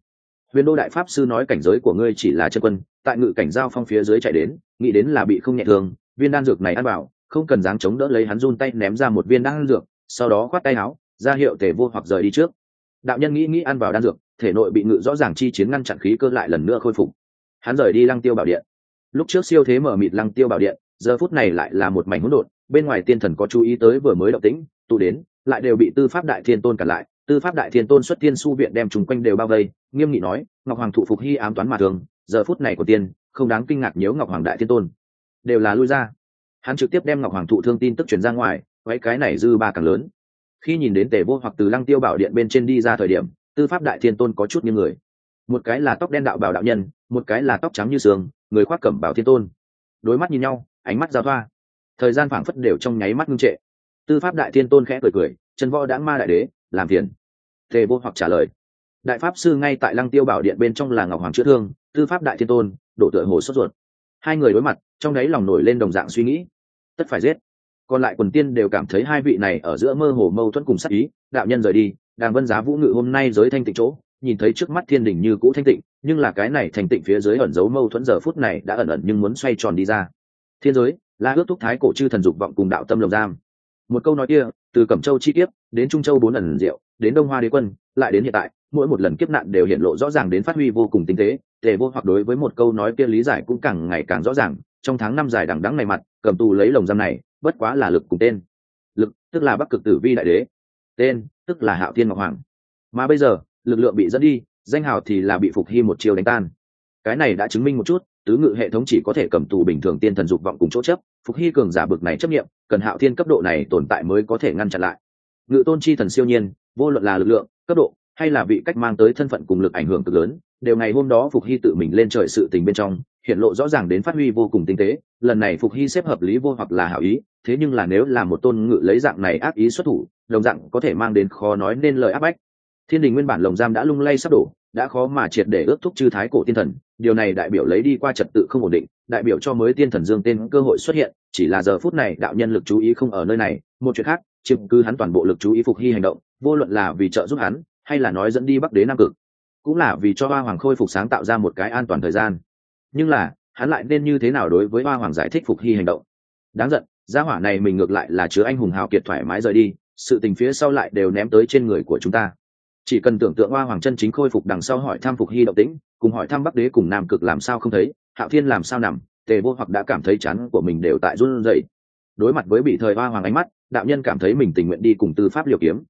Huyền đô đại pháp sư nói cảnh giới của ngươi chỉ là chân quân, tại ngự cảnh giao phong phía dưới chạy đến, nghĩ đến là bị không nhẹ thương, viên đan dược này ăn vào không cần dáng chống đỡ lấy hắn run tay ném ra một viên đan dược, sau đó khoát tay áo, ra hiệu tề vô hoặc rời đi trước đạo nhân nghĩ nghĩ ăn vào đan dược, thể nội bị ngự rõ ràng chi chiến ngăn chặn khí cơ lại lần nữa khôi phục. Hắn rời đi lăng tiêu bảo điện. Lúc trước siêu thế mở mịt lăng tiêu bảo điện, giờ phút này lại là một mảnh hỗn độn, bên ngoài tiên thần có chú ý tới vừa mới động tĩnh, tụ đến, lại đều bị tư pháp đại thiên tôn cản lại. Tư pháp đại thiên tôn xuất tiên su viện đem chúng quanh đều bao vây, nghiêm nghị nói, ngọc hoàng thụ phục hy ám toán mà thường, giờ phút này của tiên, không đáng kinh ngạc nhớ ngọc hoàng đại thiên tôn. Đều là lui ra. Hắn trực tiếp đem ngọc hoàng thụ thương tin tức truyền ra ngoài, quấy cái này dư ba càng lớn khi nhìn đến tề vô hoặc từ lăng tiêu bảo điện bên trên đi ra thời điểm, tư pháp đại thiên tôn có chút như người. Một cái là tóc đen đạo bảo đạo nhân, một cái là tóc trắng như sương, người khoác cẩm bảo thiên tôn. Đối mắt nhìn nhau, ánh mắt giao thoa. Thời gian phảng phất đều trong nháy mắt ngưng trệ. Tư pháp đại thiên tôn khẽ cười cười, chân võ đã ma đại đế, làm phiền. Tề vô hoặc trả lời. Đại pháp sư ngay tại lăng tiêu bảo điện bên trong là ngọc hoàng chữa thương, tư pháp đại thiên tôn, đổ tựa hồ sốt ruột. Hai người đối mặt, trong đấy lòng nổi lên đồng dạng suy nghĩ. Tất phải giết còn lại quần tiên đều cảm thấy hai vị này ở giữa mơ hồ mâu thuẫn cùng sắc ý. Đạo nhân rời đi, đàng vân giá vũ ngự hôm nay giới thanh tịnh chỗ, nhìn thấy trước mắt thiên đình như cũ thanh tịnh, nhưng là cái này thanh tịnh phía dưới ẩn giấu mâu thuẫn giờ phút này đã ẩn ẩn nhưng muốn xoay tròn đi ra. Thiên giới là ước thúc thái cổ chư thần dục vọng cùng đạo tâm lồng giam. Một câu nói kia, từ cẩm châu chi kiếp, đến trung châu bốn ẩn diệu, đến đông hoa đế quân, lại đến hiện tại, mỗi một lần kiếp nạn đều hiện lộ rõ ràng đến phát huy vô cùng tinh tế, tề vô hoặc đối với một câu nói kia lý giải cũng càng ngày càng rõ ràng. Trong tháng năm dài đằng đắng này mặt cầm tù lấy lồng giam này bất quá là lực cùng tên. Lực, tức là bắc cực tử vi đại đế. Tên, tức là hạo thiên ngọc hoàng. Mà bây giờ, lực lượng bị dẫn đi, danh hào thì là bị phục hy một chiều đánh tan. Cái này đã chứng minh một chút, tứ ngự hệ thống chỉ có thể cầm tù bình thường tiên thần dục vọng cùng chỗ chấp, phục hy cường giả bực này chấp nghiệm cần hạo thiên cấp độ này tồn tại mới có thể ngăn chặn lại. Ngự tôn chi thần siêu nhiên, vô luận là lực lượng, cấp độ, hay là vị cách mang tới thân phận cùng lực ảnh hưởng cực lớn, đều ngày hôm đó phục hy tự mình lên trời sự tình bên trong hiện lộ rõ ràng đến phát huy vô cùng tinh tế, lần này phục hy xếp hợp lý vô hoặc là hảo ý, thế nhưng là nếu là một tôn ngự lấy dạng này ác ý xuất thủ, đồng dạng có thể mang đến khó nói nên lời áp bách. Thiên đình nguyên bản lồng giam đã lung lay sắp đổ, đã khó mà triệt để ước thúc chư thái cổ tiên thần, điều này đại biểu lấy đi qua trật tự không ổn định, đại biểu cho mới tiên thần dương tên cơ hội xuất hiện, chỉ là giờ phút này đạo nhân lực chú ý không ở nơi này, một chuyện khác chiếm cứ hắn toàn bộ lực chú ý phục hy hành động, vô luận là vì trợ giúp hắn, hay là nói dẫn đi bắc đế nam cực, cũng là vì cho hoa hoàng khôi phục sáng tạo ra một cái an toàn thời gian nhưng là, hắn lại nên như thế nào đối với hoa hoàng giải thích phục hy hành động? Đáng giận, gia hỏa này mình ngược lại là chứa anh hùng hào kiệt thoải mái rời đi, sự tình phía sau lại đều ném tới trên người của chúng ta. Chỉ cần tưởng tượng hoa hoàng chân chính khôi phục đằng sau hỏi thăm phục hy động tĩnh, cùng hỏi thăm bắc đế cùng nam cực làm sao không thấy, hạo thiên làm sao nằm, tề vô hoặc đã cảm thấy chán của mình đều tại run rẩy. Đối mặt với bị thời hoa hoàng ánh mắt, đạo nhân cảm thấy mình tình nguyện đi cùng tư pháp liều kiếm.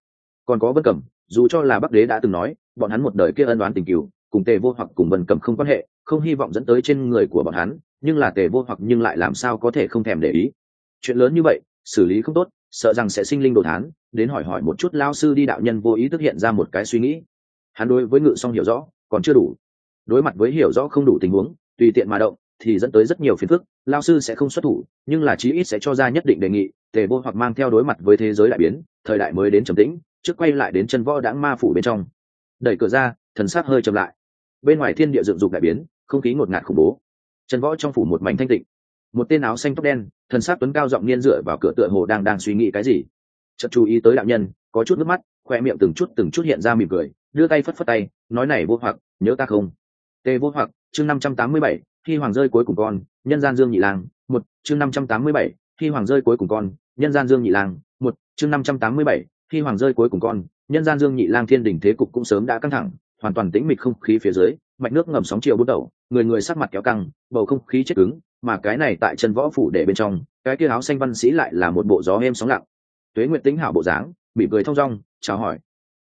Còn có vân cẩm, dù cho là bắc đế đã từng nói, bọn hắn một đời kia ân đoán tình cựu cùng tề vô hoặc cùng vân cẩm không quan hệ, không hy vọng dẫn tới trên người của bọn hắn, nhưng là tề vô hoặc nhưng lại làm sao có thể không thèm để ý. Chuyện lớn như vậy, xử lý không tốt, sợ rằng sẽ sinh linh đồ thán, đến hỏi hỏi một chút lao sư đi đạo nhân vô ý thức hiện ra một cái suy nghĩ. Hắn đối với ngự song hiểu rõ, còn chưa đủ. Đối mặt với hiểu rõ không đủ tình huống, tùy tiện mà động, thì dẫn tới rất nhiều phiền phức, lao sư sẽ không xuất thủ, nhưng là chí ít sẽ cho ra nhất định đề nghị, tề vô hoặc mang theo đối mặt với thế giới đại biến, thời đại mới đến trầm tĩnh, trước quay lại đến chân võ đãng ma phủ bên trong. Đẩy cửa ra, thần sắc hơi chậm lại bên ngoài thiên địa dựng dục đại biến, không khí ngột ngạt khủng bố. Chân võ trong phủ một mảnh thanh tịnh, một tên áo xanh tóc đen, thần sát tuấn cao giọng niên dựa vào cửa tựa hồ đang đang suy nghĩ cái gì. Chợt chú ý tới đạo nhân, có chút nước mắt, khoe miệng từng chút từng chút hiện ra mỉm cười, đưa tay phất phất tay, nói này vô hoặc, nhớ ta không? Tê vô hoặc, chương năm trăm tám mươi bảy, khi hoàng rơi cuối cùng con, nhân gian dương nhị lang, một, chương năm trăm tám mươi bảy, khi hoàng rơi cuối cùng con, nhân gian dương nhị lang, một, chương năm trăm tám mươi bảy, khi hoàng rơi cuối cùng con, nhân gian dương nhị lang thiên đình thế cục cũng sớm đã căng thẳng hoàn toàn tĩnh mịch không khí phía dưới, mạch nước ngầm sóng chiều bút đầu, người người sắc mặt kéo căng, bầu không khí chết cứng, mà cái này tại chân võ phủ để bên trong, cái kia áo xanh văn sĩ lại là một bộ gió êm sóng lặng. Tuế nguyệt tính hảo bộ dáng bị cười thong dong, chào hỏi.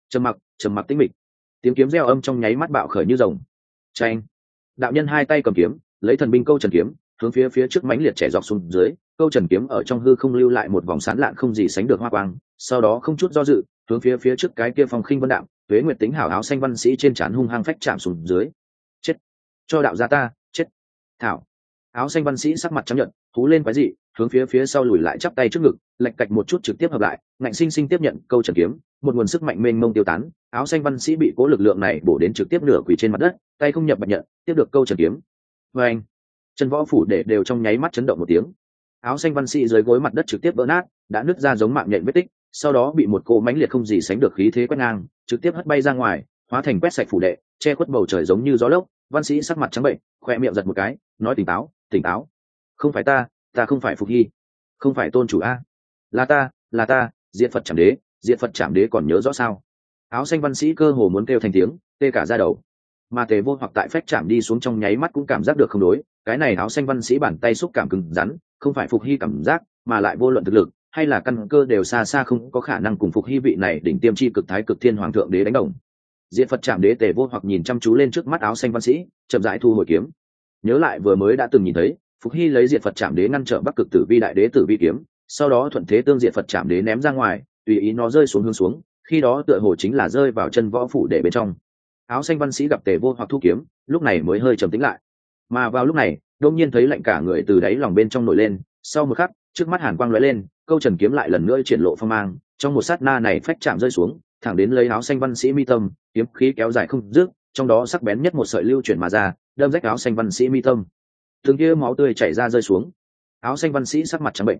Trầm mặc trầm mặc tĩnh mịch. Tiếng kiếm reo âm trong nháy mắt bạo khởi như rồng. Tranh đạo nhân hai tay cầm kiếm, lấy thần binh câu trần kiếm, hướng phía phía trước mãnh liệt trẻ dọc xuống dưới, câu trần kiếm ở trong hư không lưu lại một vòng sán lạn không gì sánh được hoa quang, sau đó không chút do dự, hướng phía phía trước cái kia phong khinh vân đạo tuế nguyệt tính hảo áo xanh văn sĩ trên trán hung hăng phách chạm xuống dưới. Chết. Cho đạo gia ta, chết. Thảo. Áo xanh văn sĩ sắc mặt chấp nhận hú lên quái dị, hướng phía phía sau lùi lại chắp tay trước ngực, lạch cạch một chút trực tiếp hợp lại, ngạnh sinh sinh tiếp nhận câu trần kiếm, một nguồn sức mạnh mênh mông tiêu tán, áo xanh văn sĩ bị cố lực lượng này bổ đến trực tiếp nửa quỳ trên mặt đất, tay không nhập bạch nhận, tiếp được câu trần kiếm. Và anh chân võ phủ để đều trong nháy mắt chấn động một tiếng. Áo xanh văn sĩ dưới gối mặt đất trực tiếp vỡ nát, đã nứt ra giống mạng nhện vết tích, sau đó bị một cỗ mãnh liệt không gì sánh được khí thế quét ngang trực tiếp hất bay ra ngoài, hóa thành quét sạch phủ đệ, che khuất bầu trời giống như gió lốc. Văn sĩ sắc mặt trắng bệnh, khoe miệng giật một cái, nói tỉnh táo tỉnh táo. Không phải ta ta không phải phục hy. Không phải tôn chủ a. Là ta là ta, diện phật chạm đế, diện phật chạm đế còn nhớ rõ sao? Áo xanh văn sĩ cơ hồ muốn kêu thành tiếng, tê cả ra đầu. Mà tề vô hoặc tại phách chạm đi xuống trong nháy mắt cũng cảm giác được không đối. Cái này áo xanh văn sĩ bàn tay xúc cảm cứng rắn, không phải phục hy cảm giác, mà lại vô luận thực lực hay là căn cơ đều xa xa không có khả năng cùng phục hy vị này đỉnh tiêm chi cực thái cực thiên hoàng thượng đế đánh đồng. Diện phật chạm đế tề vô hoặc nhìn chăm chú lên trước mắt áo xanh văn sĩ, chậm rãi thu hồi kiếm. Nhớ lại vừa mới đã từng nhìn thấy, phục hy lấy diện phật chạm đế ngăn trở bắc cực tử vi đại đế tử vi kiếm, sau đó thuận thế tương diện phật chạm đế ném ra ngoài, tùy ý nó rơi xuống hướng xuống, khi đó tựa hồ chính là rơi vào chân võ phủ để bên trong. Áo xanh văn sĩ gặp tề vô hoặc thu kiếm, lúc này mới hơi trầm tĩnh lại. Mà vào lúc này đông nhiên thấy lạnh cả người từ đáy lòng bên trong nổi lên, sau một khắc, trước mắt hàn quang lóe lên câu trần kiếm lại lần nữa triển lộ phong mang, trong một sát na này phách chạm rơi xuống, thẳng đến lấy áo xanh văn sĩ mi tâm, kiếm khí kéo dài không dứt, trong đó sắc bén nhất một sợi lưu chuyển mà ra, đâm rách áo xanh văn sĩ mi tâm. Thường kia máu tươi chảy ra rơi xuống. Áo xanh văn sĩ sắc mặt trắng bệnh.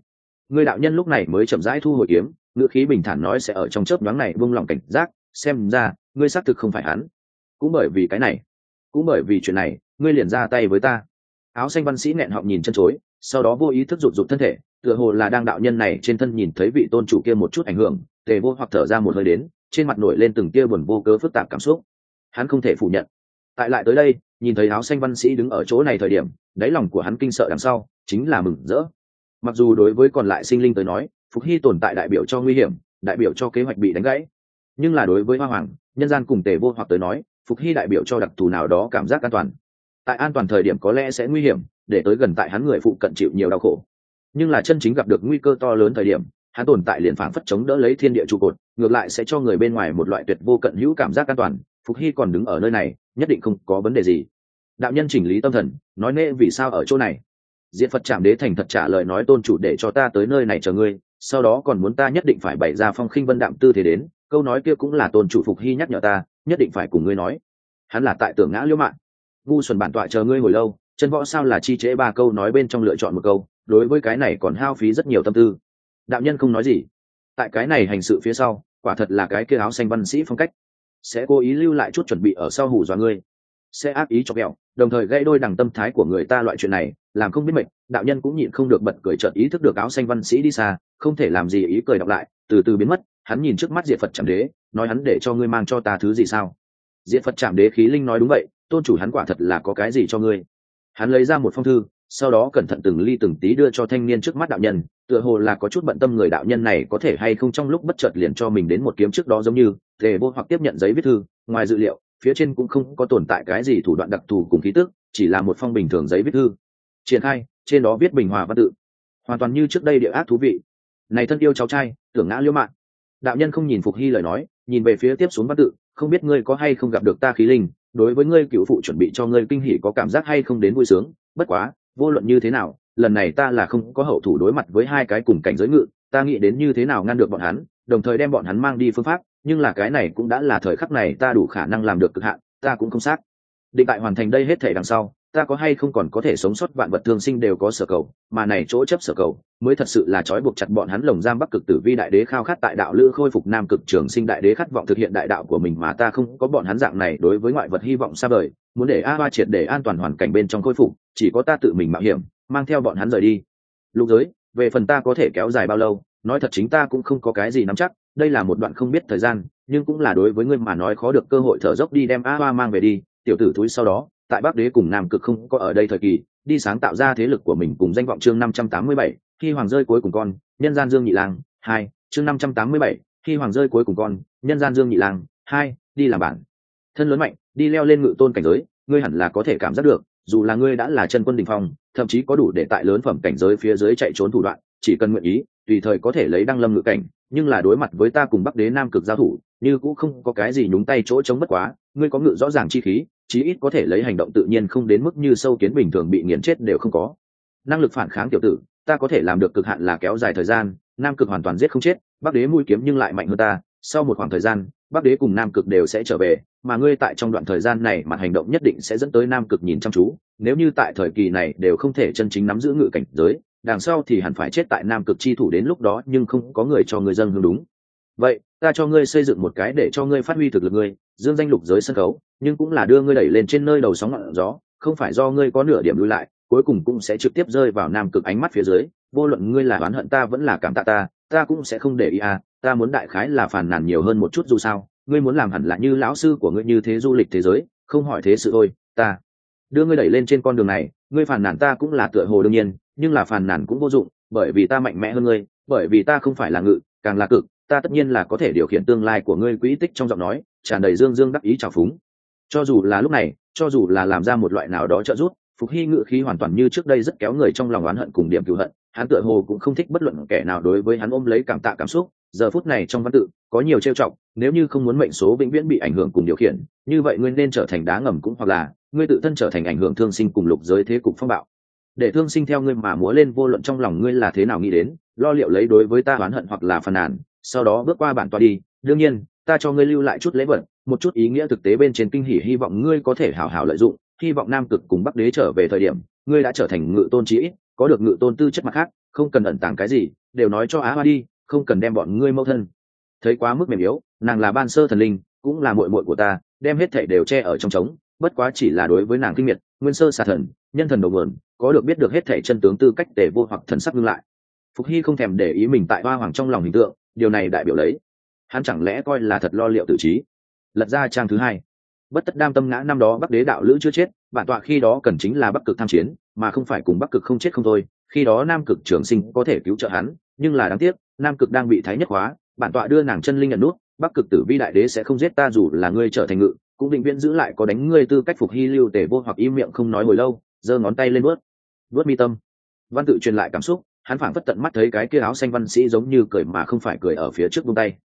Người đạo nhân lúc này mới chậm rãi thu hồi kiếm, ngữ khí bình thản nói sẽ ở trong chớp nhoáng này buông lòng cảnh giác, xem ra, ngươi xác thực không phải hắn. Cũng bởi vì cái này, cũng bởi vì chuyện này, ngươi liền ra tay với ta. Áo xanh văn sĩ nghẹn họng nhìn chân chối sau đó vô ý thức rụt rụt thân thể, tựa hồ là đang đạo nhân này trên thân nhìn thấy vị tôn chủ kia một chút ảnh hưởng, tề vô hoặc thở ra một hơi đến, trên mặt nổi lên từng tia buồn vô cớ phức tạp cảm xúc. Hắn không thể phủ nhận. Tại lại tới đây, nhìn thấy áo xanh văn sĩ đứng ở chỗ này thời điểm, đáy lòng của hắn kinh sợ đằng sau, chính là mừng rỡ. Mặc dù đối với còn lại sinh linh tới nói, phục hy tồn tại đại biểu cho nguy hiểm, đại biểu cho kế hoạch bị đánh gãy. Nhưng là đối với hoa hoàng, nhân gian cùng tề vô hoặc tới nói, phục hy đại biểu cho đặc thù nào đó cảm giác an toàn tại an toàn thời điểm có lẽ sẽ nguy hiểm, để tới gần tại hắn người phụ cận chịu nhiều đau khổ. Nhưng là chân chính gặp được nguy cơ to lớn thời điểm, hắn tồn tại liền phản phất chống đỡ lấy thiên địa trụ cột, ngược lại sẽ cho người bên ngoài một loại tuyệt vô cận hữu cảm giác an toàn. Phục hy còn đứng ở nơi này, nhất định không có vấn đề gì. Đạo nhân chỉnh lý tâm thần, nói nệ vì sao ở chỗ này? Diện phật chạm đế thành thật trả lời nói tôn chủ để cho ta tới nơi này chờ ngươi, sau đó còn muốn ta nhất định phải bày ra phong khinh vân đạm tư thế đến, câu nói kia cũng là tôn chủ phục hy nhắc nhở ta, nhất định phải cùng ngươi nói. Hắn là tại tưởng ngã liễu mạng ngu xuẩn bản tọa chờ ngươi hồi lâu, chân võ sao là chi trễ ba câu nói bên trong lựa chọn một câu, đối với cái này còn hao phí rất nhiều tâm tư. Đạo nhân không nói gì. Tại cái này hành sự phía sau, quả thật là cái kia áo xanh văn sĩ phong cách. Sẽ cố ý lưu lại chút chuẩn bị ở sau hủ dọa ngươi. Sẽ ác ý cho kẹo đồng thời gây đôi đằng tâm thái của người ta loại chuyện này, làm không biết mệnh đạo nhân cũng nhịn không được bật cười trợt ý thức được áo xanh văn sĩ đi xa, không thể làm gì ý cười đọc lại, từ từ biến mất, hắn nhìn trước mắt diệt phật chạm đế, nói hắn để cho ngươi mang cho ta thứ gì sao? Diệt phật chạm đế khí linh nói đúng vậy tôn chủ hắn quả thật là có cái gì cho ngươi? Hắn lấy ra một phong thư, sau đó cẩn thận từng ly từng tí đưa cho thanh niên trước mắt đạo nhân, tựa hồ là có chút bận tâm người đạo nhân này có thể hay không trong lúc bất chợt liền cho mình đến một kiếm trước đó giống như thể vô hoặc tiếp nhận giấy viết thư, ngoài dự liệu, phía trên cũng không có tồn tại cái gì thủ đoạn đặc thù cùng khí tức, chỉ là một phong bình thường giấy viết thư. Triển khai, trên đó viết bình hòa văn tự. Hoàn toàn như trước đây địa ác thú vị. Này thân yêu cháu trai, tưởng ngã liễu mạng. Đạo nhân không nhìn phục hy lời nói, nhìn về phía tiếp xuống văn tự, không biết ngươi có hay không gặp được ta khí linh đối với ngươi cựu phụ chuẩn bị cho ngươi kinh hỉ có cảm giác hay không đến vui sướng, bất quá, vô luận như thế nào, lần này ta là không có hậu thủ đối mặt với hai cái cùng cảnh giới ngự, ta nghĩ đến như thế nào ngăn được bọn hắn, đồng thời đem bọn hắn mang đi phương pháp, nhưng là cái này cũng đã là thời khắc này ta đủ khả năng làm được cực hạn, ta cũng không xác. Định tại hoàn thành đây hết thể đằng sau ta có hay không còn có thể sống sót vạn vật thương sinh đều có sở cầu, mà này chỗ chấp sở cầu, mới thật sự là trói buộc chặt bọn hắn lồng giam bắc cực tử vi đại đế khao khát tại đạo lữ khôi phục nam cực trường sinh đại đế khát vọng thực hiện đại đạo của mình mà ta không có bọn hắn dạng này đối với ngoại vật hy vọng xa vời, muốn để a ba triệt để an toàn hoàn cảnh bên trong khôi phục, chỉ có ta tự mình mạo hiểm, mang theo bọn hắn rời đi. Lục giới, về phần ta có thể kéo dài bao lâu, nói thật chính ta cũng không có cái gì nắm chắc, đây là một đoạn không biết thời gian, nhưng cũng là đối với ngươi mà nói khó được cơ hội thở dốc đi đem a ba mang về đi, tiểu tử thúi sau đó tại bắc đế cùng nam cực không có ở đây thời kỳ, đi sáng tạo ra thế lực của mình cùng danh vọng chương năm trăm tám mươi bảy, khi hoàng rơi cuối cùng con, nhân gian dương nhị lang, hai, chương năm trăm tám mươi bảy, khi hoàng rơi cuối cùng con, nhân gian dương nhị lang, hai, đi làm bản thân lớn mạnh, đi leo lên ngự tôn cảnh giới, ngươi hẳn là có thể cảm giác được, dù là ngươi đã là chân quân đình phong, thậm chí có đủ để tại lớn phẩm cảnh giới phía dưới chạy trốn thủ đoạn, chỉ cần nguyện ý, tùy thời có thể lấy đăng lâm ngự cảnh, nhưng là đối mặt với ta cùng bắc đế nam cực giao thủ, như cũng không có cái gì nhúng tay chỗ chống bất quá, ngươi có ngự rõ ràng chi khí chí ít có thể lấy hành động tự nhiên không đến mức như sâu kiến bình thường bị nghiền chết đều không có. Năng lực phản kháng tiểu tử, ta có thể làm được cực hạn là kéo dài thời gian, nam cực hoàn toàn giết không chết, bắc đế mũi kiếm nhưng lại mạnh hơn ta, sau một khoảng thời gian, bắc đế cùng nam cực đều sẽ trở về, mà ngươi tại trong đoạn thời gian này mặt hành động nhất định sẽ dẫn tới nam cực nhìn chăm chú, nếu như tại thời kỳ này đều không thể chân chính nắm giữ ngự cảnh giới, đằng sau thì hẳn phải chết tại nam cực chi thủ đến lúc đó nhưng không có người cho người dân hướng đúng vậy, ta cho ngươi xây dựng một cái để cho ngươi phát huy thực lực ngươi, dương danh lục giới sân khấu, nhưng cũng là đưa ngươi đẩy lên trên nơi đầu sóng ngọn gió, không phải do ngươi có nửa điểm lui lại, cuối cùng cũng sẽ trực tiếp rơi vào nam cực ánh mắt phía dưới, vô luận ngươi là oán hận ta vẫn là cảm tạ ta ta cũng sẽ không để ý à ta muốn đại khái là phản nàn nhiều hơn một chút dù sao, ngươi muốn làm hẳn là như lão sư của ngươi như thế du lịch thế giới, không hỏi thế sự thôi, ta đưa ngươi đẩy lên trên con đường này, ngươi phản nản ta cũng là tựa hồ đương nhiên, nhưng là phản nản cũng vô dụng, bởi vì ta mạnh mẽ hơn ngươi, bởi vì ta không phải là ngự, càng là cực ta tất nhiên là có thể điều khiển tương lai của ngươi quỹ tích trong giọng nói, tràn đầy dương dương đắc ý trào phúng. Cho dù là lúc này, cho dù là làm ra một loại nào đó trợ giúp, phục hy ngự khí hoàn toàn như trước đây rất kéo người trong lòng oán hận cùng điểm cựu hận, hắn tựa hồ cũng không thích bất luận kẻ nào đối với hắn ôm lấy cảm tạ cảm xúc, giờ phút này trong văn tự, có nhiều trêu trọng nếu như không muốn mệnh số vĩnh viễn bị ảnh hưởng cùng điều khiển, như vậy ngươi nên trở thành đá ngầm cũng hoặc là, ngươi tự thân trở thành ảnh hưởng thương sinh cùng lục giới thế cục phong bạo. Để thương sinh theo ngươi mà múa lên, vô luận trong lòng ngươi là thế nào nghĩ đến, lo liệu lấy đối với ta oán hận hoặc là phàn nàn sau đó bước qua bản tòa đi. Đương nhiên, ta cho ngươi lưu lại chút lễ vật, một chút ý nghĩa thực tế bên trên kinh hỉ hy vọng ngươi có thể hảo hảo lợi dụng. Hy vọng nam cực cùng bắc đế trở về thời điểm, ngươi đã trở thành ngự tôn trí có được ngự tôn tư chất mặt khác, không cần ẩn tàng cái gì, đều nói cho á hoa đi, không cần đem bọn ngươi mâu thân. Thấy quá mức mềm yếu, nàng là ban sơ thần linh, cũng là muội muội của ta, đem hết thảy đều che ở trong trống, bất quá chỉ là đối với nàng kinh miệt, nguyên sơ xà thần, nhân thần đầu mượn có được biết được hết thảy chân tướng tư cách để vô hoặc thần sắc ngưng lại. Phục hy không thèm để ý mình tại hoa hoàng trong lòng hình tượng điều này đại biểu lấy, hắn chẳng lẽ coi là thật lo liệu tự trí? Lật ra trang thứ hai. Bất tất đam tâm ngã năm đó bắc đế đạo lữ chưa chết, bản tọa khi đó cần chính là bắc cực tham chiến, mà không phải cùng bắc cực không chết không thôi. Khi đó nam cực trường sinh có thể cứu trợ hắn, nhưng là đáng tiếc, nam cực đang bị thái nhất hóa, bản tọa đưa nàng chân linh nhận nút, bắc cực tử vi đại đế sẽ không giết ta dù là ngươi trở thành ngự, cũng định viễn giữ lại có đánh ngươi tư cách phục hy lưu tể vô hoặc im miệng không nói hồi lâu, giơ ngón tay lên vớt vớt mi tâm. Văn tự truyền lại cảm xúc hắn phảng phất tận mắt thấy cái kia áo xanh văn sĩ giống như cười mà không phải cười ở phía trước buông tay.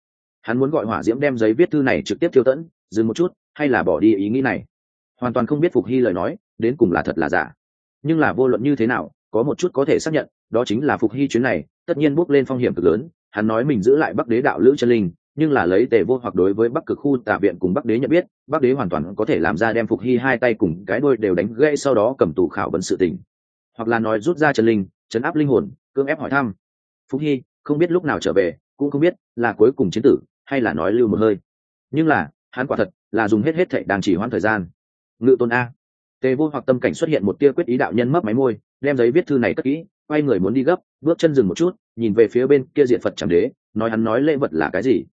Hắn muốn gọi hỏa diễm đem giấy viết thư này trực tiếp tiêu tẫn, dừng một chút, hay là bỏ đi ý nghĩ này? Hoàn toàn không biết phục hy lời nói, đến cùng là thật là giả. Nhưng là vô luận như thế nào, có một chút có thể xác nhận, đó chính là phục hy chuyến này, tất nhiên bước lên phong hiểm cực lớn, hắn nói mình giữ lại bắc đế đạo lữ chân linh, nhưng là lấy tề vô hoặc đối với bắc cực khu tả viện cùng bắc đế nhận biết, bắc đế hoàn toàn có thể làm ra đem phục hy hai tay cùng cái đôi đều đánh gãy sau đó cầm tù khảo vấn sự tình. Hoặc là nói rút ra chân linh, chấn áp linh hồn cưỡng ép hỏi thăm. Phúc hy không biết lúc nào trở về, cũng không biết là cuối cùng chiến tử hay là nói lưu một hơi. Nhưng là, hắn quả thật là dùng hết hết thệ đang chỉ hoãn thời gian. Ngự tôn a. Tề vô hoặc tâm cảnh xuất hiện một tia quyết ý đạo nhân mấp máy môi, đem giấy viết thư này cất kỹ, quay người muốn đi gấp, bước chân dừng một chút, nhìn về phía bên kia diện phật chẳng đế, nói hắn nói lễ vật là cái gì.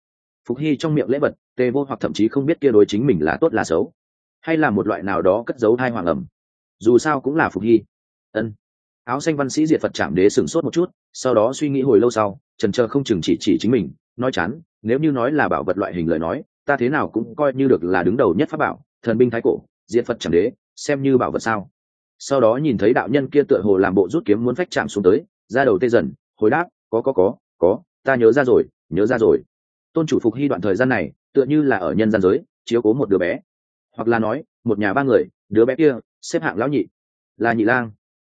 Phục hy trong miệng lễ vật, tề vô hoặc thậm chí không biết kia đối chính mình là tốt là xấu, hay là một loại nào đó cất giấu hai hoàng ẩm dù sao cũng là phục hy. Ân áo xanh văn sĩ diệt phật chạm đế sửng sốt một chút, sau đó suy nghĩ hồi lâu sau, trần trờ không chừng chỉ chỉ chính mình, nói chán, nếu như nói là bảo vật loại hình lời nói, ta thế nào cũng coi như được là đứng đầu nhất pháp bảo, thần binh thái cổ, diệt phật chạm đế, xem như bảo vật sao. Sau đó nhìn thấy đạo nhân kia tựa hồ làm bộ rút kiếm muốn phách chạm xuống tới, ra đầu tê dần, hồi đáp, có có có có, ta nhớ ra rồi, nhớ ra rồi. Tôn chủ phục hy đoạn thời gian này, tựa như là ở nhân gian giới, chiếu cố một đứa bé. Hoặc là nói, một nhà ba người, đứa bé kia, xếp hạng lão nhị. Là nhị lang.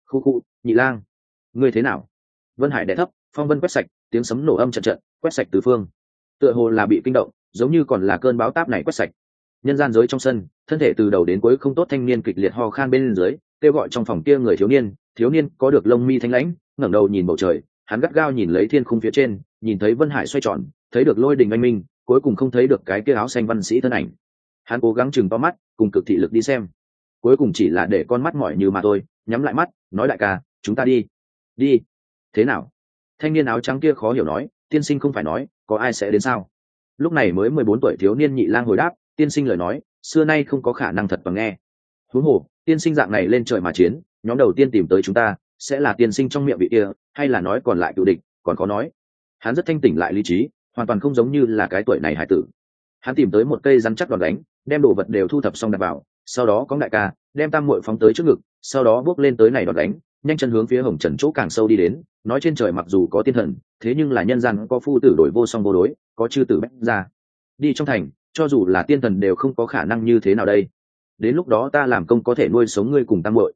Khu khu nhị lang, ngươi thế nào? Vân hải đẻ thấp, phong vân quét sạch, tiếng sấm nổ âm trận trận, quét sạch tứ phương. Tựa hồ là bị kinh động, giống như còn là cơn báo táp này quét sạch. Nhân gian giới trong sân, thân thể từ đầu đến cuối không tốt thanh niên kịch liệt ho khan bên dưới, kêu gọi trong phòng kia người thiếu niên thiếu niên có được lông mi thanh lãnh, ngẩng đầu nhìn bầu trời, hắn gắt gao nhìn lấy thiên khung phía trên, nhìn thấy vân hải xoay tròn, thấy được lôi đình anh minh, cuối cùng không thấy được cái kia áo xanh văn sĩ thân ảnh. Hắn cố gắng chừng to mắt, cùng cực thị lực đi xem. Cuối cùng chỉ là để con mắt mỏi như mà thôi, nhắm lại mắt, nói đại ca chúng ta đi. Đi. Thế nào? Thanh niên áo trắng kia khó hiểu nói, tiên sinh không phải nói, có ai sẽ đến sao? Lúc này mới mười bốn tuổi thiếu niên nhị lang hồi đáp, tiên sinh lời nói, xưa nay không có khả năng thật và nghe. Huống hồ, tiên sinh dạng này lên trời mà chiến, nhóm đầu tiên tìm tới chúng ta, sẽ là tiên sinh trong miệng vị kia, hay là nói còn lại cựu địch, còn có nói. Hắn rất thanh tỉnh lại lý trí, hoàn toàn không giống như là cái tuổi này hải tử. Hắn tìm tới một cây rắn chắc đòn đánh, đem đồ vật đều thu thập xong đặt vào, sau đó có đại ca, đem tam muội phóng tới trước ngực, sau đó bước lên tới này đòn đánh nhanh chân hướng phía hồng trần chỗ càng sâu đi đến, nói trên trời mặc dù có tiên thần, thế nhưng là nhân gian có phu tử đổi vô song vô đối, có chư tử bách ra đi trong thành, cho dù là tiên thần đều không có khả năng như thế nào đây. Đến lúc đó ta làm công có thể nuôi sống ngươi cùng tăng muội.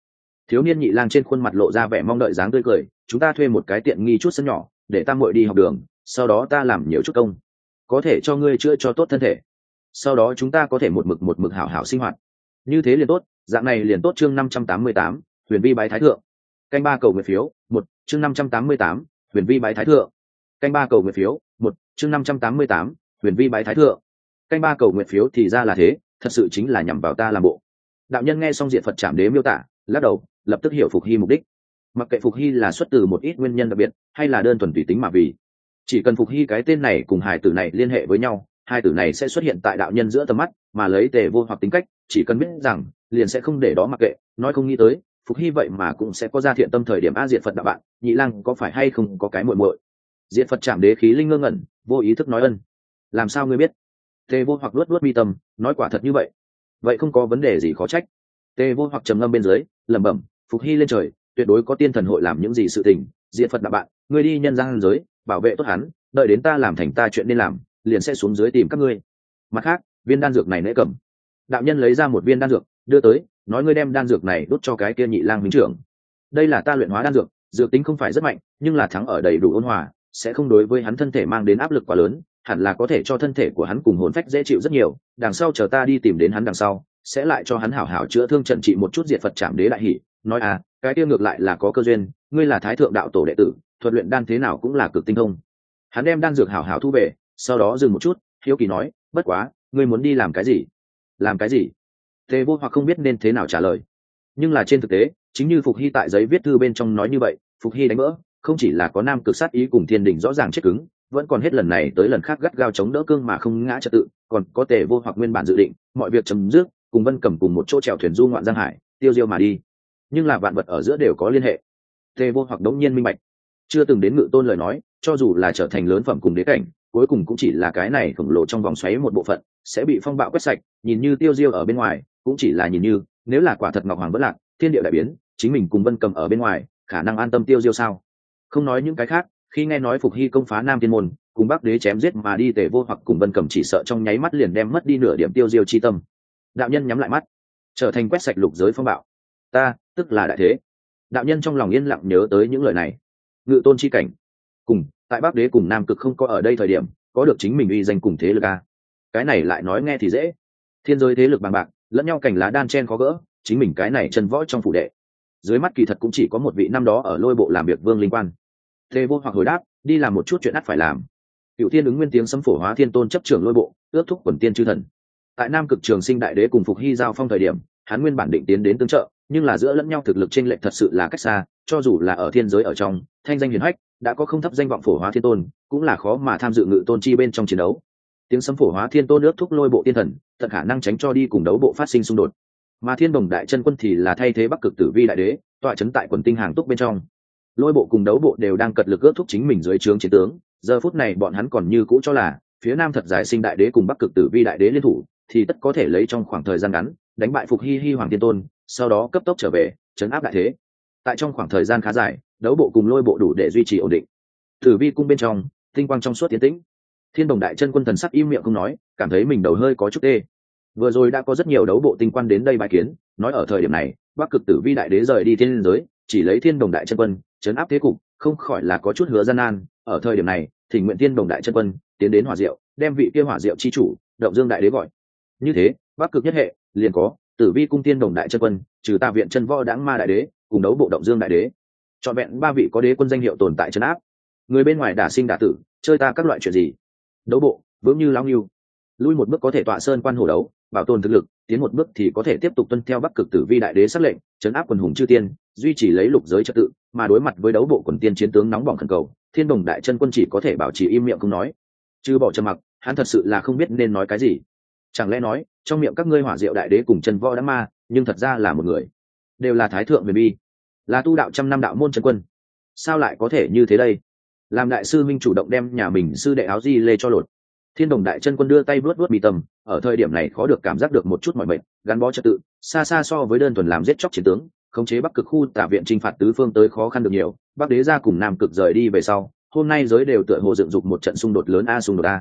Thiếu niên nhị lang trên khuôn mặt lộ ra vẻ mong đợi dáng tươi cười, chúng ta thuê một cái tiện nghi chút sân nhỏ, để tăng muội đi học đường, sau đó ta làm nhiều chút công. Có thể cho ngươi chữa cho tốt thân thể. Sau đó chúng ta có thể một mực một mực hảo hảo sinh hoạt. Như thế liền tốt, dạng này liền tốt chương năm trăm tám mươi tám, huyền vi bái thái thượng canh ba cầu nguyện phiếu, một, chương năm trăm tám mươi tám, huyền vi bái thái thượng. Canh ba cầu nguyện phiếu, một, chương năm trăm tám mươi tám, huyền vi bái thái thượng. Canh ba cầu nguyện phiếu thì ra là thế, thật sự chính là nhằm vào ta làm bộ. Đạo nhân nghe xong diện phật trảm đế miêu tả, lắc đầu, lập tức hiểu phục hy mục đích. Mặc kệ phục hy là xuất từ một ít nguyên nhân đặc biệt, hay là đơn thuần tùy tính mà vì, chỉ cần phục hy cái tên này cùng hải tử này liên hệ với nhau, hai tử này sẽ xuất hiện tại đạo nhân giữa tầm mắt, mà lấy tề vô hoặc tính cách, chỉ cần biết rằng, liền sẽ không để đó mặc kệ, nói không nghĩ tới phục hy vậy mà cũng sẽ có ra thiện tâm thời điểm a diện phật đạo bạn, nhị lang có phải hay không có cái muội muội? Diện phật chạm đế khí linh ngơ ngẩn, vô ý thức nói ân. Làm sao ngươi biết? Tê vô hoặc luốt luốt mi tâm, nói quả thật như vậy. Vậy không có vấn đề gì khó trách. Tê vô hoặc trầm ngâm bên dưới, lẩm bẩm, phục hy lên trời, tuyệt đối có tiên thần hội làm những gì sự tình diện phật đạo bạn, ngươi đi nhân gian giới, bảo vệ tốt hắn, đợi đến ta làm thành ta chuyện nên làm, liền sẽ xuống dưới tìm các ngươi. Mặt khác, viên đan dược này nễ cầm. Đạo nhân lấy ra một viên đan dược đưa tới, nói ngươi đem đan dược này đốt cho cái kia nhị lang minh trưởng. Đây là ta luyện hóa đan dược dược tính không phải rất mạnh, nhưng là thắng ở đầy đủ ôn hòa, sẽ không đối với hắn thân thể mang đến áp lực quá lớn, hẳn là có thể cho thân thể của hắn cùng hồn phách dễ chịu rất nhiều, đằng sau chờ ta đi tìm đến hắn đằng sau, sẽ lại cho hắn hảo hảo chữa thương trận trị một chút diệt phật chạm đế đại hỷ. Nói à cái kia ngược lại là có cơ duyên, ngươi là thái thượng đạo tổ đệ tử, thuật luyện đan thế nào cũng là cực tinh thông. Hắn đem đan dược hảo hảo thu về, sau đó dừng một chút, hiếu kỳ nói, bất quá, ngươi muốn đi làm cái gì? Làm cái gì? Tề vô hoặc không biết nên thế nào trả lời. Nhưng là trên thực tế, chính như phục hy tại giấy viết thư bên trong nói như vậy, phục hy đánh vỡ, không chỉ là có nam cực sát ý cùng thiên đình rõ ràng chết cứng, vẫn còn hết lần này tới lần khác gắt gao chống đỡ cương mà không ngã trật tự, còn có tề vô hoặc nguyên bản dự định, mọi việc chấm dứt, cùng vân cầm cùng một chỗ trèo thuyền du ngoạn giang hải, tiêu diêu mà đi. Nhưng là vạn vật ở giữa đều có liên hệ. Tề vô hoặc đống nhiên minh bạch. Chưa từng đến ngự tôn lời nói, cho dù là trở thành lớn phẩm cùng đế cảnh cuối cùng cũng chỉ là cái này khổng lồ trong vòng xoáy một bộ phận, sẽ bị phong bạo quét sạch, nhìn như tiêu diêu ở bên ngoài, cũng chỉ là nhìn như, nếu là quả thật ngọc hoàng vất lạc, thiên địa đại biến, chính mình cùng vân cầm ở bên ngoài, khả năng an tâm tiêu diêu sao? Không nói những cái khác, khi nghe nói phục hy công phá nam thiên môn, cùng bắc đế chém giết mà đi tể vô hoặc cùng vân cầm chỉ sợ trong nháy mắt liền đem mất đi nửa điểm tiêu diêu chi tâm. Đạo nhân nhắm lại mắt, trở thành quét sạch lục giới phong bạo. Ta, tức là đại thế. Đạo nhân trong lòng yên lặng nhớ tới những lời này. Ngự tôn chi cảnh. Cùng tại bắc đế cùng nam cực không có ở đây thời điểm, có được chính mình uy danh cùng thế lực a cái này lại nói nghe thì dễ. Thiên giới thế lực bằng bạc, lẫn nhau cảnh lá đan chen khó gỡ, chính mình cái này chân võ trong phủ đệ. Dưới mắt kỳ thật cũng chỉ có một vị năm đó ở lôi bộ làm việc vương linh quan. Tề vô hoặc hồi đáp, đi làm một chút chuyện ắt phải làm. Cựu thiên ứng nguyên tiếng xâm phổ hóa thiên tôn chấp trưởng lôi bộ, ước thúc quần tiên chư thần. Tại nam cực trường sinh đại đế cùng phục hy giao phong thời điểm, hắn nguyên bản định tiến đến tương trợ, nhưng là giữa lẫn nhau thực lực t r ê n lệch thật sự là cách xa cho dù là ở thiên giới ở trong, thanh danh hiền hách, đã có không thấp danh vọng phổ hóa thiên tôn, cũng là khó mà tham dự ngự tôn chi bên trong chiến đấu. Tiếng sấm phổ hóa thiên tôn ước thúc lôi bộ tiên thần, tận khả năng tránh cho đi cùng đấu bộ phát sinh xung đột. Mà thiên đồng đại chân quân thì là thay thế bắc cực tử vi đại đế, tọa chấn tại quần tinh hàng túc bên trong. Lôi bộ cùng đấu bộ đều đang cật lực ước thúc chính mình dưới trướng chiến tướng, giờ phút này bọn hắn còn như cũ cho là, phía nam thật giải sinh đại đế cùng bắc cực tử vi đại đế liên thủ, thì tất có thể lấy trong khoảng thời gian ngắn, đánh bại phục hy hy hoàng tiên tôn, sau đó cấp tốc trở về, chấn áp đại thế tại trong khoảng thời gian khá dài, đấu bộ cùng lôi bộ đủ để duy trì ổn định. Tử vi cung bên trong, tinh quang trong suốt tiến tĩnh. Thiên đồng đại chân quân thần sắc im miệng không nói, cảm thấy mình đầu hơi có chút tê. Vừa rồi đã có rất nhiều đấu bộ tinh quan đến đây bài kiến, nói ở thời điểm này, bắc cực tử vi đại đế rời đi thiên giới, chỉ lấy thiên đồng đại chân quân chấn áp thế cục, không khỏi là có chút hứa gian nan. Ở thời điểm này, thỉnh nguyện thiên đồng đại chân quân tiến đến hỏa diệu, đem vị kia hỏa diệu chi chủ, động dương đại đế gọi. Như thế, bắc cực nhất hệ, liền có tử vi cung tiên đồng đại chân quân, trừ ta viện chân võ đáng ma đại đế, cùng đấu bộ động dương đại đế. Chọn vẹn ba vị có đế quân danh hiệu tồn tại chân áp. Người bên ngoài đả sinh đả tử, chơi ta các loại chuyện gì? Đấu bộ vững như lao nghiêu lui một bước có thể tọa sơn quan hổ đấu, bảo tồn thực lực, tiến một bước thì có thể tiếp tục tuân theo bắc cực tử vi đại đế xác lệnh, chấn áp quần hùng chư tiên, duy trì lấy lục giới trật tự, mà đối mặt với đấu bộ quần tiên chiến tướng nóng bỏng khẩn cầu, thiên đồng đại chân quân chỉ có thể bảo trì im miệng không nói. Chứ bỏ trầm mặc, hắn thật sự là không biết nên nói cái gì chẳng lẽ nói, trong miệng các ngươi hỏa diệu đại đế cùng chân võ đã ma, nhưng thật ra là một người. Đều là thái thượng huyền bi. Là tu đạo trăm năm đạo môn chân quân. Sao lại có thể như thế đây? Làm đại sư minh chủ động đem nhà mình sư đệ áo di lê cho lột. Thiên đồng đại chân quân đưa tay vớt vớt bị tầm, ở thời điểm này khó được cảm giác được một chút mọi mệnh gắn bó trật tự, xa xa so với đơn thuần làm giết chóc chiến tướng, khống chế bắc cực khu tả viện t r i n h phạt tứ phương tới khó khăn được nhiều, bắc đế ra cùng nam cực rời đi về sau, hôm nay giới đều tựa hồ dựng dục một trận xung đột lớn a xung đột a.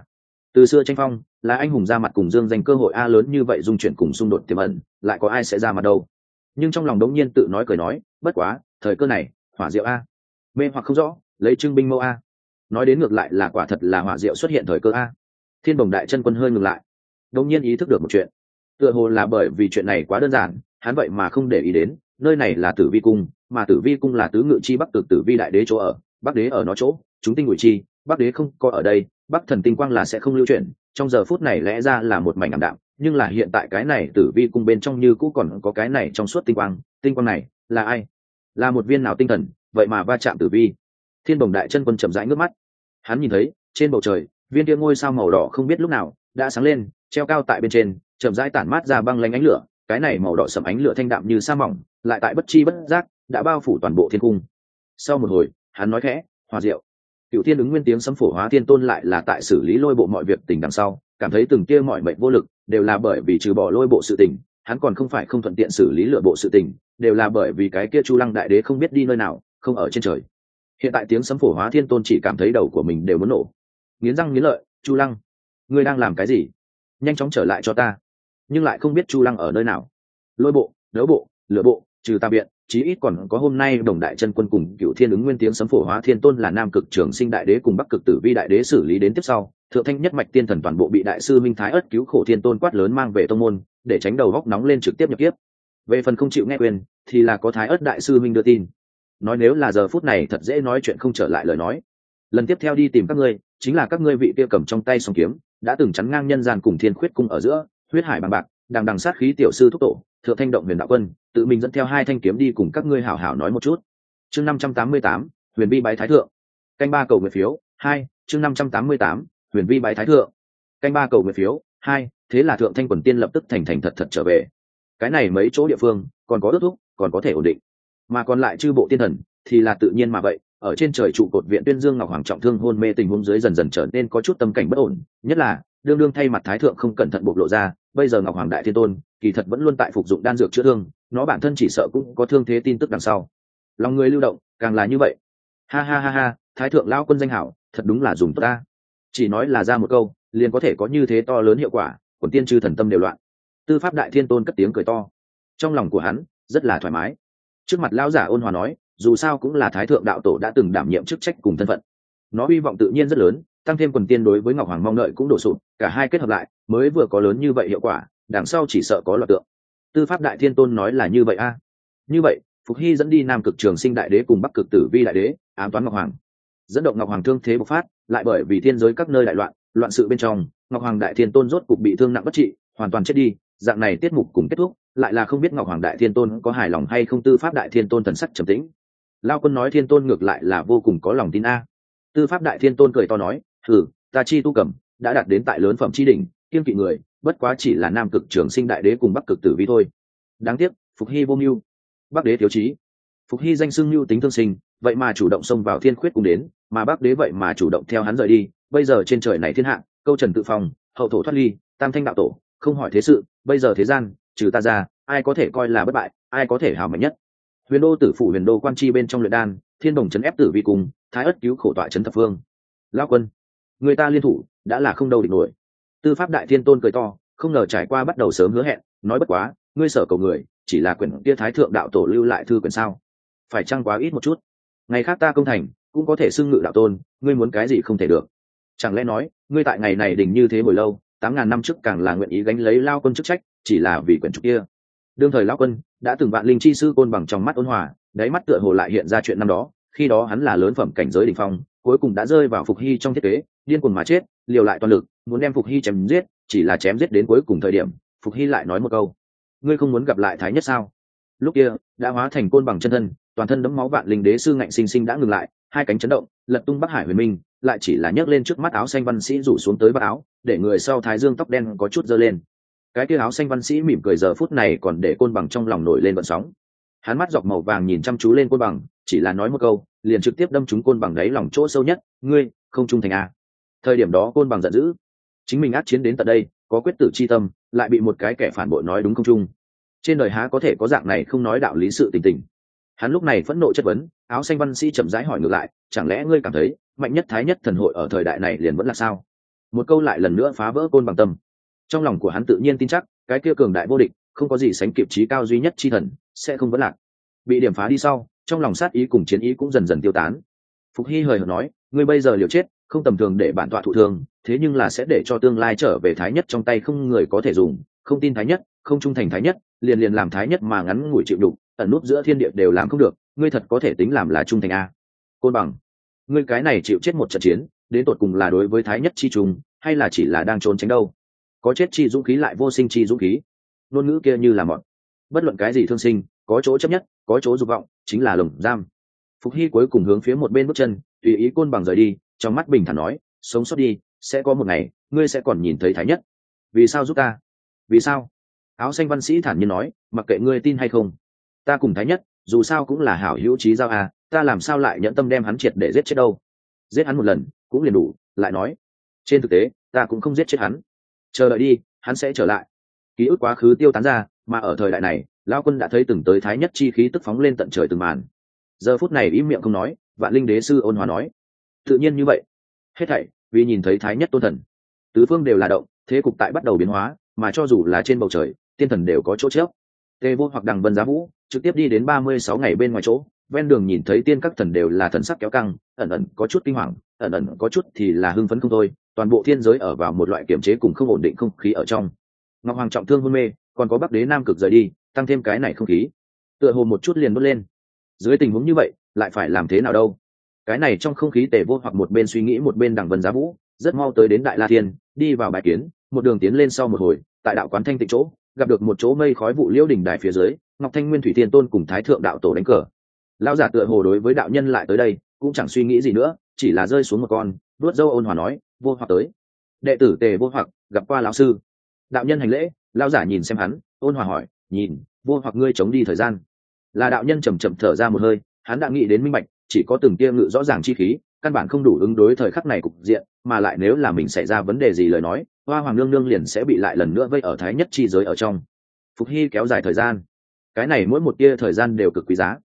Từ xưa tranh phong là anh hùng ra mặt cùng dương danh cơ hội a lớn như vậy dung chuyển cùng xung đột tiềm ẩn, lại có ai sẽ ra mặt đâu? Nhưng trong lòng đống nhiên tự nói cười nói, bất quá, thời cơ này, hỏa diệu a. Mê hoặc không rõ, lấy trưng binh mâu a. Nói đến ngược lại là quả thật là hỏa diệu xuất hiện thời cơ a. Thiên bồng đại chân quân hơi ngừng lại. Đống nhiên ý thức được một chuyện. Tựa hồ là bởi vì chuyện này quá đơn giản, hắn vậy mà không để ý đến, nơi này là tử vi cung, mà tử vi cung là tứ ngự chi bắc cực tử vi đại đế chỗ ở, bắc đế ở nó chỗ, chúng tinh ngụy chi bắc đế không có ở đây, bắc thần tinh quang là sẽ không lưu chuyển, trong giờ phút này lẽ ra là một mảnh ảm đạm, nhưng là hiện tại cái này tử vi cung bên trong như cũ còn có cái này trong suốt tinh quang tinh quang này là ai? Là một viên nào tinh thần, vậy mà va chạm tử vi. Thiên bồng đại chân quân chậm rãi ngước mắt. Hắn nhìn thấy, trên bầu trời, viên tia ngôi sao màu đỏ không biết lúc nào đã sáng lên, treo cao tại bên trên, chậm rãi tản mát ra băng lanh ánh lửa, cái này màu đỏ sầm ánh lửa thanh đạm như sa mỏng, lại tại bất chi bất giác đã bao phủ toàn bộ thiên cung. Sau một hồi, hắn nói khẽ hòa diệu cựu thiên ứng nguyên tiếng sấm phổ hóa thiên tôn lại là tại xử lý lôi bộ mọi việc tình đằng sau, cảm thấy từng kia mọi mệnh vô lực, đều là bởi vì trừ bỏ lôi bộ sự tình, hắn còn không phải không thuận tiện xử lý lựa bộ sự tình, đều là bởi vì cái kia chu lăng đại đế không biết đi nơi nào, không ở trên trời. Hiện tại tiếng sấm phổ hóa thiên tôn chỉ cảm thấy đầu của mình đều muốn nổ. Nghiến răng nghiến lợi, chu lăng, ngươi đang làm cái gì? Nhanh chóng trở lại cho ta. Nhưng lại không biết chu lăng ở nơi nào. Lôi bộ đỡ bộ lựa bộ, trừ ta biện chí ít còn có hôm nay đồng đại chân quân cùng cựu thiên ứng nguyên tiếng sấm phổ hóa thiên tôn là nam cực trường sinh đại đế cùng bắc cực tử vi đại đế xử lý đến tiếp sau, thượng thanh nhất mạch tiên thần toàn bộ bị đại sư minh thái ất cứu khổ thiên tôn quát lớn mang về tông môn, để tránh đầu góc nóng lên trực tiếp nhập tiếp về phần không chịu nghe quyền, thì là có thái ất đại sư minh đưa tin. Nói nếu là giờ phút này thật dễ nói chuyện không trở lại lời nói. Lần tiếp theo đi tìm các ngươi, chính là các ngươi vị kia cầm trong tay song kiếm, đã từng chắn ngang nhân gian cùng thiên khuyết cung ở giữa, huyết hải bằng bạc đằng đằng sát khí tiểu sư thúc tổ thượng thanh động huyền đạo quân, tự mình dẫn theo hai thanh kiếm đi cùng các ngươi hảo hảo nói một chút. Chương năm trăm tám mươi tám, huyền vi bái thái thượng. Canh ba cầu nguyện phiếu, hai, chương năm trăm tám mươi tám, huyền vi bái thái thượng. Canh ba cầu nguyện phiếu, hai, thế là thượng thanh quần tiên lập tức thành thành thật thật trở về. Cái này mấy chỗ địa phương, còn có ước thúc, còn có thể ổn định. Mà còn lại chư bộ tiên thần, thì là tự nhiên mà vậy, ở trên trời trụ cột viện tuyên dương ngọc hoàng trọng thương hôn mê tình huống dưới dần dần trở nên có chút tâm cảnh bất ổn, nhất là, đương đương thay mặt thái thượng không cẩn thận bộc lộ ra bây giờ ngọc hoàng đại thiên tôn, kỳ thật vẫn luôn tại phục dụng đan dược chữa thương, nó bản thân chỉ sợ cũng có thương thế tin tức đằng sau. Lòng người lưu động, càng là như vậy. Ha ha ha ha, thái thượng lao quân danh hảo, thật đúng là dùng tốt ta. Chỉ nói là ra một câu, liền có thể có như thế to lớn hiệu quả, quần tiên chư thần tâm đều loạn. Tư pháp đại thiên tôn cất tiếng cười to. Trong lòng của hắn, rất là thoải mái. Trước mặt lão giả ôn hòa nói, dù sao cũng là thái thượng đạo tổ đã từng đảm nhiệm chức trách cùng thân phận. Nó hy vọng tự nhiên rất lớn tăng thêm quần tiên đối với ngọc hoàng mong đợi cũng đổ sụp, cả hai kết hợp lại, mới vừa có lớn như vậy hiệu quả, đằng sau chỉ sợ có loạt tượng. Tư pháp đại thiên tôn nói là như vậy a. Như vậy, phục hy dẫn đi nam cực trường sinh đại đế cùng bắc cực tử vi đại đế, ám toán ngọc hoàng. Dẫn động ngọc hoàng thương thế bộc phát, lại bởi vì thiên giới các nơi đại loạn loạn sự bên trong, ngọc hoàng đại thiên tôn rốt cục bị thương nặng bất trị, hoàn toàn chết đi, dạng này tiết mục cùng kết thúc, lại là không biết ngọc hoàng đại thiên tôn có hài lòng hay không tư pháp đại thiên tôn thần sắc trầm tĩnh. Lao quân nói thiên tôn ngược lại là vô cùng có lòng tin a. Tư pháp đại thiên tôn cười to nói thử ta chi tu cầm, đã đạt đến tại lớn phẩm chi đỉnh, kiên kỵ người, bất quá chỉ là nam cực trường sinh đại đế cùng bắc cực tử vi thôi. Đáng tiếc, phục hy vô mưu. Bắc đế thiếu chí phục hy danh xưng mưu tính thương sinh, vậy mà chủ động xông vào thiên khuyết cùng đến, mà bắc đế vậy mà chủ động theo hắn rời đi. Bây giờ trên trời này thiên hạ, câu trần tự phòng hậu thổ thoát ly, tam thanh đạo tổ, không hỏi thế sự, bây giờ thế gian, trừ ta ra, ai có thể coi là bất bại, ai có thể hào mạnh nhất? Huyền đô tử phụ huyền đô quan chi bên trong luyện đan, thiên đồng trấn ép tử vi cùng, thái ất cứu khổ tọa trấn thập phương. Lao quân người ta liên thủ đã là không đâu địch nổi. Tư pháp đại thiên tôn cười to, không ngờ trải qua bắt đầu sớm hứa hẹn, nói bất quá, ngươi sở cầu người, chỉ là quyển kia thái thượng đạo tổ lưu lại thư quyển sao? Phải chăng quá ít một chút? Ngày khác ta công thành, cũng có thể xưng ngự đạo tôn, ngươi muốn cái gì không thể được. Chẳng lẽ nói, ngươi tại ngày này đình như thế hồi lâu, tám ngàn năm trước càng là nguyện ý gánh lấy lao quân chức trách, chỉ là vì quyển trục kia. Đương thời lao quân đã từng vạn linh chi sư côn bằng trong mắt ôn hòa, đáy mắt tựa hồ lại hiện ra chuyện năm đó, khi đó hắn là lớn phẩm cảnh giới đỉnh phong cuối cùng đã rơi vào phục hy trong thiết kế, điên cuồng mà chết, liều lại toàn lực, muốn đem phục hy chém giết, chỉ là chém giết đến cuối cùng thời điểm, phục hy lại nói một câu. Ngươi không muốn gặp lại thái nhất sao? Lúc kia, đã hóa thành côn bằng chân thân, toàn thân đấm máu vạn linh đế sư ngạnh sinh sinh đã ngừng lại, hai cánh chấn động, lật tung bắc hải huyền minh, lại chỉ là nhấc lên trước mắt áo xanh văn sĩ rủ xuống tới bắc áo, để người sau thái dương tóc đen có chút dơ lên. Cái kia áo xanh văn sĩ mỉm cười giờ phút này còn để côn bằng trong lòng nổi lên vận sóng. Hắn mắt dọc màu vàng nhìn chăm chú lên côn bằng chỉ là nói một câu, liền trực tiếp đâm chúng côn bằng đáy lòng chỗ sâu nhất, ngươi, không trung thành a thời điểm đó côn bằng giận dữ. Chính mình át chiến đến tận đây, có quyết tử c h i tâm, lại bị một cái kẻ phản bội nói đúng không trung. Trên đời há có thể có dạng này không nói đạo lý sự tình tình. Hắn lúc này phẫn nộ chất vấn, áo xanh văn sĩ chậm rãi hỏi ngược lại, chẳng lẽ ngươi cảm thấy mạnh nhất, thái nhất thần hội ở thời đại này liền vẫn là sao? Một câu lại lần nữa phá vỡ côn bằng tâm. Trong lòng của hắn tự nhiên tin chắc, cái kia cường đại vô địch, không có gì sánh kịp trí cao duy nhất chi thần, sẽ không vẫn lạc. Bị điểm phá đi sau trong lòng sát ý cùng chiến ý cũng dần dần tiêu tán. Phục hy hời hợt nói, ngươi bây giờ liều chết, không tầm thường để bản tọa thụ thương, thế nhưng là sẽ để cho tương lai trở về thái nhất trong tay không người có thể dùng, không tin thái nhất, không trung thành thái nhất, liền liền làm thái nhất mà ngắn ngủi chịu đục, ẩn nút giữa thiên địa đều làm không được, ngươi thật có thể tính làm là trung thành a. Côn bằng, ngươi cái này chịu chết một trận chiến, đến tột cùng là đối với thái nhất chi trùng, hay là chỉ là đang trốn tránh đâu? Có chết chi dũng khí lại vô sinh chi dũng khí. Ngôn ngữ kia như là mọn bất luận cái gì thương sinh, có chỗ chấp nhất, có chỗ dục vọng chính là lồng giam. Phục hy cuối cùng hướng phía một bên bước chân, tùy ý côn bằng rời đi, trong mắt bình thản nói, sống sót đi, sẽ có một ngày, ngươi sẽ còn nhìn thấy thái nhất. Vì sao giúp ta? Vì sao? Áo xanh văn sĩ thản nhiên nói, mặc kệ ngươi tin hay không, ta cùng thái nhất, dù sao cũng là hảo hữu trí giao à ta làm sao lại nhẫn tâm đem hắn triệt để giết chết đâu? Giết hắn một lần, cũng liền đủ, lại nói, trên thực tế, ta cũng không giết chết hắn. Chờ đợi đi, hắn sẽ trở lại. Ký ức quá khứ tiêu tán ra, mà ở thời đại này lao quân đã thấy từng tới thái nhất chi khí tức phóng lên tận trời từng màn. Giờ phút này im miệng không nói, vạn linh đế sư ôn hòa nói, tự nhiên như vậy. Hết thảy, vì nhìn thấy thái nhất tôn thần, tứ phương đều là động, thế cục tại bắt đầu biến hóa, mà cho dù là trên bầu trời, tiên thần đều có chỗ chớp. Tê vô hoặc đằng vân giá vũ, trực tiếp đi đến ba mươi sáu ngày bên ngoài chỗ, ven đường nhìn thấy tiên các thần đều là thần sắc kéo căng, ẩn ẩn có chút kinh hoàng, ẩn ẩn có chút thì là hưng phấn không thôi, toàn bộ thiên giới ở vào một loại kiểm chế cùng không ổn định không khí ở trong. Ngọc hoàng trọng thương hôn mê, còn có bắc đế nam cực rời đi tăng thêm cái này không khí. Tựa hồ một chút liền bớt lên. Dưới tình huống như vậy, lại phải làm thế nào đâu? Cái này trong không khí tề vô hoặc một bên suy nghĩ một bên đằng vân giá vũ, rất mau tới đến đại la thiên, đi vào bài kiến, một đường tiến lên sau một hồi, tại đạo quán thanh tịnh chỗ, gặp được một chỗ mây khói vụ liễu đỉnh đài phía dưới, ngọc thanh nguyên thủy tiên tôn cùng thái thượng đạo tổ đánh cờ. Lão giả tựa hồ đối với đạo nhân lại tới đây, cũng chẳng suy nghĩ gì nữa, chỉ là rơi xuống một con đuốt dâu ôn hòa nói, vô hoặc tới. Đệ tử tề vô hoặc gặp qua lão sư. Đạo nhân hành lễ, lão giả nhìn xem hắn, ôn hòa hỏi nhìn vô hoặc ngươi chống đi thời gian. Là đạo nhân chầm chậm thở ra một hơi, hắn đã nghĩ đến minh bạch, chỉ có từng tia ngự rõ ràng chi khí, căn bản không đủ ứng đối thời khắc này cục diện, mà lại nếu là mình xảy ra vấn đề gì lời nói, hoa hoàng nương nương liền sẽ bị lại lần nữa vây ở thái nhất chi giới ở trong. Phục hy kéo dài thời gian. Cái này mỗi một tia thời gian đều cực quý giá.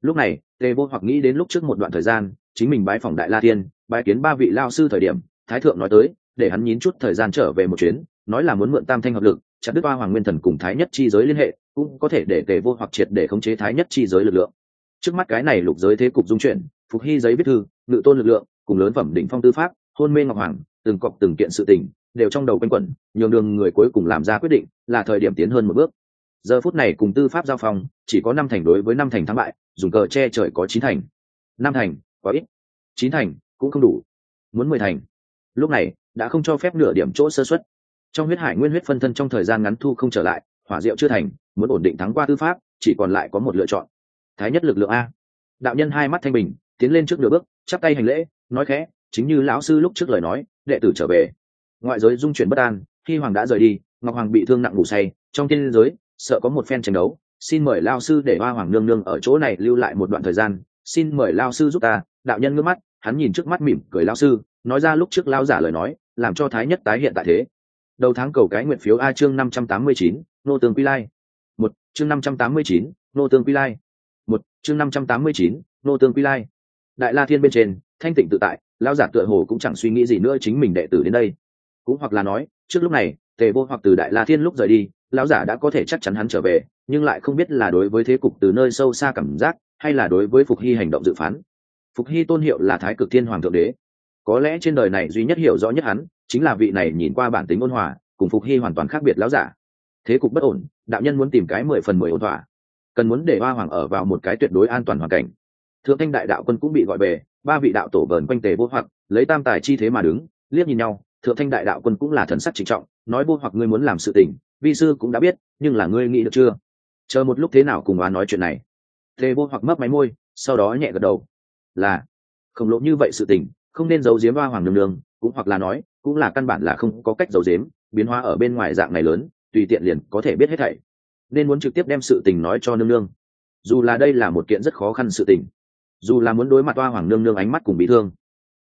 Lúc này, tề vô hoặc nghĩ đến lúc trước một đoạn thời gian, chính mình bái phòng đại la tiên bái kiến ba vị lao sư thời điểm, thái thượng nói tới, để hắn nhín chút thời gian trở về một chuyến, nói là muốn mượn tam thanh hợp lực chặt đứt ba hoàng nguyên thần cùng thái nhất chi giới liên hệ, cũng có thể để tề vô hoặc triệt để khống chế thái nhất chi giới lực lượng. Trước mắt cái này lục giới thế cục dung chuyển, phục hy giấy viết thư, ngự tôn lực lượng, cùng lớn phẩm đỉnh phong tư pháp, hôn mê ngọc hoàng, từng cọc từng kiện sự tình, đều trong đầu quanh quẩn, nhường đường người cuối cùng làm ra quyết định, là thời điểm tiến hơn một bước. Giờ phút này cùng tư pháp giao phong, chỉ có năm thành đối với năm thành thắng bại, dùng cờ che trời có chín thành. Năm thành có ít. Chín thành, cũng không đủ. Muốn mười thành. Lúc này, đã không cho phép nửa điểm chỗ sơ xuất trong huyết hải nguyên huyết phân thân trong thời gian ngắn thu không trở lại, hỏa diệu chưa thành, muốn ổn định thắng qua tư pháp, chỉ còn lại có một lựa chọn. Thái nhất lực lượng a. Đạo nhân hai mắt thanh bình, tiến lên trước nửa bước, chắp tay hành lễ, nói khẽ, chính như lão sư lúc trước lời nói, đệ tử trở về. Ngoại giới dung chuyển bất an, khi hoàng đã rời đi, ngọc hoàng bị thương nặng ngủ say, trong thiên giới, sợ có một phen tranh đấu, xin mời lao sư để hoa hoàng nương nương ở chỗ này lưu lại một đoạn thời gian, xin mời lao sư giúp ta. Đạo nhân ngước mắt, hắn nhìn trước mắt mỉm cười lao sư, nói ra lúc trước lao giả lời nói, làm cho thái nhất tái hiện tại thế đầu tháng cầu cái nguyện phiếu a chương năm trăm tám mươi chín, nô tường quy lai. Một, chương năm trăm tám mươi chín, nô tường quy lai. Một, chương năm trăm tám mươi chín, nô tường quy lai. Đại la thiên bên trên, thanh tịnh tự tại lao giả tựa hồ cũng chẳng suy nghĩ gì nữa chính mình đệ tử đến đây. Cũng hoặc là nói, trước lúc này, tề vô hoặc từ đại la thiên lúc rời đi, lão giả đã có thể chắc chắn hắn trở về, nhưng lại không biết là đối với thế cục từ nơi sâu xa cảm giác, hay là đối với phục hy hành động dự phán. Phục hy tôn hiệu là thái cực thiên hoàng thượng đế. Có lẽ trên đời này duy nhất hiểu rõ nhất hắn chính là vị này nhìn qua bản tính ôn hòa, cùng phục hy hoàn toàn khác biệt lão giả. Thế cục bất ổn, đạo nhân muốn tìm cái mười phần mười ổn thỏa. Cần muốn để hoa hoàng ở vào một cái tuyệt đối an toàn hoàn cảnh. Thượng thanh đại đạo quân cũng bị gọi về, ba vị đạo tổ vờn quanh tề vô hoặc, lấy tam tài chi thế mà đứng, liếc nhìn nhau, thượng thanh đại đạo quân cũng là thần sắc trịnh trọng, nói vô hoặc ngươi muốn làm sự tình, vi sư cũng đã biết, nhưng là ngươi nghĩ được chưa? Chờ một lúc thế nào cùng oán nói chuyện này. Tề vô hoặc mấp máy môi, sau đó nhẹ gật đầu. Là, khổng lồ như vậy sự tình, không nên giấu giếm hoa hoàng nương nương, cũng hoặc là nói cũng là căn bản là không có cách giấu giếm, biến hóa ở bên ngoài dạng này lớn, tùy tiện liền có thể biết hết thảy. Nên muốn trực tiếp đem sự tình nói cho nương nương. Dù là đây là một kiện rất khó khăn sự tình. Dù là muốn đối mặt hoa hoàng nương nương ánh mắt cùng bị thương.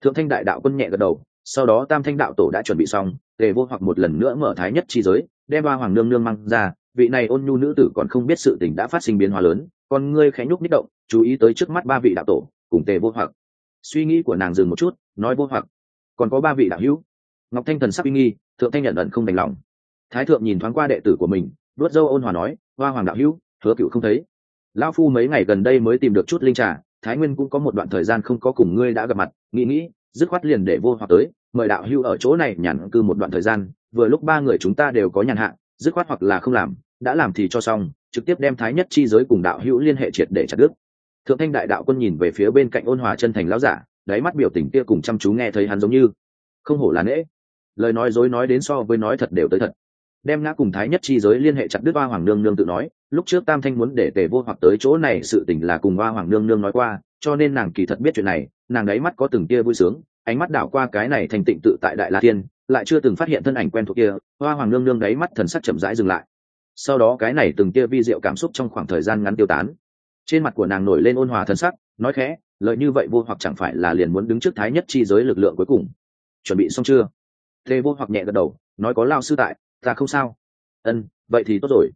Thượng thanh đại đạo quân nhẹ gật đầu, sau đó tam thanh đạo tổ đã chuẩn bị xong, tề vô hoặc một lần nữa mở thái nhất chi giới, đem hoa hoàng nương nương mang ra, vị này ôn nhu nữ tử còn không biết sự tình đã phát sinh biến hóa lớn còn ngươi khẽ nhúc nhích động, chú ý tới trước mắt ba vị đạo tổ, cùng tề vô hoặc. Suy nghĩ của nàng dừng một chút, nói vô hoặc, còn có ba vị đạo hữu ngọc thanh thần sắc uy nghi, thượng thanh nhận ẩn không đành lòng. Thái thượng nhìn thoáng qua đệ tử của mình đuốt dâu ôn hòa nói, hoa hoàng đạo hữu, hứa cựu không thấy. Lão phu mấy ngày gần đây mới tìm được chút linh trà, thái nguyên cũng có một đoạn thời gian không có cùng ngươi đã gặp mặt, nghĩ nghĩ, dứt khoát liền để vô hoặc tới, mời đạo hưu ở chỗ này nhàn cư một đoạn thời gian, vừa lúc ba người chúng ta đều có nhàn hạ, dứt khoát hoặc là không làm, đã làm thì cho xong, trực tiếp đem thái nhất chi giới cùng đạo hữu liên hệ triệt để chặt đứt. Thượng thanh đại đạo quân nhìn về phía bên cạnh ôn hòa chân thành lão giả, đáy mắt biểu tình kia cùng chăm chú nghe thấy hắn giống như. Không hổ là nễ lời nói dối nói đến so với nói thật đều tới thật. Đem ngã cùng thái nhất chi giới liên hệ chặt đứt hoa hoàng nương nương tự nói, lúc trước tam thanh muốn để tề vô hoặc tới chỗ này sự tình là cùng hoa hoàng nương nương nói qua, cho nên nàng kỳ thật biết chuyện này, nàng đáy mắt có từng tia vui sướng, ánh mắt đảo qua cái này thành tịnh tự tại đại la thiên, lại chưa từng phát hiện thân ảnh quen thuộc kia, hoa hoàng nương nương đáy mắt thần sắc chậm rãi dừng lại. Sau đó cái này từng tia vi diệu cảm xúc trong khoảng thời gian ngắn tiêu tán. Trên mặt của nàng nổi lên ôn hòa thần sắc, nói khẽ, lợi như vậy vô hoặc chẳng phải là liền muốn đứng trước thái nhất chi giới lực lượng cuối cùng. Chuẩn bị xong chưa? Tề vô hoặc nhẹ gật đầu, nói có lao sư tại, ta không sao. Ân, vậy thì tốt rồi.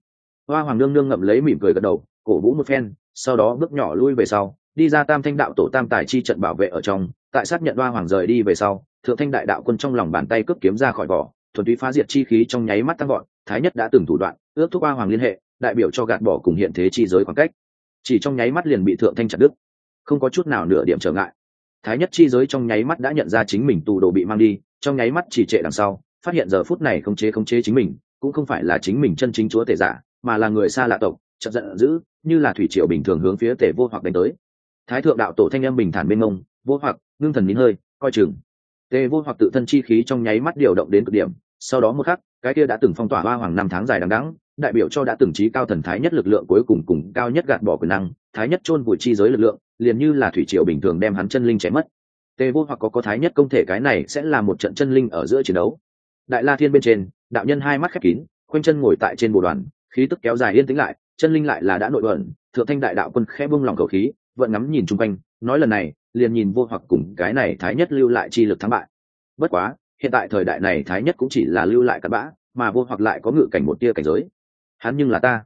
Hoa hoàng nương nương ngậm lấy mỉm cười gật đầu, cổ vũ một phen, sau đó bước nhỏ lui về sau, đi ra tam thanh đạo tổ tam tài chi trận bảo vệ ở trong, tại xác nhận hoa hoàng rời đi về sau, thượng thanh đại đạo quân trong lòng bàn tay cướp kiếm ra khỏi vỏ, thuần túy phá diệt chi khí trong nháy mắt tăng gọn thái nhất đã từng thủ đoạn, ước thúc hoa hoàng liên hệ, đại biểu cho gạt bỏ cùng hiện thế chi giới khoảng cách. Chỉ trong nháy mắt liền bị thượng thanh chặt đứt. Không có chút nào nửa điểm trở ngại. Thái nhất chi giới trong nháy mắt đã nhận ra chính mình tù đồ bị mang đi trong nháy mắt chỉ trệ đằng sau, phát hiện giờ phút này không chế không chế chính mình, cũng không phải là chính mình chân chính chúa tể giả, mà là người xa lạ tộc chậm giận dữ, như là thủy triều bình thường hướng phía tể vô hoặc đánh tới. Thái thượng đạo tổ thanh em bình thản bên ngông, vô hoặc, ngưng thần nín hơi, coi chừng. Tề vô hoặc tự thân chi khí trong nháy mắt điều động đến cực điểm, sau đó một khắc, cái kia đã từng phong tỏa hoa hoàng năm tháng dài đằng đẵng, đại biểu cho đã từng trí cao thần thái nhất lực lượng cuối cùng cùng cao nhất gạt bỏ quyền năng, thái nhất chôn vùi chi giới lực lượng, liền như là thủy triều bình thường đem hắn chân linh chém mất tề vô hoặc có có thái nhất công thể cái này sẽ là một trận chân linh ở giữa chiến đấu. Đại la thiên bên trên, đạo nhân hai mắt khép kín, khoanh chân ngồi tại trên bồ đoàn, khí tức kéo dài yên tĩnh lại, chân linh lại là đã nội bẩn, thượng thanh đại đạo quân khẽ bung lòng cầu khí vận ngắm nhìn chung quanh, nói lần này, liền nhìn vô hoặc cùng cái này thái nhất lưu lại chi lực thắng bại. Bất quá, hiện tại thời đại này thái nhất cũng chỉ là lưu lại cặn bã, mà vô hoặc lại có ngự cảnh một tia cảnh giới. Hắn nhưng là ta.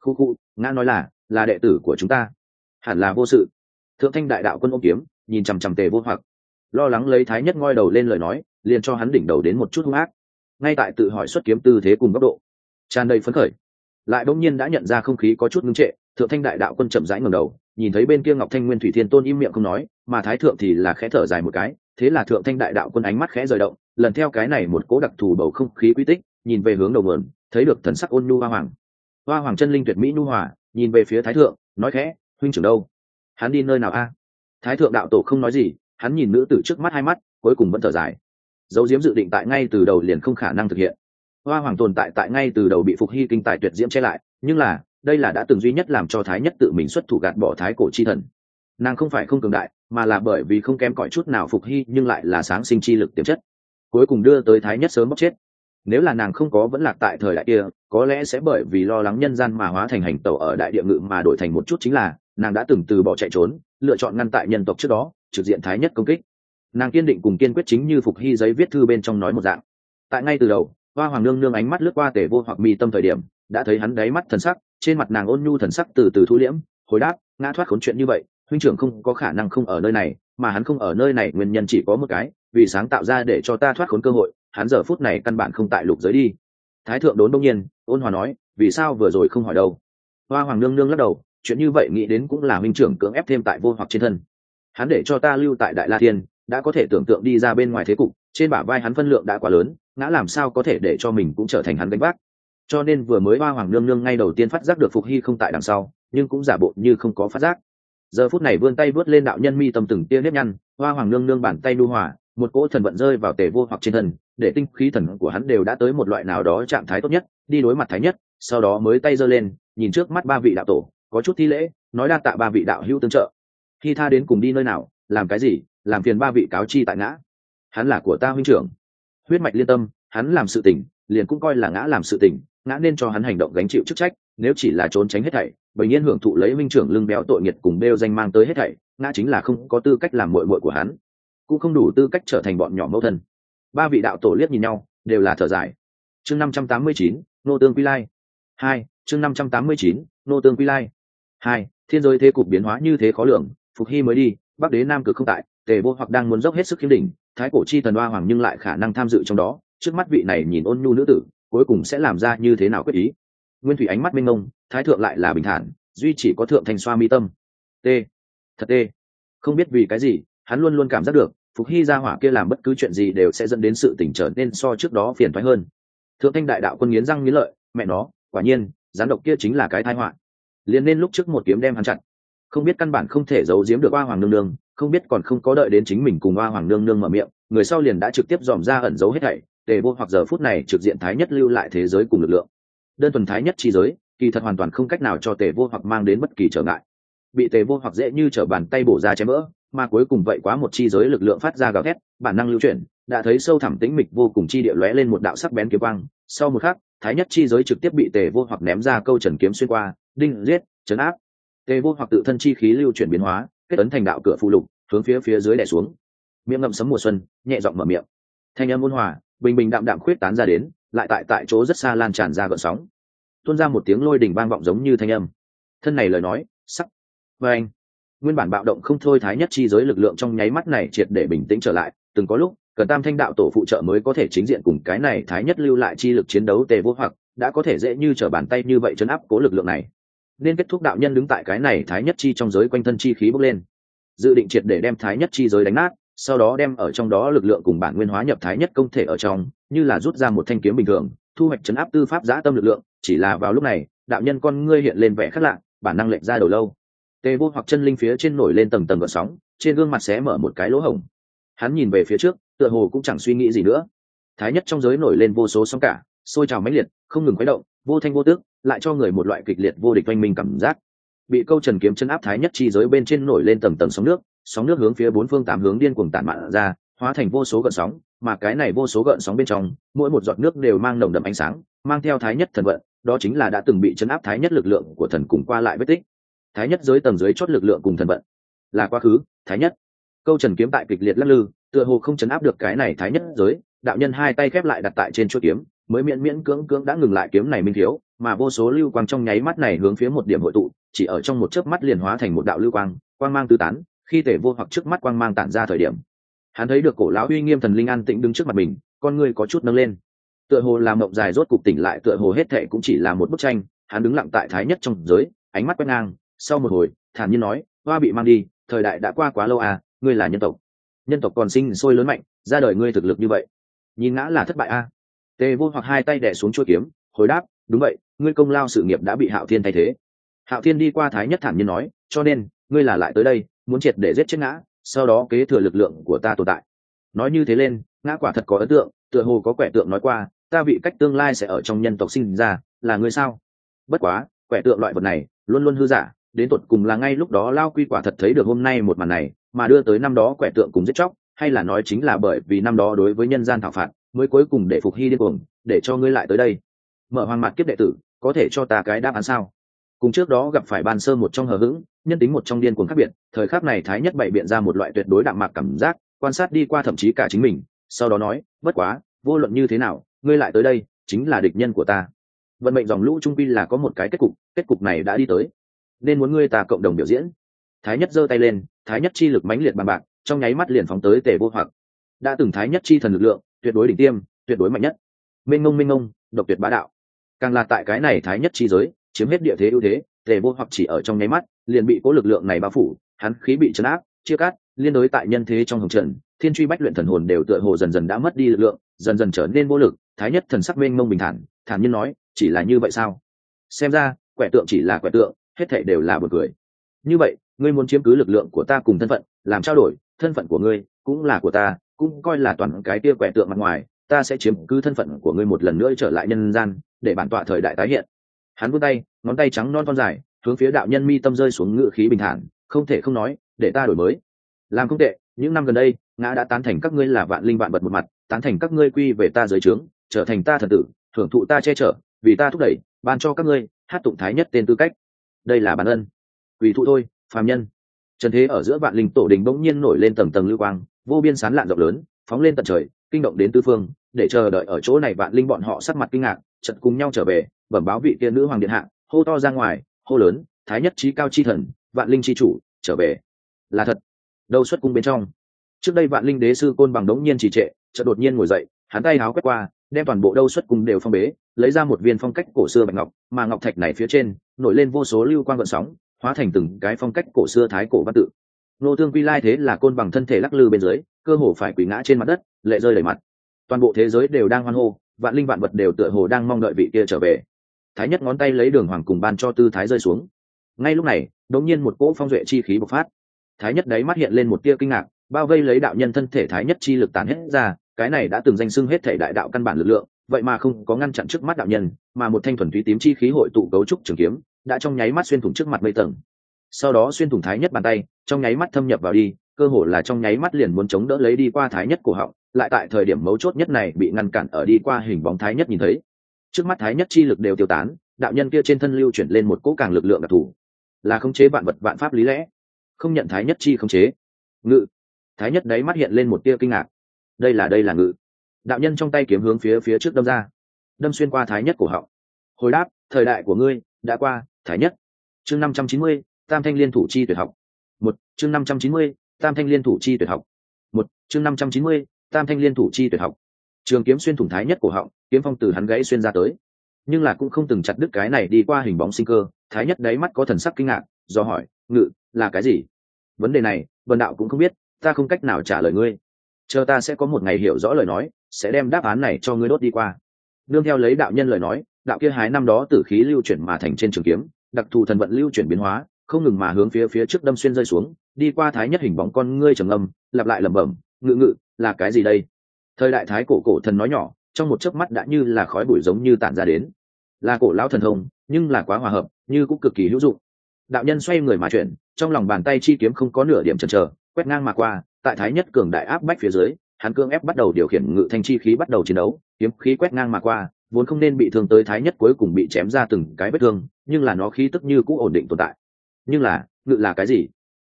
Khu khu, ngã nói là là đệ tử của chúng ta. Hẳn là vô sự. Thượng thanh đại đạo quân ôm kiếm, nhìn chằm chằm tề vô hoặc lo lắng lấy thái nhất ngoi đầu lên lời nói, liền cho hắn đỉnh đầu đến một chút hung ác. Ngay tại tự hỏi xuất kiếm tư thế cùng góc độ, tràn đầy phấn khởi. Lại bỗng nhiên đã nhận ra không khí có chút ngưng trệ, thượng thanh đại đạo quân chậm rãi ngầm đầu, nhìn thấy bên kia ngọc thanh nguyên thủy thiên tôn im miệng không nói, mà thái thượng thì là khẽ thở dài một cái, thế là thượng thanh đại đạo quân ánh mắt khẽ rời động, lần theo cái này một cố đặc thù bầu không khí quy tích, nhìn về hướng đầu nguồn, thấy được thần sắc ôn nhu hoa hoàng. Hoa hoàng chân linh tuyệt mỹ nhu hòa, nhìn về phía thái thượng, nói khẽ, huynh trưởng đâu? Hắn đi nơi nào a? Thái thượng đạo tổ không nói gì hắn nhìn nữ tử trước mắt hai mắt, cuối cùng vẫn thở dài. Dấu diếm dự định tại ngay từ đầu liền không khả năng thực hiện. Hoa hoàng tồn tại tại ngay từ đầu bị phục hy kinh tài tuyệt diễm che lại, nhưng là, đây là đã từng duy nhất làm cho thái nhất tự mình xuất thủ gạt bỏ thái cổ chi thần. Nàng không phải không cường đại, mà là bởi vì không kém cỏi chút nào phục hy, nhưng lại là sáng sinh chi lực tiềm chất. Cuối cùng đưa tới thái nhất sớm bóc chết. Nếu là nàng không có vẫn lạc tại thời đại kia, có lẽ sẽ bởi vì lo lắng nhân gian mà hóa thành hành tẩu ở đại địa ngự mà đổi thành một chút chính là, nàng đã từng từ bỏ chạy trốn lựa chọn ngăn tại nhân tộc trước đó, trực diện thái nhất công kích. Nàng kiên định cùng kiên quyết chính như phục hy giấy viết thư bên trong nói một dạng. Tại ngay từ đầu, hoa hoàng nương nương ánh mắt lướt qua tể vô hoặc mi tâm thời điểm, đã thấy hắn đáy mắt thần sắc, trên mặt nàng ôn nhu thần sắc từ từ thu liễm, hồi đáp, ngã thoát khốn chuyện như vậy, huynh trưởng không có khả năng không ở nơi này, mà hắn không ở nơi này nguyên nhân chỉ có một cái, vì sáng tạo ra để cho ta thoát khốn cơ hội, hắn giờ phút này căn bản không tại lục giới đi. Thái thượng đốn đông nhiên, ôn hòa nói, vì sao vừa rồi không hỏi đâu? Hoa hoàng nương nương lắc đầu chuyện như vậy nghĩ đến cũng là minh trưởng cưỡng ép thêm tại vô hoặc trên thân. Hắn để cho ta lưu tại đại la thiên, đã có thể tưởng tượng đi ra bên ngoài thế cục, trên bả vai hắn phân lượng đã quá lớn, ngã làm sao có thể để cho mình cũng trở thành hắn đánh vác. Cho nên vừa mới hoa hoàng nương nương ngay đầu tiên phát giác được phục hy không tại đằng sau, nhưng cũng giả bộ như không có phát giác. Giờ phút này vươn tay vớt lên đạo nhân mi tâm từng tia nếp nhăn, hoa hoàng nương nương bàn tay đu hòa, một cỗ thần vận rơi vào tề vô hoặc trên thần để tinh khí thần của hắn đều đã tới một loại nào đó trạng thái tốt nhất, đi đối mặt thái nhất, sau đó mới tay giơ lên, nhìn trước mắt ba vị đạo tổ có chút thi lễ, nói đa tạ ba vị đạo hữu tương trợ. Khi tha đến cùng đi nơi nào, làm cái gì, làm phiền ba vị cáo chi tại ngã. Hắn là của ta huynh trưởng. Huyết mạch liên tâm, hắn làm sự tình, liền cũng coi là ngã làm sự tình, ngã nên cho hắn hành động gánh chịu chức trách, nếu chỉ là trốn tránh hết thảy, bình nhiên hưởng thụ lấy huynh trưởng lưng béo tội nghiệt cùng bêu danh mang tới hết thảy, ngã chính là không có tư cách làm muội muội của hắn. Cũng không đủ tư cách trở thành bọn nhỏ mẫu thân. Ba vị đạo tổ liếc nhìn nhau, đều là thở dài. Chương năm trăm tám mươi chín, nô tương quy lai. Hai, chương năm trăm tám mươi chín, nô tương quy lai hai, thiên giới thế cục biến hóa như thế khó lường, phục hy mới đi, bắc đế nam cực không tại, tề vô hoặc đang muốn dốc hết sức kiếm đỉnh, thái cổ chi thần hoa hoàng nhưng lại khả năng tham dự trong đó, trước mắt vị này nhìn ôn nhu nữ tử, cuối cùng sẽ làm ra như thế nào quyết ý? Nguyên thủy ánh mắt minh ngông thái thượng lại là bình thản, duy chỉ có thượng thành xoa mi tâm. T, thật t. Không biết vì cái gì, hắn luôn luôn cảm giác được, phục hy gia hỏa kia làm bất cứ chuyện gì đều sẽ dẫn đến sự tỉnh trở nên so trước đó phiền thoái hơn. Thượng thanh đại đạo quân nghiến răng nghiến lợi, mẹ nó, quả nhiên, gián độc kia chính là cái thái họa liền nên lúc trước một kiếm đem hắn chặn không biết căn bản không thể giấu giếm được hoa hoàng nương nương, không biết còn không có đợi đến chính mình cùng hoa hoàng nương nương mở miệng, người sau liền đã trực tiếp dòm ra ẩn giấu hết thảy tề vô hoặc giờ phút này trực diện thái nhất lưu lại thế giới cùng lực lượng. Đơn thuần thái nhất chi giới, kỳ thật hoàn toàn không cách nào cho tề vô hoặc mang đến bất kỳ trở ngại. Bị tề vô hoặc dễ như trở bàn tay bổ ra chém vỡ, mà cuối cùng vậy quá một chi giới lực lượng phát ra gào thét, bản năng lưu chuyển, đã thấy sâu thẳm tĩnh mịch vô cùng chi địa lóe lên một đạo sắc bén kiếm quang. Sau một khắc, thái nhất chi giới trực tiếp bị tề vô hoặc ném ra câu trần kiếm xuyên qua đinh, giết, chấn áp. Tề vô hoặc tự thân chi khí lưu chuyển biến hóa, kết ấn thành đạo cửa phụ lục, hướng phía phía dưới đè xuống. Miệng ngậm sấm mùa xuân, nhẹ giọng mở miệng. Thanh âm ôn hòa, bình bình đạm đạm khuyết tán ra đến, lại tại tại chỗ rất xa lan tràn ra gợn sóng. Tuôn ra một tiếng lôi đình vang vọng giống như thanh âm. Thân này lời nói, sắc. Và anh, nguyên bản bạo động không thôi thái nhất chi giới lực lượng trong nháy mắt này triệt để bình tĩnh trở lại. Từng có lúc, cần tam thanh đạo tổ phụ trợ mới có thể chính diện cùng cái này thái nhất lưu lại chi lực chiến đấu tề vô hoặc, đã có thể dễ như trở bàn tay như vậy chấn áp cố lực lượng này nên kết thúc đạo nhân đứng tại cái này thái nhất chi trong giới quanh thân chi khí bốc lên. Dự định triệt để đem thái nhất chi giới đánh nát, sau đó đem ở trong đó lực lượng cùng bản nguyên hóa nhập thái nhất công thể ở trong, như là rút ra một thanh kiếm bình thường, thu hoạch chấn áp tư pháp giã tâm lực lượng, chỉ là vào lúc này, đạo nhân con ngươi hiện lên vẻ khác lạ, bản năng lệnh ra đầu lâu. Tê vô hoặc chân linh phía trên nổi lên tầng tầng gợn sóng, trên gương mặt xé mở một cái lỗ hổng hắn nhìn về phía trước, tựa hồ cũng chẳng suy nghĩ gì nữa. Thái nhất trong giới nổi lên vô số sóng cả sôi trào mãnh liệt, không ngừng khuấy động, vô thanh vô tước lại cho người một loại kịch liệt vô địch oanh minh cảm giác. Bị câu trần kiếm chân áp thái nhất chi giới bên trên nổi lên tầng tầng sóng nước sóng nước hướng phía bốn phương tám hướng điên cuồng tản mạn ra, hóa thành vô số gợn sóng, mà cái này vô số gợn sóng bên trong, mỗi một giọt nước đều mang nồng đậm ánh sáng, mang theo thái nhất thần vận, đó chính là đã từng bị chấn áp thái nhất lực lượng của thần cùng qua lại vết tích. Thái nhất giới tầng dưới chót lực lượng cùng thần vận. Là quá khứ, thái nhất. Câu trần kiếm tại kịch liệt lắc lư, tựa hồ không chấn áp được cái này thái nhất giới, đạo nhân hai tay khép lại đặt tại trên chuỗi kiếm mới miễn miễn cưỡng cưỡng đã ngừng lại kiếm này minh thiếu, mà vô số lưu quang trong nháy mắt này hướng phía một điểm hội tụ, chỉ ở trong một chớp mắt liền hóa thành một đạo lưu quang quang mang tứ tán, khi tể vô hoặc trước mắt quang mang tản ra thời điểm. Hắn thấy được cổ lão uy nghiêm thần linh an tĩnh đứng trước mặt mình, con người có chút nâng lên. Tựa hồ làm mộng dài rốt cục tỉnh lại, tựa hồ hết thệ cũng chỉ là một bức tranh, hắn đứng lặng tại thái nhất trong giới, ánh mắt quét ngang, sau một hồi, thản nhiên nói, hoa bị mang đi, thời đại đã qua quá lâu à ngươi là nhân tộc. Nhân tộc còn sinh sôi lớn mạnh, ra đời ngươi thực lực như vậy, nhìn ngã là thất bại a à tề vô hoặc hai tay đẻ xuống chuôi kiếm, hồi đáp, đúng vậy, ngươi công lao sự nghiệp đã bị hạo thiên thay thế. Hạo thiên đi qua thái nhất thản nhiên nói, cho nên, ngươi là lại tới đây, muốn triệt để giết chết ngã, sau đó kế thừa lực lượng của ta tồn tại. Nói như thế lên, ngã quả thật có ấn tượng, tựa hồ có quẻ tượng nói qua, ta vị cách tương lai sẽ ở trong nhân tộc sinh ra, là ngươi sao? Bất quá, quẻ tượng loại vật này, luôn luôn hư giả, đến tột cùng là ngay lúc đó lao quy quả thật thấy được hôm nay một màn này, mà đưa tới năm đó quẻ tượng cùng giết chóc, hay là nói chính là bởi vì năm đó đối với nhân gian thảo phạt mới cuối cùng để phục hy điên cuồng, để cho ngươi lại tới đây. Mở hoàng mặt kiếp đệ tử, có thể cho ta cái đáp án sao? Cùng trước đó gặp phải ban sơ một trong hờ hững, nhân tính một trong điên cuồng khác biệt, thời khắc này thái nhất bày biện ra một loại tuyệt đối đạm mạc cảm giác, quan sát đi qua thậm chí cả chính mình, sau đó nói, bất quá, vô luận như thế nào, ngươi lại tới đây, chính là địch nhân của ta. Vận mệnh dòng lũ trung pi là có một cái kết cục kết cục này đã đi tới. Nên muốn ngươi ta cộng đồng biểu diễn. Thái nhất giơ tay lên, thái nhất chi lực mãnh liệt bằng bạc, trong nháy mắt liền phóng tới tề vô hoặc. Đã từng thái nhất chi thần lực lượng tuyệt đối đỉnh tiêm, tuyệt đối mạnh nhất. Minh ngông minh ngông độc tuyệt bá đạo. Càng là tại cái này thái nhất chi giới, chiếm hết địa thế ưu thế, tề vô hoặc chỉ ở trong nháy mắt, liền bị cố lực lượng này bao phủ, hắn khí bị chấn áp, chia cắt, liên đối tại nhân thế trong hồng trần thiên truy bách luyện thần hồn đều tựa hồ dần dần đã mất đi lực lượng, dần dần trở nên vô lực, thái nhất thần sắc mênh mông bình thản thản nhiên nói, chỉ là như vậy sao? Xem ra, quẻ tượng chỉ là quẻ tượng, hết thảy đều là bật cười. Như vậy, ngươi muốn chiếm cứ lực lượng của ta cùng thân phận, làm trao đổi, thân phận của ngươi cũng là của ta cũng coi là toàn cái tia quẻ tượng mặt ngoài, ta sẽ chiếm cứ thân phận của ngươi một lần nữa trở lại nhân gian, để bản tọa thời đại tái hiện. Hắn vươn tay, ngón tay trắng non con dài, hướng phía đạo nhân mi tâm rơi xuống ngự khí bình thản, không thể không nói, để ta đổi mới. Làm không tệ, những năm gần đây, ngã đã tán thành các ngươi là vạn linh vạn vật một mặt, tán thành các ngươi quy về ta giới trướng, trở thành ta thần tử, thưởng thụ ta che chở, vì ta thúc đẩy, ban cho các ngươi hát tụng thái nhất tên tư cách. Đây là bản ân. Vì thụ thôi, phàm nhân. Trần thế ở giữa vạn linh tổ đình bỗng nhiên nổi lên tầng tầng lưu quang vô biên sán lạn rộng lớn, phóng lên tận trời, kinh động đến tư phương, để chờ đợi ở chỗ này vạn linh bọn họ sắc mặt kinh ngạc chật cùng nhau trở về, bẩm báo vị tiên nữ hoàng điện hạ, hô to ra ngoài, hô lớn, thái nhất trí cao chi thần, vạn linh chi chủ, trở về. Là thật. Đâu xuất cung bên trong. Trước đây vạn linh đế sư côn bằng đống nhiên trì trệ, chợt đột nhiên ngồi dậy, hắn tay háo quét qua, đem toàn bộ đâu xuất cung đều phong bế, lấy ra một viên phong cách cổ xưa bạch ngọc, mà ngọc thạch này phía trên, nổi lên vô số lưu quan vận sóng, hóa thành từng cái phong cách cổ xưa thái cổ văn tự nô tương quy lai thế là côn bằng thân thể lắc lư bên dưới, cơ hồ phải quỳ ngã trên mặt đất, lệ rơi đầy mặt. Toàn bộ thế giới đều đang hoan hô, vạn linh vạn vật đều tựa hồ đang mong đợi vị kia trở về. Thái nhất ngón tay lấy đường hoàng cùng ban cho tư thái rơi xuống. Ngay lúc này, đột nhiên một cỗ phong duệ chi khí bộc phát. Thái nhất đấy mắt hiện lên một tia kinh ngạc, bao vây lấy đạo nhân thân thể thái nhất chi lực tàn hết ra, cái này đã từng danh xưng hết thể đại đạo căn bản lực lượng, vậy mà không có ngăn chặn trước mắt đạo nhân, mà một thanh thuần túy tím chi khí hội tụ cấu trúc trường kiếm, đã trong nháy mắt xuyên thủng trước mặt mây tầng sau đó xuyên thủng thái nhất bàn tay, trong nháy mắt thâm nhập vào đi, cơ hồ là trong nháy mắt liền muốn chống đỡ lấy đi qua thái nhất cổ họng, lại tại thời điểm mấu chốt nhất này bị ngăn cản ở đi qua hình bóng thái nhất nhìn thấy. Trước mắt thái nhất chi lực đều tiêu tán, đạo nhân kia trên thân lưu chuyển lên một cỗ càng lực lượng đặc thù. Là khống chế vạn vật, vạn pháp lý lẽ. Không nhận thái nhất chi khống chế. Ngự. Thái nhất đấy mắt hiện lên một tia kinh ngạc. Đây là đây là ngự. Đạo nhân trong tay kiếm hướng phía phía trước đâm ra. Đâm xuyên qua thái nhất cổ họng. Hồi đáp, thời đại của ngươi đã qua, thái nhất. Chương năm trăm chín mươi tam thanh liên thủ chi tuyệt học. Một, chương năm trăm chín mươi, tam thanh liên thủ chi tuyệt học. Một, chương năm trăm chín mươi, tam thanh liên thủ chi tuyệt học. Trường kiếm xuyên thủng thái nhất cổ họng, kiếm phong từ hắn gãy xuyên ra tới. Nhưng là cũng không từng chặt đứt cái này đi qua hình bóng sinh cơ, thái nhất đáy mắt có thần sắc kinh ngạc, do hỏi, ngự, là cái gì? Vấn đề này vần đạo cũng không biết, ta không cách nào trả lời ngươi. Chờ ta sẽ có một ngày hiểu rõ lời nói, sẽ đem đáp án này cho ngươi đốt đi qua. Nương theo lấy đạo nhân lời nói, đạo kia hái năm đó tử khí lưu chuyển mà thành trên trường kiếm, đặc thù thần vận lưu chuyển biến hóa không ngừng mà hướng phía phía trước đâm xuyên rơi xuống, đi qua thái nhất hình bóng con ngươi trầm âm lặp lại lẩm bẩm, ngự ngự, là cái gì đây? Thời đại thái cổ cổ thần nói nhỏ, trong một chớp mắt đã như là khói bụi giống như tản ra đến. Là cổ lão thần thông, nhưng là quá hòa hợp, như cũng cực kỳ hữu dụng. Đạo nhân xoay người mà chuyển, trong lòng bàn tay chi kiếm không có nửa điểm chần chờ, quét ngang mà qua, tại thái nhất cường đại áp bách phía dưới, hắn cương ép bắt đầu điều khiển ngự thanh chi khí bắt đầu chiến đấu, kiếm khí quét ngang mà qua, vốn không nên bị thương tới thái nhất cuối cùng bị chém ra từng cái vết thương, nhưng là nó khí tức như cũ ổn định tồn tại nhưng là, ngự là cái gì?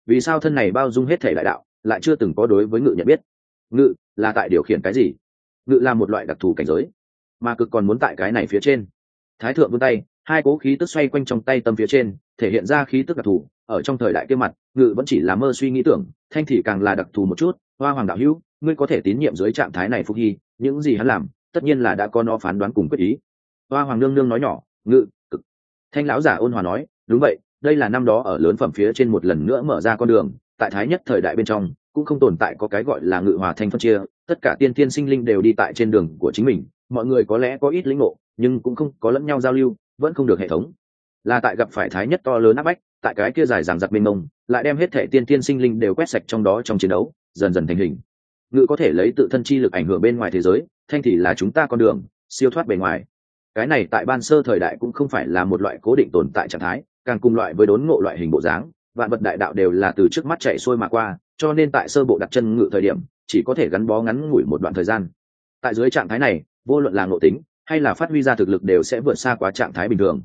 Vì sao thân này bao dung hết thể đại đạo, lại chưa từng có đối với ngự nhận biết? Ngự là tại điều khiển cái gì? Ngự là một loại đặc thù cảnh giới, mà cực còn muốn tại cái này phía trên. Thái thượng vươn tay, hai cố khí tức xoay quanh trong tay tâm phía trên, thể hiện ra khí tức đặc thù. Ở trong thời đại kia mặt, ngự vẫn chỉ là mơ suy nghĩ tưởng, thanh thì càng là đặc thù một chút. Hoa hoàng đạo hữu, ngươi có thể tín nhiệm dưới trạng thái này phúc hy, những gì hắn làm, tất nhiên là đã có nó phán đoán cùng quyết ý. Hoa hoàng nương nương nói nhỏ, ngự, cực. Thanh lão giả ôn hòa nói, đúng vậy đây là năm đó ở lớn phẩm phía trên một lần nữa mở ra con đường, tại thái nhất thời đại bên trong, cũng không tồn tại có cái gọi là ngự hòa thanh phân chia, tất cả tiên tiên sinh linh đều đi tại trên đường của chính mình, mọi người có lẽ có ít lĩnh ngộ, nhưng cũng không có lẫn nhau giao lưu, vẫn không được hệ thống. Là tại gặp phải thái nhất to lớn áp bách, tại cái kia dài dằng giặc mênh mông, lại đem hết thể tiên tiên sinh linh đều quét sạch trong đó trong chiến đấu, dần dần thành hình. Ngự có thể lấy tự thân chi lực ảnh hưởng bên ngoài thế giới, thanh thì là chúng ta con đường, siêu thoát bề ngoài. Cái này tại ban sơ thời đại cũng không phải là một loại cố định tồn tại trạng thái càng cùng loại với đốn ngộ loại hình bộ dáng, vạn vật đại đạo đều là từ trước mắt chạy xuôi mà qua, cho nên tại sơ bộ đặt chân ngự thời điểm, chỉ có thể gắn bó ngắn ngủi một đoạn thời gian. Tại dưới trạng thái này, vô luận là ngộ tính, hay là phát huy ra thực lực đều sẽ vượt xa quá trạng thái bình thường.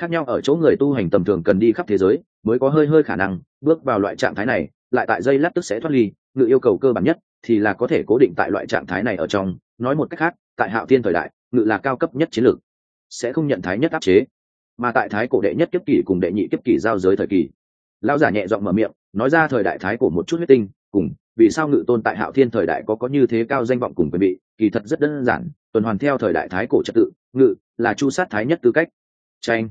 Khác nhau ở chỗ người tu hành tầm thường cần đi khắp thế giới, mới có hơi hơi khả năng, bước vào loại trạng thái này, lại tại dây lát tức sẽ thoát ly, ngự yêu cầu cơ bản nhất, thì là có thể cố định tại loại trạng thái này ở trong. Nói một cách khác, tại hạo thiên thời đại, ngự là cao cấp nhất chiến lược, sẽ không nhận thái nhất áp chế mà tại thái cổ đệ nhất kiếp kỷ cùng đệ nhị kiếp kỷ giao giới thời kỳ. Lão giả nhẹ giọng mở miệng, nói ra thời đại thái cổ một chút huyết tinh, cùng, vì sao ngự tôn tại hạo thiên thời đại có có như thế cao danh vọng cùng quyền bị kỳ thật rất đơn giản, tuần hoàn theo thời đại thái cổ trật tự, ngự là chu sát thái nhất tư cách. Tranh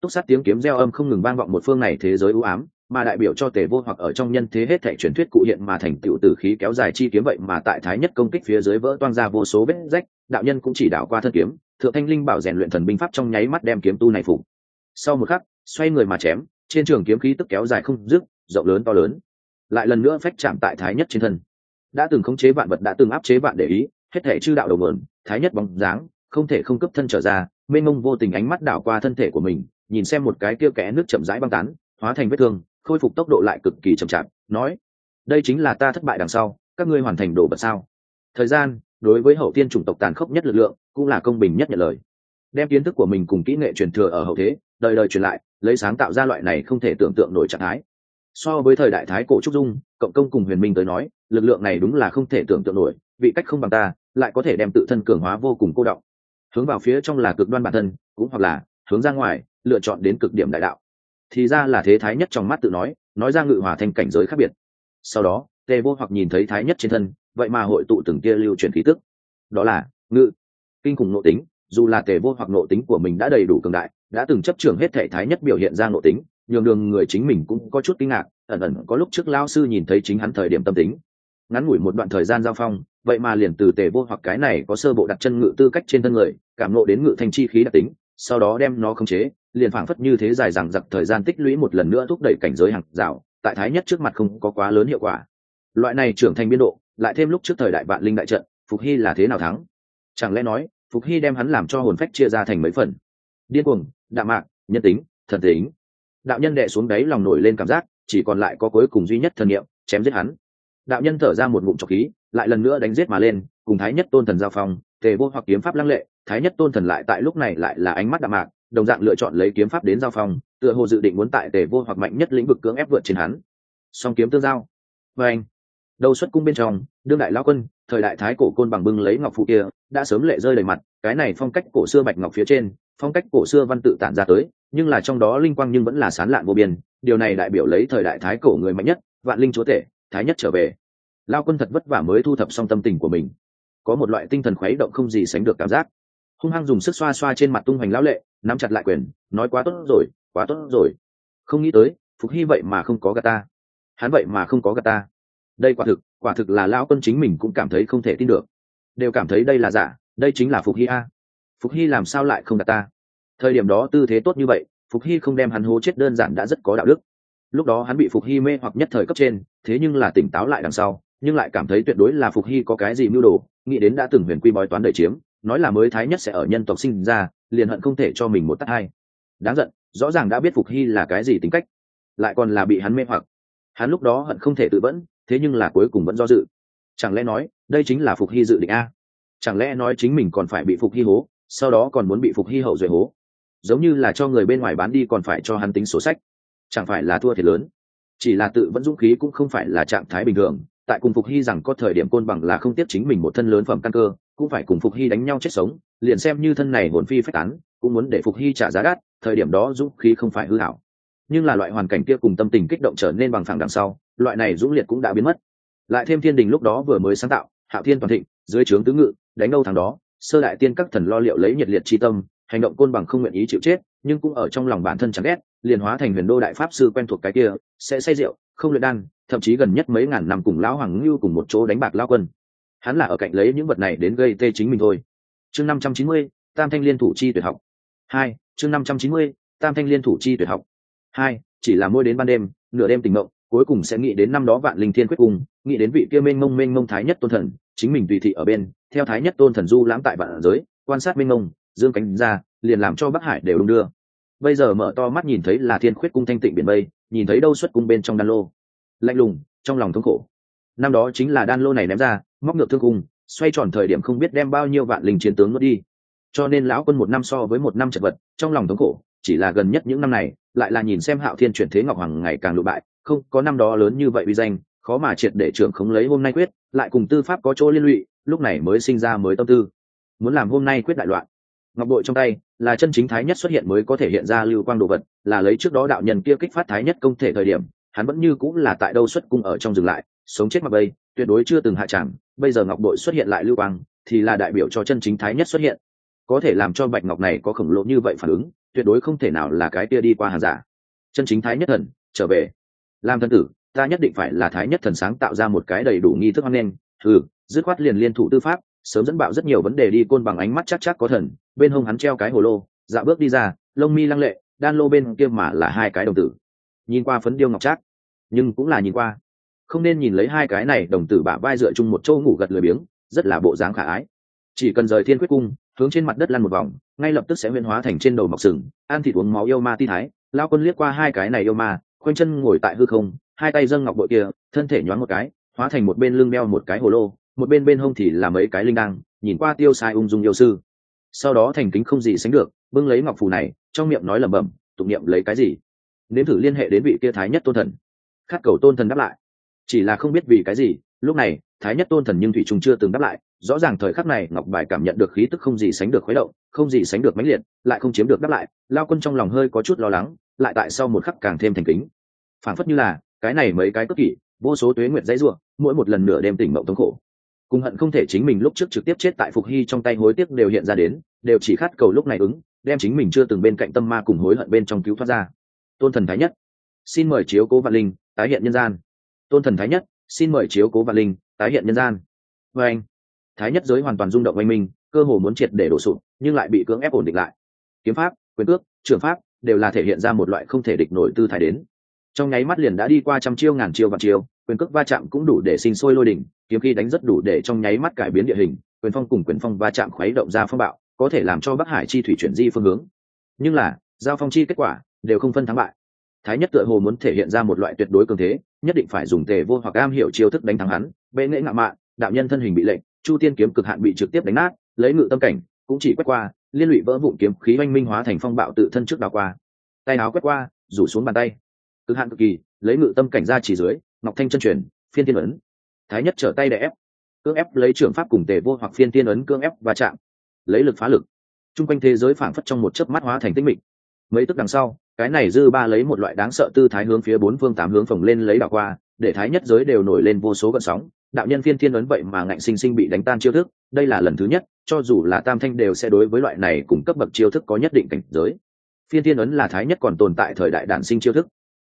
túc sát tiếng kiếm gieo âm không ngừng vang vọng một phương này thế giới ưu ám mà đại biểu cho tề vô hoặc ở trong nhân thế hết thảy truyền thuyết cụ hiện mà thành tựu tử khí kéo dài chi kiếm vậy mà tại thái nhất công kích phía dưới vỡ toang ra vô số vết rách, đạo nhân cũng chỉ đạo qua thân kiếm, thượng thanh linh bảo rèn luyện thần binh pháp trong nháy mắt đem kiếm tu này phục. Sau một khắc, xoay người mà chém, trên trường kiếm khí tức kéo dài không dứt, rộng lớn to lớn. Lại lần nữa phách chạm tại thái nhất trên thân. Đã từng khống chế vạn vật, đã từng áp chế vạn để ý, hết thảy chư đạo đầu mượn thái nhất bóng dáng, không thể không cấp thân trở ra, mênh mông vô tình ánh mắt đảo qua thân thể của mình, nhìn xem một cái kia kẽ nước chậm rãi băng tán, hóa thành vết thương khôi phục tốc độ lại cực kỳ chậm chạp, nói, đây chính là ta thất bại đằng sau, các ngươi hoàn thành đồ vật sao? Thời gian, đối với hậu tiên chủng tộc tàn khốc nhất lực lượng, cũng là công bình nhất nhận lời. Đem kiến thức của mình cùng kỹ nghệ truyền thừa ở hậu thế, đời đời truyền lại, lấy sáng tạo ra loại này không thể tưởng tượng nổi trạng thái. So với thời đại thái cổ trúc dung, cộng công cùng huyền minh tới nói, lực lượng này đúng là không thể tưởng tượng nổi, vị cách không bằng ta, lại có thể đem tự thân cường hóa vô cùng cô động. Hướng vào phía trong là cực đoan bản thân, cũng hoặc là hướng ra ngoài, lựa chọn đến cực điểm đại đạo thì ra là thế thái nhất trong mắt tự nói nói ra ngự hòa thành cảnh giới khác biệt. Sau đó, tề vô hoặc nhìn thấy thái nhất trên thân, vậy mà hội tụ từng kia lưu truyền khí tức. Đó là, ngự. Kinh khủng nội tính, dù là tề vô hoặc nội tính của mình đã đầy đủ cường đại, đã từng chấp trường hết thể thái nhất biểu hiện ra nội tính, nhường đường người chính mình cũng có chút kinh ngạc, ẩn ẩn có lúc trước lao sư nhìn thấy chính hắn thời điểm tâm tính. Ngắn ngủi một đoạn thời gian giao phong, vậy mà liền từ tề vô hoặc cái này có sơ bộ đặt chân ngự tư cách trên thân người, cảm nộ đến ngự thanh chi khí đặc tính, sau đó đem nó khống chế liền phảng phất như thế dài rằng giặc thời gian tích lũy một lần nữa thúc đẩy cảnh giới hàng rào, tại thái nhất trước mặt không có quá lớn hiệu quả. Loại này trưởng thành biên độ, lại thêm lúc trước thời đại vạn linh đại trận, phục hy là thế nào thắng? Chẳng lẽ nói, phục hy đem hắn làm cho hồn phách chia ra thành mấy phần? Điên cuồng, đạm mạc, nhân tính, thần tính. Đạo nhân đệ xuống đáy lòng nổi lên cảm giác, chỉ còn lại có cuối cùng duy nhất thần niệm, chém giết hắn. Đạo nhân thở ra một ngụm trọc khí, lại lần nữa đánh giết mà lên, cùng thái nhất tôn thần giao phong, tề vô hoặc kiếm pháp lăng lệ, thái nhất tôn thần lại tại lúc này lại là ánh mắt đạm mạc đồng dạng lựa chọn lấy kiếm pháp đến giao phòng, tựa hồ dự định muốn tại tề vô hoặc mạnh nhất lĩnh vực cưỡng ép vượt trên hắn. Song kiếm tương giao. Và anh đầu xuất cung bên trong đương đại lao quân thời đại thái cổ côn bằng bưng lấy ngọc phụ kia đã sớm lệ rơi đầy mặt cái này phong cách cổ xưa bạch ngọc phía trên phong cách cổ xưa văn tự tản ra tới nhưng là trong đó linh quang nhưng vẫn là sán lạn vô biên điều này đại biểu lấy thời đại thái cổ người mạnh nhất vạn linh chúa tể thái nhất trở về. Lao quân thật vất vả mới thu thập xong tâm tình của mình. Có một loại tinh thần khuấy động không gì sánh được cảm giác hung hăng dùng sức xoa xoa trên mặt tung hoành lão lệ, nắm chặt lại quyền, nói quá tốt rồi, quá tốt rồi. Không nghĩ tới, phục hy vậy mà không có gà ta. Hắn vậy mà không có gà ta. Đây quả thực quả thực là lão quân chính mình cũng cảm thấy không thể tin được. Đều cảm thấy đây là giả, đây chính là phục hy a. Phục hy làm sao lại không gà ta? Thời điểm đó tư thế tốt như vậy, phục hy không đem hắn hố chết đơn giản đã rất có đạo đức. Lúc đó hắn bị phục hy mê hoặc nhất thời cấp trên, thế nhưng là tỉnh táo lại đằng sau, nhưng lại cảm thấy tuyệt đối là phục hy có cái gì mưu đồ, nghĩ đến đã từng huyền quy bói toán đời chiếm nói là mới thái nhất sẽ ở nhân tộc sinh ra, liền hận không thể cho mình một tắt hai. Đáng giận, rõ ràng đã biết phục hy là cái gì tính cách, lại còn là bị hắn mê hoặc. Hắn lúc đó hận không thể tự vẫn, thế nhưng là cuối cùng vẫn do dự. Chẳng lẽ nói, đây chính là phục hy dự định a? Chẳng lẽ nói chính mình còn phải bị phục hy hố, sau đó còn muốn bị phục hy hậu duệ hố? Giống như là cho người bên ngoài bán đi còn phải cho hắn tính sổ sách. Chẳng phải là thua thiệt lớn. Chỉ là tự vẫn dũng khí cũng không phải là trạng thái bình thường. Tại cùng phục hy rằng có thời điểm côn bằng là không tiếp chính mình một thân lớn phẩm căn cơ cũng phải cùng phục hy đánh nhau chết sống, liền xem như thân này hồn phi phách tán, cũng muốn để phục hy trả giá đắt, thời điểm đó dũng khí không phải hư hảo. Nhưng là loại hoàn cảnh kia cùng tâm tình kích động trở nên bằng phẳng đằng sau, loại này dũng liệt cũng đã biến mất. Lại thêm thiên đình lúc đó vừa mới sáng tạo, hạo thiên toàn thịnh, dưới trướng tứ ngự, đánh đâu thằng đó, sơ đại tiên các thần lo liệu lấy nhiệt liệt chi tâm, hành động côn bằng không nguyện ý chịu chết, nhưng cũng ở trong lòng bản thân chẳng ghét, liền hóa thành huyền đô đại pháp sư quen thuộc cái kia, sẽ say rượu, không luyện đan, thậm chí gần nhất mấy ngàn năm cùng lão hoàng ngưu cùng một chỗ đánh bạc lao quân hắn là ở cạnh lấy những vật này đến gây tê chính mình thôi. Chương năm trăm chín mươi, tam thanh liên thủ chi tuyệt học. Hai, chương năm trăm chín mươi, tam thanh liên thủ chi tuyệt học. Hai, chỉ là môi đến ban đêm, nửa đêm tình mộng, cuối cùng sẽ nghĩ đến năm đó vạn linh thiên quyết cùng nghĩ đến vị kia mênh mông mênh mông thái nhất tôn thần, chính mình tùy thị ở bên, theo thái nhất tôn thần du lãm tại vạn giới, quan sát mênh mông, dương cánh ra, liền làm cho bắc hải đều đông đưa. Bây giờ mở to mắt nhìn thấy là thiên khuyết cung thanh tịnh biển mây, nhìn thấy đâu xuất cung bên trong đan lô. Lạnh lùng, trong lòng thống khổ năm đó chính là đan lô này ném ra, móc ngược thương cung xoay tròn thời điểm không biết đem bao nhiêu vạn linh chiến tướng mất đi. Cho nên lão quân một năm so với một năm chật vật, trong lòng thống khổ, chỉ là gần nhất những năm này, lại là nhìn xem hạo thiên chuyển thế ngọc hoàng ngày càng lụ bại, không, có năm đó lớn như vậy uy danh, khó mà triệt để trưởng khống lấy hôm nay quyết, lại cùng tư pháp có chỗ liên lụy, lúc này mới sinh ra mới tâm tư. Muốn làm hôm nay quyết đại loạn. Ngọc bội trong tay, là chân chính thái nhất xuất hiện mới có thể hiện ra lưu quang đồ vật, là lấy trước đó đạo nhân kia kích phát thái nhất công thể thời điểm, hắn vẫn như cũng là tại đâu xuất cung ở trong dừng lại sống chết mặc bây, tuyệt đối chưa từng hạ tràng bây giờ ngọc bội xuất hiện lại lưu quang, thì là đại biểu cho chân chính thái nhất xuất hiện. Có thể làm cho bạch ngọc này có khổng lồ như vậy phản ứng, tuyệt đối không thể nào là cái kia đi qua hàng giả. Chân chính thái nhất thần, trở về. Làm thân tử, ta nhất định phải là thái nhất thần sáng tạo ra một cái đầy đủ nghi thức hoan nghênh. Ừ dứt khoát liền liên thủ tư pháp, sớm dẫn bạo rất nhiều vấn đề đi côn bằng ánh mắt chắc chắc có thần, bên hông hắn treo cái hồ lô dạ bước đi ra, lông mi lăng lệ, đan lô bên kia mà là hai cái đồng tử. Nhìn qua phấn điêu ngọc trác, nhưng cũng là nhìn qua không nên nhìn lấy hai cái này đồng tử bả vai dựa chung một châu ngủ gật lười biếng, rất là bộ dáng khả ái. Chỉ cần rời thiên quyết cung, hướng trên mặt đất lăn một vòng, ngay lập tức sẽ huyên hóa thành trên đầu mọc sừng, ăn thịt uống máu yêu ma ti thái. Lao quân liếc qua hai cái này yêu ma, khoanh chân ngồi tại hư không, hai tay dâng ngọc bội kia, thân thể nhoáng một cái, hóa thành một bên lưng đeo một cái hồ lô, một bên bên hông thì là mấy cái linh đăng, nhìn qua tiêu sai ung dung yêu sư. Sau đó thành kính không gì sánh được, bưng lấy ngọc phù này, trong miệng nói lẩm bẩm, tụng niệm lấy cái gì? Nếm thử liên hệ đến vị kia thái nhất tôn thần. Khát cầu tôn thần đáp lại chỉ là không biết vì cái gì, lúc này, thái nhất tôn thần nhưng thủy trung chưa từng đáp lại, rõ ràng thời khắc này ngọc bài cảm nhận được khí tức không gì sánh được khuấy động, không gì sánh được mãnh liệt, lại không chiếm được đáp lại, lao quân trong lòng hơi có chút lo lắng, lại tại sau một khắc càng thêm thành kính. Phản phất như là, cái này mấy cái cất kỷ, vô số tuế nguyệt dãy ruộng mỗi một lần nửa đêm tỉnh mộng thống khổ. Cùng hận không thể chính mình lúc trước trực tiếp chết tại phục hy trong tay hối tiếc đều hiện ra đến, đều chỉ khát cầu lúc này ứng, đem chính mình chưa từng bên cạnh tâm ma cùng hối hận bên trong cứu thoát ra. Tôn thần thái nhất, xin mời chiếu cố vạn linh, tái hiện nhân gian tôn thần thái nhất, xin mời chiếu cố vạn linh, tái hiện nhân gian. Vê anh, thái nhất giới hoàn toàn rung động oanh minh, cơ hồ muốn triệt để đổ sụp, nhưng lại bị cưỡng ép ổn định lại. Kiếm pháp, quyền cước, trường pháp đều là thể hiện ra một loại không thể địch nổi tư thái đến. Trong nháy mắt liền đã đi qua trăm chiêu, ngàn chiêu và chiêu, quyền cước va chạm cũng đủ để sinh sôi lôi đỉnh, kiếm khi đánh rất đủ để trong nháy mắt cải biến địa hình, quyền phong cùng quyền phong va chạm khuấy động ra phong bạo, có thể làm cho bắc hải chi thủy chuyển di phương hướng. Nhưng là, giao phong chi kết quả đều không phân thắng bại thái nhất tựa hồ muốn thể hiện ra một loại tuyệt đối cường thế, nhất định phải dùng tề vô hoặc am hiểu chiêu thức đánh thắng hắn. Bệ nghệ ngạo mạn, đạo nhân thân hình bị lệnh, chu tiên kiếm cực hạn bị trực tiếp đánh nát, lấy ngự tâm cảnh, cũng chỉ quét qua, liên lụy vỡ vụn kiếm khí oanh minh hóa thành phong bạo tự thân trước đào qua. Tay áo quét qua, rủ xuống bàn tay. Cực hạn cực kỳ, lấy ngự tâm cảnh ra chỉ dưới, ngọc thanh chân truyền, phiên tiên ấn. Thái nhất trở tay để ép, cưỡng ép lấy trường pháp cùng tề vô hoặc phiên tiên ấn cưỡng ép và chạm, lấy lực phá lực. T r u n g quanh thế giới phảng phất trong một chớp mắt hóa thành tinh mịch. Mấy tức đằng sau cái này dư ba lấy một loại đáng sợ tư thái hướng phía bốn phương tám hướng phồng lên lấy đảo qua, để thái nhất giới đều nổi lên vô số gợn sóng. Đạo nhân phiên thiên ấn vậy mà ngạnh sinh sinh bị đánh tan chiêu thức, đây là lần thứ nhất, cho dù là tam thanh đều sẽ đối với loại này cùng cấp bậc chiêu thức có nhất định cảnh giới. Phiên thiên ấn là thái nhất còn tồn tại thời đại đản sinh chiêu thức.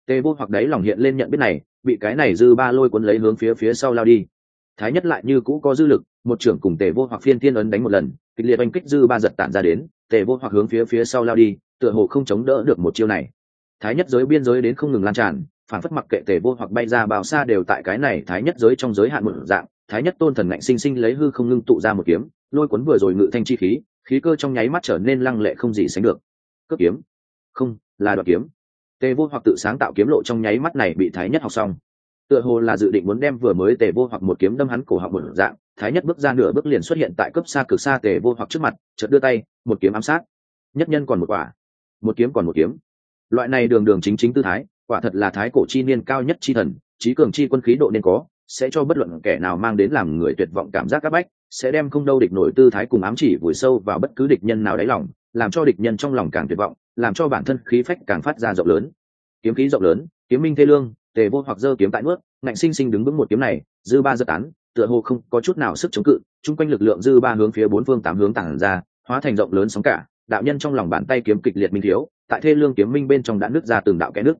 Tề vô hoặc đấy lòng hiện lên nhận biết này, bị cái này dư ba lôi cuốn lấy hướng phía phía sau lao đi. Thái nhất lại như cũ có dư lực, một trưởng cùng tề vô hoặc phiên thiên ấn đánh một lần, kịch liệt oanh kích dư ba giật tản ra đến, tề vô hoặc hướng phía phía sau lao đi tựa hồ không chống đỡ được một chiêu này. Thái nhất giới biên giới đến không ngừng lan tràn, phản phất mặc kệ tề vô hoặc bay ra bao xa đều tại cái này thái nhất giới trong giới hạn một dạng. Thái nhất tôn thần ngạnh sinh sinh lấy hư không ngưng tụ ra một kiếm, lôi cuốn vừa rồi ngự thanh chi khí khí cơ trong nháy mắt trở nên lăng lệ không gì sánh được. Cướp kiếm. Không, là đoạt kiếm. Tề vô hoặc tự sáng tạo kiếm lộ trong nháy mắt này bị thái nhất học xong. Tựa hồ là dự định muốn đem vừa mới tề vô hoặc một kiếm đâm hắn cổ họng một dạng, thái nhất bước ra nửa bước liền xuất hiện tại cấp xa cực xa tề vô hoặc trước mặt, chợt đưa tay, một kiếm ám sát. Nhất nhân còn một quả một kiếm còn một kiếm. Loại này đường đường chính chính tư thái quả thật là thái cổ chi niên cao nhất chi thần trí cường chi quân khí độ nên có sẽ cho bất luận kẻ nào mang đến làm người tuyệt vọng cảm giác áp bách sẽ đem không đâu địch nổi tư thái cùng ám chỉ vùi sâu vào bất cứ địch nhân nào đáy lòng làm cho địch nhân trong lòng càng tuyệt vọng làm cho bản thân khí phách càng phát ra rộng lớn. Kiếm khí rộng lớn kiếm minh thê lương tề vô hoặc dơ kiếm tại nước, ngạnh sinh sinh đứng vững một kiếm này dư ba giật tán tựa hồ không có chút nào sức chống cự chung quanh lực lượng dư ba hướng phía bốn phương tám hướng tản ra hóa thành rộng lớn sóng cả đạo nhân trong lòng bàn tay kiếm kịch liệt minh thiếu, tại thê lương kiếm minh bên trong đã nứt ra từng đạo kẽ nước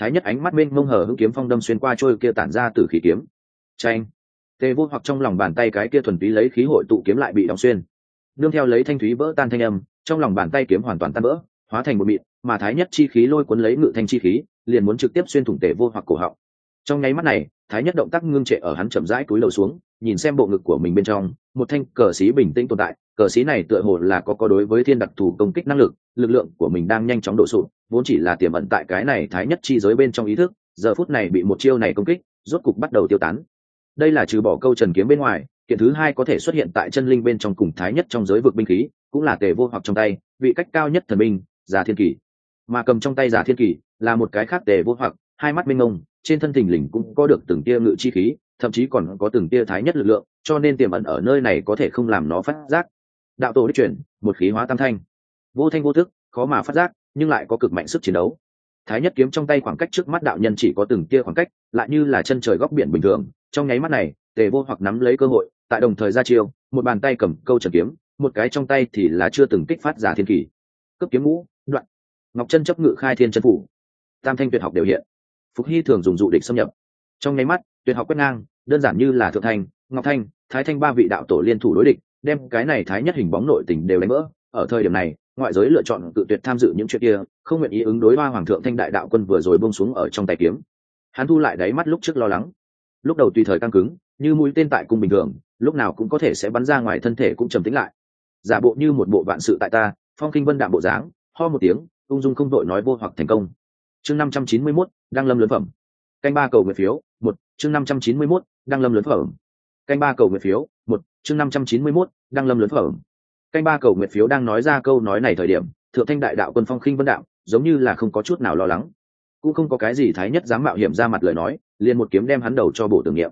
thái nhất ánh mắt bên mông hở hưng kiếm phong đâm xuyên qua trôi kia tản ra từ khí kiếm. Tranh tề vô hoặc trong lòng bàn tay cái kia thuần túy lấy khí hội tụ kiếm lại bị đóng xuyên. Nương theo lấy thanh thúy vỡ tan thanh âm, trong lòng bàn tay kiếm hoàn toàn tan vỡ, hóa thành một mịn, mà thái nhất chi khí lôi cuốn lấy ngự thanh chi khí, liền muốn trực tiếp xuyên thủng tề vô hoặc cổ họng. Trong nháy mắt này, thái nhất động tác ngưng trệ ở hắn chậm rãi cúi đầu xuống, nhìn xem bộ ngực của mình bên trong một thanh cờ xí bình tĩnh tồn tại cờ xí này tựa hồ là có có đối với thiên đặc thù công kích năng lực lực lượng của mình đang nhanh chóng đổ sụt vốn chỉ là tiềm ẩn tại cái này thái nhất chi giới bên trong ý thức giờ phút này bị một chiêu này công kích rốt cục bắt đầu tiêu tán đây là trừ bỏ câu trần kiếm bên ngoài kiện thứ hai có thể xuất hiện tại chân linh bên trong cùng thái nhất trong giới vực binh khí cũng là tề vô hoặc trong tay vị cách cao nhất thần binh giả thiên kỷ. mà cầm trong tay giả thiên kỷ, là một cái khác tề vô hoặc hai mắt minh ngông trên thân thình lình cũng có được từng tia ngự chi khí thậm chí còn có từng tia thái nhất lực lượng, cho nên tiềm ẩn ở nơi này có thể không làm nó phát giác. Đạo tổ đích chuyển, một khí hóa tam thanh. Vô thanh vô thức, khó mà phát giác, nhưng lại có cực mạnh sức chiến đấu. Thái nhất kiếm trong tay khoảng cách trước mắt đạo nhân chỉ có từng tia khoảng cách, lại như là chân trời góc biển bình thường. Trong nháy mắt này, tề vô hoặc nắm lấy cơ hội, tại đồng thời ra chiêu, một bàn tay cầm câu trần kiếm, một cái trong tay thì là chưa từng kích phát giả thiên kỷ. cấp kiếm ngũ, đoạn. Ngọc chân chấp ngự khai thiên chân phủ. Tam thanh tuyệt học đều hiện. Phục hy thường dùng dụ địch xâm nhập. Trong nháy mắt tuyệt học quét ngang đơn giản như là thượng thanh ngọc thanh thái thanh ba vị đạo tổ liên thủ đối địch đem cái này thái nhất hình bóng nội tình đều đánh vỡ. Ở thời điểm này ngoại giới lựa chọn tự tuyệt tham dự những chuyện kia không nguyện ý ứng đối ba hoàng thượng thanh đại đạo quân vừa rồi bông xuống ở trong tay kiếm. Hắn thu lại đáy mắt lúc trước lo lắng. Lúc đầu tùy thời căng cứng như mũi tên tại cung bình thường lúc nào cũng có thể sẽ bắn ra ngoài thân thể cũng trầm tính lại. Giả bộ như một bộ vạn sự tại ta phong kinh vân đạm bộ dáng ho một tiếng ung dung không đội nói vô hoặc thành công. Chương năm trăm chín mươi 591, đăng lâm lớn phẩm canh ba cầu nguyện phiếu, một, chương năm trăm chín mươi mốt đăng lâm lớn phẩm. Canh ba cầu nguyện phiếu, một, chương năm trăm chín mươi mốt đăng lâm lớn phẩm. Canh ba cầu nguyện phiếu đang nói ra câu nói này thời điểm, thượng thanh đại đạo quân phong khinh vân đạo, giống như là không có chút nào lo lắng. Cũng không có cái gì thái nhất dám mạo hiểm ra mặt lời nói, liền một kiếm đem hắn đầu cho bổ tưởng niệm.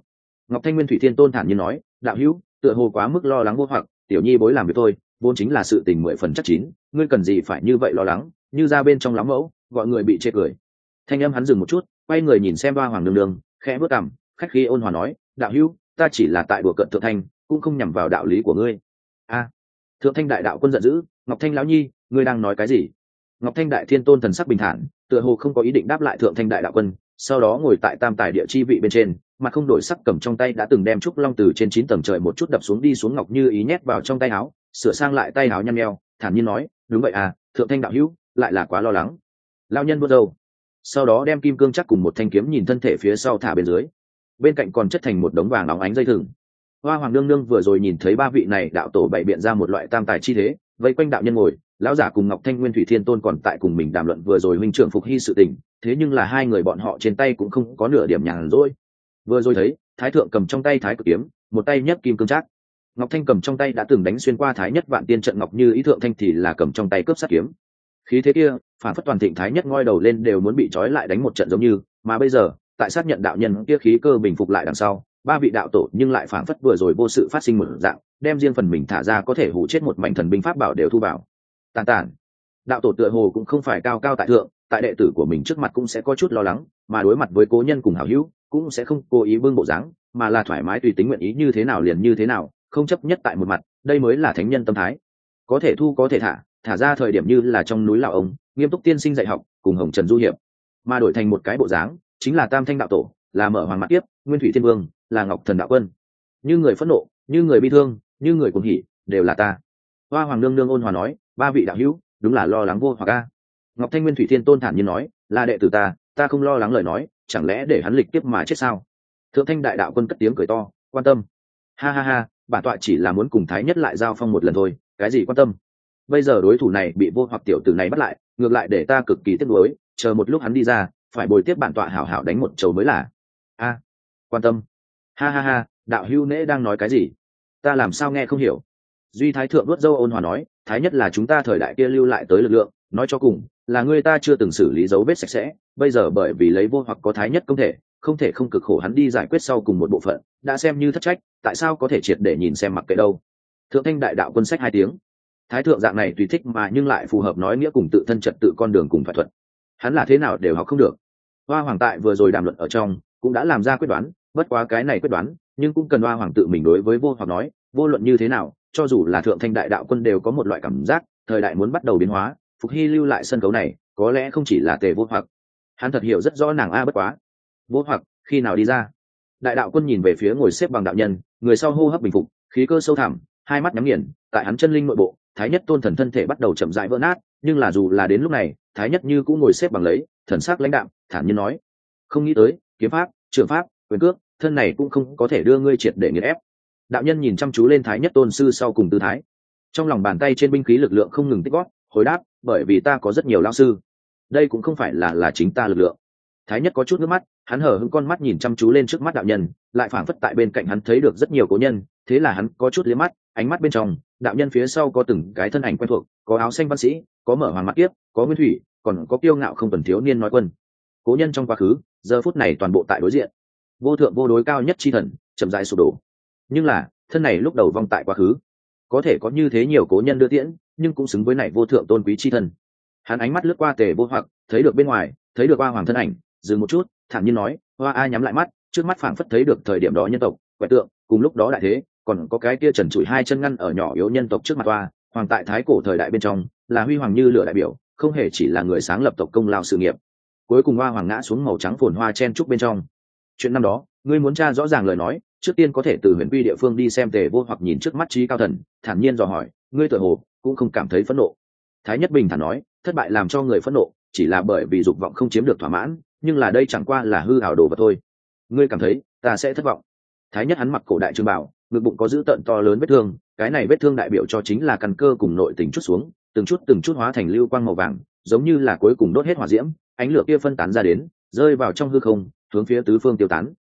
Ngọc thanh nguyên thủy thiên tôn thản nhiên nói, đạo hữu, tựa hồ quá mức lo lắng vô hoặc, tiểu nhi bối làm với tôi vốn chính là sự tình mười phần chắc chín, ngươi cần gì phải như vậy lo lắng? Như ra bên trong lắm mẫu, gọi người bị chê cười. Thanh âm hắn dừng một chút quay người nhìn xem ba hoàng nương nương khẽ bước cằm, khách khi ôn hòa nói, đạo hữu, ta chỉ là tại đùa cận thượng thanh, cũng không nhằm vào đạo lý của ngươi. A, thượng thanh đại đạo quân giận dữ, ngọc thanh lão nhi, ngươi đang nói cái gì? Ngọc thanh đại thiên tôn thần sắc bình thản, tựa hồ không có ý định đáp lại thượng thanh đại đạo quân, sau đó ngồi tại tam tài địa chi vị bên trên mà không đổi sắc cầm trong tay đã từng đem trúc long từ trên chín tầng trời một chút đập xuống đi xuống ngọc như ý nhét vào trong tay áo, sửa sang lại tay áo nhăn nheo, thản nhiên nói, đúng vậy à thượng thanh đạo hữu, lại là quá lo lắng. Lao nhân bước dâu sau đó đem kim cương chắc cùng một thanh kiếm nhìn thân thể phía sau thả bên dưới. Bên cạnh còn chất thành một đống vàng óng ánh dây thừng. Hoa hoàng nương nương vừa rồi nhìn thấy ba vị này đạo tổ bày biện ra một loại tam tài chi thế, vây quanh đạo nhân ngồi, lão giả cùng ngọc thanh nguyên thủy thiên tôn còn tại cùng mình đàm luận vừa rồi huynh trưởng phục hy sự tình, thế nhưng là hai người bọn họ trên tay cũng không có nửa điểm nhàn rỗi. Vừa rồi thấy, thái thượng cầm trong tay thái cực kiếm, một tay nhấc kim cương trác. Ngọc thanh cầm trong tay đã từng đánh xuyên qua thái nhất vạn tiên trận ngọc như ý thượng thanh thì là cầm trong tay cướp sát kiếm khí thế kia, phản phất toàn thịnh thái nhất ngoi đầu lên đều muốn bị trói lại đánh một trận giống như, mà bây giờ, tại xác nhận đạo nhân kia khí cơ bình phục lại đằng sau, ba vị đạo tổ nhưng lại phản phất vừa rồi vô sự phát sinh một dạng, đem riêng phần mình thả ra có thể hủ chết một mảnh thần binh pháp bảo đều thu vào. Tàn tàn. Đạo tổ tựa hồ cũng không phải cao cao tại thượng, tại đệ tử của mình trước mặt cũng sẽ có chút lo lắng, mà đối mặt với cố nhân cùng hảo hữu, cũng sẽ không cố ý bưng bộ dáng, mà là thoải mái tùy tính nguyện ý như thế nào liền như thế nào, không chấp nhất tại một mặt, đây mới là thánh nhân tâm thái. Có thể thu có thể thả thả ra thời điểm như là trong núi lão ông, nghiêm túc tiên sinh dạy học, cùng hồng trần du hiệp. Mà đổi thành một cái bộ dáng, chính là tam thanh đạo tổ, là mở hoàng mặt tiếp, nguyên thủy thiên vương, là ngọc thần đạo quân. Như người phẫn nộ, như người bi thương, như người cuồng hỉ, đều là ta. Hoa hoàng nương nương ôn hòa nói, ba vị đạo hữu, đúng là lo lắng vô hoặc a. Ngọc thanh nguyên thủy thiên tôn thản nhiên nói, là đệ tử ta ta không lo lắng lời nói, chẳng lẽ để hắn lịch tiếp mà chết sao? Thượng thanh đại đạo quân cất tiếng cười to, quan tâm. Ha ha ha, bản tọa chỉ là muốn cùng thái nhất lại giao phong một lần thôi, cái gì quan tâm? Bây giờ đối thủ này bị vô hoặc tiểu tử này bắt lại, ngược lại để ta cực kỳ tiếc nuối, chờ một lúc hắn đi ra, phải bồi tiếp bản tọa hảo hảo đánh một chầu mới là. A, quan tâm. Ha ha ha, đạo hưu nễ đang nói cái gì? Ta làm sao nghe không hiểu? Duy thái thượng đốt dâu ôn hòa nói, thái nhất là chúng ta thời đại kia lưu lại tới lực lượng, nói cho cùng, là người ta chưa từng xử lý dấu vết sạch sẽ, bây giờ bởi vì lấy vô hoặc có thái nhất không thể không thể không cực khổ hắn đi giải quyết sau cùng một bộ phận, đã xem như thất trách, tại sao có thể triệt để nhìn xem mặc kệ đâu? Thượng thanh đại đạo quân sách hai tiếng thái thượng dạng này tùy thích mà nhưng lại phù hợp nói nghĩa cùng tự thân trật tự con đường cùng phải thuật hắn là thế nào đều học không được. Hoa hoàng tại vừa rồi đàm luận ở trong, cũng đã làm ra quyết đoán, bất quá cái này quyết đoán, nhưng cũng cần hoa hoàng tự mình đối với vô hoặc nói, vô luận như thế nào, cho dù là thượng thanh đại đạo quân đều có một loại cảm giác, thời đại muốn bắt đầu biến hóa, phục hy lưu lại sân khấu này, có lẽ không chỉ là tề vô hoặc. Hắn thật hiểu rất rõ nàng a bất quá. Vô hoặc, khi nào đi ra? Đại đạo quân nhìn về phía ngồi xếp bằng đạo nhân, người sau hô hấp bình phục, khí cơ sâu thẳm, hai mắt nhắm nghiền, tại hắn chân linh nội bộ thái nhất tôn thần thân thể bắt đầu chậm rãi vỡ nát, nhưng là dù là đến lúc này, thái nhất như cũng ngồi xếp bằng lấy, thần sắc lãnh đạm, thản nhiên nói, không nghĩ tới, kiếm pháp, trường pháp, quyền cước, thân này cũng không có thể đưa ngươi triệt để nghiền ép. Đạo nhân nhìn chăm chú lên thái nhất tôn sư sau cùng tư thái. Trong lòng bàn tay trên binh khí lực lượng không ngừng tích gót, hồi đáp, bởi vì ta có rất nhiều lao sư. Đây cũng không phải là là chính ta lực lượng. Thái nhất có chút nước mắt, hắn hở hững con mắt nhìn chăm chú lên trước mắt đạo nhân, lại phảng phất tại bên cạnh hắn thấy được rất nhiều cố nhân, thế là hắn có chút liếc mắt, ánh mắt bên trong đạo nhân phía sau có từng cái thân ảnh quen thuộc, có áo xanh văn sĩ, có mở hoàng mặt tiếp có nguyên thủy, còn có kiêu ngạo không tuần thiếu niên nói quân. Cố nhân trong quá khứ, giờ phút này toàn bộ tại đối diện. Vô thượng vô đối cao nhất chi thần, chậm dài sụp đổ. Nhưng là, thân này lúc đầu vong tại quá khứ. Có thể có như thế nhiều cố nhân đưa tiễn, nhưng cũng xứng với này vô thượng tôn quý chi thân hắn ánh mắt lướt qua tề vô hoặc, thấy được bên ngoài, thấy được ba hoàng thân ảnh, dừng một chút, thản nhiên nói, hoa a nhắm lại mắt, trước mắt phảng phất thấy được thời điểm đó nhân tộc, quẻ tượng, cùng lúc đó đại thế còn có cái kia trần trụi hai chân ngăn ở nhỏ yếu nhân tộc trước mặt toa, hoàng tại thái cổ thời đại bên trong, là huy hoàng như lửa đại biểu, không hề chỉ là người sáng lập tộc công lao sự nghiệp. Cuối cùng hoa hoàng ngã xuống màu trắng phồn hoa chen trúc bên trong. Chuyện năm đó, ngươi muốn tra rõ ràng lời nói, trước tiên có thể từ huyền quy địa phương đi xem tề vô hoặc nhìn trước mắt trí cao thần, thản nhiên dò hỏi, ngươi tự hồ cũng không cảm thấy phẫn nộ. Thái nhất bình thản nói, thất bại làm cho người phẫn nộ, chỉ là bởi vì dục vọng không chiếm được thỏa mãn, nhưng là đây chẳng qua là hư hảo đồ vật thôi. Ngươi cảm thấy ta sẽ thất vọng. Thái nhất hắn mặc cổ đại trương bảo ngực bụng có dữ tận to lớn vết thương, cái này vết thương đại biểu cho chính là căn cơ cùng nội tình chút xuống, từng chút từng chút hóa thành lưu quang màu vàng, giống như là cuối cùng đốt hết hỏa diễm, ánh lửa kia phân tán ra đến, rơi vào trong hư không, hướng phía tứ phương tiêu tán.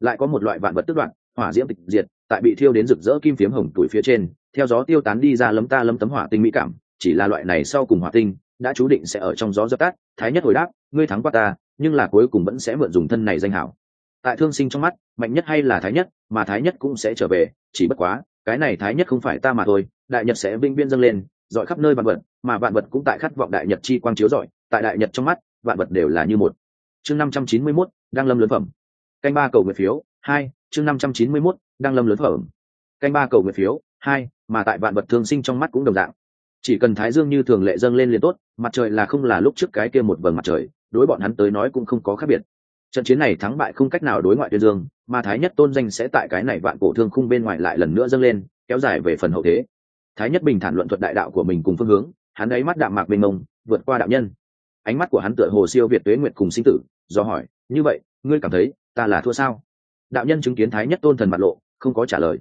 Lại có một loại vạn vật tức đoạn, hỏa diễm tịch diệt, tại bị thiêu đến rực rỡ kim phiếm hồng tuổi phía trên, theo gió tiêu tán đi ra lấm ta lấm tấm hỏa tinh mỹ cảm, chỉ là loại này sau cùng hỏa tinh, đã chú định sẽ ở trong gió dập tắt, thái nhất hồi đáp, ngươi thắng qua ta, nhưng là cuối cùng vẫn sẽ mượn dùng thân này danh hảo. Tại thương sinh trong mắt, mạnh nhất hay là thái nhất mà thái nhất cũng sẽ trở về chỉ bất quá cái này thái nhất không phải ta mà thôi đại nhật sẽ vinh biên dâng lên dọi khắp nơi vạn vật mà vạn vật cũng tại khát vọng đại nhật chi quang chiếu rọi tại đại nhật trong mắt vạn vật đều là như một. Chương năm trăm chín mươi 591, đang lâm lớn phẩm. Canh ba cầu nguyện phiếu hai chương năm trăm chín mươi 591, đang lâm lớn phẩm. Canh ba cầu nguyện phiếu hai mà tại vạn vật thường sinh trong mắt cũng đồng dạng. Chỉ cần thái dương như thường lệ dâng lên liền tốt mặt trời là không là lúc trước cái kia một vầng mặt trời đối bọn hắn tới nói cũng không có khác biệt trận chiến này thắng bại không cách nào đối ngoại tuyên dương, mà thái nhất tôn danh sẽ tại cái này vạn cổ thương khung bên ngoài lại lần nữa dâng lên, kéo dài về phần hậu thế. Thái nhất bình thản luận thuật đại đạo của mình cùng phương hướng, hắn ấy mắt đạm mạc bình mông, vượt qua đạo nhân. Ánh mắt của hắn tựa hồ siêu việt tuế nguyệt cùng sinh tử, do hỏi, như vậy, ngươi cảm thấy ta là thua sao? Đạo nhân chứng kiến thái nhất tôn thần mặt lộ, không có trả lời.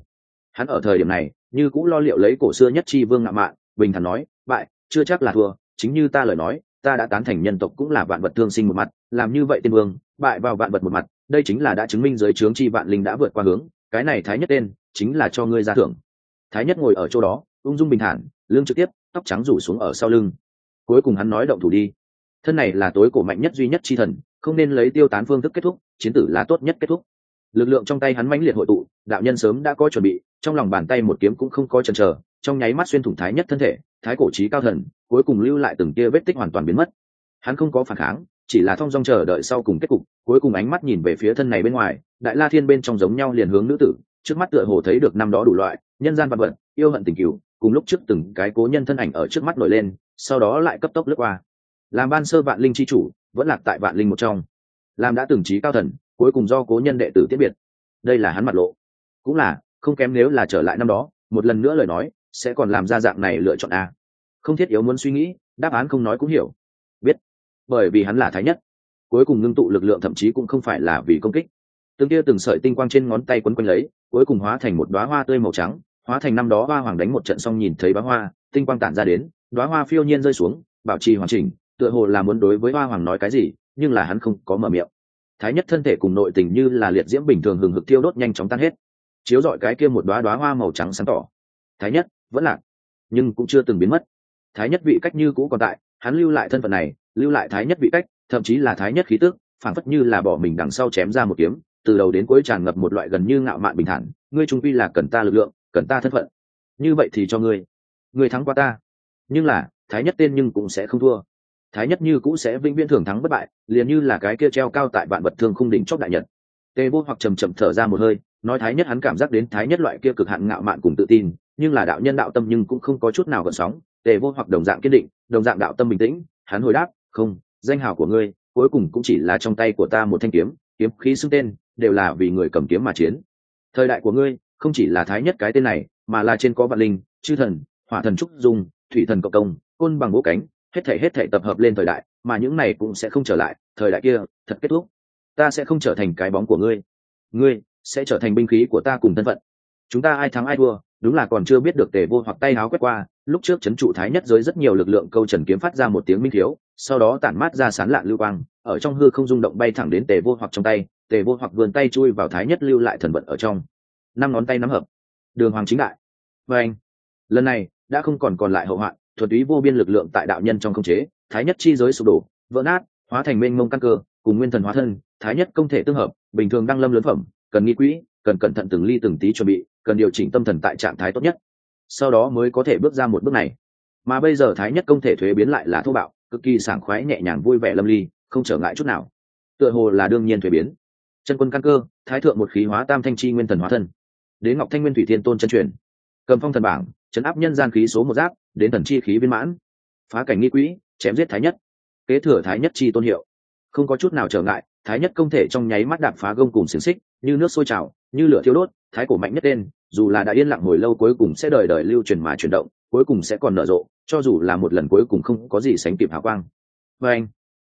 Hắn ở thời điểm này, như cũng lo liệu lấy cổ xưa nhất chi vương ngạo mạn, bình thản nói, bại, chưa chắc là thua, chính như ta lời nói, ta đã tán thành nhân tộc cũng là vạn vật thương sinh một mặt, làm như vậy tiên vương bại vào vạn vật một mặt, đây chính là đã chứng minh giới trướng chi vạn linh đã vượt qua hướng, cái này thái nhất tên, chính là cho ngươi ra thưởng. Thái nhất ngồi ở chỗ đó, ung dung bình thản, lưng trực tiếp, tóc trắng rủ xuống ở sau lưng. Cuối cùng hắn nói động thủ đi. Thân này là tối cổ mạnh nhất duy nhất chi thần, không nên lấy tiêu tán phương thức kết thúc, chiến tử là tốt nhất kết thúc. Lực lượng trong tay hắn mãnh liệt hội tụ, đạo nhân sớm đã có chuẩn bị, trong lòng bàn tay một kiếm cũng không có chần chờ, trong nháy mắt xuyên thủng thái nhất thân thể, thái cổ trí cao thần, cuối cùng lưu lại từng tia vết tích hoàn toàn biến mất. Hắn không có phản kháng chỉ là thong dong chờ đợi sau cùng kết cục, cuối cùng ánh mắt nhìn về phía thân này bên ngoài, đại la thiên bên trong giống nhau liền hướng nữ tử, trước mắt tựa hồ thấy được năm đó đủ loại, nhân gian vật vật, yêu hận tình cửu cùng lúc trước từng cái cố nhân thân ảnh ở trước mắt nổi lên, sau đó lại cấp tốc lướt qua. Làm ban sơ vạn linh chi chủ, vẫn lạc tại vạn linh một trong. Làm đã từng trí cao thần, cuối cùng do cố nhân đệ tử tiết biệt. Đây là hắn mặt lộ. Cũng là, không kém nếu là trở lại năm đó, một lần nữa lời nói, sẽ còn làm ra dạng này lựa chọn a. Không thiết yếu muốn suy nghĩ, đáp án không nói cũng hiểu bởi vì hắn là thái nhất. Cuối cùng ngưng tụ lực lượng thậm chí cũng không phải là vì công kích. Từng kia từng sợi tinh quang trên ngón tay quấn quanh lấy, cuối cùng hóa thành một đoá hoa tươi màu trắng, hóa thành năm đó hoa hoàng đánh một trận xong nhìn thấy bá hoa, tinh quang tản ra đến đoá hoa phiêu nhiên rơi xuống, bảo trì hoàn chỉnh, tựa hồ là muốn đối với hoa hoàng nói cái gì, nhưng là hắn không có mở miệng. Thái nhất thân thể cùng nội tình như là liệt diễm bình thường hừng hực tiêu đốt nhanh chóng tan hết. Chiếu dọi cái kia một đoá đoá hoa màu trắng sáng tỏ. Thái nhất, vẫn lạc, nhưng cũng chưa từng biến mất. Thái nhất vị cách như cũ còn tại, hắn lưu lại thân phận này lưu lại thái nhất vị cách, thậm chí là thái nhất khí tức, phảng phất như là bỏ mình đằng sau chém ra một kiếm, từ đầu đến cuối tràn ngập một loại gần như ngạo mạn bình thản, ngươi trung vi là cần ta lực lượng, cần ta thân phận. Như vậy thì cho ngươi. Ngươi thắng qua ta. Nhưng là, thái nhất tên nhưng cũng sẽ không thua. Thái nhất như cũng sẽ vĩnh viễn thường thắng bất bại, liền như là cái kia treo cao tại vạn vật thương khung đỉnh chóp đại nhật. Tê vô hoặc trầm trầm thở ra một hơi, nói thái nhất hắn cảm giác đến thái nhất loại kia cực hạn ngạo mạn cùng tự tin, nhưng là đạo nhân đạo tâm nhưng cũng không có chút nào gợn sóng. Tề vô hoặc đồng dạng kiên định, đồng dạng đạo tâm bình tĩnh, hắn hồi đáp không, danh hào của ngươi, cuối cùng cũng chỉ là trong tay của ta một thanh kiếm kiếm khí xưng tên, đều là vì người cầm kiếm mà chiến. Thời đại của ngươi, không chỉ là thái nhất cái tên này, mà là trên có vạn linh, chư thần, hỏa thần trúc dung, thủy thần cộng công, côn bằng bố cánh, hết thể hết thể tập hợp lên thời đại, mà những này cũng sẽ không trở lại, thời đại kia, thật kết thúc. Ta sẽ không trở thành cái bóng của ngươi. Ngươi sẽ trở thành binh khí của ta cùng thân phận. Chúng ta ai thắng ai thua đúng là còn chưa biết được tề vô hoặc tay áo quét qua, lúc trước chấn trụ thái nhất giới rất nhiều lực lượng câu trần kiếm phát ra một tiếng minh thiếu, sau đó tản mát ra sán lạn lưu quang, ở trong hư không rung động bay thẳng đến tề vô hoặc trong tay, tề vô hoặc vườn tay chui vào thái nhất lưu lại thần vận ở trong. Năm ngón tay nắm hợp. Đường hoàng chính đại. Và anh, lần này, đã không còn còn lại hậu hoạn, thuật túy vô biên lực lượng tại đạo nhân trong không chế, thái nhất chi giới sụp đổ, vỡ nát, hóa thành mênh mông căn cơ, cùng nguyên thần hóa thân, thái nhất công thể tương hợp, bình thường đăng lâm lớn phẩm, cần nghi quỹ, cần cẩn thận từng ly từng tí chuẩn bị cần điều chỉnh tâm thần tại trạng thái tốt nhất. Sau đó mới có thể bước ra một bước này. Mà bây giờ thái nhất công thể thuế biến lại là thô bạo, cực kỳ sảng khoái nhẹ nhàng vui vẻ lâm ly, không trở ngại chút nào. Tựa hồ là đương nhiên thuế biến. Chân quân căn cơ, thái thượng một khí hóa tam thanh chi nguyên thần hóa thân. Đến ngọc thanh nguyên thủy thiên tôn chân truyền. Cầm phong thần bảng, chấn áp nhân gian khí số một giáp, đến thần chi khí viên mãn. Phá cảnh nghi quỹ, chém giết thái nhất. Kế thừa thái nhất chi tôn hiệu. Không có chút nào trở ngại thái nhất công thể trong nháy mắt đạp phá gông cùng xiềng xích, như nước sôi trào, như lửa thiêu đốt, thái cổ mạnh nhất tên, dù là đã yên lặng hồi lâu cuối cùng sẽ đời đời lưu truyền mà chuyển động, cuối cùng sẽ còn nở rộ, cho dù là một lần cuối cùng không có gì sánh kịp hào quang. Và anh,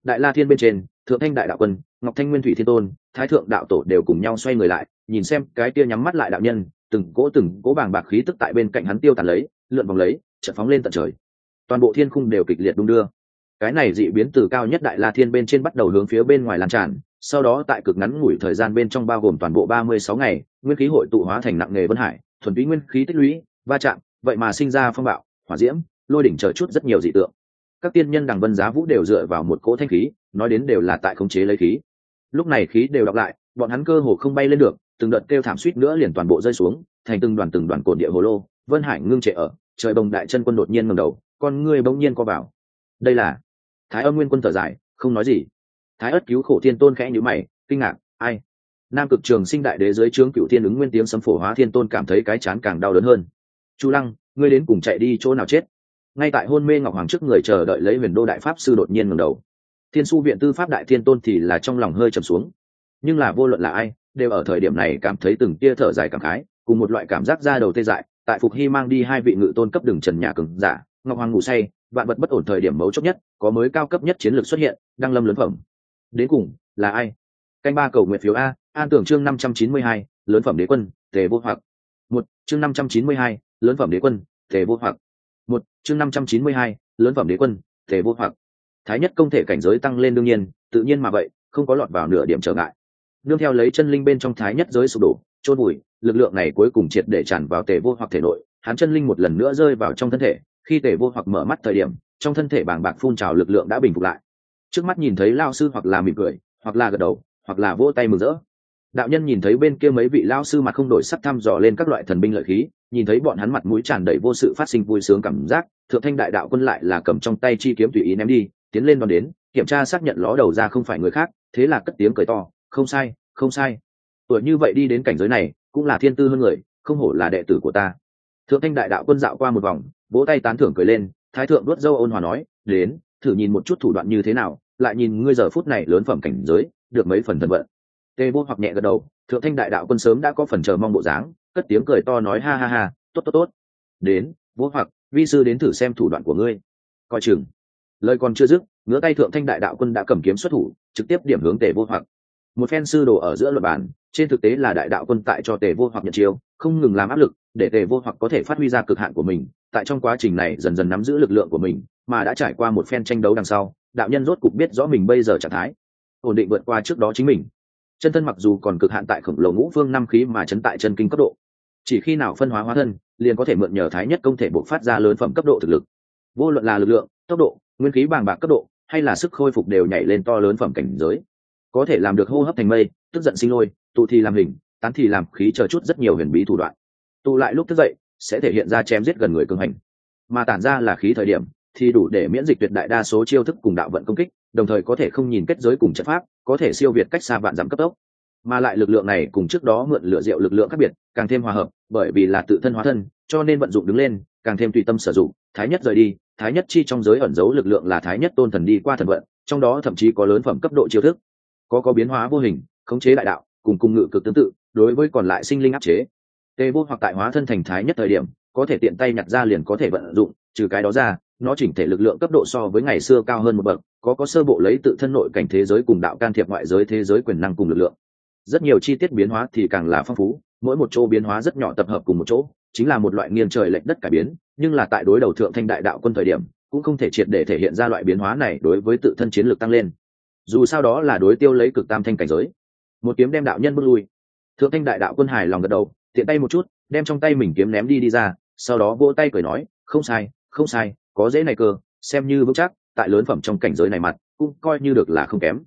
đại la thiên bên trên, thượng thanh đại đạo quân, ngọc thanh nguyên thủy thiên tôn, thái thượng đạo tổ đều cùng nhau xoay người lại, nhìn xem cái tia nhắm mắt lại đạo nhân, từng cỗ từng cỗ bàng bạc khí tức tại bên cạnh hắn tiêu tàn lấy, lượn vòng lấy, chợt phóng lên tận trời. Toàn bộ thiên khung đều kịch liệt đung đưa cái này dị biến từ cao nhất đại la thiên bên trên bắt đầu hướng phía bên ngoài lan tràn, sau đó tại cực ngắn ngủi thời gian bên trong bao gồm toàn bộ ba mươi sáu ngày, nguyên khí hội tụ hóa thành nặng nghề vân hải, thuần túy nguyên khí tích lũy, va chạm, vậy mà sinh ra phong bạo, hỏa diễm, lôi đỉnh chờ chút rất nhiều dị tượng. Các tiên nhân đằng vân giá vũ đều dựa vào một cỗ thanh khí, nói đến đều là tại khống chế lấy khí. Lúc này khí đều đọc lại, bọn hắn cơ hồ không bay lên được, từng đợt kêu thảm suýt nữa liền toàn bộ rơi xuống, thành từng đoàn từng đoàn cồn địa hồ lô, vân hải ngưng trệ ở, trời bồng đại chân quân đột nhiên ngầm đầu, con ngươi bỗng nhiên co vào. Đây là thái âm nguyên quân thở dài, không nói gì. Thái ất cứu khổ thiên tôn khẽ nhữ mày, kinh ngạc, ai? Nam cực trường sinh đại đế dưới trướng cựu thiên ứng nguyên tiếng sấm phổ hóa thiên tôn cảm thấy cái chán càng đau đớn hơn. Chu lăng, ngươi đến cùng chạy đi chỗ nào chết? Ngay tại hôn mê ngọc hoàng trước người chờ đợi lấy huyền đô đại pháp sư đột nhiên ngầm đầu. Thiên su viện tư pháp đại thiên tôn thì là trong lòng hơi trầm xuống. Nhưng là vô luận là ai, đều ở thời điểm này cảm thấy từng tia thở dài cảm khái, cùng một loại cảm giác ra đầu tê dại, tại phục hy mang đi hai vị ngự tôn cấp đường trần nhà cường giả, ngọc hoàng ngủ say vạn vật bất ổn thời điểm mấu chốt nhất, có mới cao cấp nhất chiến lược xuất hiện đang lâm lớn phẩm. Đến cùng, là ai? Canh ba cầu nguyện phiếu a, an tưởng chương năm trăm chín mươi hai, lớn phẩm đế quân, tề vô hoặc. Một, chương năm trăm chín mươi hai, lớn phẩm đế quân, tề vô hoặc. Một, chương năm trăm chín mươi hai, lớn phẩm đế quân, tề vô hoặc. Thái nhất công thể cảnh giới tăng lên đương nhiên, tự nhiên mà vậy, không có lọt vào nửa điểm trở ngại. Nương theo lấy chân linh bên trong thái nhất giới sụp đổ, chôn bụi lực lượng này cuối cùng triệt để tràn vào tề vô hoặc thể nội, hắn chân linh một lần nữa rơi vào trong thân thể khi tề vô hoặc mở mắt thời điểm, trong thân thể bảng bạc phun trào lực lượng đã bình phục lại. Trước mắt nhìn thấy lao sư hoặc là mỉm cười, hoặc là gật đầu, hoặc là vỗ tay mừng rỡ. Đạo nhân nhìn thấy bên kia mấy vị lao sư mặt không đổi sắc thăm dò lên các loại thần binh lợi khí, nhìn thấy bọn hắn mặt mũi tràn đầy vô sự phát sinh vui sướng cảm giác, thượng thanh đại đạo quân lại là cầm trong tay chi kiếm tùy ý ném đi, tiến lên đón đến, kiểm tra xác nhận ló đầu ra không phải người khác, thế là cất tiếng cười to, không sai không sai. Tuổi như vậy đi đến cảnh giới này, cũng là thiên tư hơn người, không hổ là đệ tử của ta thượng thanh đại đạo quân dạo qua một vòng, vỗ tay tán thưởng cười lên, thái thượng đốt dâu ôn hòa nói, đến, thử nhìn một chút thủ đoạn như thế nào, lại nhìn ngươi giờ phút này lớn phẩm cảnh giới, được mấy phần thần vận. Tê vô hoặc nhẹ gật đầu, thượng thanh đại đạo quân sớm đã có phần chờ mong bộ dáng, cất tiếng cười to nói, ha ha ha, tốt tốt tốt. Đến, vô hoặc, vi sư đến thử xem thủ đoạn của ngươi. Coi chừng. Lời còn chưa dứt ngứa tay thượng thanh đại đạo quân đã cầm kiếm xuất thủ, trực tiếp điểm hướng tề vô hoặc. Một phen sư đồ ở giữa luật bản trên thực tế là đại đạo quân tại cho tề vô hoặc nhận chiêu, không ngừng làm áp lực để tề vô hoặc có thể phát huy ra cực hạn của mình, tại trong quá trình này dần dần nắm giữ lực lượng của mình, mà đã trải qua một phen tranh đấu đằng sau, đạo nhân rốt cục biết rõ mình bây giờ trạng thái. Ổn định vượt qua trước đó chính mình. Chân thân mặc dù còn cực hạn tại khổng lồ ngũ phương năm khí mà chấn tại chân kinh cấp độ, chỉ khi nào phân hóa hóa thân, liền có thể mượn nhờ thái nhất công thể bộc phát ra lớn phẩm cấp độ thực lực. Vô luận là lực lượng, tốc độ, nguyên khí bàng bạc cấp độ, hay là sức khôi phục đều nhảy lên to lớn phẩm cảnh giới. Có thể làm được hô hấp thành mây, tức giận sinh lôi, tụ thì làm hình, tán thì làm khí chờ chút rất nhiều huyền bí thủ đoạn tụ lại lúc thức dậy, sẽ thể hiện ra chém giết gần người cường hành. Mà tản ra là khí thời điểm, thì đủ để miễn dịch tuyệt đại đa số chiêu thức cùng đạo vận công kích, đồng thời có thể không nhìn kết giới cùng trận pháp, có thể siêu việt cách xa vạn dặm cấp tốc. Mà lại lực lượng này cùng trước đó mượn lựa rượu lực lượng khác biệt, càng thêm hòa hợp, bởi vì là tự thân hóa thân, cho nên vận dụng đứng lên, càng thêm tùy tâm sử dụng, thái nhất rời đi, thái nhất chi trong giới ẩn giấu lực lượng là thái nhất tôn thần đi qua thần vận, trong đó thậm chí có lớn phẩm cấp độ chiêu thức. Có có biến hóa vô hình, khống chế đại đạo, cùng cung ngự cực tương tự, đối với còn lại sinh linh áp chế tê vô hoặc tại hóa thân thành thái nhất thời điểm, có thể tiện tay nhặt ra liền có thể vận dụng, trừ cái đó ra, nó chỉnh thể lực lượng cấp độ so với ngày xưa cao hơn một bậc, có có sơ bộ lấy tự thân nội cảnh thế giới cùng đạo can thiệp ngoại giới thế giới quyền năng cùng lực lượng. Rất nhiều chi tiết biến hóa thì càng là phong phú, mỗi một chỗ biến hóa rất nhỏ tập hợp cùng một chỗ, chính là một loại nghiêng trời lệch đất cải biến, nhưng là tại đối đầu thượng thanh đại đạo quân thời điểm, cũng không thể triệt để thể hiện ra loại biến hóa này đối với tự thân chiến lược tăng lên. Dù sao đó là đối tiêu lấy cực tam thanh cảnh giới. Một kiếm đem đạo nhân bước lui. Thượng thanh đại đạo quân hài lòng gật đầu tiện tay một chút, đem trong tay mình kiếm ném đi đi ra, sau đó vỗ tay cười nói, không sai không sai, có dễ này cơ, xem như vững chắc, tại lớn phẩm trong cảnh giới này mặt, cũng coi như được là không kém.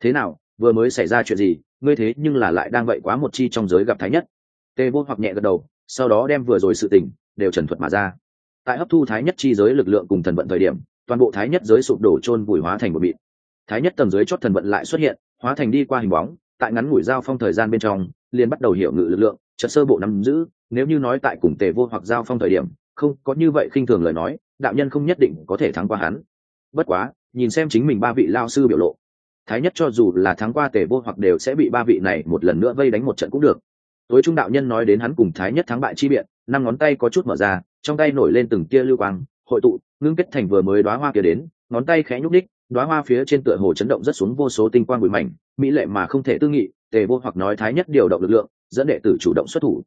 Thế nào, vừa mới xảy ra chuyện gì, ngươi thế nhưng là lại đang vậy quá một chi trong giới gặp thái nhất. Tê vô hoặc nhẹ gật đầu, sau đó đem vừa rồi sự tình, đều trần thuật mà ra. Tại hấp thu thái nhất chi giới lực lượng cùng thần vận thời điểm, toàn bộ thái nhất giới sụp đổ trôn vùi hóa thành một bịt thái nhất tầng giới chót thần vận lại xuất hiện, hóa thành đi qua hình bóng, tại ngắn ngủi giao phong thời gian bên trong liền bắt đầu hiểu ngự lực lượng, chợt sơ bộ nắm giữ, nếu như nói tại cùng tề vô hoặc giao phong thời điểm, không có như vậy khinh thường lời nói, đạo nhân không nhất định có thể thắng qua hắn. Bất quá, nhìn xem chính mình ba vị lao sư biểu lộ, thái nhất cho dù là thắng qua tề vô hoặc đều sẽ bị ba vị này một lần nữa vây đánh một trận cũng được. Tối trung đạo nhân nói đến hắn cùng thái nhất thắng bại chi biện, năm ngón tay có chút mở ra, trong tay nổi lên từng tia lưu quang, hội tụ, ngưng kết thành vừa mới đoá hoa kia đến, ngón tay khẽ nhúc đích đoá hoa phía trên tựa hồ chấn động rất xuống vô số tinh quang bụi mảnh, mỹ lệ mà không thể tư nghị tề vô hoặc nói thái nhất điều động lực lượng, dẫn đệ tử chủ động xuất thủ.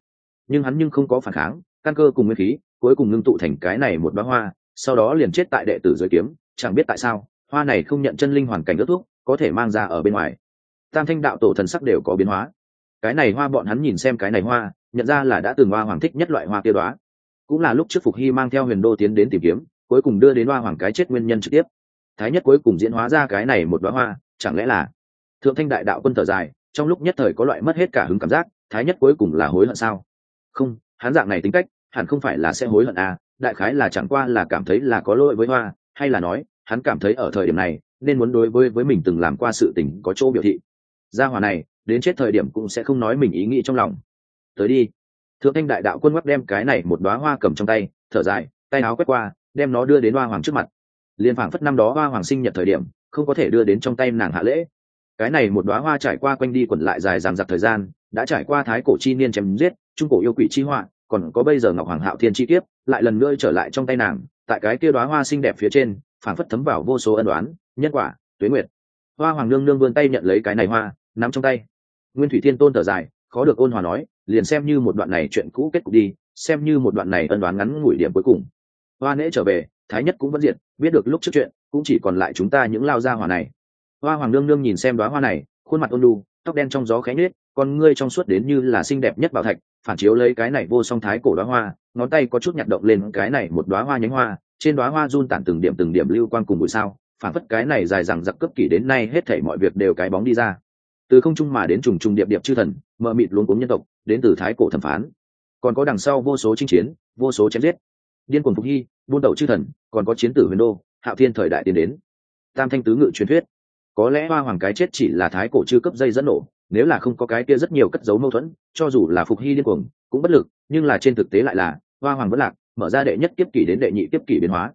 Nhưng hắn nhưng không có phản kháng, căn cơ cùng nguyên khí, cuối cùng ngưng tụ thành cái này một bá hoa, sau đó liền chết tại đệ tử dưới kiếm, chẳng biết tại sao, hoa này không nhận chân linh hoàn cảnh ước thuốc, có thể mang ra ở bên ngoài. Tam thanh đạo tổ thần sắc đều có biến hóa. Cái này hoa bọn hắn nhìn xem cái này hoa, nhận ra là đã từng hoa hoàng thích nhất loại hoa kia đoá. Cũng là lúc trước phục hy mang theo huyền đô tiến đến tìm kiếm, cuối cùng đưa đến hoa hoàng cái chết nguyên nhân trực tiếp. Thái nhất cuối cùng diễn hóa ra cái này một đoá hoa, chẳng lẽ là thượng thanh đại đạo quân thở dài trong lúc nhất thời có loại mất hết cả hứng cảm giác, thái nhất cuối cùng là hối hận sao? Không, hắn dạng này tính cách, hẳn không phải là sẽ hối hận à đại khái là chẳng qua là cảm thấy là có lỗi với hoa, hay là nói, hắn cảm thấy ở thời điểm này, nên muốn đối với với mình từng làm qua sự tình có chỗ biểu thị. Gia hòa này, đến chết thời điểm cũng sẽ không nói mình ý nghĩ trong lòng. Tới đi. Thượng thanh đại đạo quân mắt đem cái này một đoá hoa cầm trong tay, thở dài, tay áo quét qua, đem nó đưa đến hoa hoàng trước mặt. Liền phảng phất năm đó hoa hoàng sinh nhật thời điểm, không có thể đưa đến trong tay nàng hạ lễ cái này một đoá hoa trải qua quanh đi quẩn lại dài dằng dặc thời gian, đã trải qua thái cổ chi niên chém giết, trung cổ yêu quỷ chi họa, còn có bây giờ ngọc hoàng hạo thiên chi kiếp, lại lần nữa trở lại trong tay nàng, tại cái kia đoá hoa xinh đẹp phía trên, phảng phất thấm vào vô số ân đoán nhân quả, tuế nguyệt. Hoa hoàng nương nương vươn tay nhận lấy cái này hoa, nắm trong tay. Nguyên thủy thiên tôn thở dài, khó được ôn hòa nói, liền xem như một đoạn này chuyện cũ kết cục đi, xem như một đoạn này ân đoán ngắn ngủi điểm cuối cùng. Hoa nễ trở về, thái nhất cũng vẫn diện biết được lúc trước chuyện, cũng chỉ còn lại chúng ta những lao gia hòa này hoa hoàng nương nương nhìn xem đoá hoa này khuôn mặt ôn nhu, tóc đen trong gió khẽ nhết con ngươi trong suốt đến như là xinh đẹp nhất bảo thạch phản chiếu lấy cái này vô song thái cổ đoá hoa ngón tay có chút nhặt động lên cái này một đoá hoa nhánh hoa trên đoá hoa run tản từng điểm từng điểm lưu quang cùng bụi sao phản phất cái này dài dằng dặc cấp kỷ đến nay hết thảy mọi việc đều cái bóng đi ra. Từ không trung mà đến trùng trùng điệp điệp chư thần mờ mịt luống cuống nhân tộc đến từ thái cổ thẩm phán. Còn có đằng sau vô số chinh chiến vô số chém giết. Điên cuồng phục hy buôn tẩu chư thần còn có chiến tử huyền đô hạo thiên thời đại tiến đến. Tam thanh tứ ngự truyền thuyết có lẽ hoa hoàng cái chết chỉ là thái cổ chư cấp dây dẫn nổ, nếu là không có cái kia rất nhiều cất dấu mâu thuẫn, cho dù là phục hy điên cuồng, cũng bất lực, nhưng là trên thực tế lại là, hoa hoàng vẫn lạc, mở ra đệ nhất kiếp kỷ đến đệ nhị kiếp kỷ biến hóa.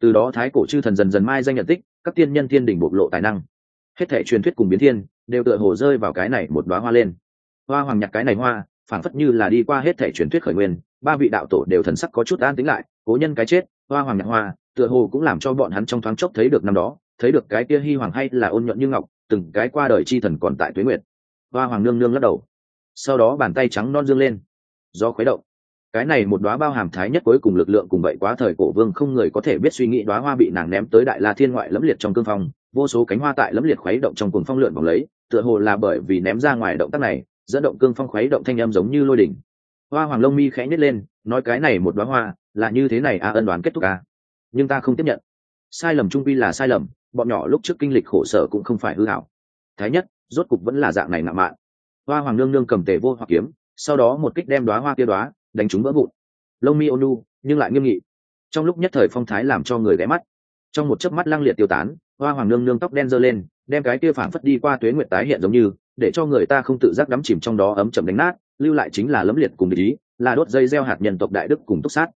Từ đó thái cổ chư thần dần dần mai danh nhận tích, các tiên nhân thiên đình bộc lộ tài năng. Hết thể truyền thuyết cùng biến thiên, đều tựa hồ rơi vào cái này một đoá hoa lên. Hoa hoàng nhặt cái này hoa, phảng phất như là đi qua hết thể truyền thuyết khởi nguyên, ba vị đạo tổ đều thần sắc có chút an tính lại, cố nhân cái chết, hoa hoàng nhặt hoa tựa hồ cũng làm cho bọn hắn trong thoáng chốc thấy được năm đó, thấy được cái kia hy hoàng hay là ôn nhuận như ngọc, từng cái qua đời chi thần còn tại tuế nguyệt. Hoa hoàng nương nương lắc đầu. Sau đó bàn tay trắng non dương lên. Do khuấy động. Cái này một đóa bao hàm thái nhất cuối cùng lực lượng cùng vậy quá thời cổ vương không người có thể biết suy nghĩ đóa hoa bị nàng ném tới đại la thiên ngoại lẫm liệt trong cương phong, vô số cánh hoa tại lẫm liệt khuấy động trong cuồng phong lượn vòng lấy, tựa hồ là bởi vì ném ra ngoài động tác này, dẫn động cương phong khuấy động thanh âm giống như lôi đỉnh. Hoa hoàng lông mi khẽ nhếch lên, nói cái này một đóa hoa, là như thế này a ân đoán kết thúc a nhưng ta không tiếp nhận. Sai lầm trung vi là sai lầm, bọn nhỏ lúc trước kinh lịch khổ sở cũng không phải hư hảo. Thái nhất, rốt cục vẫn là dạng này ngạo mạn. Hoa hoàng nương nương cầm tề vô hoặc kiếm, sau đó một kích đem đóa hoa kia đóa, đánh chúng vỡ vụn. Lông mi ônu nhưng lại nghiêm nghị. Trong lúc nhất thời phong thái làm cho người ghé mắt. Trong một chớp mắt lăng liệt tiêu tán, hoa hoàng nương nương tóc đen giơ lên, đem cái kia phảng phất đi qua tuế nguyệt tái hiện giống như, để cho người ta không tự giác đắm chìm trong đó ấm chậm đánh nát, lưu lại chính là lấm liệt cùng ý, là đốt dây gieo hạt nhân tộc đại đức cùng túc sát.